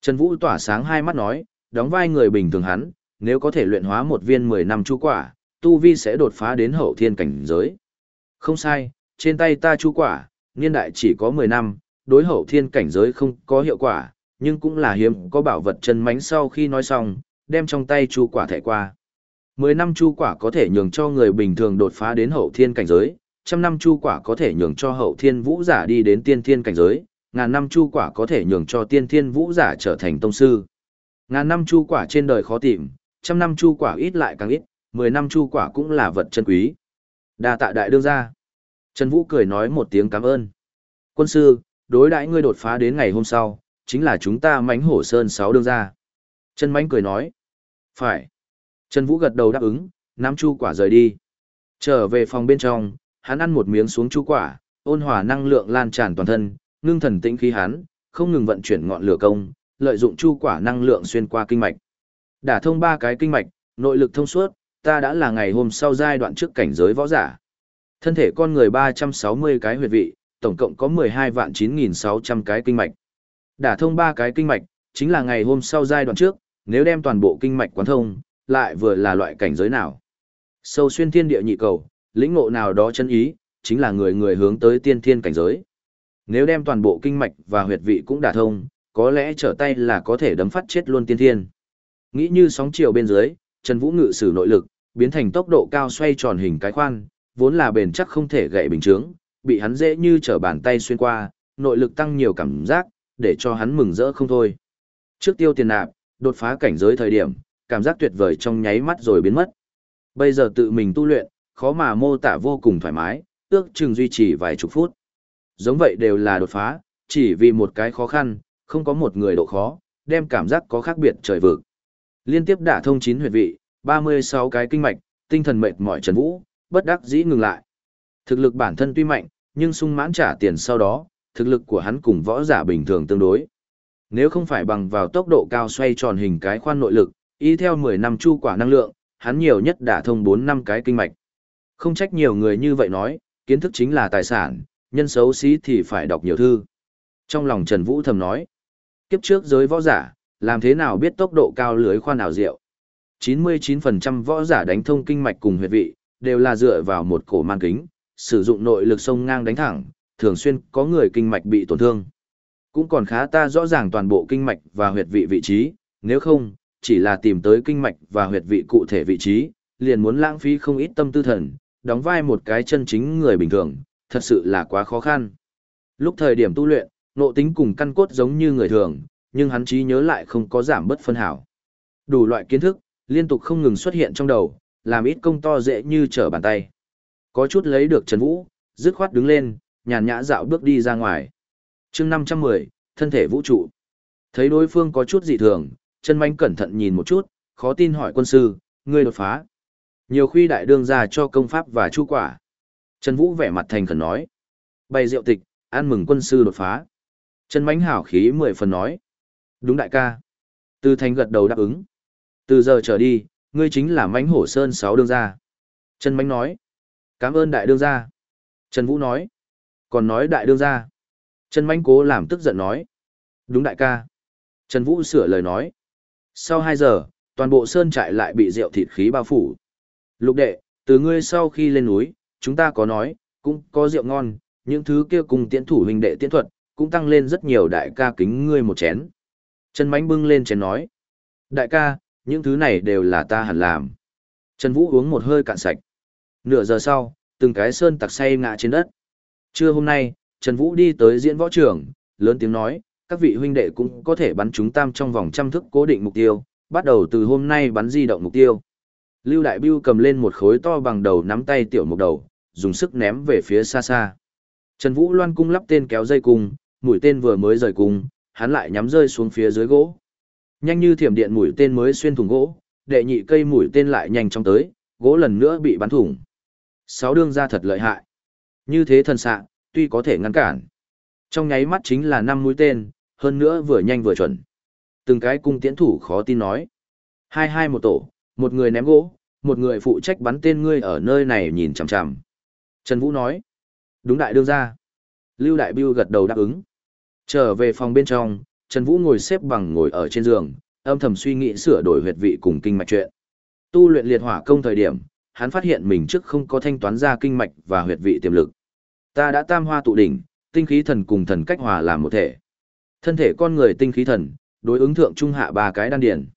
Trần Vũ tỏa sáng hai mắt nói, đóng vai người bình thường hắn, nếu có thể luyện hóa một viên 10 năm chu quả, tu vi sẽ đột phá đến hậu thiên cảnh giới. Không sai, trên tay ta chu quả, niên đại chỉ có 10 năm, đối hậu thiên cảnh giới không có hiệu quả, nhưng cũng là hiếm có bảo vật chân mánh sau khi nói xong, đem trong tay chu quả thẻ qua. 10 năm chu quả có thể nhường cho người bình thường đột phá đến hậu thiên cảnh giới, trăm năm chu quả có thể nhường cho hậu thiên vũ giả đi đến tiên thiên cảnh giới, ngàn năm chu quả có thể nhường cho tiên thiên vũ giả trở thành tông sư. Ngàn năm chu quả trên đời khó tìm, trăm năm chu quả ít lại càng ít, mười năm chu quả cũng là vật chân quý. Đa tạ đại đương gia. Trần Vũ cười nói một tiếng cảm ơn. Quân sư, đối đãi ngươi đột phá đến ngày hôm sau, chính là chúng ta mánh hổ sơn sáu đương ra, Trần Mánh cười nói. Phải. Trần Vũ gật đầu đáp ứng, nắm chu quả rời đi. Trở về phòng bên trong, hắn ăn một miếng xuống chu quả, ôn hòa năng lượng lan tràn toàn thân, ngưng thần tĩnh khí hắn, không ngừng vận chuyển ngọn lửa công, lợi dụng chu quả năng lượng xuyên qua kinh mạch. Đả thông ba cái kinh mạch, nội lực thông suốt, ta đã là ngày hôm sau giai đoạn trước cảnh giới võ giả. Thân thể con người 360 cái huyệt vị, tổng cộng có 12 vạn 9600 cái kinh mạch. Đả thông ba cái kinh mạch, chính là ngày hôm sau giai đoạn trước, nếu đem toàn bộ kinh mạch quán thông, lại vừa là loại cảnh giới nào. Sâu xuyên thiên địa nhị cầu, lĩnh ngộ nào đó chân ý, chính là người người hướng tới tiên thiên cảnh giới. Nếu đem toàn bộ kinh mạch và huyệt vị cũng đả thông, có lẽ trở tay là có thể đấm phát chết luôn tiên thiên. Nghĩ như sóng chiều bên dưới, Trần Vũ ngự sử nội lực, biến thành tốc độ cao xoay tròn hình cái khoan, vốn là bền chắc không thể gãy bình chướng, bị hắn dễ như trở bàn tay xuyên qua, nội lực tăng nhiều cảm giác, để cho hắn mừng rỡ không thôi. Trước tiêu tiền nạp, đột phá cảnh giới thời điểm, cảm giác tuyệt vời trong nháy mắt rồi biến mất. Bây giờ tự mình tu luyện, khó mà mô tả vô cùng thoải mái, ước chừng duy trì vài chục phút. Giống vậy đều là đột phá, chỉ vì một cái khó khăn, không có một người độ khó, đem cảm giác có khác biệt trời vực. Liên tiếp đả thông chín huyệt vị, 36 cái kinh mạch, tinh thần mệt mỏi Trần Vũ, bất đắc dĩ ngừng lại. Thực lực bản thân tuy mạnh, nhưng sung mãn trả tiền sau đó, thực lực của hắn cùng võ giả bình thường tương đối. Nếu không phải bằng vào tốc độ cao xoay tròn hình cái khoan nội lực, y theo 10 năm chu quả năng lượng, hắn nhiều nhất đả thông 4 năm cái kinh mạch. Không trách nhiều người như vậy nói, kiến thức chính là tài sản, nhân xấu xí thì phải đọc nhiều thư. Trong lòng Trần Vũ thầm nói, kiếp trước giới võ giả, làm thế nào biết tốc độ cao lưới khoan ảo diệu. 99% võ giả đánh thông kinh mạch cùng huyệt vị, đều là dựa vào một cổ mang kính, sử dụng nội lực sông ngang đánh thẳng, thường xuyên có người kinh mạch bị tổn thương. Cũng còn khá ta rõ ràng toàn bộ kinh mạch và huyệt vị vị trí, nếu không, chỉ là tìm tới kinh mạch và huyệt vị cụ thể vị trí, liền muốn lãng phí không ít tâm tư thần, đóng vai một cái chân chính người bình thường, thật sự là quá khó khăn. Lúc thời điểm tu luyện, nộ tính cùng căn cốt giống như người thường, nhưng hắn trí nhớ lại không có giảm bất phân hảo. Đủ loại kiến thức, liên tục không ngừng xuất hiện trong đầu, làm ít công to dễ như trở bàn tay. Có chút lấy được Trần Vũ, dứt khoát đứng lên, nhàn nhã dạo bước đi ra ngoài. chương 510, thân thể vũ trụ. Thấy đối phương có chút dị thường, chân manh cẩn thận nhìn một chút, khó tin hỏi quân sư, ngươi đột phá. Nhiều khuy đại đương ra cho công pháp và chu quả. Trần Vũ vẻ mặt thành khẩn nói. Bày rượu tịch, ăn mừng quân sư đột phá. Trần Mánh hảo khí mười phần nói. Đúng đại ca. Từ thành gật đầu đáp ứng. Từ giờ trở đi, ngươi chính là Mánh Hổ Sơn sáu đương gia. Trần Mánh nói. Cảm ơn đại đương gia. Trần Vũ nói. Còn nói đại đương ra. Trần Mánh cố làm tức giận nói. Đúng đại ca. Trần Vũ sửa lời nói. Sau 2 giờ, toàn bộ sơn trại lại bị rượu thịt khí bao phủ. Lục đệ, từ ngươi sau khi lên núi, chúng ta có nói, cũng có rượu ngon, những thứ kia cùng tiễn thủ huynh đệ tiễn thuật, cũng tăng lên rất nhiều đại ca kính ngươi một chén. Trần Mánh bưng lên chén nói. Đại ca, những thứ này đều là ta hẳn làm. Trần Vũ uống một hơi cạn sạch. Nửa giờ sau, từng cái sơn tặc say ngã trên đất. Trưa hôm nay, Trần Vũ đi tới diễn võ trường, lớn tiếng nói, các vị huynh đệ cũng có thể bắn chúng tam trong vòng trăm thức cố định mục tiêu, bắt đầu từ hôm nay bắn di động mục tiêu. Lưu Đại Biêu cầm lên một khối to bằng đầu nắm tay tiểu mục đầu, dùng sức ném về phía xa xa. Trần Vũ loan cung lắp tên kéo dây cung, mũi tên vừa mới rời cung, hắn lại nhắm rơi xuống phía dưới gỗ. Nhanh như thiểm điện mũi tên mới xuyên thủng gỗ, đệ nhị cây mũi tên lại nhanh chóng tới, gỗ lần nữa bị bắn thủng. Sáu đương ra thật lợi hại. Như thế thần xạ, tuy có thể ngăn cản. Trong nháy mắt chính là năm mũi tên, hơn nữa vừa nhanh vừa chuẩn. Từng cái cung tiễn thủ khó tin nói. Hai hai một tổ, một người ném gỗ, một người phụ trách bắn tên ngươi ở nơi này nhìn chằm chằm. Trần Vũ nói. Đúng đại đương ra. Lưu Đại Biêu gật đầu đáp ứng. Trở về phòng bên trong, Trần Vũ ngồi xếp bằng ngồi ở trên giường, âm thầm suy nghĩ sửa đổi huyệt vị cùng kinh mạch chuyện. Tu luyện liệt hỏa công thời điểm, hắn phát hiện mình trước không có thanh toán ra kinh mạch và huyệt vị tiềm lực. Ta đã tam hoa tụ đỉnh, tinh khí thần cùng thần cách hòa làm một thể. Thân thể con người tinh khí thần, đối ứng thượng trung hạ ba cái đan điển.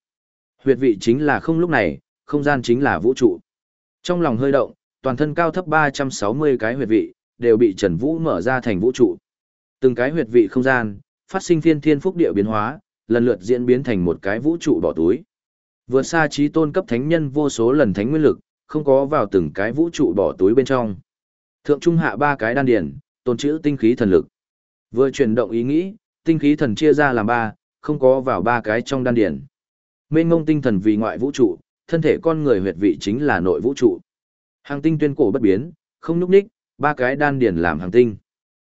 Huyệt vị chính là không lúc này, không gian chính là vũ trụ. Trong lòng hơi động, toàn thân cao thấp 360 cái huyệt vị, đều bị Trần Vũ mở ra thành vũ trụ. Từng cái huyệt vị không gian, phát sinh thiên thiên phúc địa biến hóa, lần lượt diễn biến thành một cái vũ trụ bỏ túi. Vượt xa trí tôn cấp thánh nhân vô số lần thánh nguyên lực, không có vào từng cái vũ trụ bỏ túi bên trong. Thượng trung hạ ba cái đan điển, tôn chữ tinh khí thần lực. Vừa chuyển động ý nghĩ, tinh khí thần chia ra làm ba, không có vào ba cái trong đan điển. Mênh ngông tinh thần vì ngoại vũ trụ, thân thể con người huyệt vị chính là nội vũ trụ. Hàng tinh tuyên cổ bất biến, không nhúc ních, ba cái đan điển làm hàng tinh.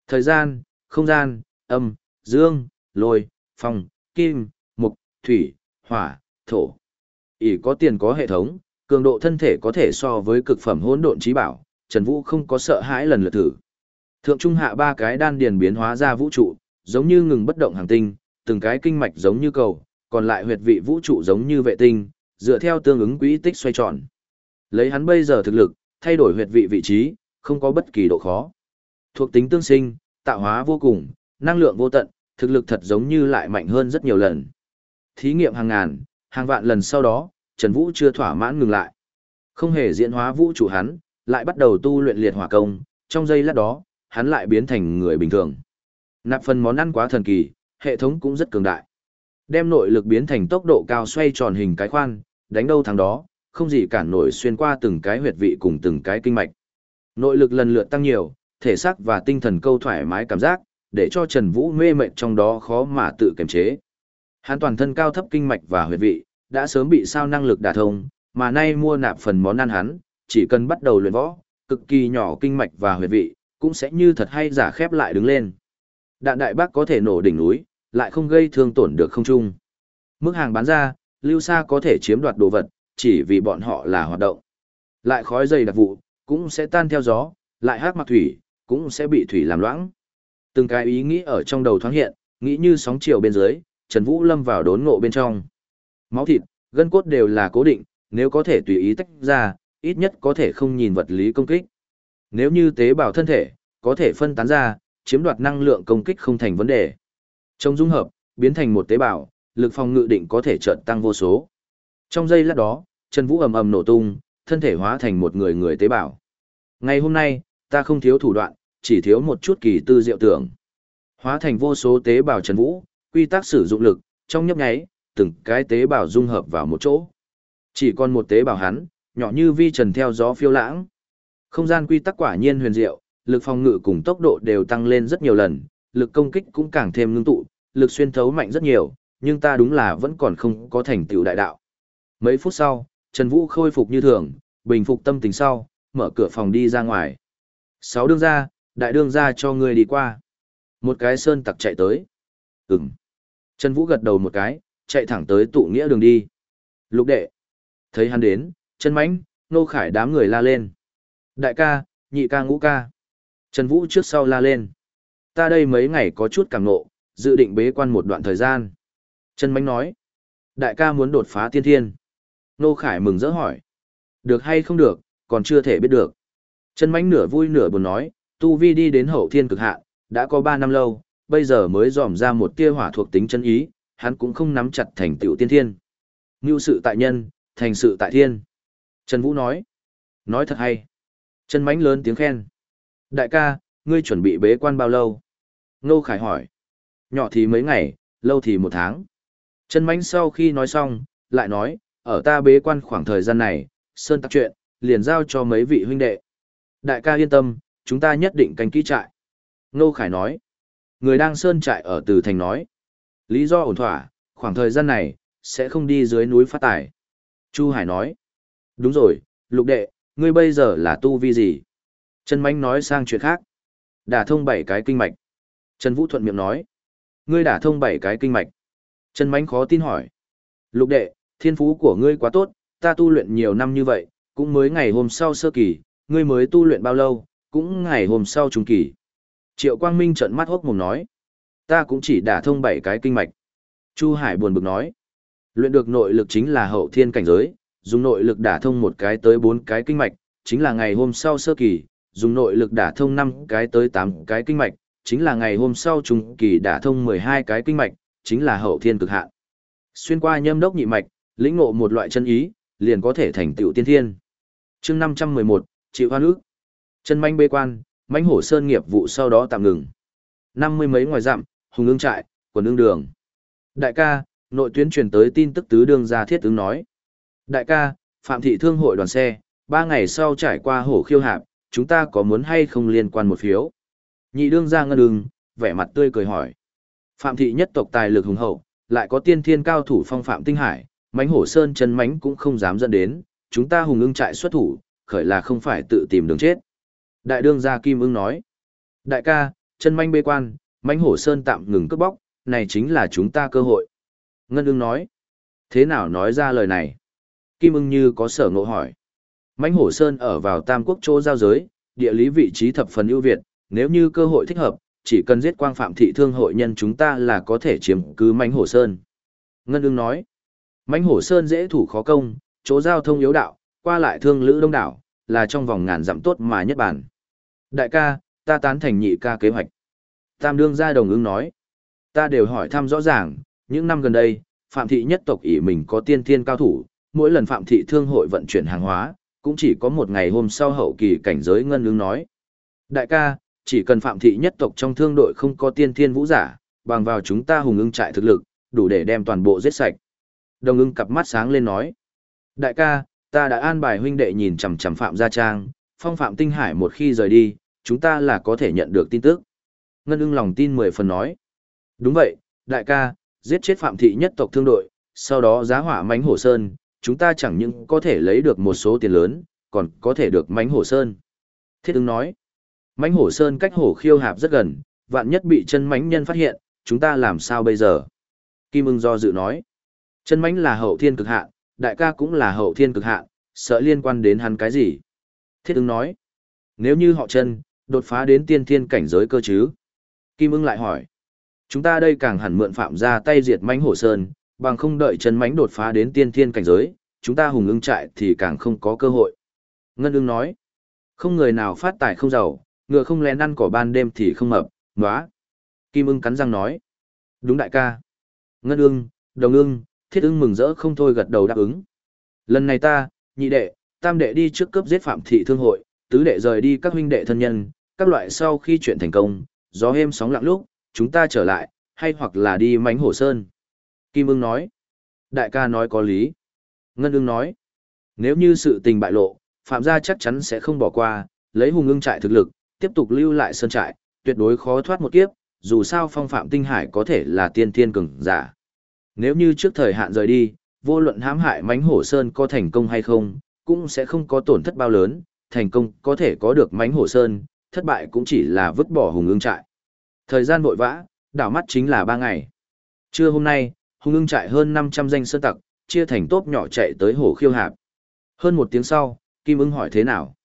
Thời gian, không gian, âm, dương, lôi, phong, kim, mục, thủy, hỏa, thổ. ỷ có tiền có hệ thống, cường độ thân thể có thể so với cực phẩm hỗn độn trí bảo, Trần Vũ không có sợ hãi lần lượt thử. Thượng trung hạ ba cái đan điền biến hóa ra vũ trụ, giống như ngừng bất động hành tinh, từng cái kinh mạch giống như cầu, còn lại huyệt vị vũ trụ giống như vệ tinh, dựa theo tương ứng quỹ tích xoay tròn. Lấy hắn bây giờ thực lực, thay đổi huyệt vị vị trí, không có bất kỳ độ khó. Thuộc tính tương sinh, tạo hóa vô cùng, năng lượng vô tận, thực lực thật giống như lại mạnh hơn rất nhiều lần. Thí nghiệm hàng ngàn, hàng vạn lần sau đó, Trần Vũ chưa thỏa mãn ngừng lại. Không hề diễn hóa vũ trụ hắn, lại bắt đầu tu luyện liệt hỏa công, trong giây lát đó, hắn lại biến thành người bình thường. Nạp phần món ăn quá thần kỳ, hệ thống cũng rất cường đại. Đem nội lực biến thành tốc độ cao xoay tròn hình cái khoan, đánh đâu thắng đó, không gì cản nổi xuyên qua từng cái huyệt vị cùng từng cái kinh mạch. Nội lực lần lượt tăng nhiều, thể xác và tinh thần câu thoải mái cảm giác, để cho Trần Vũ mê mệt trong đó khó mà tự kiềm chế. Hắn toàn thân cao thấp kinh mạch và huyệt vị, đã sớm bị sao năng lực đả thông, mà nay mua nạp phần món ăn hắn, chỉ cần bắt đầu luyện võ, cực kỳ nhỏ kinh mạch và huyệt vị, cũng sẽ như thật hay giả khép lại đứng lên. Đạn đại bác có thể nổ đỉnh núi, lại không gây thương tổn được không trung. Mức hàng bán ra, lưu xa có thể chiếm đoạt đồ vật, chỉ vì bọn họ là hoạt động. Lại khói dày đặc vụ, cũng sẽ tan theo gió, lại hát mặc thủy, cũng sẽ bị thủy làm loãng. Từng cái ý nghĩ ở trong đầu thoáng hiện, nghĩ như sóng chiều bên dưới, Trần Vũ lâm vào đốn ngộ bên trong. Máu thịt, gân cốt đều là cố định, nếu có thể tùy ý tách ra, ít nhất có thể không nhìn vật lý công kích. Nếu như tế bào thân thể, có thể phân tán ra, chiếm đoạt năng lượng công kích không thành vấn đề. Trong dung hợp, biến thành một tế bào, lực phòng ngự định có thể chợt tăng vô số. Trong giây lát đó, Trần Vũ ầm ầm nổ tung, thân thể hóa thành một người người tế bào. Ngày hôm nay, ta không thiếu thủ đoạn, chỉ thiếu một chút kỳ tư diệu tưởng. Hóa thành vô số tế bào Trần Vũ, quy tắc sử dụng lực, trong nhấp nháy, từng cái tế bào dung hợp vào một chỗ. Chỉ còn một tế bào hắn, nhỏ như vi trần theo gió phiêu lãng. Không gian quy tắc quả nhiên huyền diệu, lực phòng ngự cùng tốc độ đều tăng lên rất nhiều lần, lực công kích cũng càng thêm ngưng tụ, lực xuyên thấu mạnh rất nhiều, nhưng ta đúng là vẫn còn không có thành tựu đại đạo. Mấy phút sau, Trần Vũ khôi phục như thường, bình phục tâm tình sau, mở cửa phòng đi ra ngoài. Sáu đương ra, đại đương ra cho người đi qua. Một cái sơn tặc chạy tới. Ừm. Trần Vũ gật đầu một cái, chạy thẳng tới tụ nghĩa đường đi. Lục đệ. Thấy hắn đến, chân Mánh, nô khải đám người la lên. Đại ca, nhị ca ngũ ca. Trần Vũ trước sau la lên. Ta đây mấy ngày có chút càng nộ, dự định bế quan một đoạn thời gian. Trần Mánh nói. Đại ca muốn đột phá tiên thiên. Nô Khải mừng rỡ hỏi. Được hay không được, còn chưa thể biết được. Trần Mánh nửa vui nửa buồn nói, Tu Vi đi đến hậu thiên cực hạn, đã có 3 năm lâu, bây giờ mới dòm ra một tia hỏa thuộc tính chân ý, hắn cũng không nắm chặt thành tựu tiên thiên. Ngưu sự tại nhân, thành sự tại thiên. Trần Vũ nói. Nói thật hay. Trần Mánh lớn tiếng khen. Đại ca, ngươi chuẩn bị bế quan bao lâu? Nô Khải hỏi. Nhỏ thì mấy ngày, lâu thì một tháng. Trần Mánh sau khi nói xong, lại nói, ở ta bế quan khoảng thời gian này, Sơn tắc chuyện, liền giao cho mấy vị huynh đệ. Đại ca yên tâm, chúng ta nhất định canh kỹ trại. Nô Khải nói. Người đang Sơn trại ở Từ Thành nói. Lý do ổn thỏa, khoảng thời gian này, sẽ không đi dưới núi phát tài. Chu Hải nói. Đúng rồi, lục đệ, ngươi bây giờ là tu vi gì? Trần Mánh nói sang chuyện khác. Đả thông bảy cái kinh mạch. Trần Vũ thuận miệng nói. Ngươi đả thông bảy cái kinh mạch. Trần Mánh khó tin hỏi. Lục đệ, thiên phú của ngươi quá tốt, ta tu luyện nhiều năm như vậy, cũng mới ngày hôm sau sơ kỳ, ngươi mới tu luyện bao lâu, cũng ngày hôm sau trung kỳ. Triệu Quang Minh trợn mắt hốc mồm nói. Ta cũng chỉ đả thông bảy cái kinh mạch. Chu Hải buồn bực nói. Luyện được nội lực chính là hậu thiên cảnh giới, dùng nội lực đả thông một cái tới bốn cái kinh mạch, chính là ngày hôm sau sơ kỳ, dùng nội lực đả thông năm cái tới tám cái kinh mạch, chính là ngày hôm sau trung kỳ đả thông mười hai cái kinh mạch, chính là hậu thiên cực hạn. Xuyên qua nhâm đốc nhị mạch, lĩnh ngộ một loại chân ý, liền có thể thành tựu tiên thiên. Chương năm trăm mười một, chịu hoa nước. Chân manh bê quan, mãnh hổ sơn nghiệp vụ sau đó tạm ngừng. Năm mươi mấy ngoài dặm, hùng ương trại, quần ương đường. Đại ca, nội tuyến truyền tới tin tức tứ đương gia thiết ứng nói. Đại ca, Phạm Thị Thương hội đoàn xe, ba ngày sau trải qua hổ khiêu hạp, chúng ta có muốn hay không liên quan một phiếu? Nhị đương ra ngân đường, vẻ mặt tươi cười hỏi. Phạm Thị nhất tộc tài lực hùng hậu, lại có tiên thiên cao thủ phong phạm tinh hải, mánh hổ sơn chân mánh cũng không dám dẫn đến, chúng ta hùng ưng trại xuất thủ, khởi là không phải tự tìm đường chết. Đại đương gia Kim ưng nói. Đại ca, chân manh bê quan, mánh hổ sơn tạm ngừng cướp bóc, này chính là chúng ta cơ hội. Ngân ưng nói. Thế nào nói ra lời này? Kim ưng như có sở ngộ hỏi. Mãnh hổ sơn ở vào tam quốc chỗ giao giới, địa lý vị trí thập phần ưu việt, nếu như cơ hội thích hợp, chỉ cần giết quang phạm thị thương hội nhân chúng ta là có thể chiếm cứ mãnh hổ sơn. Ngân ưng nói. Mãnh hổ sơn dễ thủ khó công, chỗ giao thông yếu đạo, qua lại thương lữ đông đảo, là trong vòng ngàn dặm tốt mà nhất bản. Đại ca, ta tán thành nhị ca kế hoạch. Tam đương gia đồng ưng nói. Ta đều hỏi thăm rõ ràng, những năm gần đây, Phạm thị nhất tộc ỷ mình có tiên thiên cao thủ, mỗi lần Phạm thị thương hội vận chuyển hàng hóa, cũng chỉ có một ngày hôm sau hậu kỳ cảnh giới ngân ứng nói. Đại ca, chỉ cần Phạm thị nhất tộc trong thương đội không có tiên thiên vũ giả, bằng vào chúng ta hùng ưng trại thực lực, đủ để đem toàn bộ giết sạch. Đồng ưng cặp mắt sáng lên nói. Đại ca, ta đã an bài huynh đệ nhìn chằm chằm Phạm Gia Trang, phong Phạm Tinh Hải một khi rời đi, chúng ta là có thể nhận được tin tức. Ngân ưng lòng tin mười phần nói. Đúng vậy, đại ca, giết chết phạm thị nhất tộc thương đội, sau đó giá hỏa mánh hổ sơn, chúng ta chẳng những có thể lấy được một số tiền lớn, còn có thể được mánh hổ sơn. Thiết ứng nói, mánh hổ sơn cách hổ khiêu hạp rất gần, vạn nhất bị chân mánh nhân phát hiện, chúng ta làm sao bây giờ? Kim ưng do dự nói, chân mánh là hậu thiên cực hạn, đại ca cũng là hậu thiên cực hạn, sợ liên quan đến hắn cái gì? Thiết ứng nói, nếu như họ chân, đột phá đến tiên thiên cảnh giới cơ chứ? Kim ưng lại hỏi, Chúng ta đây càng hẳn mượn phạm ra tay diệt mãnh hổ sơn, bằng không đợi chân mãnh đột phá đến tiên thiên cảnh giới, chúng ta hùng ưng trại thì càng không có cơ hội. Ngân ưng nói, không người nào phát tài không giàu, ngựa không lén ăn cỏ ban đêm thì không mập, nóa. Kim ưng cắn răng nói, đúng đại ca. Ngân ưng, đồng ưng, thiết ưng mừng rỡ không thôi gật đầu đáp ứng. Lần này ta, nhị đệ, tam đệ đi trước cướp giết phạm thị thương hội, tứ đệ rời đi các huynh đệ thân nhân, các loại sau khi chuyện thành công, gió êm sóng lặng lúc, chúng ta trở lại, hay hoặc là đi mánh hổ sơn. Kim ưng nói. Đại ca nói có lý. Ngân ưng nói. Nếu như sự tình bại lộ, Phạm gia chắc chắn sẽ không bỏ qua, lấy hùng ưng trại thực lực, tiếp tục lưu lại sơn trại, tuyệt đối khó thoát một kiếp, dù sao phong phạm tinh hải có thể là tiên thiên cường giả. Nếu như trước thời hạn rời đi, vô luận hãm hại mánh hổ sơn có thành công hay không, cũng sẽ không có tổn thất bao lớn, thành công có thể có được mánh hổ sơn, thất bại cũng chỉ là vứt bỏ hùng ưng trại. Thời gian vội vã, đảo mắt chính là ba ngày. Trưa hôm nay, hung ưng trại hơn 500 danh sơn tặc, chia thành tốp nhỏ chạy tới hồ khiêu hạp. Hơn một tiếng sau, Kim ưng hỏi thế nào?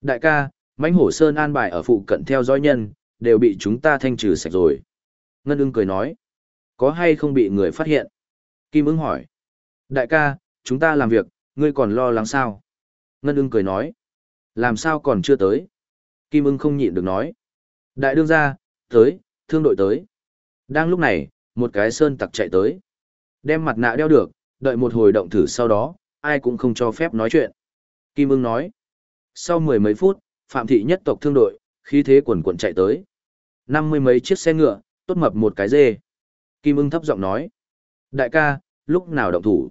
Đại ca, Mãnh hổ sơn an bài ở phụ cận theo dõi nhân, đều bị chúng ta thanh trừ sạch rồi. Ngân ưng cười nói. Có hay không bị người phát hiện? Kim ưng hỏi. Đại ca, chúng ta làm việc, ngươi còn lo lắng sao? Ngân ưng cười nói. Làm sao còn chưa tới? Kim ưng không nhịn được nói. Đại đương ra, tới, thương đội tới. Đang lúc này, một cái sơn tặc chạy tới. Đem mặt nạ đeo được, đợi một hồi động thử sau đó, ai cũng không cho phép nói chuyện. Kim ưng nói. Sau mười mấy phút, Phạm thị nhất tộc thương đội, khí thế quần quần chạy tới. Năm mươi mấy chiếc xe ngựa, tốt mập một cái dê. Kim ưng thấp giọng nói. Đại ca, lúc nào động thủ?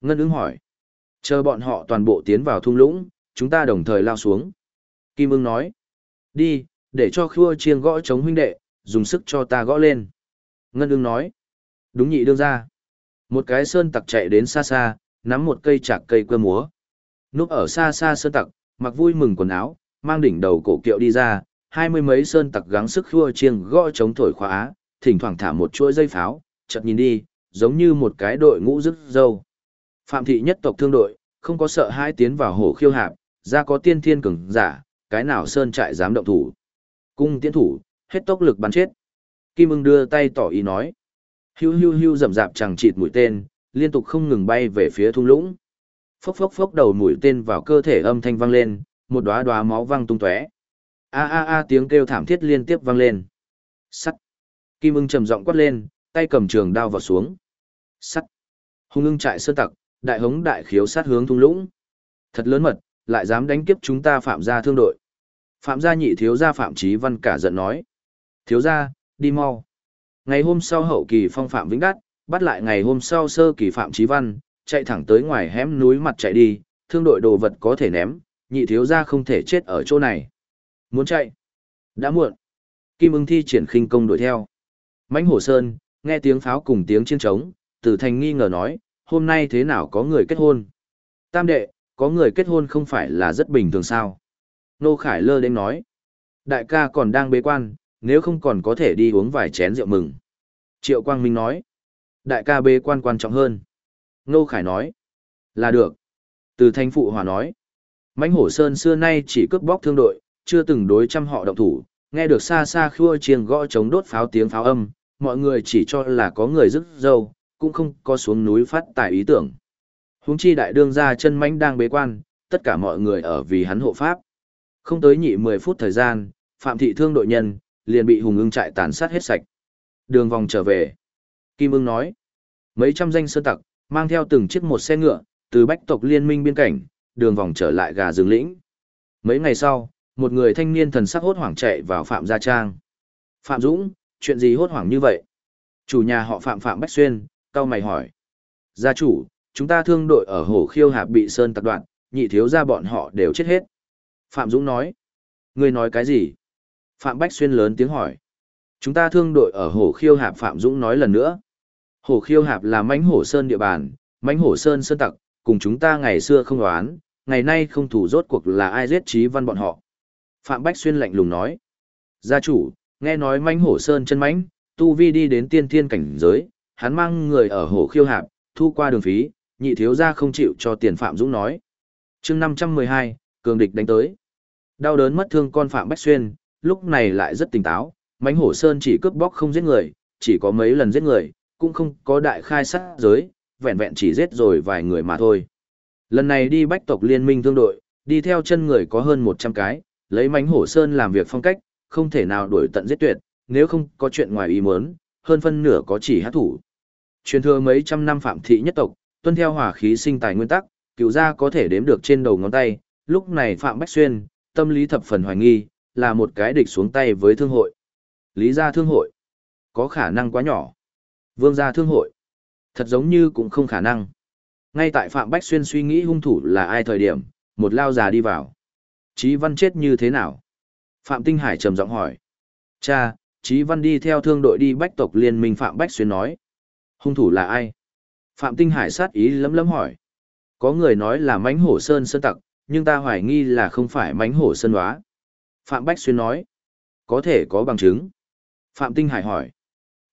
Ngân ứng hỏi. Chờ bọn họ toàn bộ tiến vào thung lũng, chúng ta đồng thời lao xuống. Kim ưng nói. Đi, để cho khua chiêng gõ chống huynh đệ, dùng sức cho ta gõ lên. Ngân ưng nói. Đúng nhị đương ra. Một cái sơn tặc chạy đến xa xa, nắm một cây chạc cây quơ múa. Núp ở xa xa sơn tặc, mặc vui mừng quần áo, mang đỉnh đầu cổ kiệu đi ra, hai mươi mấy sơn tặc gắng sức khua chiêng gõ chống thổi khóa, thỉnh thoảng thả một chuỗi dây pháo, chợt nhìn đi, giống như một cái đội ngũ rức dâu. Phạm thị nhất tộc thương đội, không có sợ hai tiến vào hồ khiêu hạp, ra có tiên thiên cường giả, cái nào sơn trại dám động thủ. Cung tiến thủ, hết tốc lực bắn chết. Kim ưng đưa tay tỏ ý nói. Hiu hiu hiu rầm rạp chẳng chịt mũi tên, liên tục không ngừng bay về phía thung lũng. Phốc phốc phốc đầu mũi tên vào cơ thể âm thanh vang lên, một đóa đóa máu văng tung tóe. A a a tiếng kêu thảm thiết liên tiếp vang lên. Sắt. Kim ưng trầm giọng quát lên, tay cầm trường đao vào xuống. Sắt. Hung ưng trại sơn tặc, đại hống đại khiếu sát hướng thung lũng. Thật lớn mật, lại dám đánh kiếp chúng ta phạm gia thương đội. Phạm gia nhị thiếu gia Phạm Chí Văn cả giận nói. Thiếu gia, đi mau. Ngày hôm sau hậu kỳ phong phạm vĩnh đắt, bắt lại ngày hôm sau sơ kỳ Phạm trí Văn, chạy thẳng tới ngoài hẻm núi mặt chạy đi, thương đội đồ vật có thể ném, nhị thiếu gia không thể chết ở chỗ này. Muốn chạy? Đã muộn. Kim ưng thi triển khinh công đuổi theo. Mãnh hổ sơn, nghe tiếng pháo cùng tiếng chiến trống, tử thành nghi ngờ nói, hôm nay thế nào có người kết hôn? Tam đệ, có người kết hôn không phải là rất bình thường sao? Nô Khải lơ đến nói. Đại ca còn đang bế quan, nếu không còn có thể đi uống vài chén rượu mừng. Triệu Quang Minh nói. Đại ca bê quan quan trọng hơn. Nô Khải nói. Là được. Từ thanh phụ hòa nói. Mãnh hổ sơn xưa nay chỉ cướp bóc thương đội, chưa từng đối trăm họ động thủ, nghe được xa xa khua chiêng gõ chống đốt pháo tiếng pháo âm, mọi người chỉ cho là có người rước dâu, cũng không có xuống núi phát tài ý tưởng. Huống chi đại đương gia chân mãnh đang bế quan, tất cả mọi người ở vì hắn hộ pháp. Không tới nhị 10 phút thời gian, Phạm thị thương đội nhân, liền bị hùng ưng trại tàn sát hết sạch. Đường vòng trở về. Kim ưng nói, mấy trăm danh sơn tặc, mang theo từng chiếc một xe ngựa, từ bách tộc liên minh biên cảnh, đường vòng trở lại gà rừng lĩnh. Mấy ngày sau, một người thanh niên thần sắc hốt hoảng chạy vào Phạm Gia Trang. Phạm Dũng, chuyện gì hốt hoảng như vậy? Chủ nhà họ Phạm Phạm Bách Xuyên, cao mày hỏi. Gia chủ, chúng ta thương đội ở hồ khiêu hạp bị sơn tặc đoạn, nhị thiếu ra bọn họ đều chết hết. Phạm Dũng nói. Ngươi nói cái gì? Phạm Bách Xuyên lớn tiếng hỏi. Chúng ta thương đội ở Hồ Khiêu Hạp Phạm Dũng nói lần nữa. Hồ Khiêu Hạp là mãnh hổ sơn địa bàn, mãnh hổ sơn sơn tặc, cùng chúng ta ngày xưa không đoán, ngày nay không thủ rốt cuộc là ai giết trí văn bọn họ. Phạm Bách Xuyên lạnh lùng nói. Gia chủ, nghe nói mãnh hổ sơn chân mãnh, tu vi đi đến tiên thiên cảnh giới, hắn mang người ở Hồ Khiêu Hạp, thu qua đường phí, nhị thiếu gia không chịu cho tiền Phạm Dũng nói. chương 512, cường địch đánh tới. Đau đớn mất thương con Phạm Bách Xuyên, lúc này lại rất tỉnh táo, mánh hổ sơn chỉ cướp bóc không giết người, chỉ có mấy lần giết người, cũng không có đại khai sát giới, vẹn vẹn chỉ giết rồi vài người mà thôi. Lần này đi bách tộc liên minh thương đội, đi theo chân người có hơn 100 cái, lấy mánh hổ sơn làm việc phong cách, không thể nào đuổi tận giết tuyệt, nếu không có chuyện ngoài ý muốn, hơn phân nửa có chỉ hát thủ. Truyền thừa mấy trăm năm phạm thị nhất tộc, tuân theo hỏa khí sinh tài nguyên tắc, cựu gia có thể đếm được trên đầu ngón tay, lúc này Phạm Bách Xuyên, tâm lý thập phần hoài nghi, là một cái địch xuống tay với thương hội. Lý gia thương hội, có khả năng quá nhỏ. Vương gia thương hội, thật giống như cũng không khả năng. Ngay tại Phạm Bách Xuyên suy nghĩ hung thủ là ai thời điểm, một lao già đi vào. Chí Văn chết như thế nào? Phạm Tinh Hải trầm giọng hỏi. Cha, Chí Văn đi theo thương đội đi bách tộc liên minh Phạm Bách Xuyên nói. Hung thủ là ai? Phạm Tinh Hải sát ý lấm lấm hỏi. Có người nói là mánh hổ sơn sơn tặc, nhưng ta hoài nghi là không phải mánh hổ sơn hóa. Phạm Bách Xuyên nói. Có thể có bằng chứng. Phạm Tinh Hải hỏi.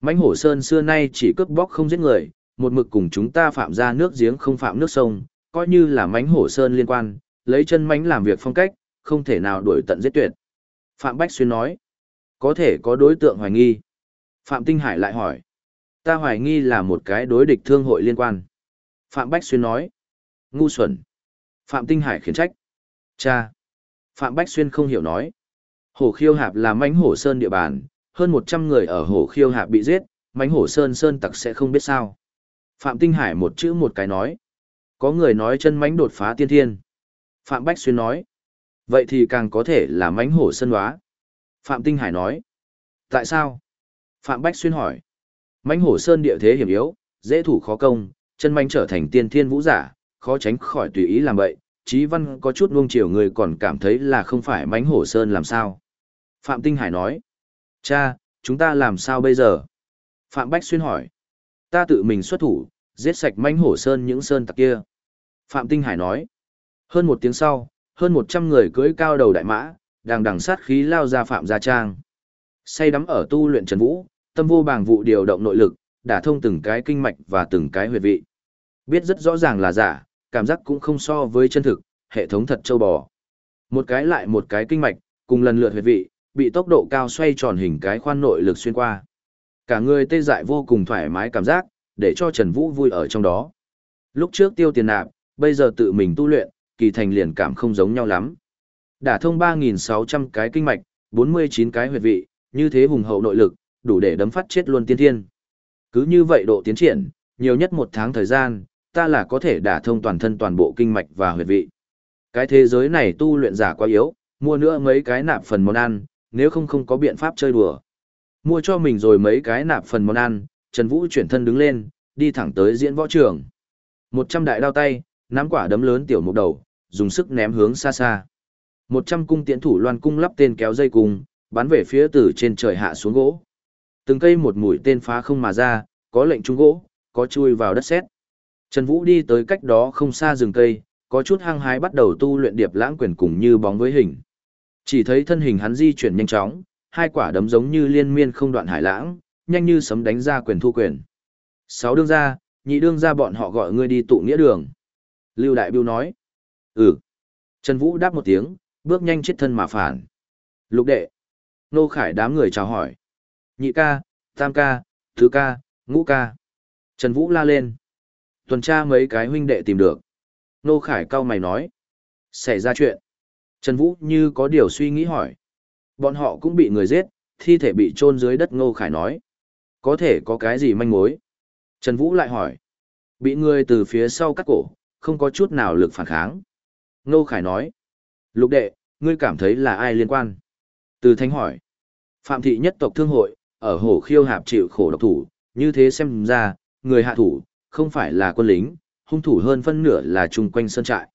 mãnh hổ sơn xưa nay chỉ cướp bóc không giết người, một mực cùng chúng ta phạm ra nước giếng không phạm nước sông, coi như là mãnh hổ sơn liên quan, lấy chân mãnh làm việc phong cách, không thể nào đuổi tận giết tuyệt. Phạm Bách Xuyên nói, có thể có đối tượng hoài nghi. Phạm Tinh Hải lại hỏi, ta hoài nghi là một cái đối địch thương hội liên quan. Phạm Bách Xuyên nói, ngu xuẩn. Phạm Tinh Hải khiển trách, cha. Phạm Bách Xuyên không hiểu nói, hổ khiêu hạp là mánh hổ sơn địa bàn, hơn 100 người ở hổ khiêu hạp bị giết, mánh hổ sơn sơn tặc sẽ không biết sao. Phạm Tinh Hải một chữ một cái nói, có người nói chân mánh đột phá tiên thiên. Phạm Bách Xuyên nói, vậy thì càng có thể là mánh hổ sơn hóa. Phạm Tinh Hải nói, tại sao? Phạm Bách Xuyên hỏi, mánh hổ sơn địa thế hiểm yếu, dễ thủ khó công, chân mánh trở thành tiên thiên vũ giả, khó tránh khỏi tùy ý làm vậy. Chí văn có chút nuông chiều người còn cảm thấy là không phải mánh hổ sơn làm sao. Phạm Tinh Hải nói, cha, chúng ta làm sao bây giờ? Phạm Bách Xuyên hỏi, ta tự mình xuất thủ, giết sạch Manh hổ sơn những sơn tặc kia. Phạm Tinh Hải nói, hơn một tiếng sau, hơn một trăm người cưỡi cao đầu đại mã, đang đằng sát khí lao ra Phạm Gia Trang. Say đắm ở tu luyện Trần Vũ, tâm vô bàng vụ điều động nội lực, đả thông từng cái kinh mạch và từng cái huyệt vị. Biết rất rõ ràng là giả, cảm giác cũng không so với chân thực, hệ thống thật châu bò. Một cái lại một cái kinh mạch, cùng lần lượt huyệt vị, bị tốc độ cao xoay tròn hình cái khoan nội lực xuyên qua. Cả người tê dại vô cùng thoải mái cảm giác, để cho Trần Vũ vui ở trong đó. Lúc trước tiêu tiền nạp, bây giờ tự mình tu luyện, kỳ thành liền cảm không giống nhau lắm. Đả thông 3.600 cái kinh mạch, 49 cái huyệt vị, như thế hùng hậu nội lực, đủ để đấm phát chết luôn tiên thiên. Cứ như vậy độ tiến triển, nhiều nhất một tháng thời gian, ta là có thể đả thông toàn thân toàn bộ kinh mạch và huyệt vị. Cái thế giới này tu luyện giả quá yếu, mua nữa mấy cái nạp phần món ăn, nếu không không có biện pháp chơi đùa. Mua cho mình rồi mấy cái nạp phần món ăn, Trần Vũ chuyển thân đứng lên, đi thẳng tới diễn võ trường. Một trăm đại đao tay, nắm quả đấm lớn tiểu mục đầu, dùng sức ném hướng xa xa. Một trăm cung tiễn thủ loan cung lắp tên kéo dây cung, bắn về phía từ trên trời hạ xuống gỗ. Từng cây một mũi tên phá không mà ra, có lệnh trung gỗ, có chui vào đất sét. Trần Vũ đi tới cách đó không xa rừng cây, có chút hăng hái bắt đầu tu luyện điệp lãng quyền cùng như bóng với hình. Chỉ thấy thân hình hắn di chuyển nhanh chóng, hai quả đấm giống như liên miên không đoạn hải lãng, nhanh như sấm đánh ra quyền thu quyền. Sáu đương ra, nhị đương ra bọn họ gọi ngươi đi tụ nghĩa đường. Lưu Đại Biêu nói. Ừ. Trần Vũ đáp một tiếng, bước nhanh chết thân mà phản. Lục đệ. Nô Khải đám người chào hỏi. Nhị ca, tam ca, thứ ca, ngũ ca. Trần Vũ la lên. Tuần tra mấy cái huynh đệ tìm được. Nô Khải cao mày nói. Xảy ra chuyện. Trần Vũ như có điều suy nghĩ hỏi. Bọn họ cũng bị người giết, thi thể bị chôn dưới đất Ngô Khải nói. Có thể có cái gì manh mối? Trần Vũ lại hỏi. Bị người từ phía sau cắt cổ, không có chút nào lực phản kháng. Ngô Khải nói. Lục đệ, ngươi cảm thấy là ai liên quan? Từ Thánh hỏi. Phạm thị nhất tộc thương hội, ở hồ khiêu hạp chịu khổ độc thủ, như thế xem ra, người hạ thủ, không phải là quân lính, hung thủ hơn phân nửa là chung quanh sơn trại.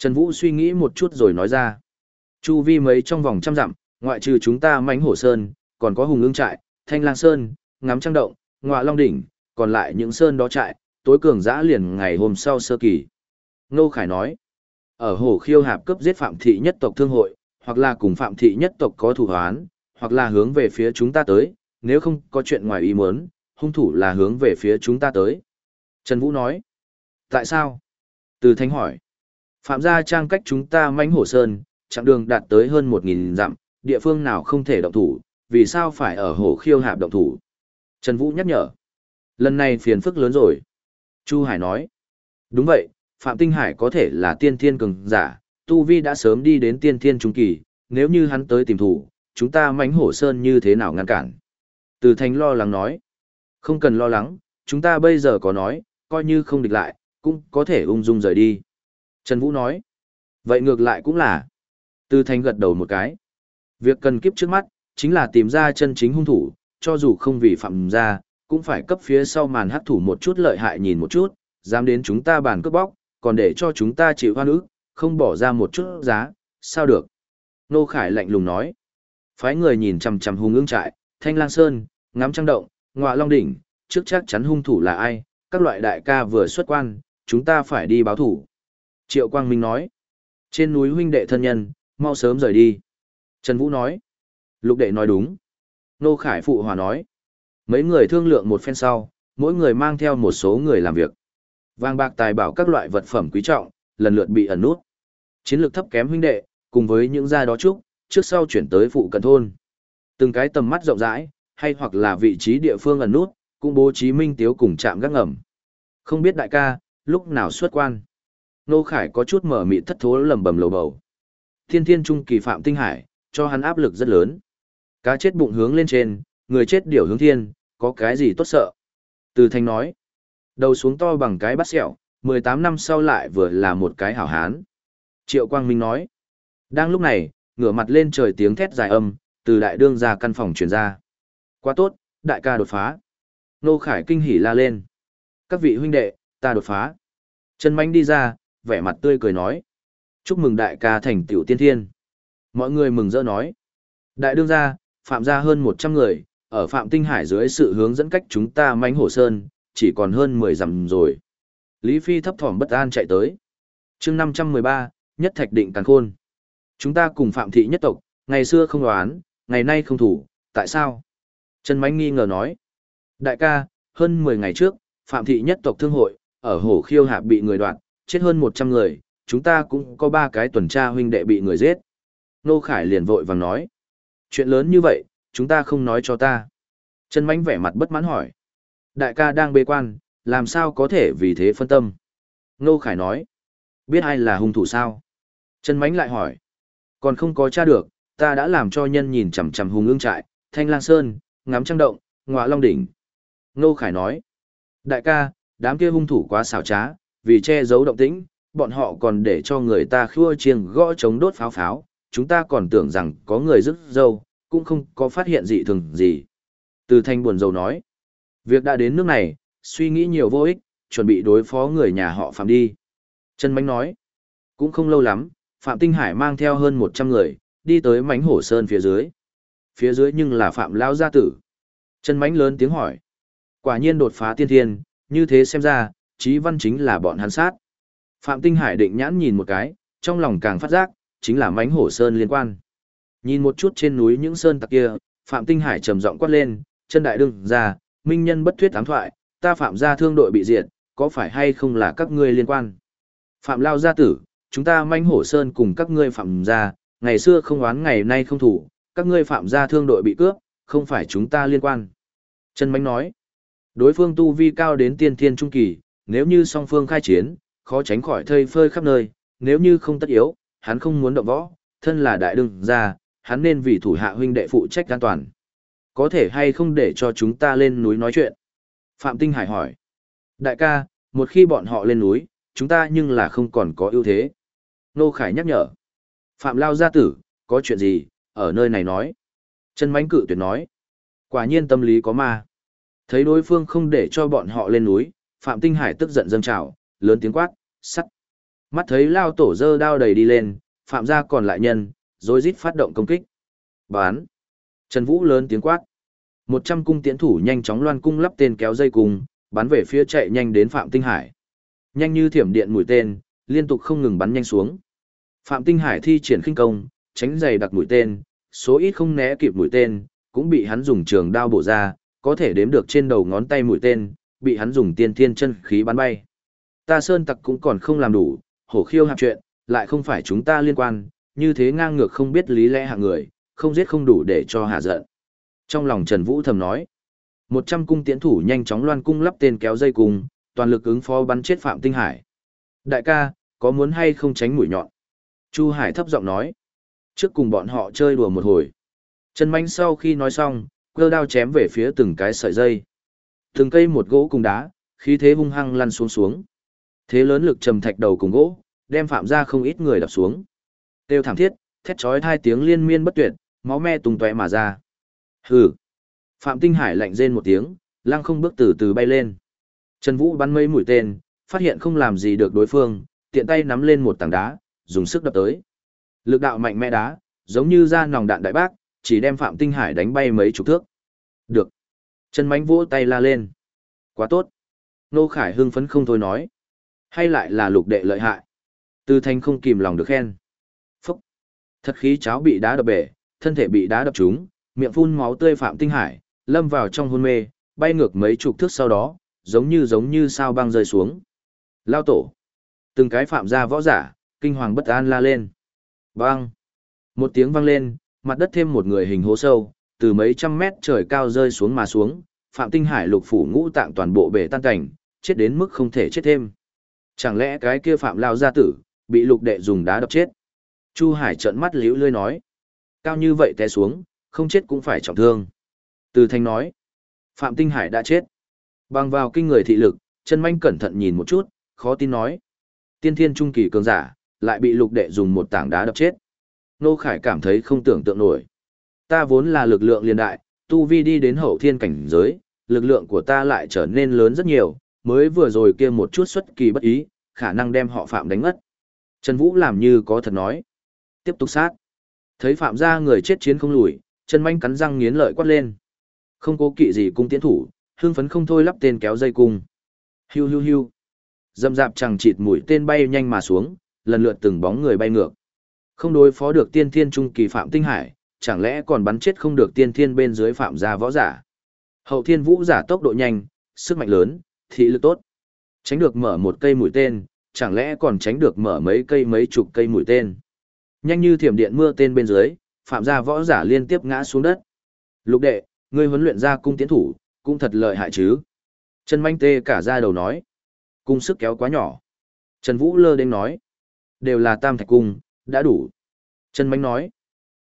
Trần Vũ suy nghĩ một chút rồi nói ra. Chu vi mấy trong vòng trăm dặm, ngoại trừ chúng ta mánh hổ sơn, còn có hùng ương trại, thanh lang sơn, ngắm trăng động, ngọa long đỉnh, còn lại những sơn đó trại, tối cường giã liền ngày hôm sau sơ kỳ. Nô Khải nói, ở hồ khiêu hạp cấp giết phạm thị nhất tộc thương hội, hoặc là cùng phạm thị nhất tộc có thủ hoán, hoặc là hướng về phía chúng ta tới, nếu không có chuyện ngoài ý muốn, hung thủ là hướng về phía chúng ta tới. Trần Vũ nói, tại sao? Từ Thánh hỏi, phạm gia trang cách chúng ta mánh hổ sơn, chặng đường đạt tới hơn 1.000 dặm, địa phương nào không thể động thủ, vì sao phải ở hồ khiêu hạp động thủ? Trần Vũ nhắc nhở. Lần này phiền phức lớn rồi. Chu Hải nói. Đúng vậy, Phạm Tinh Hải có thể là tiên thiên cường giả, Tu Vi đã sớm đi đến tiên thiên trung kỳ, nếu như hắn tới tìm thủ, chúng ta mánh hổ sơn như thế nào ngăn cản? Từ Thành lo lắng nói. Không cần lo lắng, chúng ta bây giờ có nói, coi như không địch lại, cũng có thể ung dung rời đi. Trần Vũ nói. Vậy ngược lại cũng là. Từ Thành gật đầu một cái. Việc cần kiếp trước mắt, chính là tìm ra chân chính hung thủ, cho dù không vì phạm ra, cũng phải cấp phía sau màn hắc thủ một chút lợi hại nhìn một chút, dám đến chúng ta bàn cướp bóc, còn để cho chúng ta chịu hoan ức, không bỏ ra một chút giá, sao được. Nô Khải lạnh lùng nói. Phái người nhìn chằm chằm hung ương trại, thanh lang sơn, ngắm trăng động, ngọa long đỉnh, trước chắc chắn hung thủ là ai, các loại đại ca vừa xuất quan, chúng ta phải đi báo thủ. Triệu Quang Minh nói. Trên núi huynh đệ thân nhân, mau sớm rời đi. Trần Vũ nói. Lục đệ nói đúng. Nô Khải phụ hòa nói. Mấy người thương lượng một phen sau, mỗi người mang theo một số người làm việc. Vàng bạc tài bảo các loại vật phẩm quý trọng, lần lượt bị ẩn nút. Chiến lược thấp kém huynh đệ, cùng với những gia đó chúc, trước sau chuyển tới phụ cận thôn. Từng cái tầm mắt rộng rãi, hay hoặc là vị trí địa phương ẩn nút, cũng bố trí minh tiếu cùng chạm gác ngầm. Không biết đại ca, lúc nào xuất quan. Nô Khải có chút mở mị thất thố lầm bầm lầu bầu. Thiên thiên trung kỳ phạm tinh hải, cho hắn áp lực rất lớn. Cá chết bụng hướng lên trên, người chết điểu hướng thiên, có cái gì tốt sợ. Từ thanh nói, đầu xuống to bằng cái bắt sẹo, 18 năm sau lại vừa là một cái hảo hán. Triệu Quang Minh nói, đang lúc này, ngửa mặt lên trời tiếng thét dài âm, từ đại đương ra căn phòng truyền ra. Quá tốt, đại ca đột phá. Nô Khải kinh hỉ la lên. Các vị huynh đệ, ta đột phá. Trần Mánh đi ra, vẻ mặt tươi cười nói. Chúc mừng đại ca thành tiểu tiên thiên. Mọi người mừng rỡ nói. Đại đương gia, phạm gia hơn 100 người, ở phạm tinh hải dưới sự hướng dẫn cách chúng ta mánh hổ sơn, chỉ còn hơn 10 dặm rồi. Lý Phi thấp thỏm bất an chạy tới. chương 513, nhất thạch định càng khôn. Chúng ta cùng phạm thị nhất tộc, ngày xưa không đoán, ngày nay không thủ, tại sao? Trần Mánh nghi ngờ nói. Đại ca, hơn 10 ngày trước, phạm thị nhất tộc thương hội, ở hồ khiêu hạp bị người đoạt, chết hơn 100 người, chúng ta cũng có ba cái tuần tra huynh đệ bị người giết. Nô Khải liền vội vàng nói. Chuyện lớn như vậy, chúng ta không nói cho ta. Trần Mánh vẻ mặt bất mãn hỏi. Đại ca đang bế quan, làm sao có thể vì thế phân tâm? Nô Khải nói. Biết ai là hung thủ sao? Trần Mánh lại hỏi. Còn không có tra được, ta đã làm cho nhân nhìn chằm chằm hùng ương trại, thanh lang sơn, ngắm trăng động, ngọa long đỉnh. Nô Khải nói. Đại ca, đám kia hung thủ quá xảo trá, vì che giấu động tĩnh, bọn họ còn để cho người ta khua chiêng gõ chống đốt pháo pháo, chúng ta còn tưởng rằng có người rước dâu, cũng không có phát hiện gì thường gì. Từ thanh buồn dầu nói, việc đã đến nước này, suy nghĩ nhiều vô ích, chuẩn bị đối phó người nhà họ Phạm đi. Trần Mánh nói, cũng không lâu lắm, Phạm Tinh Hải mang theo hơn 100 người, đi tới mánh hổ sơn phía dưới. Phía dưới nhưng là Phạm Lao Gia Tử. Trần Mánh lớn tiếng hỏi, quả nhiên đột phá tiên thiên, như thế xem ra, Chí văn chính là bọn hắn sát. Phạm Tinh Hải định nhãn nhìn một cái, trong lòng càng phát giác, chính là mánh hổ sơn liên quan. Nhìn một chút trên núi những sơn tặc kia, Phạm Tinh Hải trầm giọng quát lên, chân đại đương ra, minh nhân bất thuyết ám thoại, ta phạm gia thương đội bị diệt, có phải hay không là các ngươi liên quan? Phạm Lao gia tử, chúng ta manh hổ sơn cùng các ngươi phạm gia, ngày xưa không oán ngày nay không thủ, các ngươi phạm gia thương đội bị cướp, không phải chúng ta liên quan. Trần Mánh nói, đối phương tu vi cao đến tiên thiên trung kỳ, nếu như song phương khai chiến, khó tránh khỏi thây phơi khắp nơi, nếu như không tất yếu, hắn không muốn động võ, thân là đại đương gia, hắn nên vì thủ hạ huynh đệ phụ trách an toàn. Có thể hay không để cho chúng ta lên núi nói chuyện? Phạm Tinh Hải hỏi. Đại ca, một khi bọn họ lên núi, chúng ta nhưng là không còn có ưu thế. Nô Khải nhắc nhở. Phạm Lao gia tử, có chuyện gì, ở nơi này nói. Trần Mánh cự tuyệt nói. Quả nhiên tâm lý có ma. Thấy đối phương không để cho bọn họ lên núi, Phạm Tinh Hải tức giận dâng trào, lớn tiếng quát, sắt. Mắt thấy Lao tổ dơ đao đầy đi lên, Phạm gia còn lại nhân, rồi rít phát động công kích. Bán. Trần Vũ lớn tiếng quát. Một trăm cung tiễn thủ nhanh chóng loan cung lắp tên kéo dây cung, bắn về phía chạy nhanh đến Phạm Tinh Hải. Nhanh như thiểm điện mũi tên, liên tục không ngừng bắn nhanh xuống. Phạm Tinh Hải thi triển khinh công, tránh giày đặc mũi tên, số ít không né kịp mũi tên, cũng bị hắn dùng trường đao bổ ra, có thể đếm được trên đầu ngón tay mũi tên, bị hắn dùng tiên thiên chân khí bắn bay. Ta sơn tặc cũng còn không làm đủ, hổ khiêu hạp chuyện, lại không phải chúng ta liên quan, như thế ngang ngược không biết lý lẽ hạng người, không giết không đủ để cho hạ giận. Trong lòng Trần Vũ thầm nói, một trăm cung tiễn thủ nhanh chóng loan cung lắp tên kéo dây cung, toàn lực ứng phó bắn chết Phạm Tinh Hải. Đại ca, có muốn hay không tránh mũi nhọn? Chu Hải thấp giọng nói, trước cùng bọn họ chơi đùa một hồi. Trần Manh sau khi nói xong, cơ đao chém về phía từng cái sợi dây. Từng cây một gỗ cùng đá, khí thế hung hăng lăn xuống xuống. Thế lớn lực trầm thạch đầu cùng gỗ, đem phạm ra không ít người đập xuống. Tiêu thảm thiết, thét chói hai tiếng liên miên bất tuyệt, máu me tung tóe mà ra. Hừ. Phạm Tinh Hải lạnh rên một tiếng, lăng không bước từ từ bay lên. Trần Vũ bắn mấy mũi tên, phát hiện không làm gì được đối phương, tiện tay nắm lên một tảng đá, dùng sức đập tới. Lực đạo mạnh mẽ đá, giống như ra nòng đạn đại bác, chỉ đem Phạm Tinh Hải đánh bay mấy chục thước. Được. Trần Mánh vỗ tay la lên. Quá tốt. Nô Khải hưng phấn không thôi nói. Hay lại là lục đệ lợi hại. Tư Thanh không kìm lòng được khen. Phúc. Thật khí cháo bị đá đập bể, thân thể bị đá đập trúng, miệng phun máu tươi Phạm Tinh Hải, lâm vào trong hôn mê, bay ngược mấy chục thước sau đó, giống như giống như sao băng rơi xuống. Lao tổ. Từng cái phạm ra võ giả, kinh hoàng bất an la lên. Băng. Một tiếng vang lên, mặt đất thêm một người hình hố sâu, từ mấy trăm mét trời cao rơi xuống mà xuống, Phạm Tinh Hải lục phủ ngũ tạng toàn bộ bể tan cảnh, chết đến mức không thể chết thêm. Chẳng lẽ cái kia Phạm lao gia tử, bị lục đệ dùng đá đập chết? Chu Hải trợn mắt liễu lươi nói. Cao như vậy té xuống, không chết cũng phải trọng thương. Từ thanh nói. Phạm Tinh Hải đã chết. Bằng vào kinh người thị lực, chân manh cẩn thận nhìn một chút, khó tin nói. Tiên thiên trung kỳ cường giả, lại bị lục đệ dùng một tảng đá đập chết. Nô Khải cảm thấy không tưởng tượng nổi. Ta vốn là lực lượng liên đại, tu vi đi đến hậu thiên cảnh giới, lực lượng của ta lại trở nên lớn rất nhiều, mới vừa rồi kia một chút xuất kỳ bất ý, khả năng đem họ Phạm đánh ngất. Trần Vũ làm như có thật nói. Tiếp tục sát. Thấy Phạm gia người chết chiến không lùi, Trần manh cắn răng nghiến lợi quát lên. Không cố kỵ gì cung tiến thủ, hương phấn không thôi lắp tên kéo dây cung. Hiu hiu hiu. Dâm dạp chẳng chịt mũi tên bay nhanh mà xuống, lần lượt từng bóng người bay ngược. Không đối phó được tiên thiên trung kỳ Phạm Tinh Hải, chẳng lẽ còn bắn chết không được tiên thiên bên dưới Phạm gia võ giả. Hậu thiên vũ giả tốc độ nhanh, sức mạnh lớn, thị lực tốt. Tránh được mở một cây mũi tên, chẳng lẽ còn tránh được mở mấy cây mấy chục cây mũi tên. Nhanh như thiểm điện mưa tên bên dưới, phạm gia võ giả liên tiếp ngã xuống đất. Lục đệ, ngươi huấn luyện ra cung tiến thủ, cũng thật lợi hại chứ. Trần manh tê cả ra đầu nói. Cung sức kéo quá nhỏ. Trần Vũ lơ đến nói. Đều là tam thạch cung, đã đủ. Trần manh nói.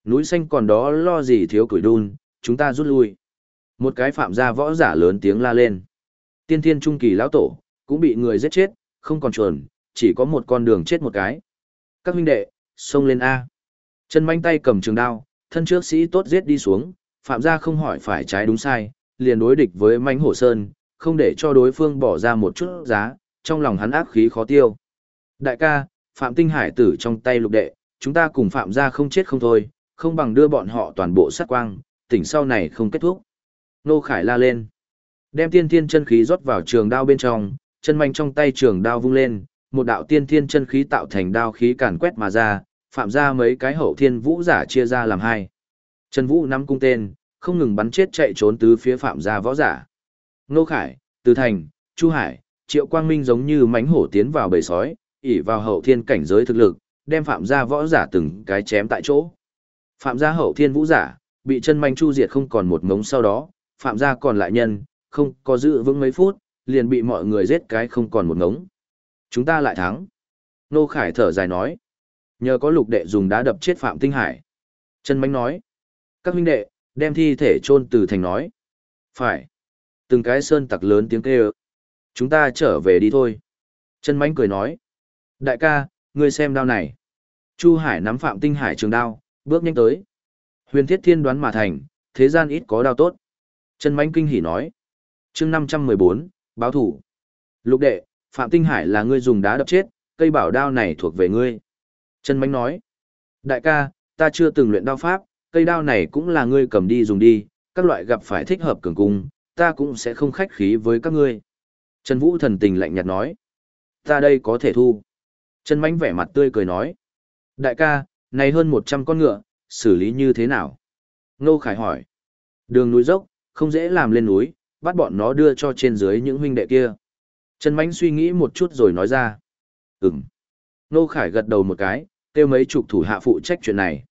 Núi xanh còn đó lo gì thiếu củi đun, chúng ta rút lui. Một cái phạm gia võ giả lớn tiếng la lên. Tiên thiên trung kỳ lão tổ, cũng bị người giết chết, không còn chuồn, chỉ có một con đường chết một cái. Các huynh đệ, xông lên A. Chân manh tay cầm trường đao, thân trước sĩ tốt giết đi xuống, phạm gia không hỏi phải trái đúng sai, liền đối địch với manh hổ sơn, không để cho đối phương bỏ ra một chút giá, trong lòng hắn ác khí khó tiêu. Đại ca, phạm tinh hải tử trong tay lục đệ, chúng ta cùng phạm gia không chết không thôi, không bằng đưa bọn họ toàn bộ sát quang, tỉnh sau này không kết thúc. Nô Khải la lên. Đem tiên thiên chân khí rót vào trường đao bên trong, chân manh trong tay trường đao vung lên, một đạo tiên thiên chân khí tạo thành đao khí càn quét mà ra, phạm ra mấy cái hậu thiên vũ giả chia ra làm hai. Trần Vũ nắm cung tên, không ngừng bắn chết chạy trốn tứ phía phạm gia võ giả. Nô Khải, Từ Thành, Chu Hải, Triệu Quang Minh giống như mánh hổ tiến vào bầy sói, ỉ vào hậu thiên cảnh giới thực lực, đem phạm gia võ giả từng cái chém tại chỗ. Phạm gia hậu thiên vũ giả, bị chân manh chu diệt không còn một ngống sau đó, phạm gia còn lại nhân, không có giữ vững mấy phút, liền bị mọi người giết cái không còn một ngống. Chúng ta lại thắng. Nô Khải thở dài nói. Nhờ có lục đệ dùng đá đập chết Phạm Tinh Hải. chân Mánh nói. Các huynh đệ, đem thi thể chôn từ thành nói. Phải. Từng cái sơn tặc lớn tiếng kêu. Chúng ta trở về đi thôi. chân Mánh cười nói. Đại ca, ngươi xem đao này. Chu Hải nắm Phạm Tinh Hải trường đao, bước nhanh tới. Huyền thiết thiên đoán mà thành, thế gian ít có đao tốt. Trần Mánh kinh hỉ nói. chương 514, báo thủ. Lục đệ, Phạm Tinh Hải là ngươi dùng đá đập chết, cây bảo đao này thuộc về ngươi. Trần Mánh nói, đại ca, ta chưa từng luyện đao pháp, cây đao này cũng là ngươi cầm đi dùng đi, các loại gặp phải thích hợp cường cung, ta cũng sẽ không khách khí với các ngươi. Trần Vũ thần tình lạnh nhạt nói, ta đây có thể thu. Trần Mánh vẻ mặt tươi cười nói, đại ca, này hơn 100 con ngựa, xử lý như thế nào? Nô Khải hỏi, đường núi dốc, không dễ làm lên núi, bắt bọn nó đưa cho trên dưới những huynh đệ kia. Trần Mánh suy nghĩ một chút rồi nói ra. Ừm. Nô Khải gật đầu một cái, kêu mấy chục thủ hạ phụ trách chuyện này.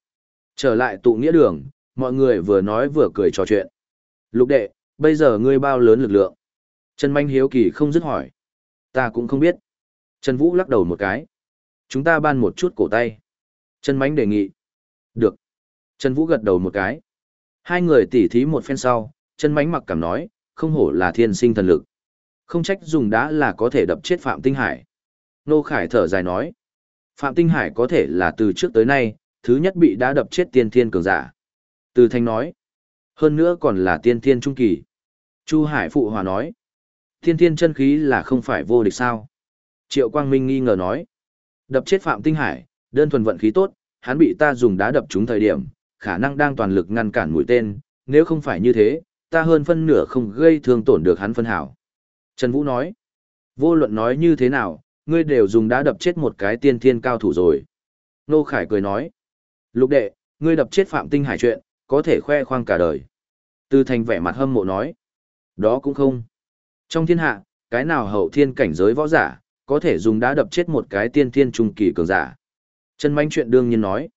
Trở lại tụ nghĩa đường, mọi người vừa nói vừa cười trò chuyện. Lục đệ, bây giờ ngươi bao lớn lực lượng? Trần Manh hiếu kỳ không dứt hỏi. Ta cũng không biết. Trần Vũ lắc đầu một cái. Chúng ta ban một chút cổ tay. Trần Mánh đề nghị. Được. Trần Vũ gật đầu một cái. Hai người tỉ thí một phen sau, Trần Mánh mặc cảm nói, không hổ là thiên sinh thần lực. Không trách dùng đá là có thể đập chết Phạm Tinh Hải. Nô Khải thở dài nói. Phạm Tinh Hải có thể là từ trước tới nay, thứ nhất bị đã đập chết tiên thiên cường giả. Từ thanh nói. Hơn nữa còn là tiên thiên trung kỳ. Chu Hải phụ hòa nói. Tiên thiên chân khí là không phải vô địch sao. Triệu Quang Minh nghi ngờ nói. Đập chết Phạm Tinh Hải, đơn thuần vận khí tốt, hắn bị ta dùng đá đập trúng thời điểm, khả năng đang toàn lực ngăn cản mũi tên, nếu không phải như thế, ta hơn phân nửa không gây thương tổn được hắn phân hảo. Trần Vũ nói, vô luận nói như thế nào, ngươi đều dùng đá đập chết một cái tiên thiên cao thủ rồi. Nô Khải cười nói, lục đệ, ngươi đập chết Phạm Tinh Hải chuyện, có thể khoe khoang cả đời. Tư thành vẻ mặt hâm mộ nói, đó cũng không. Trong thiên hạ, cái nào hậu thiên cảnh giới võ giả, có thể dùng đá đập chết một cái tiên thiên trung kỳ cường giả. Trần Mạnh chuyện đương nhiên nói,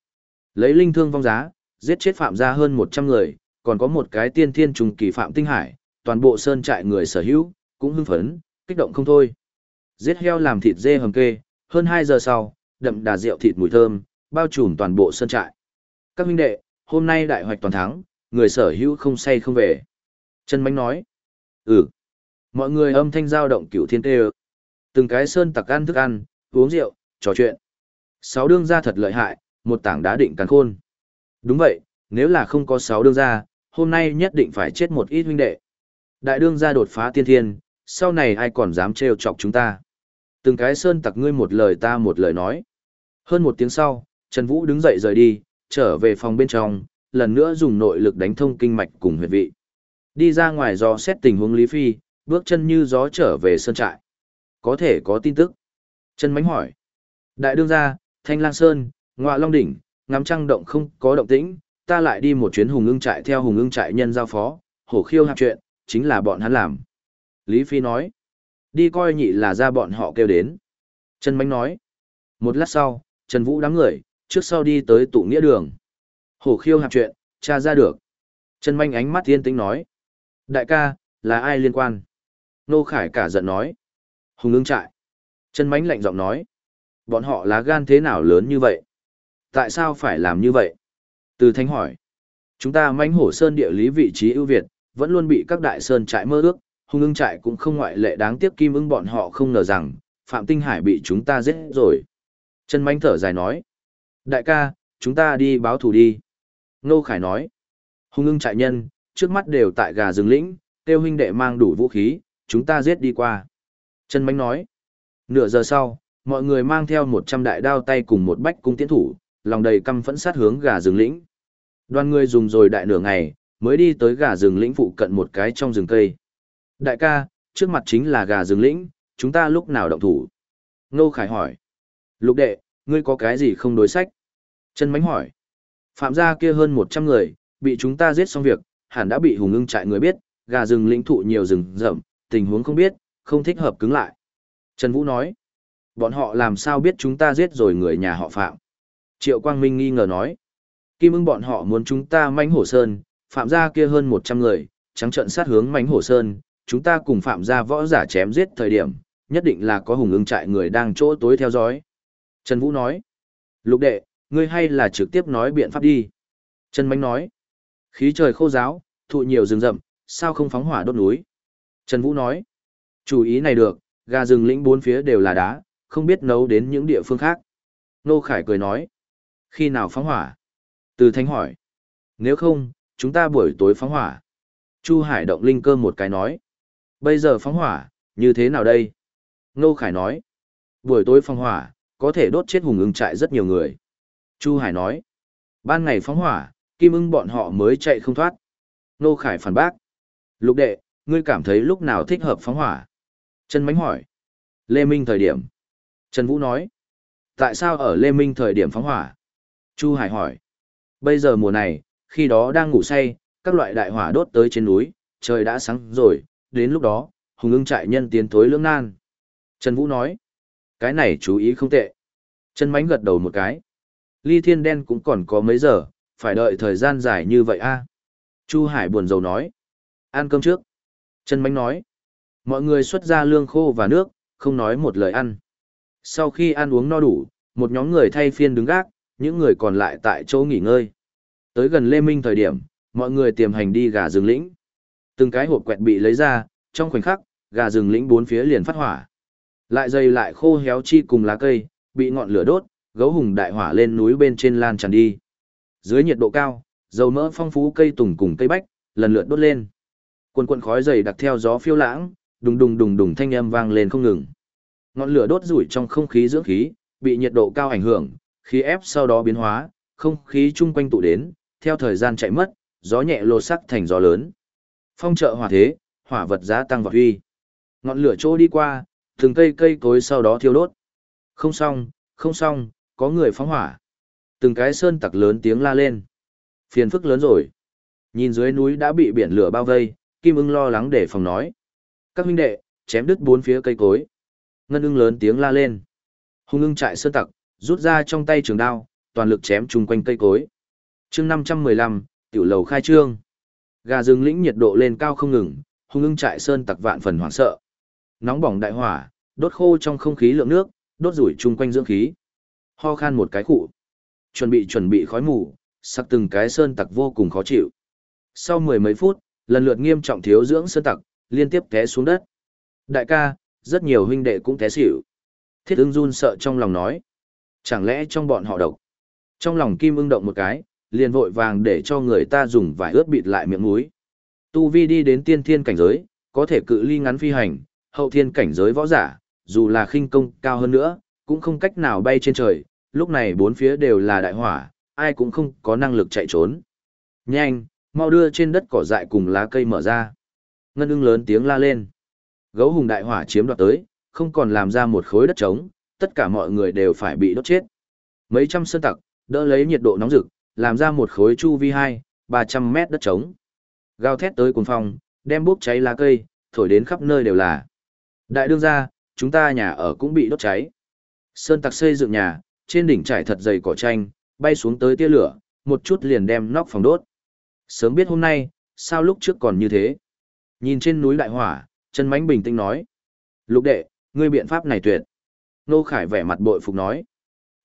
Lấy linh thương vong giá, giết chết phạm gia hơn 100 người, còn có một cái tiên thiên trùng kỳ phạm tinh hải, toàn bộ sơn trại người sở hữu, cũng hưng phấn, kích động không thôi. Giết heo làm thịt dê hầm kê, hơn 2 giờ sau, đậm đà rượu thịt mùi thơm, bao trùm toàn bộ sơn trại. Các huynh đệ, hôm nay đại hoạch toàn thắng, người sở hữu không say không về. Trần Mánh nói, ừ. Mọi người âm thanh giao động cửu thiên tê Từng cái sơn tặc ăn thức ăn, uống rượu, trò chuyện. Sáu đương gia thật lợi hại, một tảng đá định càn khôn. Đúng vậy, nếu là không có sáu đương gia, hôm nay nhất định phải chết một ít huynh đệ. Đại đương gia đột phá tiên thiên, sau này ai còn dám trêu chọc chúng ta. Từng cái sơn tặc ngươi một lời ta một lời nói. Hơn một tiếng sau, Trần Vũ đứng dậy rời đi, trở về phòng bên trong, lần nữa dùng nội lực đánh thông kinh mạch cùng huyệt vị. Đi ra ngoài do xét tình huống Lý Phi, bước chân như gió trở về sơn trại. Có thể có tin tức. Trần Mánh hỏi. Đại đương gia, Thanh Lang Sơn, Ngoạ Long Đỉnh, ngắm trăng động không có động tĩnh, ta lại đi một chuyến hùng ưng trại theo hùng ưng trại nhân giao phó, hổ khiêu hạp chuyện, chính là bọn hắn làm. Lý Phi nói. Đi coi nhị là ra bọn họ kêu đến. Trần Mánh nói. Một lát sau, Trần Vũ đám người, trước sau đi tới tụ nghĩa đường. Hổ khiêu hạp chuyện, tra ra được. Trần Manh ánh mắt thiên tĩnh nói. Đại ca, là ai liên quan? Nô Khải cả giận nói. Hùng ưng trại. Trần Mánh lạnh giọng nói. Bọn họ lá gan thế nào lớn như vậy? Tại sao phải làm như vậy? Từ Thánh hỏi. Chúng ta manh hổ sơn địa lý vị trí ưu việt, vẫn luôn bị các đại sơn trại mơ ước, hung ưng trại cũng không ngoại lệ đáng tiếc kim ưng bọn họ không ngờ rằng, Phạm Tinh Hải bị chúng ta giết rồi. Trần Mánh thở dài nói. Đại ca, chúng ta đi báo thù đi. Nô Khải nói. Hung ưng trại nhân, trước mắt đều tại gà rừng lĩnh, tiêu huynh đệ mang đủ vũ khí, chúng ta giết đi qua. Trần Mánh nói. Nửa giờ sau, mọi người mang theo một trăm đại đao tay cùng một bách cung tiến thủ, lòng đầy căm phẫn sát hướng gà rừng lĩnh. Đoàn người dùng rồi đại nửa ngày, mới đi tới gà rừng lĩnh phụ cận một cái trong rừng cây. Đại ca, trước mặt chính là gà rừng lĩnh, chúng ta lúc nào động thủ? Nô Khải hỏi. Lục đệ, ngươi có cái gì không đối sách? Trần Mánh hỏi. Phạm gia kia hơn 100 người, bị chúng ta giết xong việc, hẳn đã bị hùng ưng trại người biết, gà rừng lĩnh thụ nhiều rừng rậm, tình huống không biết, không thích hợp cứng lại. Trần Vũ nói. Bọn họ làm sao biết chúng ta giết rồi người nhà họ Phạm? Triệu Quang Minh nghi ngờ nói. Kim ưng bọn họ muốn chúng ta manh hổ sơn, Phạm gia kia hơn 100 người, trắng trận sát hướng manh hổ sơn, chúng ta cùng Phạm gia võ giả chém giết thời điểm, nhất định là có hùng ưng trại người đang chỗ tối theo dõi. Trần Vũ nói. Lục đệ, ngươi hay là trực tiếp nói biện pháp đi. Trần Mánh nói. Khí trời khô giáo, thụ nhiều rừng rậm, sao không phóng hỏa đốt núi. Trần Vũ nói. Chủ ý này được, gà rừng lĩnh bốn phía đều là đá, không biết nấu đến những địa phương khác. Nô Khải cười nói. Khi nào phóng hỏa? Từ Thánh hỏi. Nếu không, chúng ta buổi tối phóng hỏa. Chu Hải động linh cơ một cái nói. Bây giờ phóng hỏa, như thế nào đây? Nô Khải nói. Buổi tối phóng hỏa, có thể đốt chết hùng ưng trại rất nhiều người. Chu Hải nói. Ban ngày phóng hỏa, kim ưng bọn họ mới chạy không thoát. Nô Khải phản bác. Lục đệ, ngươi cảm thấy lúc nào thích hợp phóng hỏa? Trần Mánh hỏi. Lê Minh thời điểm. Trần Vũ nói. Tại sao ở Lê Minh thời điểm phóng hỏa? Chu Hải hỏi. Bây giờ mùa này, khi đó đang ngủ say, các loại đại hỏa đốt tới trên núi, trời đã sáng rồi, đến lúc đó, hùng ưng trại nhân tiến tối lưỡng nan. Trần Vũ nói. Cái này chú ý không tệ. Trần Mánh gật đầu một cái. Ly Thiên Đen cũng còn có mấy giờ, phải đợi thời gian dài như vậy a Chu Hải buồn rầu nói. Ăn cơm trước. Trần Mánh nói. Mọi người xuất ra lương khô và nước, không nói một lời ăn. Sau khi ăn uống no đủ, một nhóm người thay phiên đứng gác, những người còn lại tại chỗ nghỉ ngơi. Tới gần Lê Minh thời điểm, mọi người tiềm hành đi gà rừng lĩnh. Từng cái hộp quẹt bị lấy ra, trong khoảnh khắc, gà rừng lĩnh bốn phía liền phát hỏa. Lại dày lại khô héo chi cùng lá cây, bị ngọn lửa đốt, gấu hùng đại hỏa lên núi bên trên lan tràn đi. Dưới nhiệt độ cao, dầu mỡ phong phú cây tùng cùng cây bách, lần lượt đốt lên. Quần quần khói dày đặc theo gió phiêu lãng, đùng đùng đùng đùng thanh âm vang lên không ngừng. Ngọn lửa đốt rủi trong không khí dưỡng khí, bị nhiệt độ cao ảnh hưởng, khí ép sau đó biến hóa, không khí chung quanh tụ đến, theo thời gian chạy mất, gió nhẹ lột sắc thành gió lớn. Phong trợ hỏa thế, hỏa vật giá tăng vọt huy. Ngọn lửa trôi đi qua, từng cây cây cối sau đó thiêu đốt. Không xong, không xong, có người phóng hỏa. Từng cái sơn tặc lớn tiếng la lên. Phiền phức lớn rồi. Nhìn dưới núi đã bị biển lửa bao vây, Kim ưng lo lắng để phòng nói. Các huynh đệ, chém đứt bốn phía cây cối. Ngân ưng lớn tiếng la lên. Hùng ưng chạy sơn tặc, rút ra trong tay trường đao, toàn lực chém chung quanh cây cối. chương 515, tiểu lầu khai trương. Gà rừng lĩnh nhiệt độ lên cao không ngừng, hung ưng trại sơn tặc vạn phần hoảng sợ. Nóng bỏng đại hỏa, đốt khô trong không khí lượng nước, đốt rủi chung quanh dưỡng khí. Ho khan một cái cụ. Chuẩn bị chuẩn bị khói mù, sắc từng cái sơn tặc vô cùng khó chịu. Sau mười mấy phút, lần lượt nghiêm trọng thiếu dưỡng sơn tặc, liên tiếp té xuống đất. Đại ca, rất nhiều huynh đệ cũng té xỉu. Thiết ưng run sợ trong lòng nói. Chẳng lẽ trong bọn họ độc? Trong lòng kim ưng động một cái, liền vội vàng để cho người ta dùng vải ướt bịt lại miệng mũi. Tu vi đi đến tiên thiên cảnh giới, có thể cự ly ngắn phi hành, hậu thiên cảnh giới võ giả, dù là khinh công cao hơn nữa, cũng không cách nào bay trên trời, lúc này bốn phía đều là đại hỏa, ai cũng không có năng lực chạy trốn. Nhanh, mau đưa trên đất cỏ dại cùng lá cây mở ra. Ngân ưng lớn tiếng la lên. Gấu hùng đại hỏa chiếm đoạt tới, không còn làm ra một khối đất trống, tất cả mọi người đều phải bị đốt chết. Mấy trăm sơn tặc, đỡ lấy nhiệt độ nóng rực, làm ra một khối chu vi 2, 300 mét đất trống. Gào thét tới cuồng phong, đem bốc cháy lá cây, thổi đến khắp nơi đều là. Đại đương gia, chúng ta nhà ở cũng bị đốt cháy. Sơn tặc xây dựng nhà, trên đỉnh trải thật dày cỏ tranh, bay xuống tới tia lửa, một chút liền đem nóc phòng đốt. Sớm biết hôm nay, sao lúc trước còn như thế? Nhìn trên núi đại hỏa, chân mánh bình tĩnh nói. Lục đệ, ngươi biện pháp này tuyệt. Nô Khải vẻ mặt bội phục nói.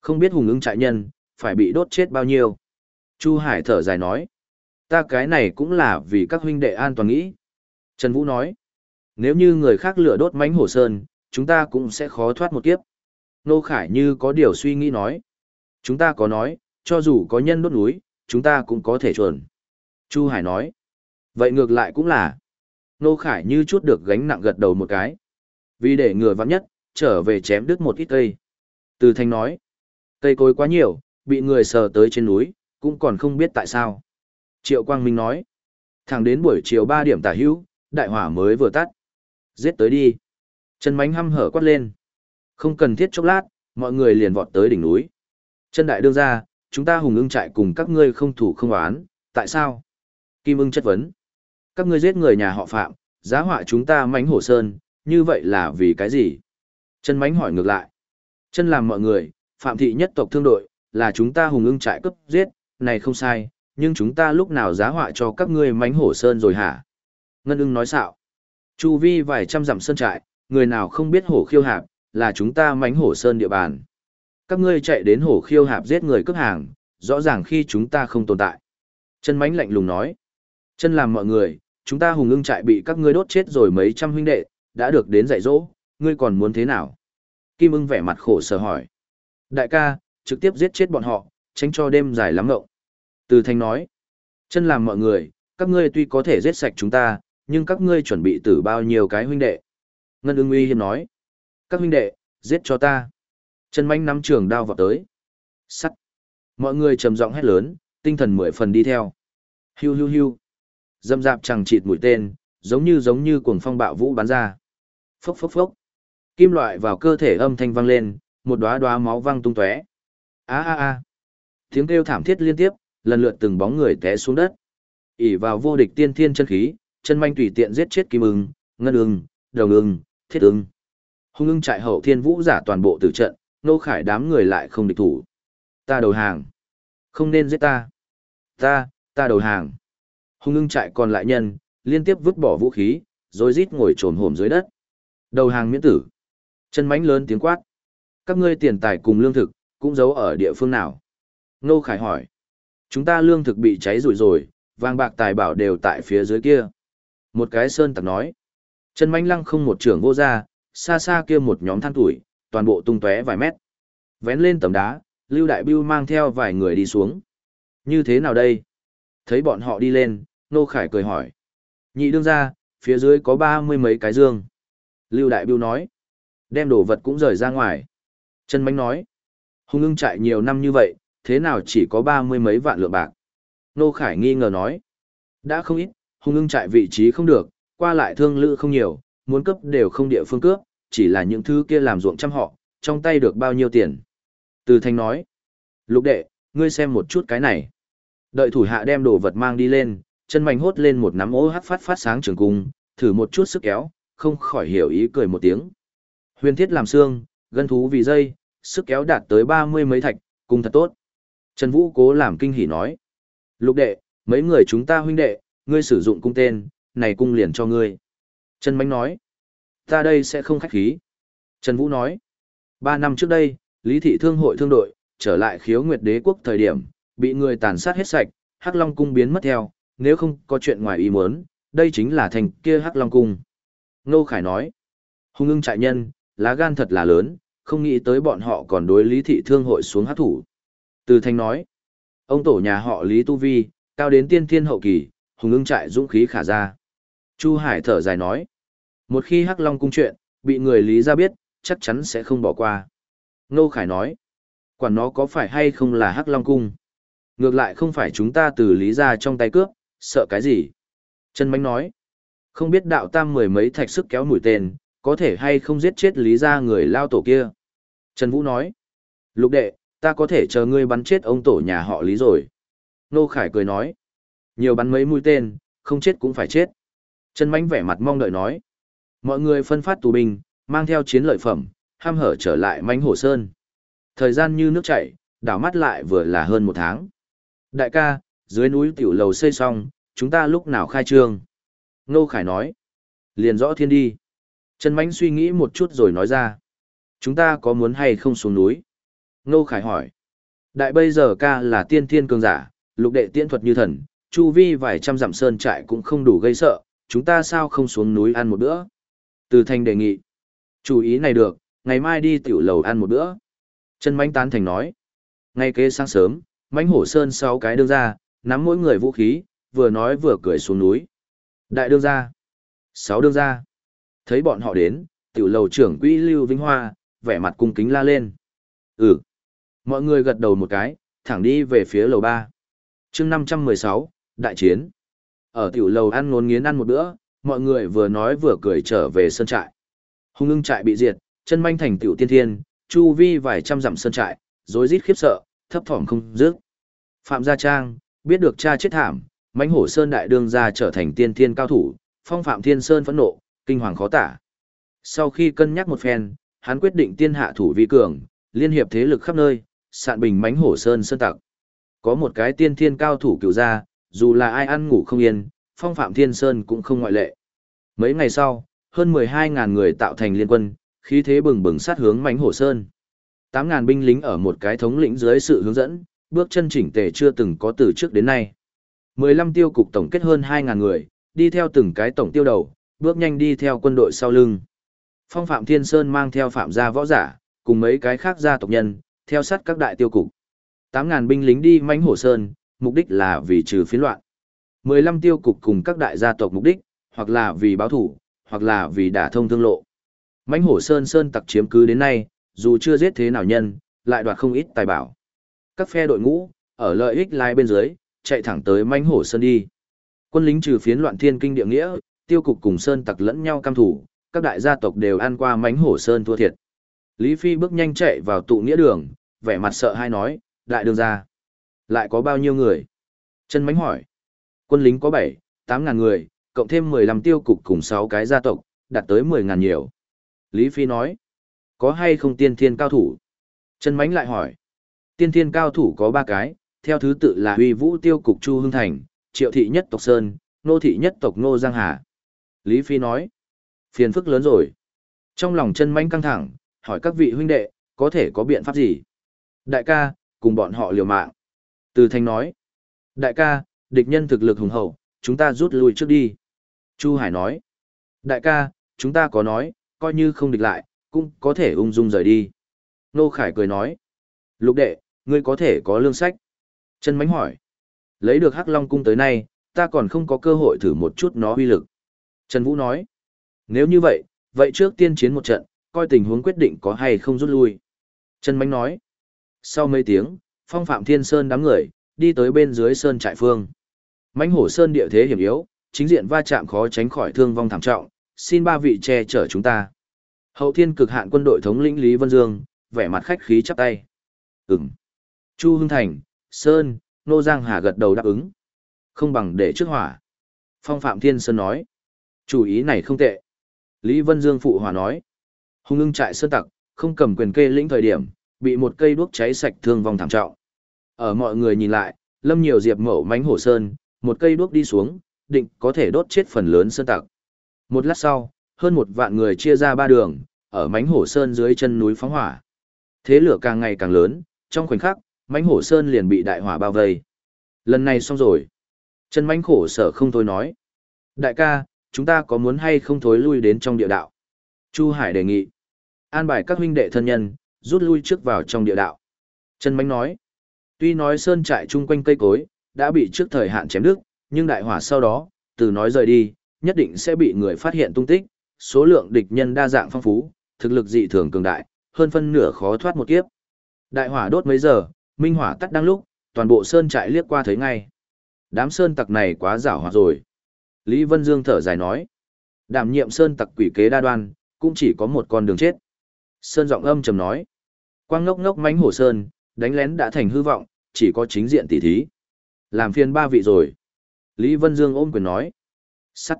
Không biết hùng ứng trại nhân, phải bị đốt chết bao nhiêu. Chu Hải thở dài nói. Ta cái này cũng là vì các huynh đệ an toàn nghĩ. Trần Vũ nói. Nếu như người khác lửa đốt mánh hổ sơn, chúng ta cũng sẽ khó thoát một kiếp. Nô Khải như có điều suy nghĩ nói. Chúng ta có nói, cho dù có nhân đốt núi, chúng ta cũng có thể chuẩn. Chu Hải nói. Vậy ngược lại cũng là. Nô Khải như chút được gánh nặng gật đầu một cái. Vì để ngừa vắng nhất, trở về chém đứt một ít cây. Từ Thanh nói. Cây cối quá nhiều, bị người sờ tới trên núi, cũng còn không biết tại sao. Triệu Quang Minh nói. Thẳng đến buổi chiều 3 điểm tả hữu, đại hỏa mới vừa tắt. Giết tới đi. Trần Mánh hăm hở quát lên. Không cần thiết chốc lát, mọi người liền vọt tới đỉnh núi. Chân đại đương ra, chúng ta hùng ưng trại cùng các ngươi không thủ không oán, tại sao? Kim ưng chất vấn. Các ngươi giết người nhà họ Phạm, giá họa chúng ta mánh hổ sơn, như vậy là vì cái gì? Chân mánh hỏi ngược lại. Chân làm mọi người, Phạm thị nhất tộc thương đội, là chúng ta hùng ưng trại cấp giết, này không sai, nhưng chúng ta lúc nào giá họa cho các ngươi mánh hổ sơn rồi hả? Ngân ưng nói xạo. Chu vi vài trăm dặm sơn trại, người nào không biết hổ khiêu hạp, là chúng ta mánh hổ sơn địa bàn. Các ngươi chạy đến hổ khiêu hạp giết người cướp hàng, rõ ràng khi chúng ta không tồn tại. Chân mánh lạnh lùng nói. Chân làm mọi người, chúng ta hùng ưng trại bị các ngươi đốt chết rồi mấy trăm huynh đệ, đã được đến dạy dỗ, ngươi còn muốn thế nào? Kim ưng vẻ mặt khổ sở hỏi. Đại ca, trực tiếp giết chết bọn họ, tránh cho đêm dài lắm ngậu. Từ thanh nói. Chân làm mọi người, các ngươi tuy có thể giết sạch chúng ta, nhưng các ngươi chuẩn bị tử bao nhiêu cái huynh đệ. Ngân ưng uy hiếm nói. Các huynh đệ, giết cho ta. Chân manh nắm trường đao vào tới. Sắt. Mọi người trầm giọng hét lớn, tinh thần mười phần đi theo. Hiu hiu hiu. Dâm dạp chẳng chịt mũi tên, giống như giống như cuồng phong bạo vũ bắn ra. Phốc phốc phốc. Kim loại vào cơ thể âm thanh vang lên, một đóa đóa máu văng tung tóe. A a a. Tiếng kêu thảm thiết liên tiếp, lần lượt từng bóng người té xuống đất. ỉ vào vô địch tiên thiên chân khí, chân manh tùy tiện giết chết kim ưng, ngân ưng, đồng ưng, thiết ưng. Hung ưng trại hậu thiên vũ giả toàn bộ tử trận, nô khải đám người lại không địch thủ. Ta đầu hàng. Không nên giết ta. Ta, ta đầu hàng. Hung ưng trại còn lại nhân, liên tiếp vứt bỏ vũ khí, rồi rít ngồi trồn hổm dưới đất. Đầu hàng miễn tử. Chân mánh lớn tiếng quát. Các ngươi tiền tài cùng lương thực, cũng giấu ở địa phương nào? Nô Khải hỏi. Chúng ta lương thực bị cháy rủi rồi, vàng bạc tài bảo đều tại phía dưới kia. Một cái sơn tặc nói. Chân mánh lăng không một trưởng vô ra, xa xa kia một nhóm than tuổi, toàn bộ tung tóe vài mét. Vén lên tầm đá, Lưu Đại Biêu mang theo vài người đi xuống. Như thế nào đây? Thấy bọn họ đi lên, Nô Khải cười hỏi. Nhị đương ra, phía dưới có ba mươi mấy cái dương. Lưu Đại Biêu nói. Đem đồ vật cũng rời ra ngoài. Trần Mánh nói. Hùng ưng chạy nhiều năm như vậy, thế nào chỉ có ba mươi mấy vạn lượng bạc? Nô Khải nghi ngờ nói. Đã không ít, hùng ưng chạy vị trí không được, qua lại thương lữ không nhiều, muốn cấp đều không địa phương cướp, chỉ là những thứ kia làm ruộng chăm họ, trong tay được bao nhiêu tiền. Từ Thanh nói. Lục đệ, ngươi xem một chút cái này. Đợi thủ hạ đem đồ vật mang đi lên, chân mảnh hốt lên một nắm ố hắc phát phát sáng trường cung, thử một chút sức kéo, không khỏi hiểu ý cười một tiếng. Huyền thiết làm xương, gân thú vì dây, sức kéo đạt tới ba mươi mấy thạch, cung thật tốt. Trần Vũ cố làm kinh hỉ nói. Lục đệ, mấy người chúng ta huynh đệ, ngươi sử dụng cung tên, này cung liền cho ngươi. Trần Mánh nói. Ta đây sẽ không khách khí. Trần Vũ nói. Ba năm trước đây, Lý Thị Thương hội thương đội, trở lại khiếu nguyệt đế quốc thời điểm, bị người tàn sát hết sạch, Hắc Long cung biến mất theo, nếu không có chuyện ngoài ý muốn, đây chính là thành kia Hắc Long cung. Nô Khải nói. Hùng ưng trại nhân, lá gan thật là lớn, không nghĩ tới bọn họ còn đối Lý Thị Thương hội xuống hát thủ. Từ Thanh nói. Ông tổ nhà họ Lý Tu Vi, cao đến tiên thiên hậu kỳ, hùng ưng trại dũng khí khả ra. Chu Hải thở dài nói. Một khi Hắc Long cung chuyện, bị người Lý ra biết, chắc chắn sẽ không bỏ qua. Nô Khải nói. Quản nó có phải hay không là Hắc Long cung? Ngược lại không phải chúng ta từ Lý ra trong tay cướp, sợ cái gì? Trần Mánh nói. Không biết đạo tam mười mấy thạch sức kéo mũi tên, có thể hay không giết chết Lý ra người lao tổ kia? Trần Vũ nói. Lục đệ, ta có thể chờ ngươi bắn chết ông tổ nhà họ Lý rồi. Nô Khải cười nói. Nhiều bắn mấy mũi tên, không chết cũng phải chết. Trần Mánh vẻ mặt mong đợi nói. Mọi người phân phát tù binh, mang theo chiến lợi phẩm, ham hở trở lại Mánh Hổ Sơn. Thời gian như nước chảy, đảo mắt lại vừa là hơn một tháng. Đại ca, dưới núi tiểu lầu xây xong, chúng ta lúc nào khai trương? Nô Khải nói. Liền rõ thiên đi. Trần Mánh suy nghĩ một chút rồi nói ra. Chúng ta có muốn hay không xuống núi? Nô Khải hỏi. Đại bây giờ ca là tiên thiên cường giả, lục đệ tiễn thuật như thần, chu vi vài trăm dặm sơn trại cũng không đủ gây sợ, chúng ta sao không xuống núi ăn một bữa? Từ thành đề nghị. Chủ ý này được, ngày mai đi tiểu lầu ăn một bữa. Trần Mánh tán thành nói. Ngay kế sáng sớm, mãnh hổ sơn sáu cái đương ra, nắm mỗi người vũ khí, vừa nói vừa cười xuống núi. Đại đương ra. Sáu đương ra. Thấy bọn họ đến, tiểu lầu trưởng quỹ Lưu Vinh Hoa, vẻ mặt cung kính la lên. Ừ. Mọi người gật đầu một cái, thẳng đi về phía lầu ba. chương năm trăm mười sáu, đại chiến. Ở tiểu lầu ăn ngốn nghiến ăn một bữa, mọi người vừa nói vừa cười trở về sân trại. Hùng ưng trại bị diệt, chân manh thành tiểu tiên thiên, chu vi vài trăm dặm sân trại, rối rít khiếp sợ, thấp thỏm không dứt. Phạm Gia Trang, biết được cha chết thảm, mãnh hổ sơn đại đương gia trở thành tiên thiên cao thủ, phong phạm thiên sơn phẫn nộ, kinh hoàng khó tả. Sau khi cân nhắc một phen, hắn quyết định tiên hạ thủ vi cường, liên hiệp thế lực khắp nơi, sạn bình mãnh hổ sơn sơn tặc. Có một cái tiên thiên cao thủ cựu gia, dù là ai ăn ngủ không yên, phong phạm thiên sơn cũng không ngoại lệ. Mấy ngày sau, hơn 12.000 người tạo thành liên quân, khí thế bừng bừng sát hướng mãnh hổ sơn. 8.000 binh lính ở một cái thống lĩnh dưới sự hướng dẫn, bước chân chỉnh tề chưa từng có từ trước đến nay. 15 tiêu cục tổng kết hơn 2.000 người, đi theo từng cái tổng tiêu đầu, bước nhanh đi theo quân đội sau lưng. Phong Phạm Thiên Sơn mang theo Phạm gia võ giả, cùng mấy cái khác gia tộc nhân, theo sát các đại tiêu cục. 8.000 binh lính đi mãnh hổ sơn, mục đích là vì trừ phiến loạn. 15 tiêu cục cùng các đại gia tộc mục đích, hoặc là vì báo thủ, hoặc là vì đả thông thương lộ. Mãnh hổ sơn sơn tặc chiếm cứ đến nay, dù chưa giết thế nào nhân, lại đoạt không ít tài bảo. Các phe đội ngũ, ở lợi ích lai bên dưới, chạy thẳng tới manh hổ sơn đi. Quân lính trừ phiến loạn thiên kinh địa nghĩa, tiêu cục cùng sơn tặc lẫn nhau cam thủ, các đại gia tộc đều ăn qua mánh hổ sơn thua thiệt. Lý Phi bước nhanh chạy vào tụ nghĩa đường, vẻ mặt sợ hai nói, đại đường ra. Lại có bao nhiêu người? Chân mánh hỏi. Quân lính có 7, 8 ngàn người, cộng thêm 15 tiêu cục cùng 6 cái gia tộc, đạt tới 10 ngàn nhiều. Lý Phi nói. Có hay không tiên thiên cao thủ? Chân mánh lại hỏi. Tiên thiên cao thủ có 3 cái, theo thứ tự là huy vũ tiêu cục Chu Hưng Thành, triệu thị nhất tộc Sơn, nô thị nhất tộc Nô Giang Hà. Lý Phi nói. Phiền phức lớn rồi. Trong lòng chân Mánh căng thẳng, hỏi các vị huynh đệ, có thể có biện pháp gì? Đại ca, cùng bọn họ liều mạng. Từ thanh nói. Đại ca, địch nhân thực lực hùng hậu, chúng ta rút lui trước đi. Chu Hải nói. Đại ca, chúng ta có nói, coi như không địch lại, cũng có thể ung dung rời đi. Nô Khải cười nói. Lục đệ, ngươi có thể có lương sách. trần mánh hỏi. Lấy được Hắc Long cung tới nay, ta còn không có cơ hội thử một chút nó uy lực. Trần Vũ nói. Nếu như vậy, vậy trước tiên chiến một trận, coi tình huống quyết định có hay không rút lui. Trần Mánh nói. Sau mấy tiếng, phong phạm thiên sơn đám người, đi tới bên dưới sơn trại phương. Mánh hổ sơn địa thế hiểm yếu, chính diện va chạm khó tránh khỏi thương vong thảm trọng, xin ba vị che chở chúng ta. Hậu thiên cực hạn quân đội thống lĩnh Lý Vân Dương, vẻ mặt khách khí chắp tay. Ừm. Chu Hưng Thành, Sơn, Nô Giang Hà gật đầu đáp ứng. Không bằng để trước hỏa. Phong Phạm Thiên Sơn nói. Chủ ý này không tệ. Lý Vân Dương phụ hòa nói. Hùng ưng trại sơn tặc, không cầm quyền kê lĩnh thời điểm, bị một cây đuốc cháy sạch thương vong thảm trọng. Ở mọi người nhìn lại, lâm nhiều diệp mẫu mánh hổ sơn, một cây đuốc đi xuống, định có thể đốt chết phần lớn sơn tặc. Một lát sau, hơn một vạn người chia ra ba đường, ở mánh hổ sơn dưới chân núi phóng hỏa. Thế lửa càng ngày càng lớn, trong khoảnh khắc, mánh hổ sơn liền bị đại hỏa bao vây. Lần này xong rồi. Chân mánh khổ sở không thôi nói. Đại ca, chúng ta có muốn hay không thối lui đến trong địa đạo? Chu Hải đề nghị. An bài các huynh đệ thân nhân, rút lui trước vào trong địa đạo. Chân Mánh nói. Tuy nói sơn trại chung quanh cây cối, đã bị trước thời hạn chém đứt, nhưng đại hỏa sau đó, từ nói rời đi, nhất định sẽ bị người phát hiện tung tích, số lượng địch nhân đa dạng phong phú, thực lực dị thường cường đại, hơn phân nửa khó thoát một kiếp. Đại hỏa đốt mấy giờ, minh hỏa tắt đang lúc, toàn bộ sơn trại liếc qua thấy ngay. Đám sơn tặc này quá giảo hoạt rồi. Lý Vân Dương thở dài nói. Đảm nhiệm sơn tặc quỷ kế đa đoan, cũng chỉ có một con đường chết. Sơn giọng âm trầm nói. Quang ngốc ngốc mánh hổ sơn, đánh lén đã thành hư vọng, chỉ có chính diện tỷ thí. Làm phiền ba vị rồi. Lý Vân Dương ôm quyền nói. Sắt.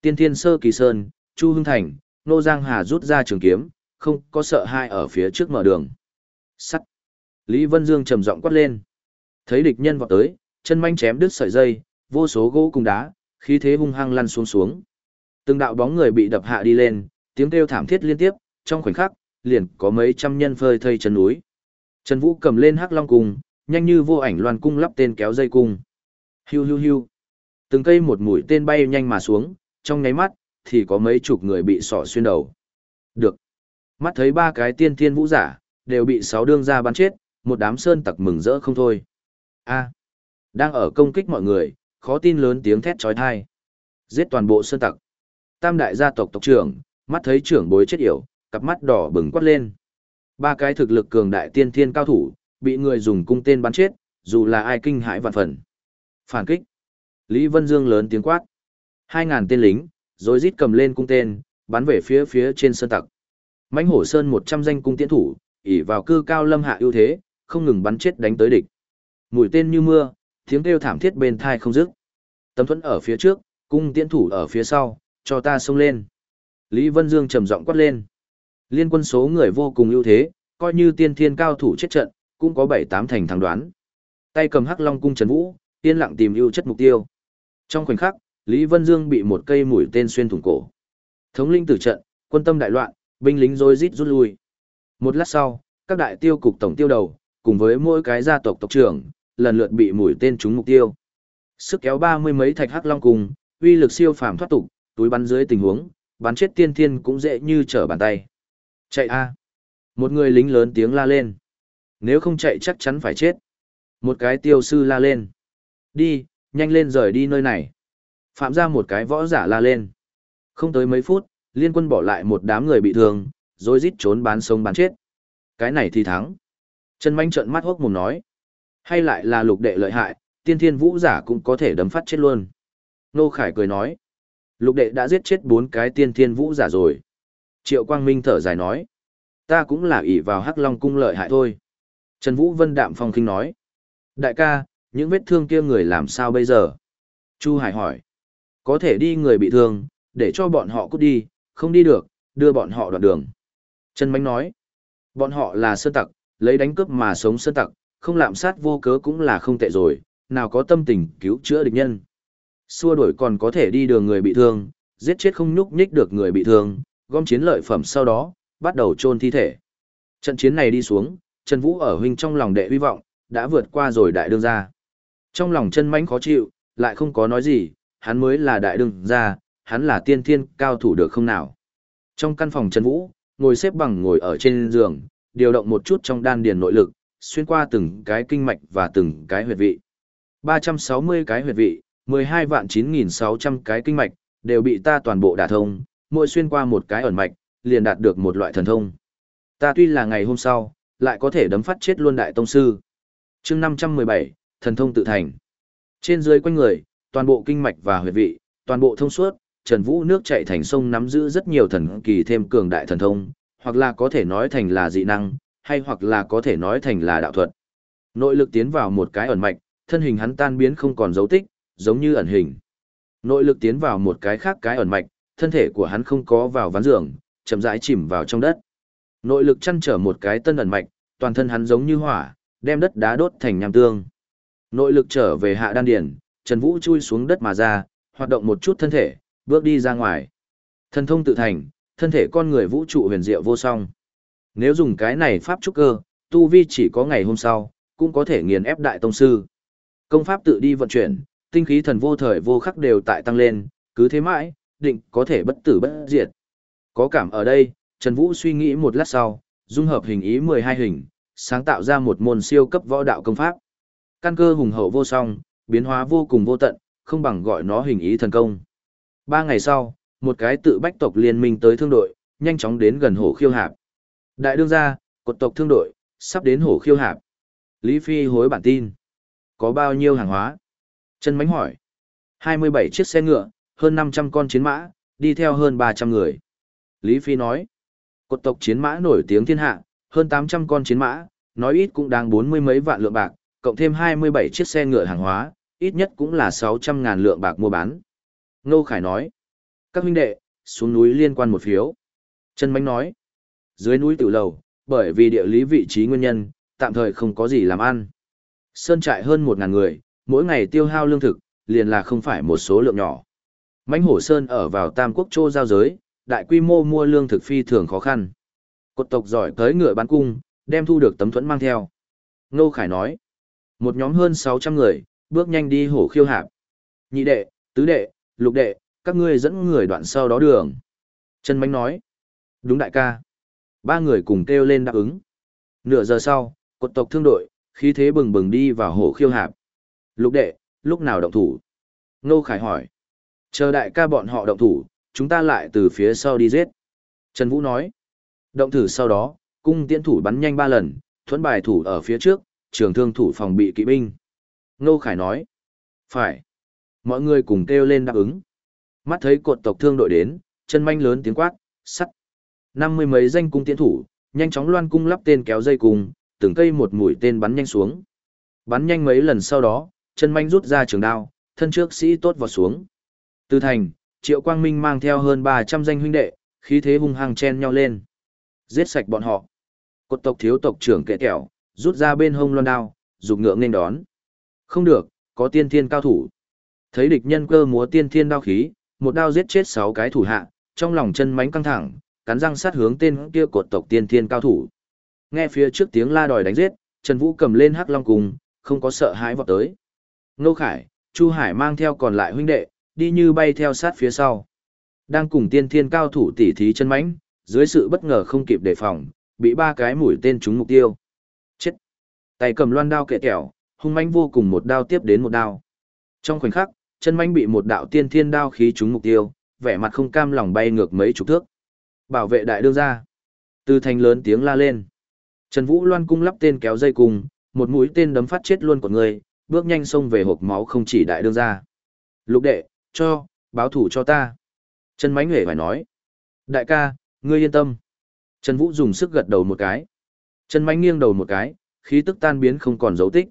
Tiên thiên sơ kỳ sơn, Chu Hưng Thành, Nô Giang Hà rút ra trường kiếm, không có sợ hai ở phía trước mở đường. Sắt. Lý Vân Dương trầm giọng quát lên. Thấy địch nhân vọt tới, chân manh chém đứt sợi dây, vô số gỗ cùng đá, khí thế hung hăng lăn xuống xuống. Từng đạo bóng người bị đập hạ đi lên, tiếng kêu thảm thiết liên tiếp, trong khoảnh khắc, liền có mấy trăm nhân phơi thây chân núi. Trần Vũ cầm lên hắc long cung, nhanh như vô ảnh loan cung lắp tên kéo dây cung. Hiu hiu hiu. Từng cây một mũi tên bay nhanh mà xuống, trong nháy mắt, thì có mấy chục người bị sọ xuyên đầu. Được. Mắt thấy ba cái tiên thiên vũ giả, đều bị sáu đương ra bắn chết, một đám sơn tặc mừng rỡ không thôi. A. Đang ở công kích mọi người, khó tin lớn tiếng thét trói thai. Giết toàn bộ sơn tặc. Tam đại gia tộc tộc trưởng, mắt thấy trưởng bối chết yểu, cặp mắt đỏ bừng quát lên. Ba cái thực lực cường đại tiên thiên cao thủ, bị người dùng cung tên bắn chết, dù là ai kinh hãi vạn phần. Phản kích. Lý Vân Dương lớn tiếng quát. Hai ngàn tên lính, rồi rít cầm lên cung tên, bắn về phía phía trên sơn tặc. Mãnh hổ sơn một trăm danh cung tiễn thủ, ỷ vào cư cao lâm hạ ưu thế, không ngừng bắn chết đánh tới địch. Mũi tên như mưa, tiếng kêu thảm thiết bên thai không dứt. Tấm thuẫn ở phía trước, cung tiễn thủ ở phía sau, cho ta xông lên. Lý Vân Dương trầm giọng quát lên. Liên quân số người vô cùng ưu thế, coi như tiên thiên cao thủ chết trận, cũng có bảy tám thành thắng đoán. Tay cầm hắc long cung trần vũ, yên lặng tìm ưu chất mục tiêu. Trong khoảnh khắc, Lý Vân Dương bị một cây mũi tên xuyên thủng cổ. Thống linh tử trận, quân tâm đại loạn, binh lính rối rít rút lui. Một lát sau, các đại tiêu cục tổng tiêu đầu, cùng với mỗi cái gia tộc tộc trưởng, lần lượt bị mũi tên trúng mục tiêu. Sức kéo ba mươi mấy thạch hắc long cùng, uy lực siêu phàm thoát tục, túi bắn dưới tình huống, bắn chết tiên thiên cũng dễ như trở bàn tay. Chạy a! Một người lính lớn tiếng la lên. Nếu không chạy chắc chắn phải chết. Một cái tiêu sư la lên. Đi, nhanh lên rời đi nơi này. Phạm ra một cái võ giả la lên. Không tới mấy phút, liên quân bỏ lại một đám người bị thương, rồi rít trốn bán sông bán chết. Cái này thì thắng. Trần Manh trợn mắt hốc mồm nói. Hay lại là lục đệ lợi hại, tiên thiên vũ giả cũng có thể đấm phát chết luôn. Nô Khải cười nói. Lục đệ đã giết chết bốn cái tiên thiên vũ giả rồi. Triệu Quang Minh thở dài nói. Ta cũng là ỷ vào Hắc Long cung lợi hại thôi. Trần Vũ Vân đạm phong kinh nói. Đại ca, những vết thương kia người làm sao bây giờ? Chu Hải hỏi. Có thể đi người bị thương, để cho bọn họ cút đi, không đi được, đưa bọn họ đoạn đường. Trần Mánh nói. Bọn họ là sơn tặc, lấy đánh cướp mà sống sơn tặc, không lạm sát vô cớ cũng là không tệ rồi, nào có tâm tình cứu chữa địch nhân. Xua đuổi còn có thể đi đường người bị thương, giết chết không nhúc nhích được người bị thương, gom chiến lợi phẩm sau đó, bắt đầu chôn thi thể. Trận chiến này đi xuống, Trần Vũ ở huynh trong lòng đệ hy vọng, đã vượt qua rồi đại đương gia. Trong lòng chân mánh khó chịu, lại không có nói gì, hắn mới là đại đương gia, hắn là tiên thiên cao thủ được không nào. Trong căn phòng Trần Vũ, ngồi xếp bằng ngồi ở trên giường, điều động một chút trong đan điền nội lực, xuyên qua từng cái kinh mạch và từng cái huyệt vị. 360 cái huyệt vị, 12 vạn 9600 cái kinh mạch, đều bị ta toàn bộ đả thông, mỗi xuyên qua một cái ẩn mạch, liền đạt được một loại thần thông. Ta tuy là ngày hôm sau, lại có thể đấm phát chết luôn đại tông sư. chương 517, thần thông tự thành. Trên dưới quanh người, toàn bộ kinh mạch và huyệt vị, toàn bộ thông suốt, Trần Vũ nước chảy thành sông nắm giữ rất nhiều thần kỳ thêm cường đại thần thông, hoặc là có thể nói thành là dị năng, hay hoặc là có thể nói thành là đạo thuật. Nội lực tiến vào một cái ẩn mạch, thân hình hắn tan biến không còn dấu tích, giống như ẩn hình. Nội lực tiến vào một cái khác cái ẩn mạch, thân thể của hắn không có vào ván giường, chậm rãi chìm vào trong đất. Nội lực chăn trở một cái tân ẩn mạch, toàn thân hắn giống như hỏa, đem đất đá đốt thành nham tương. Nội lực trở về hạ đan điển, Trần Vũ chui xuống đất mà ra, hoạt động một chút thân thể, bước đi ra ngoài. Thần thông tự thành, thân thể con người vũ trụ huyền diệu vô song. Nếu dùng cái này pháp trúc cơ, tu vi chỉ có ngày hôm sau, cũng có thể nghiền ép đại tông sư. Công pháp tự đi vận chuyển, tinh khí thần vô thời vô khắc đều tại tăng lên, cứ thế mãi, định có thể bất tử bất diệt. Có cảm ở đây, Trần Vũ suy nghĩ một lát sau, dung hợp hình ý 12 hình, sáng tạo ra một môn siêu cấp võ đạo công pháp. Căn cơ hùng hậu vô song, biến hóa vô cùng vô tận, không bằng gọi nó hình ý thần công. Ba ngày sau, một cái tự bách tộc liên minh tới thương đội, nhanh chóng đến gần hồ khiêu hạp. Đại đương gia, cột tộc thương đội, sắp đến hồ khiêu hạp. Lý Phi hối bản tin. Có bao nhiêu hàng hóa? Trần Mánh hỏi. 27 chiếc xe ngựa, hơn 500 con chiến mã, đi theo hơn 300 người. Lý Phi nói. Cột tộc chiến mã nổi tiếng thiên hạ, hơn 800 con chiến mã, nói ít cũng đang bốn mươi mấy vạn lượng bạc, cộng thêm 27 chiếc xe ngựa hàng hóa, ít nhất cũng là 600 ngàn lượng bạc mua bán. Ngô Khải nói. Các huynh đệ, xuống núi liên quan một phiếu. Trần Mánh nói. Dưới núi tiểu lầu, bởi vì địa lý vị trí nguyên nhân, tạm thời không có gì làm ăn. Sơn trại hơn 1.000 người, mỗi ngày tiêu hao lương thực, liền là không phải một số lượng nhỏ. Mánh hổ Sơn ở vào Tam Quốc Châu giao giới, đại quy mô mua lương thực phi thường khó khăn. Cột tộc giỏi tới ngựa bán cung, đem thu được tấm thuẫn mang theo. Nô Khải nói, một nhóm hơn 600 người, bước nhanh đi hổ khiêu hạp. Nhị đệ, tứ đệ, lục đệ, các ngươi dẫn người đoạn sau đó đường. Trần Mánh nói, đúng đại ca. Ba người cùng kêu lên đáp ứng. Nửa giờ sau, cột tộc thương đội, khí thế bừng bừng đi vào hổ khiêu hạp. Lục đệ, lúc nào động thủ? Nô Khải hỏi. Chờ đại ca bọn họ động thủ, chúng ta lại từ phía sau đi giết. Trần Vũ nói. Động thử sau đó, cung tiễn thủ bắn nhanh ba lần, thuẫn bài thủ ở phía trước, trường thương thủ phòng bị kỵ binh. Nô Khải nói. Phải. Mọi người cùng kêu lên đáp ứng. Mắt thấy cột tộc thương đội đến, chân manh lớn tiếng quát, sắt. Năm mươi mấy danh cung tiễn thủ, nhanh chóng loan cung lắp tên kéo dây cùng, từng cây một mũi tên bắn nhanh xuống. Bắn nhanh mấy lần sau đó, chân manh rút ra trường đao, thân trước sĩ tốt vào xuống. Từ thành, Triệu Quang Minh mang theo hơn 300 danh huynh đệ, khí thế hung hăng chen nhau lên. Giết sạch bọn họ. Cột tộc thiếu tộc trưởng kệ kẹo, rút ra bên hông loan đao, dục ngựa nên đón. Không được, có tiên thiên cao thủ. Thấy địch nhân cơ múa tiên thiên đao khí, một đao giết chết sáu cái thủ hạ, trong lòng chân mánh căng thẳng, cắn răng sát hướng tên kia cột tộc tiên thiên cao thủ. Nghe phía trước tiếng la đòi đánh giết, Trần Vũ cầm lên hắc long cùng, không có sợ hãi vọt tới. Nô Khải, Chu Hải mang theo còn lại huynh đệ, đi như bay theo sát phía sau. Đang cùng tiên thiên cao thủ tỉ thí chân mánh, dưới sự bất ngờ không kịp đề phòng, bị ba cái mũi tên trúng mục tiêu. Chết! Tay cầm loan đao kệ kẹo, hung mãnh vô cùng một đao tiếp đến một đao. Trong khoảnh khắc, chân mãnh bị một đạo tiên thiên đao khí trúng mục tiêu, vẻ mặt không cam lòng bay ngược mấy chục thước. Bảo vệ đại đương ra. Từ thành lớn tiếng la lên. Trần Vũ loan cung lắp tên kéo dây cùng, một mũi tên đấm phát chết luôn của người, bước nhanh xông về hộp máu không chỉ đại đương ra. Lục đệ, cho, báo thủ cho ta. Trần Mánh Huệ phải nói. Đại ca, ngươi yên tâm. Trần Vũ dùng sức gật đầu một cái. Trần Mánh nghiêng đầu một cái, khí tức tan biến không còn dấu tích.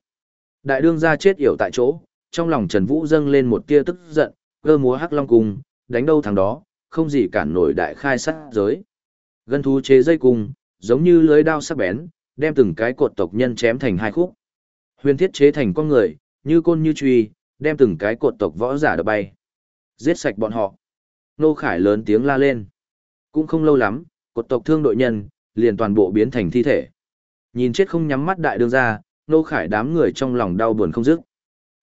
Đại đương gia chết yểu tại chỗ, trong lòng Trần Vũ dâng lên một tia tức giận, cơ múa hắc long cung, đánh đâu thằng đó, không gì cản nổi đại khai sát giới. Gân thú chế dây cung, giống như lưới đao sắc bén, đem từng cái cột tộc nhân chém thành hai khúc. Huyền thiết chế thành con người, như côn như truy, đem từng cái cột tộc võ giả đập bay. Giết sạch bọn họ. Nô Khải lớn tiếng la lên. Cũng không lâu lắm, cột tộc thương đội nhân, liền toàn bộ biến thành thi thể. Nhìn chết không nhắm mắt đại đương ra, Nô Khải đám người trong lòng đau buồn không dứt.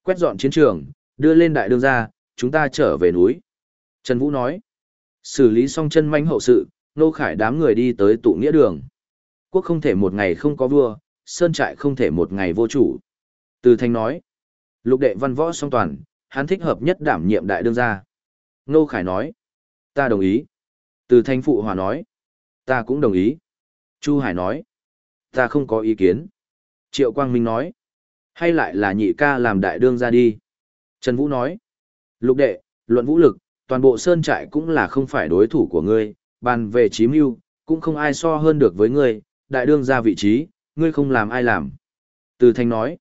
Quét dọn chiến trường, đưa lên đại đương ra, chúng ta trở về núi. Trần Vũ nói. Xử lý xong chân manh hậu sự, Nô Khải đám người đi tới tụ nghĩa đường. Quốc không thể một ngày không có vua, sơn trại không thể một ngày vô chủ. Từ Thanh nói. Lục đệ văn võ song toàn, hắn thích hợp nhất đảm nhiệm đại đương gia. Nô Khải nói, ta đồng ý. Từ thanh phụ hòa nói, ta cũng đồng ý. Chu Hải nói, ta không có ý kiến. Triệu Quang Minh nói, hay lại là nhị ca làm đại đương gia đi. Trần Vũ nói, lục đệ, luận vũ lực, toàn bộ sơn trại cũng là không phải đối thủ của ngươi, bàn về chí mưu, cũng không ai so hơn được với ngươi, đại đương gia vị trí, ngươi không làm ai làm. Từ thanh nói,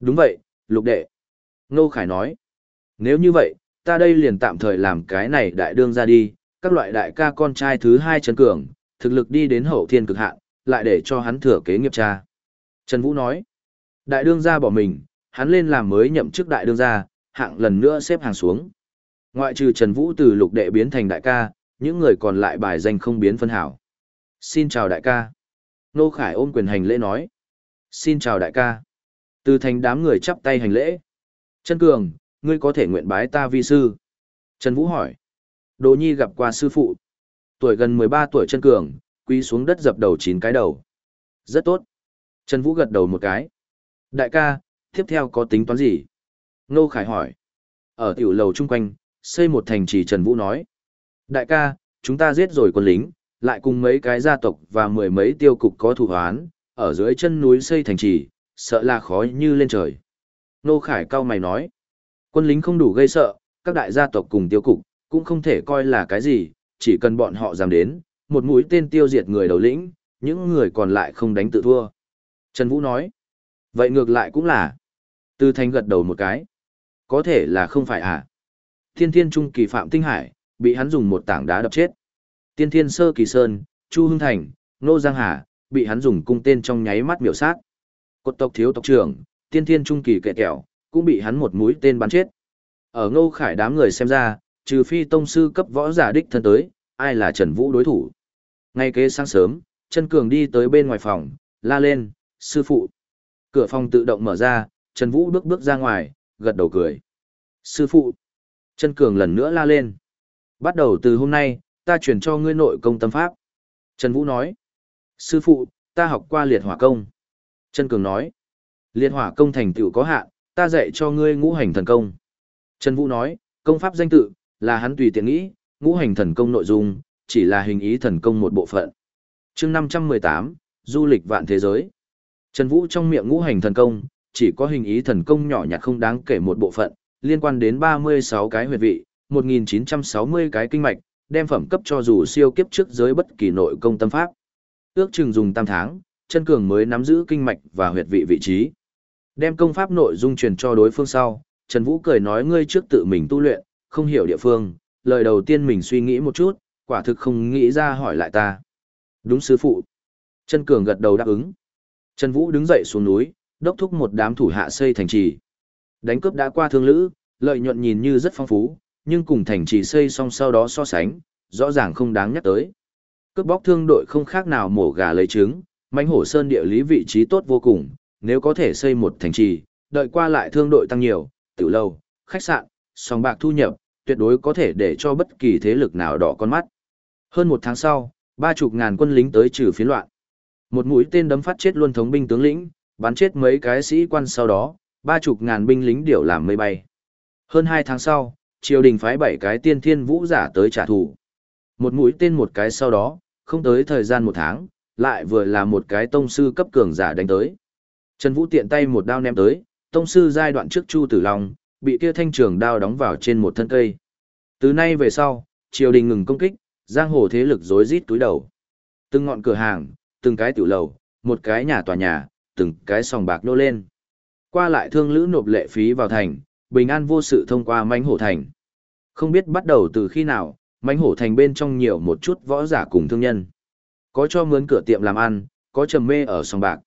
đúng vậy, lục đệ. Nô Khải nói, nếu như vậy, ta đây liền tạm thời làm cái này đại đương ra đi, các loại đại ca con trai thứ hai Trần Cường, thực lực đi đến hậu thiên cực hạn, lại để cho hắn thừa kế nghiệp cha. Trần Vũ nói, Đại đương gia bỏ mình, hắn lên làm mới nhậm chức đại đương gia, hạng lần nữa xếp hàng xuống. Ngoại trừ Trần Vũ từ lục đệ biến thành đại ca, những người còn lại bài danh không biến phân hảo. Xin chào đại ca. Nô Khải ôm quyền hành lễ nói. Xin chào đại ca. Từ thành đám người chắp tay hành lễ. Trần Cường, ngươi có thể nguyện bái ta vi sư. Trần Vũ hỏi. Đồ Nhi gặp qua sư phụ. Tuổi gần 13 tuổi Trần Cường, quý xuống đất dập đầu chín cái đầu. Rất tốt. Trần Vũ gật đầu một cái. Đại ca, tiếp theo có tính toán gì? Nô Khải hỏi. Ở tiểu lầu chung quanh, xây một thành trì Trần Vũ nói. Đại ca, chúng ta giết rồi quân lính, lại cùng mấy cái gia tộc và mười mấy tiêu cục có thủ hoán, ở dưới chân núi xây thành trì, sợ là khó như lên trời. Nô Khải cao mày nói. Quân lính không đủ gây sợ, các đại gia tộc cùng tiêu cục, cũng không thể coi là cái gì, chỉ cần bọn họ dám đến, một mũi tên tiêu diệt người đầu lĩnh, những người còn lại không đánh tự thua. Trần Vũ nói. Vậy ngược lại cũng là. Tư Thanh gật đầu một cái. Có thể là không phải à? Thiên thiên trung kỳ Phạm Tinh Hải, bị hắn dùng một tảng đá đập chết. Tiên thiên sơ kỳ Sơn, Chu Hưng Thành, Nô Giang Hà, bị hắn dùng cung tên trong nháy mắt miểu sát. Cột tộc thiếu tộc trưởng, tiên thiên trung kỳ kệ kẹo, cũng bị hắn một mũi tên bắn chết. Ở ngô khải đám người xem ra, trừ phi tông sư cấp võ giả đích thân tới, ai là Trần Vũ đối thủ. Ngay kế sáng sớm, chân cường đi tới bên ngoài phòng, la lên, sư phụ. Cửa phòng tự động mở ra, Trần Vũ bước bước ra ngoài, gật đầu cười. Sư phụ. Chân cường lần nữa la lên. Bắt đầu từ hôm nay, ta chuyển cho ngươi nội công tâm pháp. Trần Vũ nói. Sư phụ, ta học qua liệt hỏa công. Trần Cường nói. Liệt hỏa công thành tựu có hạn, ta dạy cho ngươi ngũ hành thần công. Trần Vũ nói, công pháp danh tự, là hắn tùy tiện nghĩ, ngũ hành thần công nội dung, chỉ là hình ý thần công một bộ phận. chương 518, du lịch vạn thế giới. Trần Vũ trong miệng ngũ hành thần công, chỉ có hình ý thần công nhỏ nhặt không đáng kể một bộ phận, liên quan đến 36 cái huyệt vị, 1960 cái kinh mạch, đem phẩm cấp cho dù siêu kiếp trước giới bất kỳ nội công tâm pháp. Ước chừng dùng tam tháng, chân cường mới nắm giữ kinh mạch và huyệt vị vị trí. Đem công pháp nội dung truyền cho đối phương sau, Trần Vũ cười nói ngươi trước tự mình tu luyện, không hiểu địa phương, lời đầu tiên mình suy nghĩ một chút, quả thực không nghĩ ra hỏi lại ta. Đúng sư phụ. Trần Cường gật đầu đáp ứng. Trần Vũ đứng dậy xuống núi, đốc thúc một đám thủ hạ xây thành trì. Đánh cướp đã qua thương lữ, lợi nhuận nhìn như rất phong phú, nhưng cùng thành trì xây xong sau đó so sánh, rõ ràng không đáng nhắc tới. Cướp bóc thương đội không khác nào mổ gà lấy trứng, mãnh hổ sơn địa lý vị trí tốt vô cùng, nếu có thể xây một thành trì, đợi qua lại thương đội tăng nhiều, tiểu lâu, khách sạn, sòng bạc thu nhập, tuyệt đối có thể để cho bất kỳ thế lực nào đỏ con mắt. Hơn một tháng sau, ba chục ngàn quân lính tới trừ phiến loạn. Một mũi tên đấm phát chết luôn thống binh tướng lĩnh, bắn chết mấy cái sĩ quan sau đó, ba chục ngàn binh lính điều làm mây bay. Hơn hai tháng sau, triều đình phái bảy cái tiên thiên vũ giả tới trả thù. Một mũi tên một cái sau đó, không tới thời gian một tháng, lại vừa là một cái tông sư cấp cường giả đánh tới. Trần Vũ tiện tay một đao ném tới, tông sư giai đoạn trước Chu Tử Long, bị kia thanh trường đao đóng vào trên một thân cây. Từ nay về sau, triều đình ngừng công kích, giang hồ thế lực rối rít túi đầu. Từng ngọn cửa hàng, từng cái tiểu lầu, một cái nhà tòa nhà, từng cái sòng bạc nô lên. Qua lại thương lữ nộp lệ phí vào thành, bình an vô sự thông qua mánh hổ thành. Không biết bắt đầu từ khi nào, mánh hổ thành bên trong nhiều một chút võ giả cùng thương nhân. Có cho mướn cửa tiệm làm ăn, có trầm mê ở sòng bạc.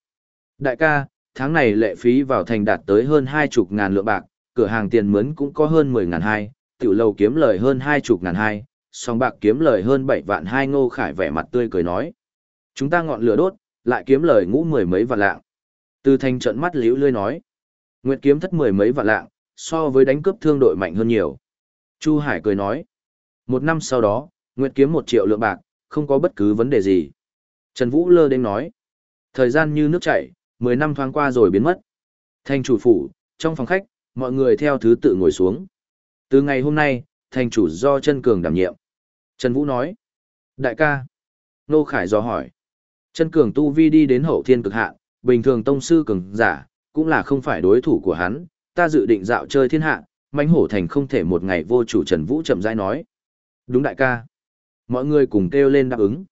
Đại ca, tháng này lệ phí vào thành đạt tới hơn hai chục ngàn lượng bạc, cửa hàng tiền mướn cũng có hơn mười ngàn hai, tiểu lầu kiếm lời hơn hai chục ngàn hai, sòng bạc kiếm lời hơn bảy vạn hai ngô khải vẻ mặt tươi cười nói. Chúng ta ngọn lửa đốt, lại kiếm lời ngũ mười mấy vạn lạng. Từ thành trận mắt liễu lươi nói. Nguyệt kiếm thất mười mấy vạn lạng, so với đánh cướp thương đội mạnh hơn nhiều. Chu Hải cười nói. Một năm sau đó, Nguyệt kiếm một triệu lượng bạc, không có bất cứ vấn đề gì. Trần Vũ lơ đến nói. Thời gian như nước chảy, mười năm thoáng qua rồi biến mất. Thành chủ phủ, trong phòng khách, mọi người theo thứ tự ngồi xuống. Từ ngày hôm nay, thành chủ do chân cường đảm nhiệm. Trần Vũ nói. Đại ca. Nô Khải do hỏi. Chân cường tu vi đi đến hậu thiên cực hạn, bình thường tông sư cường giả, cũng là không phải đối thủ của hắn, ta dự định dạo chơi thiên hạ, mãnh hổ thành không thể một ngày vô chủ Trần Vũ chậm rãi nói. Đúng đại ca. Mọi người cùng kêu lên đáp ứng.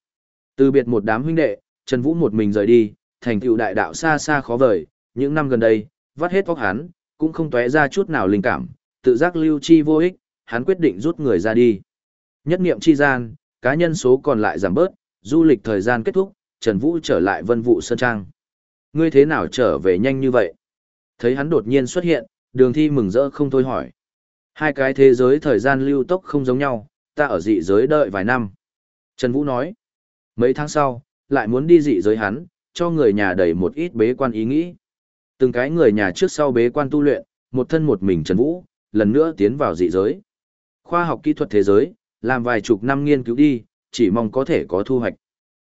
Từ biệt một đám huynh đệ, Trần Vũ một mình rời đi, thành tựu đại đạo xa xa khó vời, những năm gần đây, vắt hết óc hắn, cũng không tóe ra chút nào linh cảm, tự giác lưu chi vô ích, hắn quyết định rút người ra đi. Nhất niệm chi gian, cá nhân số còn lại giảm bớt, du lịch thời gian kết thúc, Trần Vũ trở lại Vân Vũ Sơn Trang. Ngươi thế nào trở về nhanh như vậy? Thấy hắn đột nhiên xuất hiện, đường thi mừng rỡ không thôi hỏi. Hai cái thế giới thời gian lưu tốc không giống nhau, ta ở dị giới đợi vài năm. Trần Vũ nói, mấy tháng sau, lại muốn đi dị giới hắn, cho người nhà đầy một ít bế quan ý nghĩ. Từng cái người nhà trước sau bế quan tu luyện, một thân một mình Trần Vũ, lần nữa tiến vào dị giới. Khoa học kỹ thuật thế giới, làm vài chục năm nghiên cứu đi, chỉ mong có thể có thu hoạch.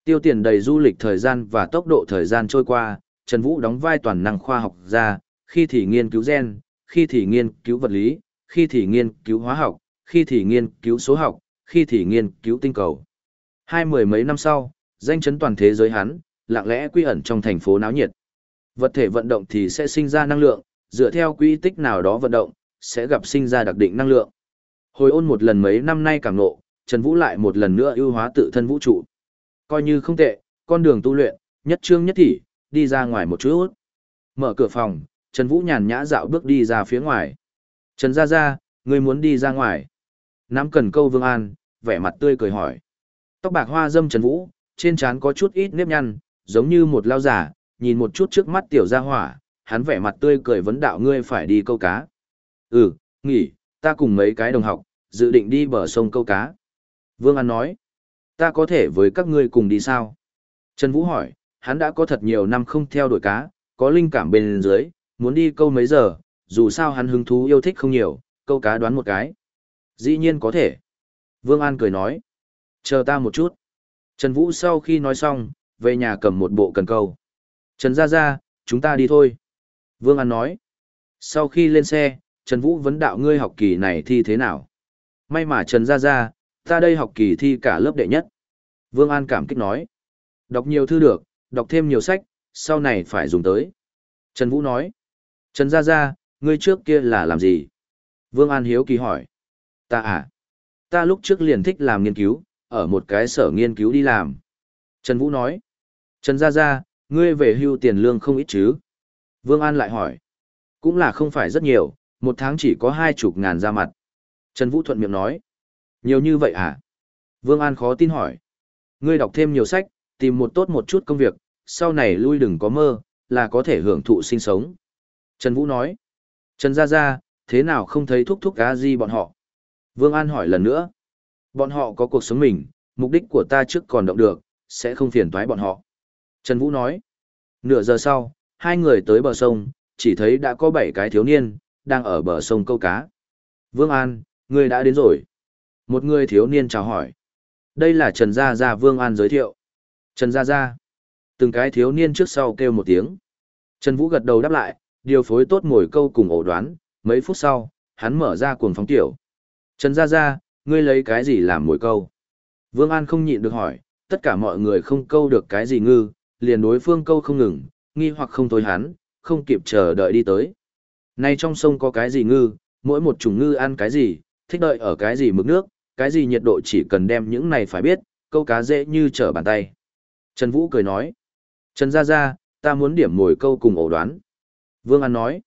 Tiêu tiền đầy du lịch thời gian và tốc độ thời gian trôi qua, Trần Vũ đóng vai toàn năng khoa học gia, khi thì nghiên cứu gen, khi thì nghiên cứu vật lý, khi thì nghiên cứu hóa học, khi thì nghiên cứu số học, khi thì nghiên cứu tinh cầu. Hai mười mấy năm sau, danh chấn toàn thế giới hắn, lặng lẽ quy ẩn trong thành phố náo nhiệt. Vật thể vận động thì sẽ sinh ra năng lượng, dựa theo quy tích nào đó vận động, sẽ gặp sinh ra đặc định năng lượng. Hồi ôn một lần mấy năm nay càng nộ, Trần Vũ lại một lần nữa ưu hóa tự thân vũ trụ. Coi như không tệ, con đường tu luyện, nhất trương nhất thỉ, đi ra ngoài một chút. Mở cửa phòng, Trần Vũ nhàn nhã dạo bước đi ra phía ngoài. Trần Gia Gia, ngươi muốn đi ra ngoài. Nắm cần câu Vương An, vẻ mặt tươi cười hỏi. Tóc bạc hoa dâm Trần Vũ, trên trán có chút ít nếp nhăn, giống như một lao giả, nhìn một chút trước mắt tiểu gia hỏa, hắn vẻ mặt tươi cười vấn đạo ngươi phải đi câu cá. Ừ, nghỉ, ta cùng mấy cái đồng học, dự định đi bờ sông câu cá. Vương An nói, ta có thể với các ngươi cùng đi sao? Trần Vũ hỏi, hắn đã có thật nhiều năm không theo đuổi cá, có linh cảm bên dưới, muốn đi câu mấy giờ, dù sao hắn hứng thú yêu thích không nhiều, câu cá đoán một cái. Dĩ nhiên có thể. Vương An cười nói, chờ ta một chút. Trần Vũ sau khi nói xong, về nhà cầm một bộ cần câu. Trần Gia Gia, chúng ta đi thôi. Vương An nói. Sau khi lên xe, Trần Vũ vấn đạo ngươi học kỳ này thi thế nào? May mà Trần Gia Gia, ta đây học kỳ thi cả lớp đệ nhất. Vương An cảm kích nói. Đọc nhiều thư được, đọc thêm nhiều sách, sau này phải dùng tới. Trần Vũ nói. Trần Gia Gia, ngươi trước kia là làm gì? Vương An hiếu kỳ hỏi. Ta à? Ta lúc trước liền thích làm nghiên cứu, ở một cái sở nghiên cứu đi làm. Trần Vũ nói. Trần Gia Gia, ngươi về hưu tiền lương không ít chứ? Vương An lại hỏi. Cũng là không phải rất nhiều, một tháng chỉ có hai chục ngàn ra mặt. Trần Vũ thuận miệng nói. Nhiều như vậy à? Vương An khó tin hỏi. Ngươi đọc thêm nhiều sách, tìm một tốt một chút công việc, sau này lui đừng có mơ, là có thể hưởng thụ sinh sống. Trần Vũ nói. Trần Gia Gia, thế nào không thấy thúc thúc cá gì bọn họ? Vương An hỏi lần nữa. Bọn họ có cuộc sống mình, mục đích của ta trước còn động được, sẽ không phiền toái bọn họ. Trần Vũ nói. Nửa giờ sau, hai người tới bờ sông, chỉ thấy đã có bảy cái thiếu niên, đang ở bờ sông câu cá. Vương An, người đã đến rồi. Một người thiếu niên chào hỏi. Đây là Trần Gia Gia Vương An giới thiệu. Trần Gia Gia. Từng cái thiếu niên trước sau kêu một tiếng. Trần Vũ gật đầu đáp lại, điều phối tốt ngồi câu cùng ổ đoán, mấy phút sau, hắn mở ra cuồng phóng tiểu. Trần Gia Gia, ngươi lấy cái gì làm mồi câu? Vương An không nhịn được hỏi, tất cả mọi người không câu được cái gì ngư, liền đối phương câu không ngừng, nghi hoặc không thôi hắn, không kịp chờ đợi đi tới. Nay trong sông có cái gì ngư, mỗi một chủng ngư ăn cái gì, thích đợi ở cái gì mực nước, cái gì nhiệt độ chỉ cần đem những này phải biết, câu cá dễ như trở bàn tay. Trần Vũ cười nói, Trần Gia Gia, ta muốn điểm mồi câu cùng ổ đoán. Vương An nói,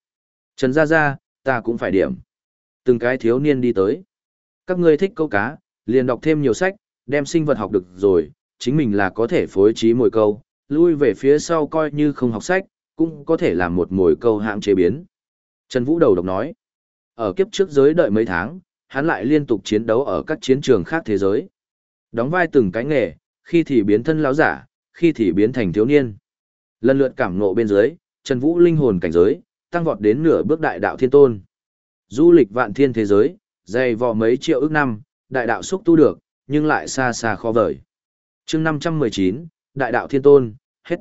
Trần Gia Gia, ta cũng phải điểm. Từng cái thiếu niên đi tới. Các ngươi thích câu cá, liền đọc thêm nhiều sách, đem sinh vật học được rồi, chính mình là có thể phối trí mồi câu, lui về phía sau coi như không học sách, cũng có thể làm một mồi câu hạng chế biến. Trần Vũ đầu độc nói, ở kiếp trước giới đợi mấy tháng, hắn lại liên tục chiến đấu ở các chiến trường khác thế giới. Đóng vai từng cái nghề, khi thì biến thân lão giả, khi thì biến thành thiếu niên. Lần lượt cảm ngộ bên dưới, Trần Vũ linh hồn cảnh giới, tăng vọt đến nửa bước đại đạo thiên tôn. Du lịch vạn thiên thế giới, dày vò mấy triệu ước năm, đại đạo xúc tu được, nhưng lại xa xa khó vời. chương 519, đại đạo thiên tôn, hết.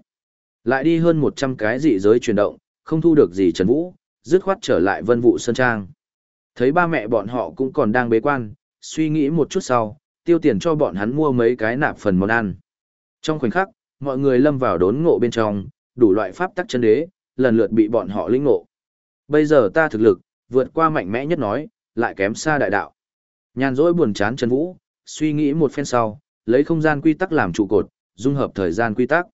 Lại đi hơn 100 cái dị giới chuyển động, không thu được gì Trần Vũ, dứt khoát trở lại vân vụ Sơn Trang. Thấy ba mẹ bọn họ cũng còn đang bế quan, suy nghĩ một chút sau, tiêu tiền cho bọn hắn mua mấy cái nạp phần món ăn. Trong khoảnh khắc, mọi người lâm vào đốn ngộ bên trong, đủ loại pháp tắc chân đế, lần lượt bị bọn họ lĩnh ngộ. Bây giờ ta thực lực, vượt qua mạnh mẽ nhất nói, lại kém xa đại đạo. Nhàn rỗi buồn chán Trần Vũ, suy nghĩ một phen sau, lấy không gian quy tắc làm trụ cột, dung hợp thời gian quy tắc.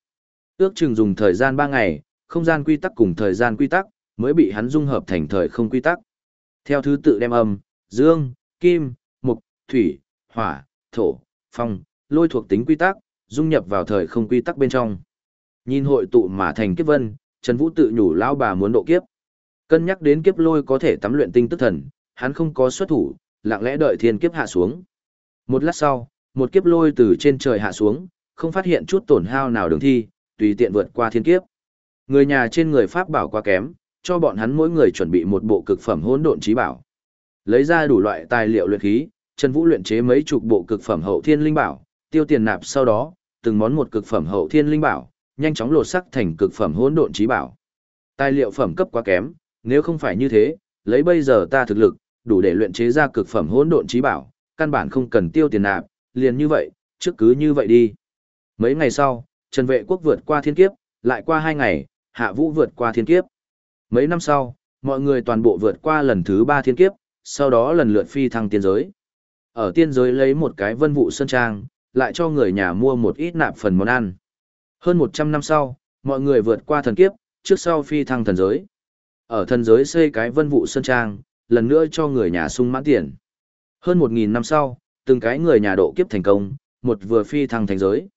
Ước chừng dùng thời gian 3 ngày, không gian quy tắc cùng thời gian quy tắc mới bị hắn dung hợp thành thời không quy tắc. Theo thứ tự đem âm, dương, kim, mục, thủy, hỏa, thổ, phong, lôi thuộc tính quy tắc, dung nhập vào thời không quy tắc bên trong. Nhìn hội tụ mà thành kiếp vân, Trần Vũ tự nhủ lao bà muốn độ kiếp. Cân nhắc đến kiếp lôi có thể tắm luyện tinh tức thần, hắn không có xuất thủ, lặng lẽ đợi thiên kiếp hạ xuống. Một lát sau, một kiếp lôi từ trên trời hạ xuống, không phát hiện chút tổn hao nào đường thi, tùy tiện vượt qua thiên kiếp. Người nhà trên người pháp bảo quá kém, cho bọn hắn mỗi người chuẩn bị một bộ cực phẩm hỗn độn trí bảo. Lấy ra đủ loại tài liệu luyện khí, Trần Vũ luyện chế mấy chục bộ cực phẩm hậu thiên linh bảo, tiêu tiền nạp sau đó, từng món một cực phẩm hậu thiên linh bảo, nhanh chóng lột sắc thành cực phẩm hỗn độn trí bảo. Tài liệu phẩm cấp quá kém, nếu không phải như thế, lấy bây giờ ta thực lực, đủ để luyện chế ra cực phẩm hỗn độn trí bảo, căn bản không cần tiêu tiền nạp, liền như vậy, trước cứ như vậy đi. Mấy ngày sau, Trần Vệ Quốc vượt qua thiên kiếp, lại qua hai ngày, Hạ Vũ vượt qua thiên kiếp. Mấy năm sau, mọi người toàn bộ vượt qua lần thứ ba thiên kiếp, sau đó lần lượt phi thăng tiên giới. Ở tiên giới lấy một cái vân vụ sơn trang, lại cho người nhà mua một ít nạp phần món ăn. Hơn 100 năm sau, mọi người vượt qua thần kiếp, trước sau phi thăng thần giới. Ở thần giới xây cái vân vụ sơn trang, lần nữa cho người nhà sung mãn tiền. Hơn 1.000 năm sau, từng cái người nhà độ kiếp thành công, một vừa phi thăng thành giới.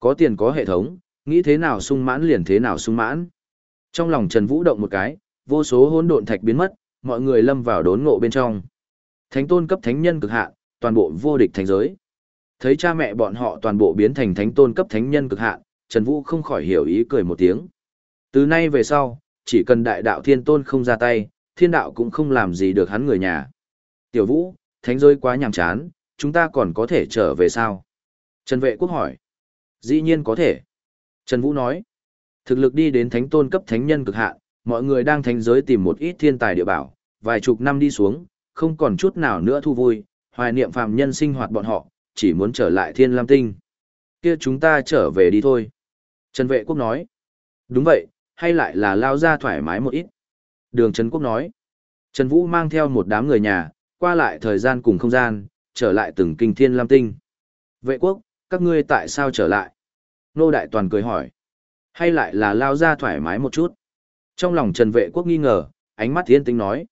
Có tiền có hệ thống, nghĩ thế nào sung mãn liền thế nào sung mãn. Trong lòng Trần Vũ động một cái, vô số hỗn độn thạch biến mất, mọi người lâm vào đốn ngộ bên trong. Thánh tôn cấp thánh nhân cực hạn, toàn bộ vô địch thành giới. Thấy cha mẹ bọn họ toàn bộ biến thành thánh tôn cấp thánh nhân cực hạn, Trần Vũ không khỏi hiểu ý cười một tiếng. Từ nay về sau, chỉ cần đại đạo thiên tôn không ra tay, thiên đạo cũng không làm gì được hắn người nhà. Tiểu Vũ, thánh giới quá nhàm chán, chúng ta còn có thể trở về sao? Trần Vệ Quốc hỏi. Dĩ nhiên có thể. Trần Vũ nói. Thực lực đi đến thánh tôn cấp thánh nhân cực hạn, mọi người đang thánh giới tìm một ít thiên tài địa bảo, vài chục năm đi xuống, không còn chút nào nữa thu vui, hoài niệm phàm nhân sinh hoạt bọn họ, chỉ muốn trở lại thiên lam tinh. Kia chúng ta trở về đi thôi. Trần Vệ Quốc nói. Đúng vậy, hay lại là lao ra thoải mái một ít. Đường Trần Quốc nói. Trần Vũ mang theo một đám người nhà, qua lại thời gian cùng không gian, trở lại từng kinh thiên lam tinh. Vệ quốc, các ngươi tại sao trở lại? Nô Đại Toàn cười hỏi. Hay lại là lao ra thoải mái một chút? Trong lòng Trần Vệ quốc nghi ngờ, ánh mắt thiên tính nói.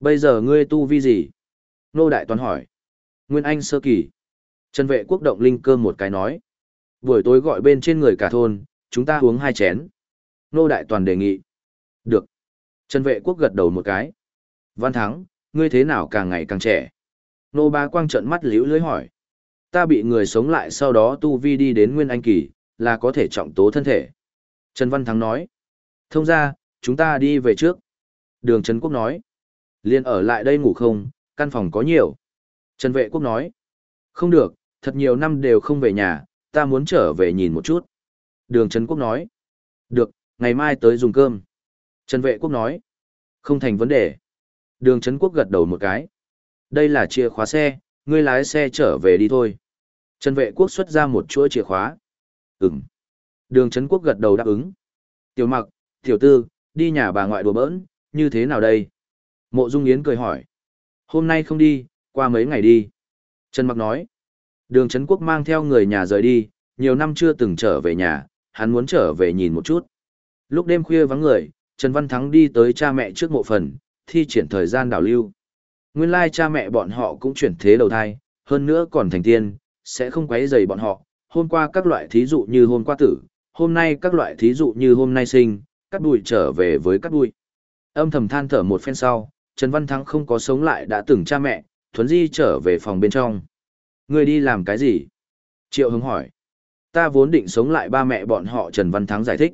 Bây giờ ngươi tu vi gì? Nô Đại Toàn hỏi. Nguyên Anh sơ kỳ. Trần Vệ quốc động linh cơ một cái nói. Buổi tối gọi bên trên người cả thôn, chúng ta uống hai chén. Nô Đại Toàn đề nghị. Được. Trần Vệ quốc gật đầu một cái. Văn Thắng, ngươi thế nào càng ngày càng trẻ? Nô ba Quang trợn mắt liễu lưới hỏi. Ta bị người sống lại sau đó tu vi đi đến Nguyên Anh Kỳ, là có thể trọng tố thân thể. Trần Văn Thắng nói. Thông ra, chúng ta đi về trước. Đường Trần Quốc nói. Liên ở lại đây ngủ không, căn phòng có nhiều. Trần Vệ Quốc nói. Không được, thật nhiều năm đều không về nhà, ta muốn trở về nhìn một chút. Đường Trần Quốc nói. Được, ngày mai tới dùng cơm. Trần Vệ Quốc nói. Không thành vấn đề. Đường Trấn Quốc gật đầu một cái. Đây là chìa khóa xe, ngươi lái xe trở về đi thôi. Trần Vệ Quốc xuất ra một chuỗi chìa khóa. Ừm. Đường Trấn Quốc gật đầu đáp ứng. Tiểu mặc, tiểu tư, đi nhà bà ngoại đùa bỡn, như thế nào đây? Mộ Dung Yến cười hỏi. Hôm nay không đi, qua mấy ngày đi. Trần Mặc nói. Đường Trấn Quốc mang theo người nhà rời đi, nhiều năm chưa từng trở về nhà, hắn muốn trở về nhìn một chút. Lúc đêm khuya vắng người, Trần Văn Thắng đi tới cha mẹ trước mộ phần, thi triển thời gian đảo lưu. Nguyên lai cha mẹ bọn họ cũng chuyển thế đầu thai, hơn nữa còn thành tiên, sẽ không quấy rầy bọn họ. Hôm qua các loại thí dụ như hôm qua tử, hôm nay các loại thí dụ như hôm nay sinh, cắt đùi trở về với cắt đùi. Âm thầm than thở một phen sau, Trần Văn Thắng không có sống lại đã từng cha mẹ, thuấn di trở về phòng bên trong. Người đi làm cái gì? Triệu Hưng hỏi. Ta vốn định sống lại ba mẹ bọn họ Trần Văn Thắng giải thích.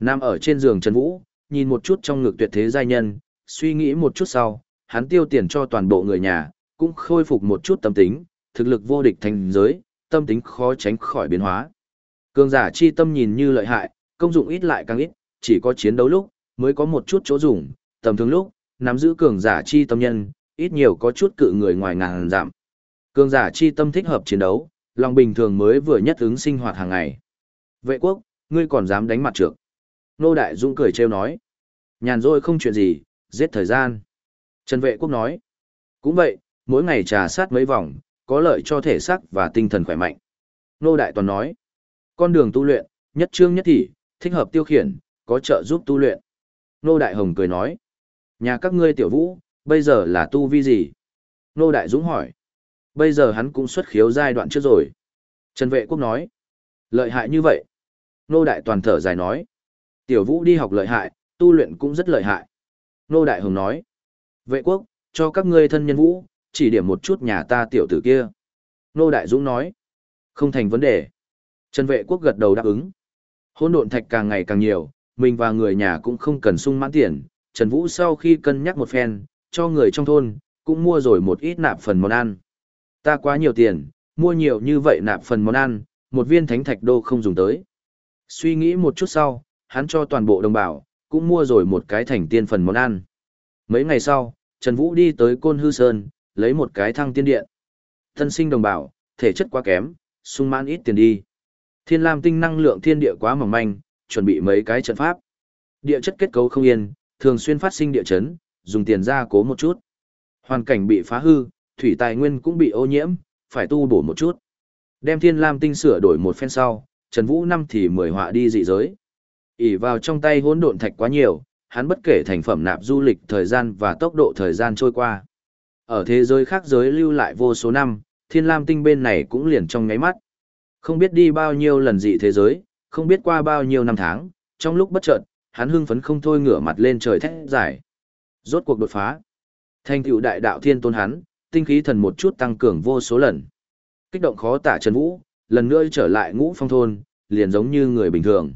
Nam ở trên giường Trần Vũ, nhìn một chút trong ngực tuyệt thế giai nhân, suy nghĩ một chút sau, hắn tiêu tiền cho toàn bộ người nhà, cũng khôi phục một chút tâm tính, thực lực vô địch thành giới, tâm tính khó tránh khỏi biến hóa. Cường giả chi tâm nhìn như lợi hại, công dụng ít lại càng ít, chỉ có chiến đấu lúc, mới có một chút chỗ dùng, tầm thường lúc, nắm giữ cường giả chi tâm nhân, ít nhiều có chút cự người ngoài ngàn giảm. Cường giả chi tâm thích hợp chiến đấu, lòng bình thường mới vừa nhất ứng sinh hoạt hàng ngày. Vệ quốc, ngươi còn dám đánh mặt trược. Nô Đại Dũng cười trêu nói. Nhàn rồi không chuyện gì, giết thời gian. Trần Vệ Quốc nói. Cũng vậy, mỗi ngày trà sát mấy vòng, có lợi cho thể xác và tinh thần khỏe mạnh. Nô Đại Toàn nói. Con đường tu luyện, nhất trương nhất thị, thích hợp tiêu khiển, có trợ giúp tu luyện. Nô Đại Hồng cười nói. Nhà các ngươi tiểu vũ, bây giờ là tu vi gì? Nô Đại Dũng hỏi. Bây giờ hắn cũng xuất khiếu giai đoạn trước rồi. Trần Vệ Quốc nói. Lợi hại như vậy. Nô Đại Toàn thở dài nói. Tiểu vũ đi học lợi hại, tu luyện cũng rất lợi hại. Nô Đại Hồng nói. Vệ quốc, cho các ngươi thân nhân vũ, chỉ điểm một chút nhà ta tiểu tử kia. Nô Đại Dũng nói. Không thành vấn đề. Trần vệ quốc gật đầu đáp ứng. Hôn độn thạch càng ngày càng nhiều, mình và người nhà cũng không cần sung mãn tiền. Trần Vũ sau khi cân nhắc một phen, cho người trong thôn, cũng mua rồi một ít nạp phần món ăn. Ta quá nhiều tiền, mua nhiều như vậy nạp phần món ăn, một viên thánh thạch đô không dùng tới. Suy nghĩ một chút sau, hắn cho toàn bộ đồng bào, cũng mua rồi một cái thành tiên phần món ăn. Mấy ngày sau, Trần Vũ đi tới Côn Hư Sơn, lấy một cái thăng tiên điện. Thân sinh đồng bào, thể chất quá kém, sung mãn ít tiền đi. Thiên Lam tinh năng lượng thiên địa quá mỏng manh, chuẩn bị mấy cái trận pháp. Địa chất kết cấu không yên, thường xuyên phát sinh địa chấn, dùng tiền ra cố một chút. Hoàn cảnh bị phá hư, thủy tài nguyên cũng bị ô nhiễm, phải tu bổ một chút. Đem Thiên Lam tinh sửa đổi một phen sau, Trần Vũ năm thì mười họa đi dị giới. ỉ vào trong tay hỗn độn thạch quá nhiều, hắn bất kể thành phẩm nạp du lịch thời gian và tốc độ thời gian trôi qua. Ở thế giới khác giới lưu lại vô số năm, Thiên Lam tinh bên này cũng liền trong ngáy mắt. Không biết đi bao nhiêu lần dị thế giới, không biết qua bao nhiêu năm tháng, trong lúc bất chợt, hắn hưng phấn không thôi ngửa mặt lên trời thét giải. Rốt cuộc đột phá. Thành tựu đại đạo thiên tôn hắn, tinh khí thần một chút tăng cường vô số lần. Kích động khó tả Trần Vũ, lần nữa trở lại ngũ phong thôn, liền giống như người bình thường.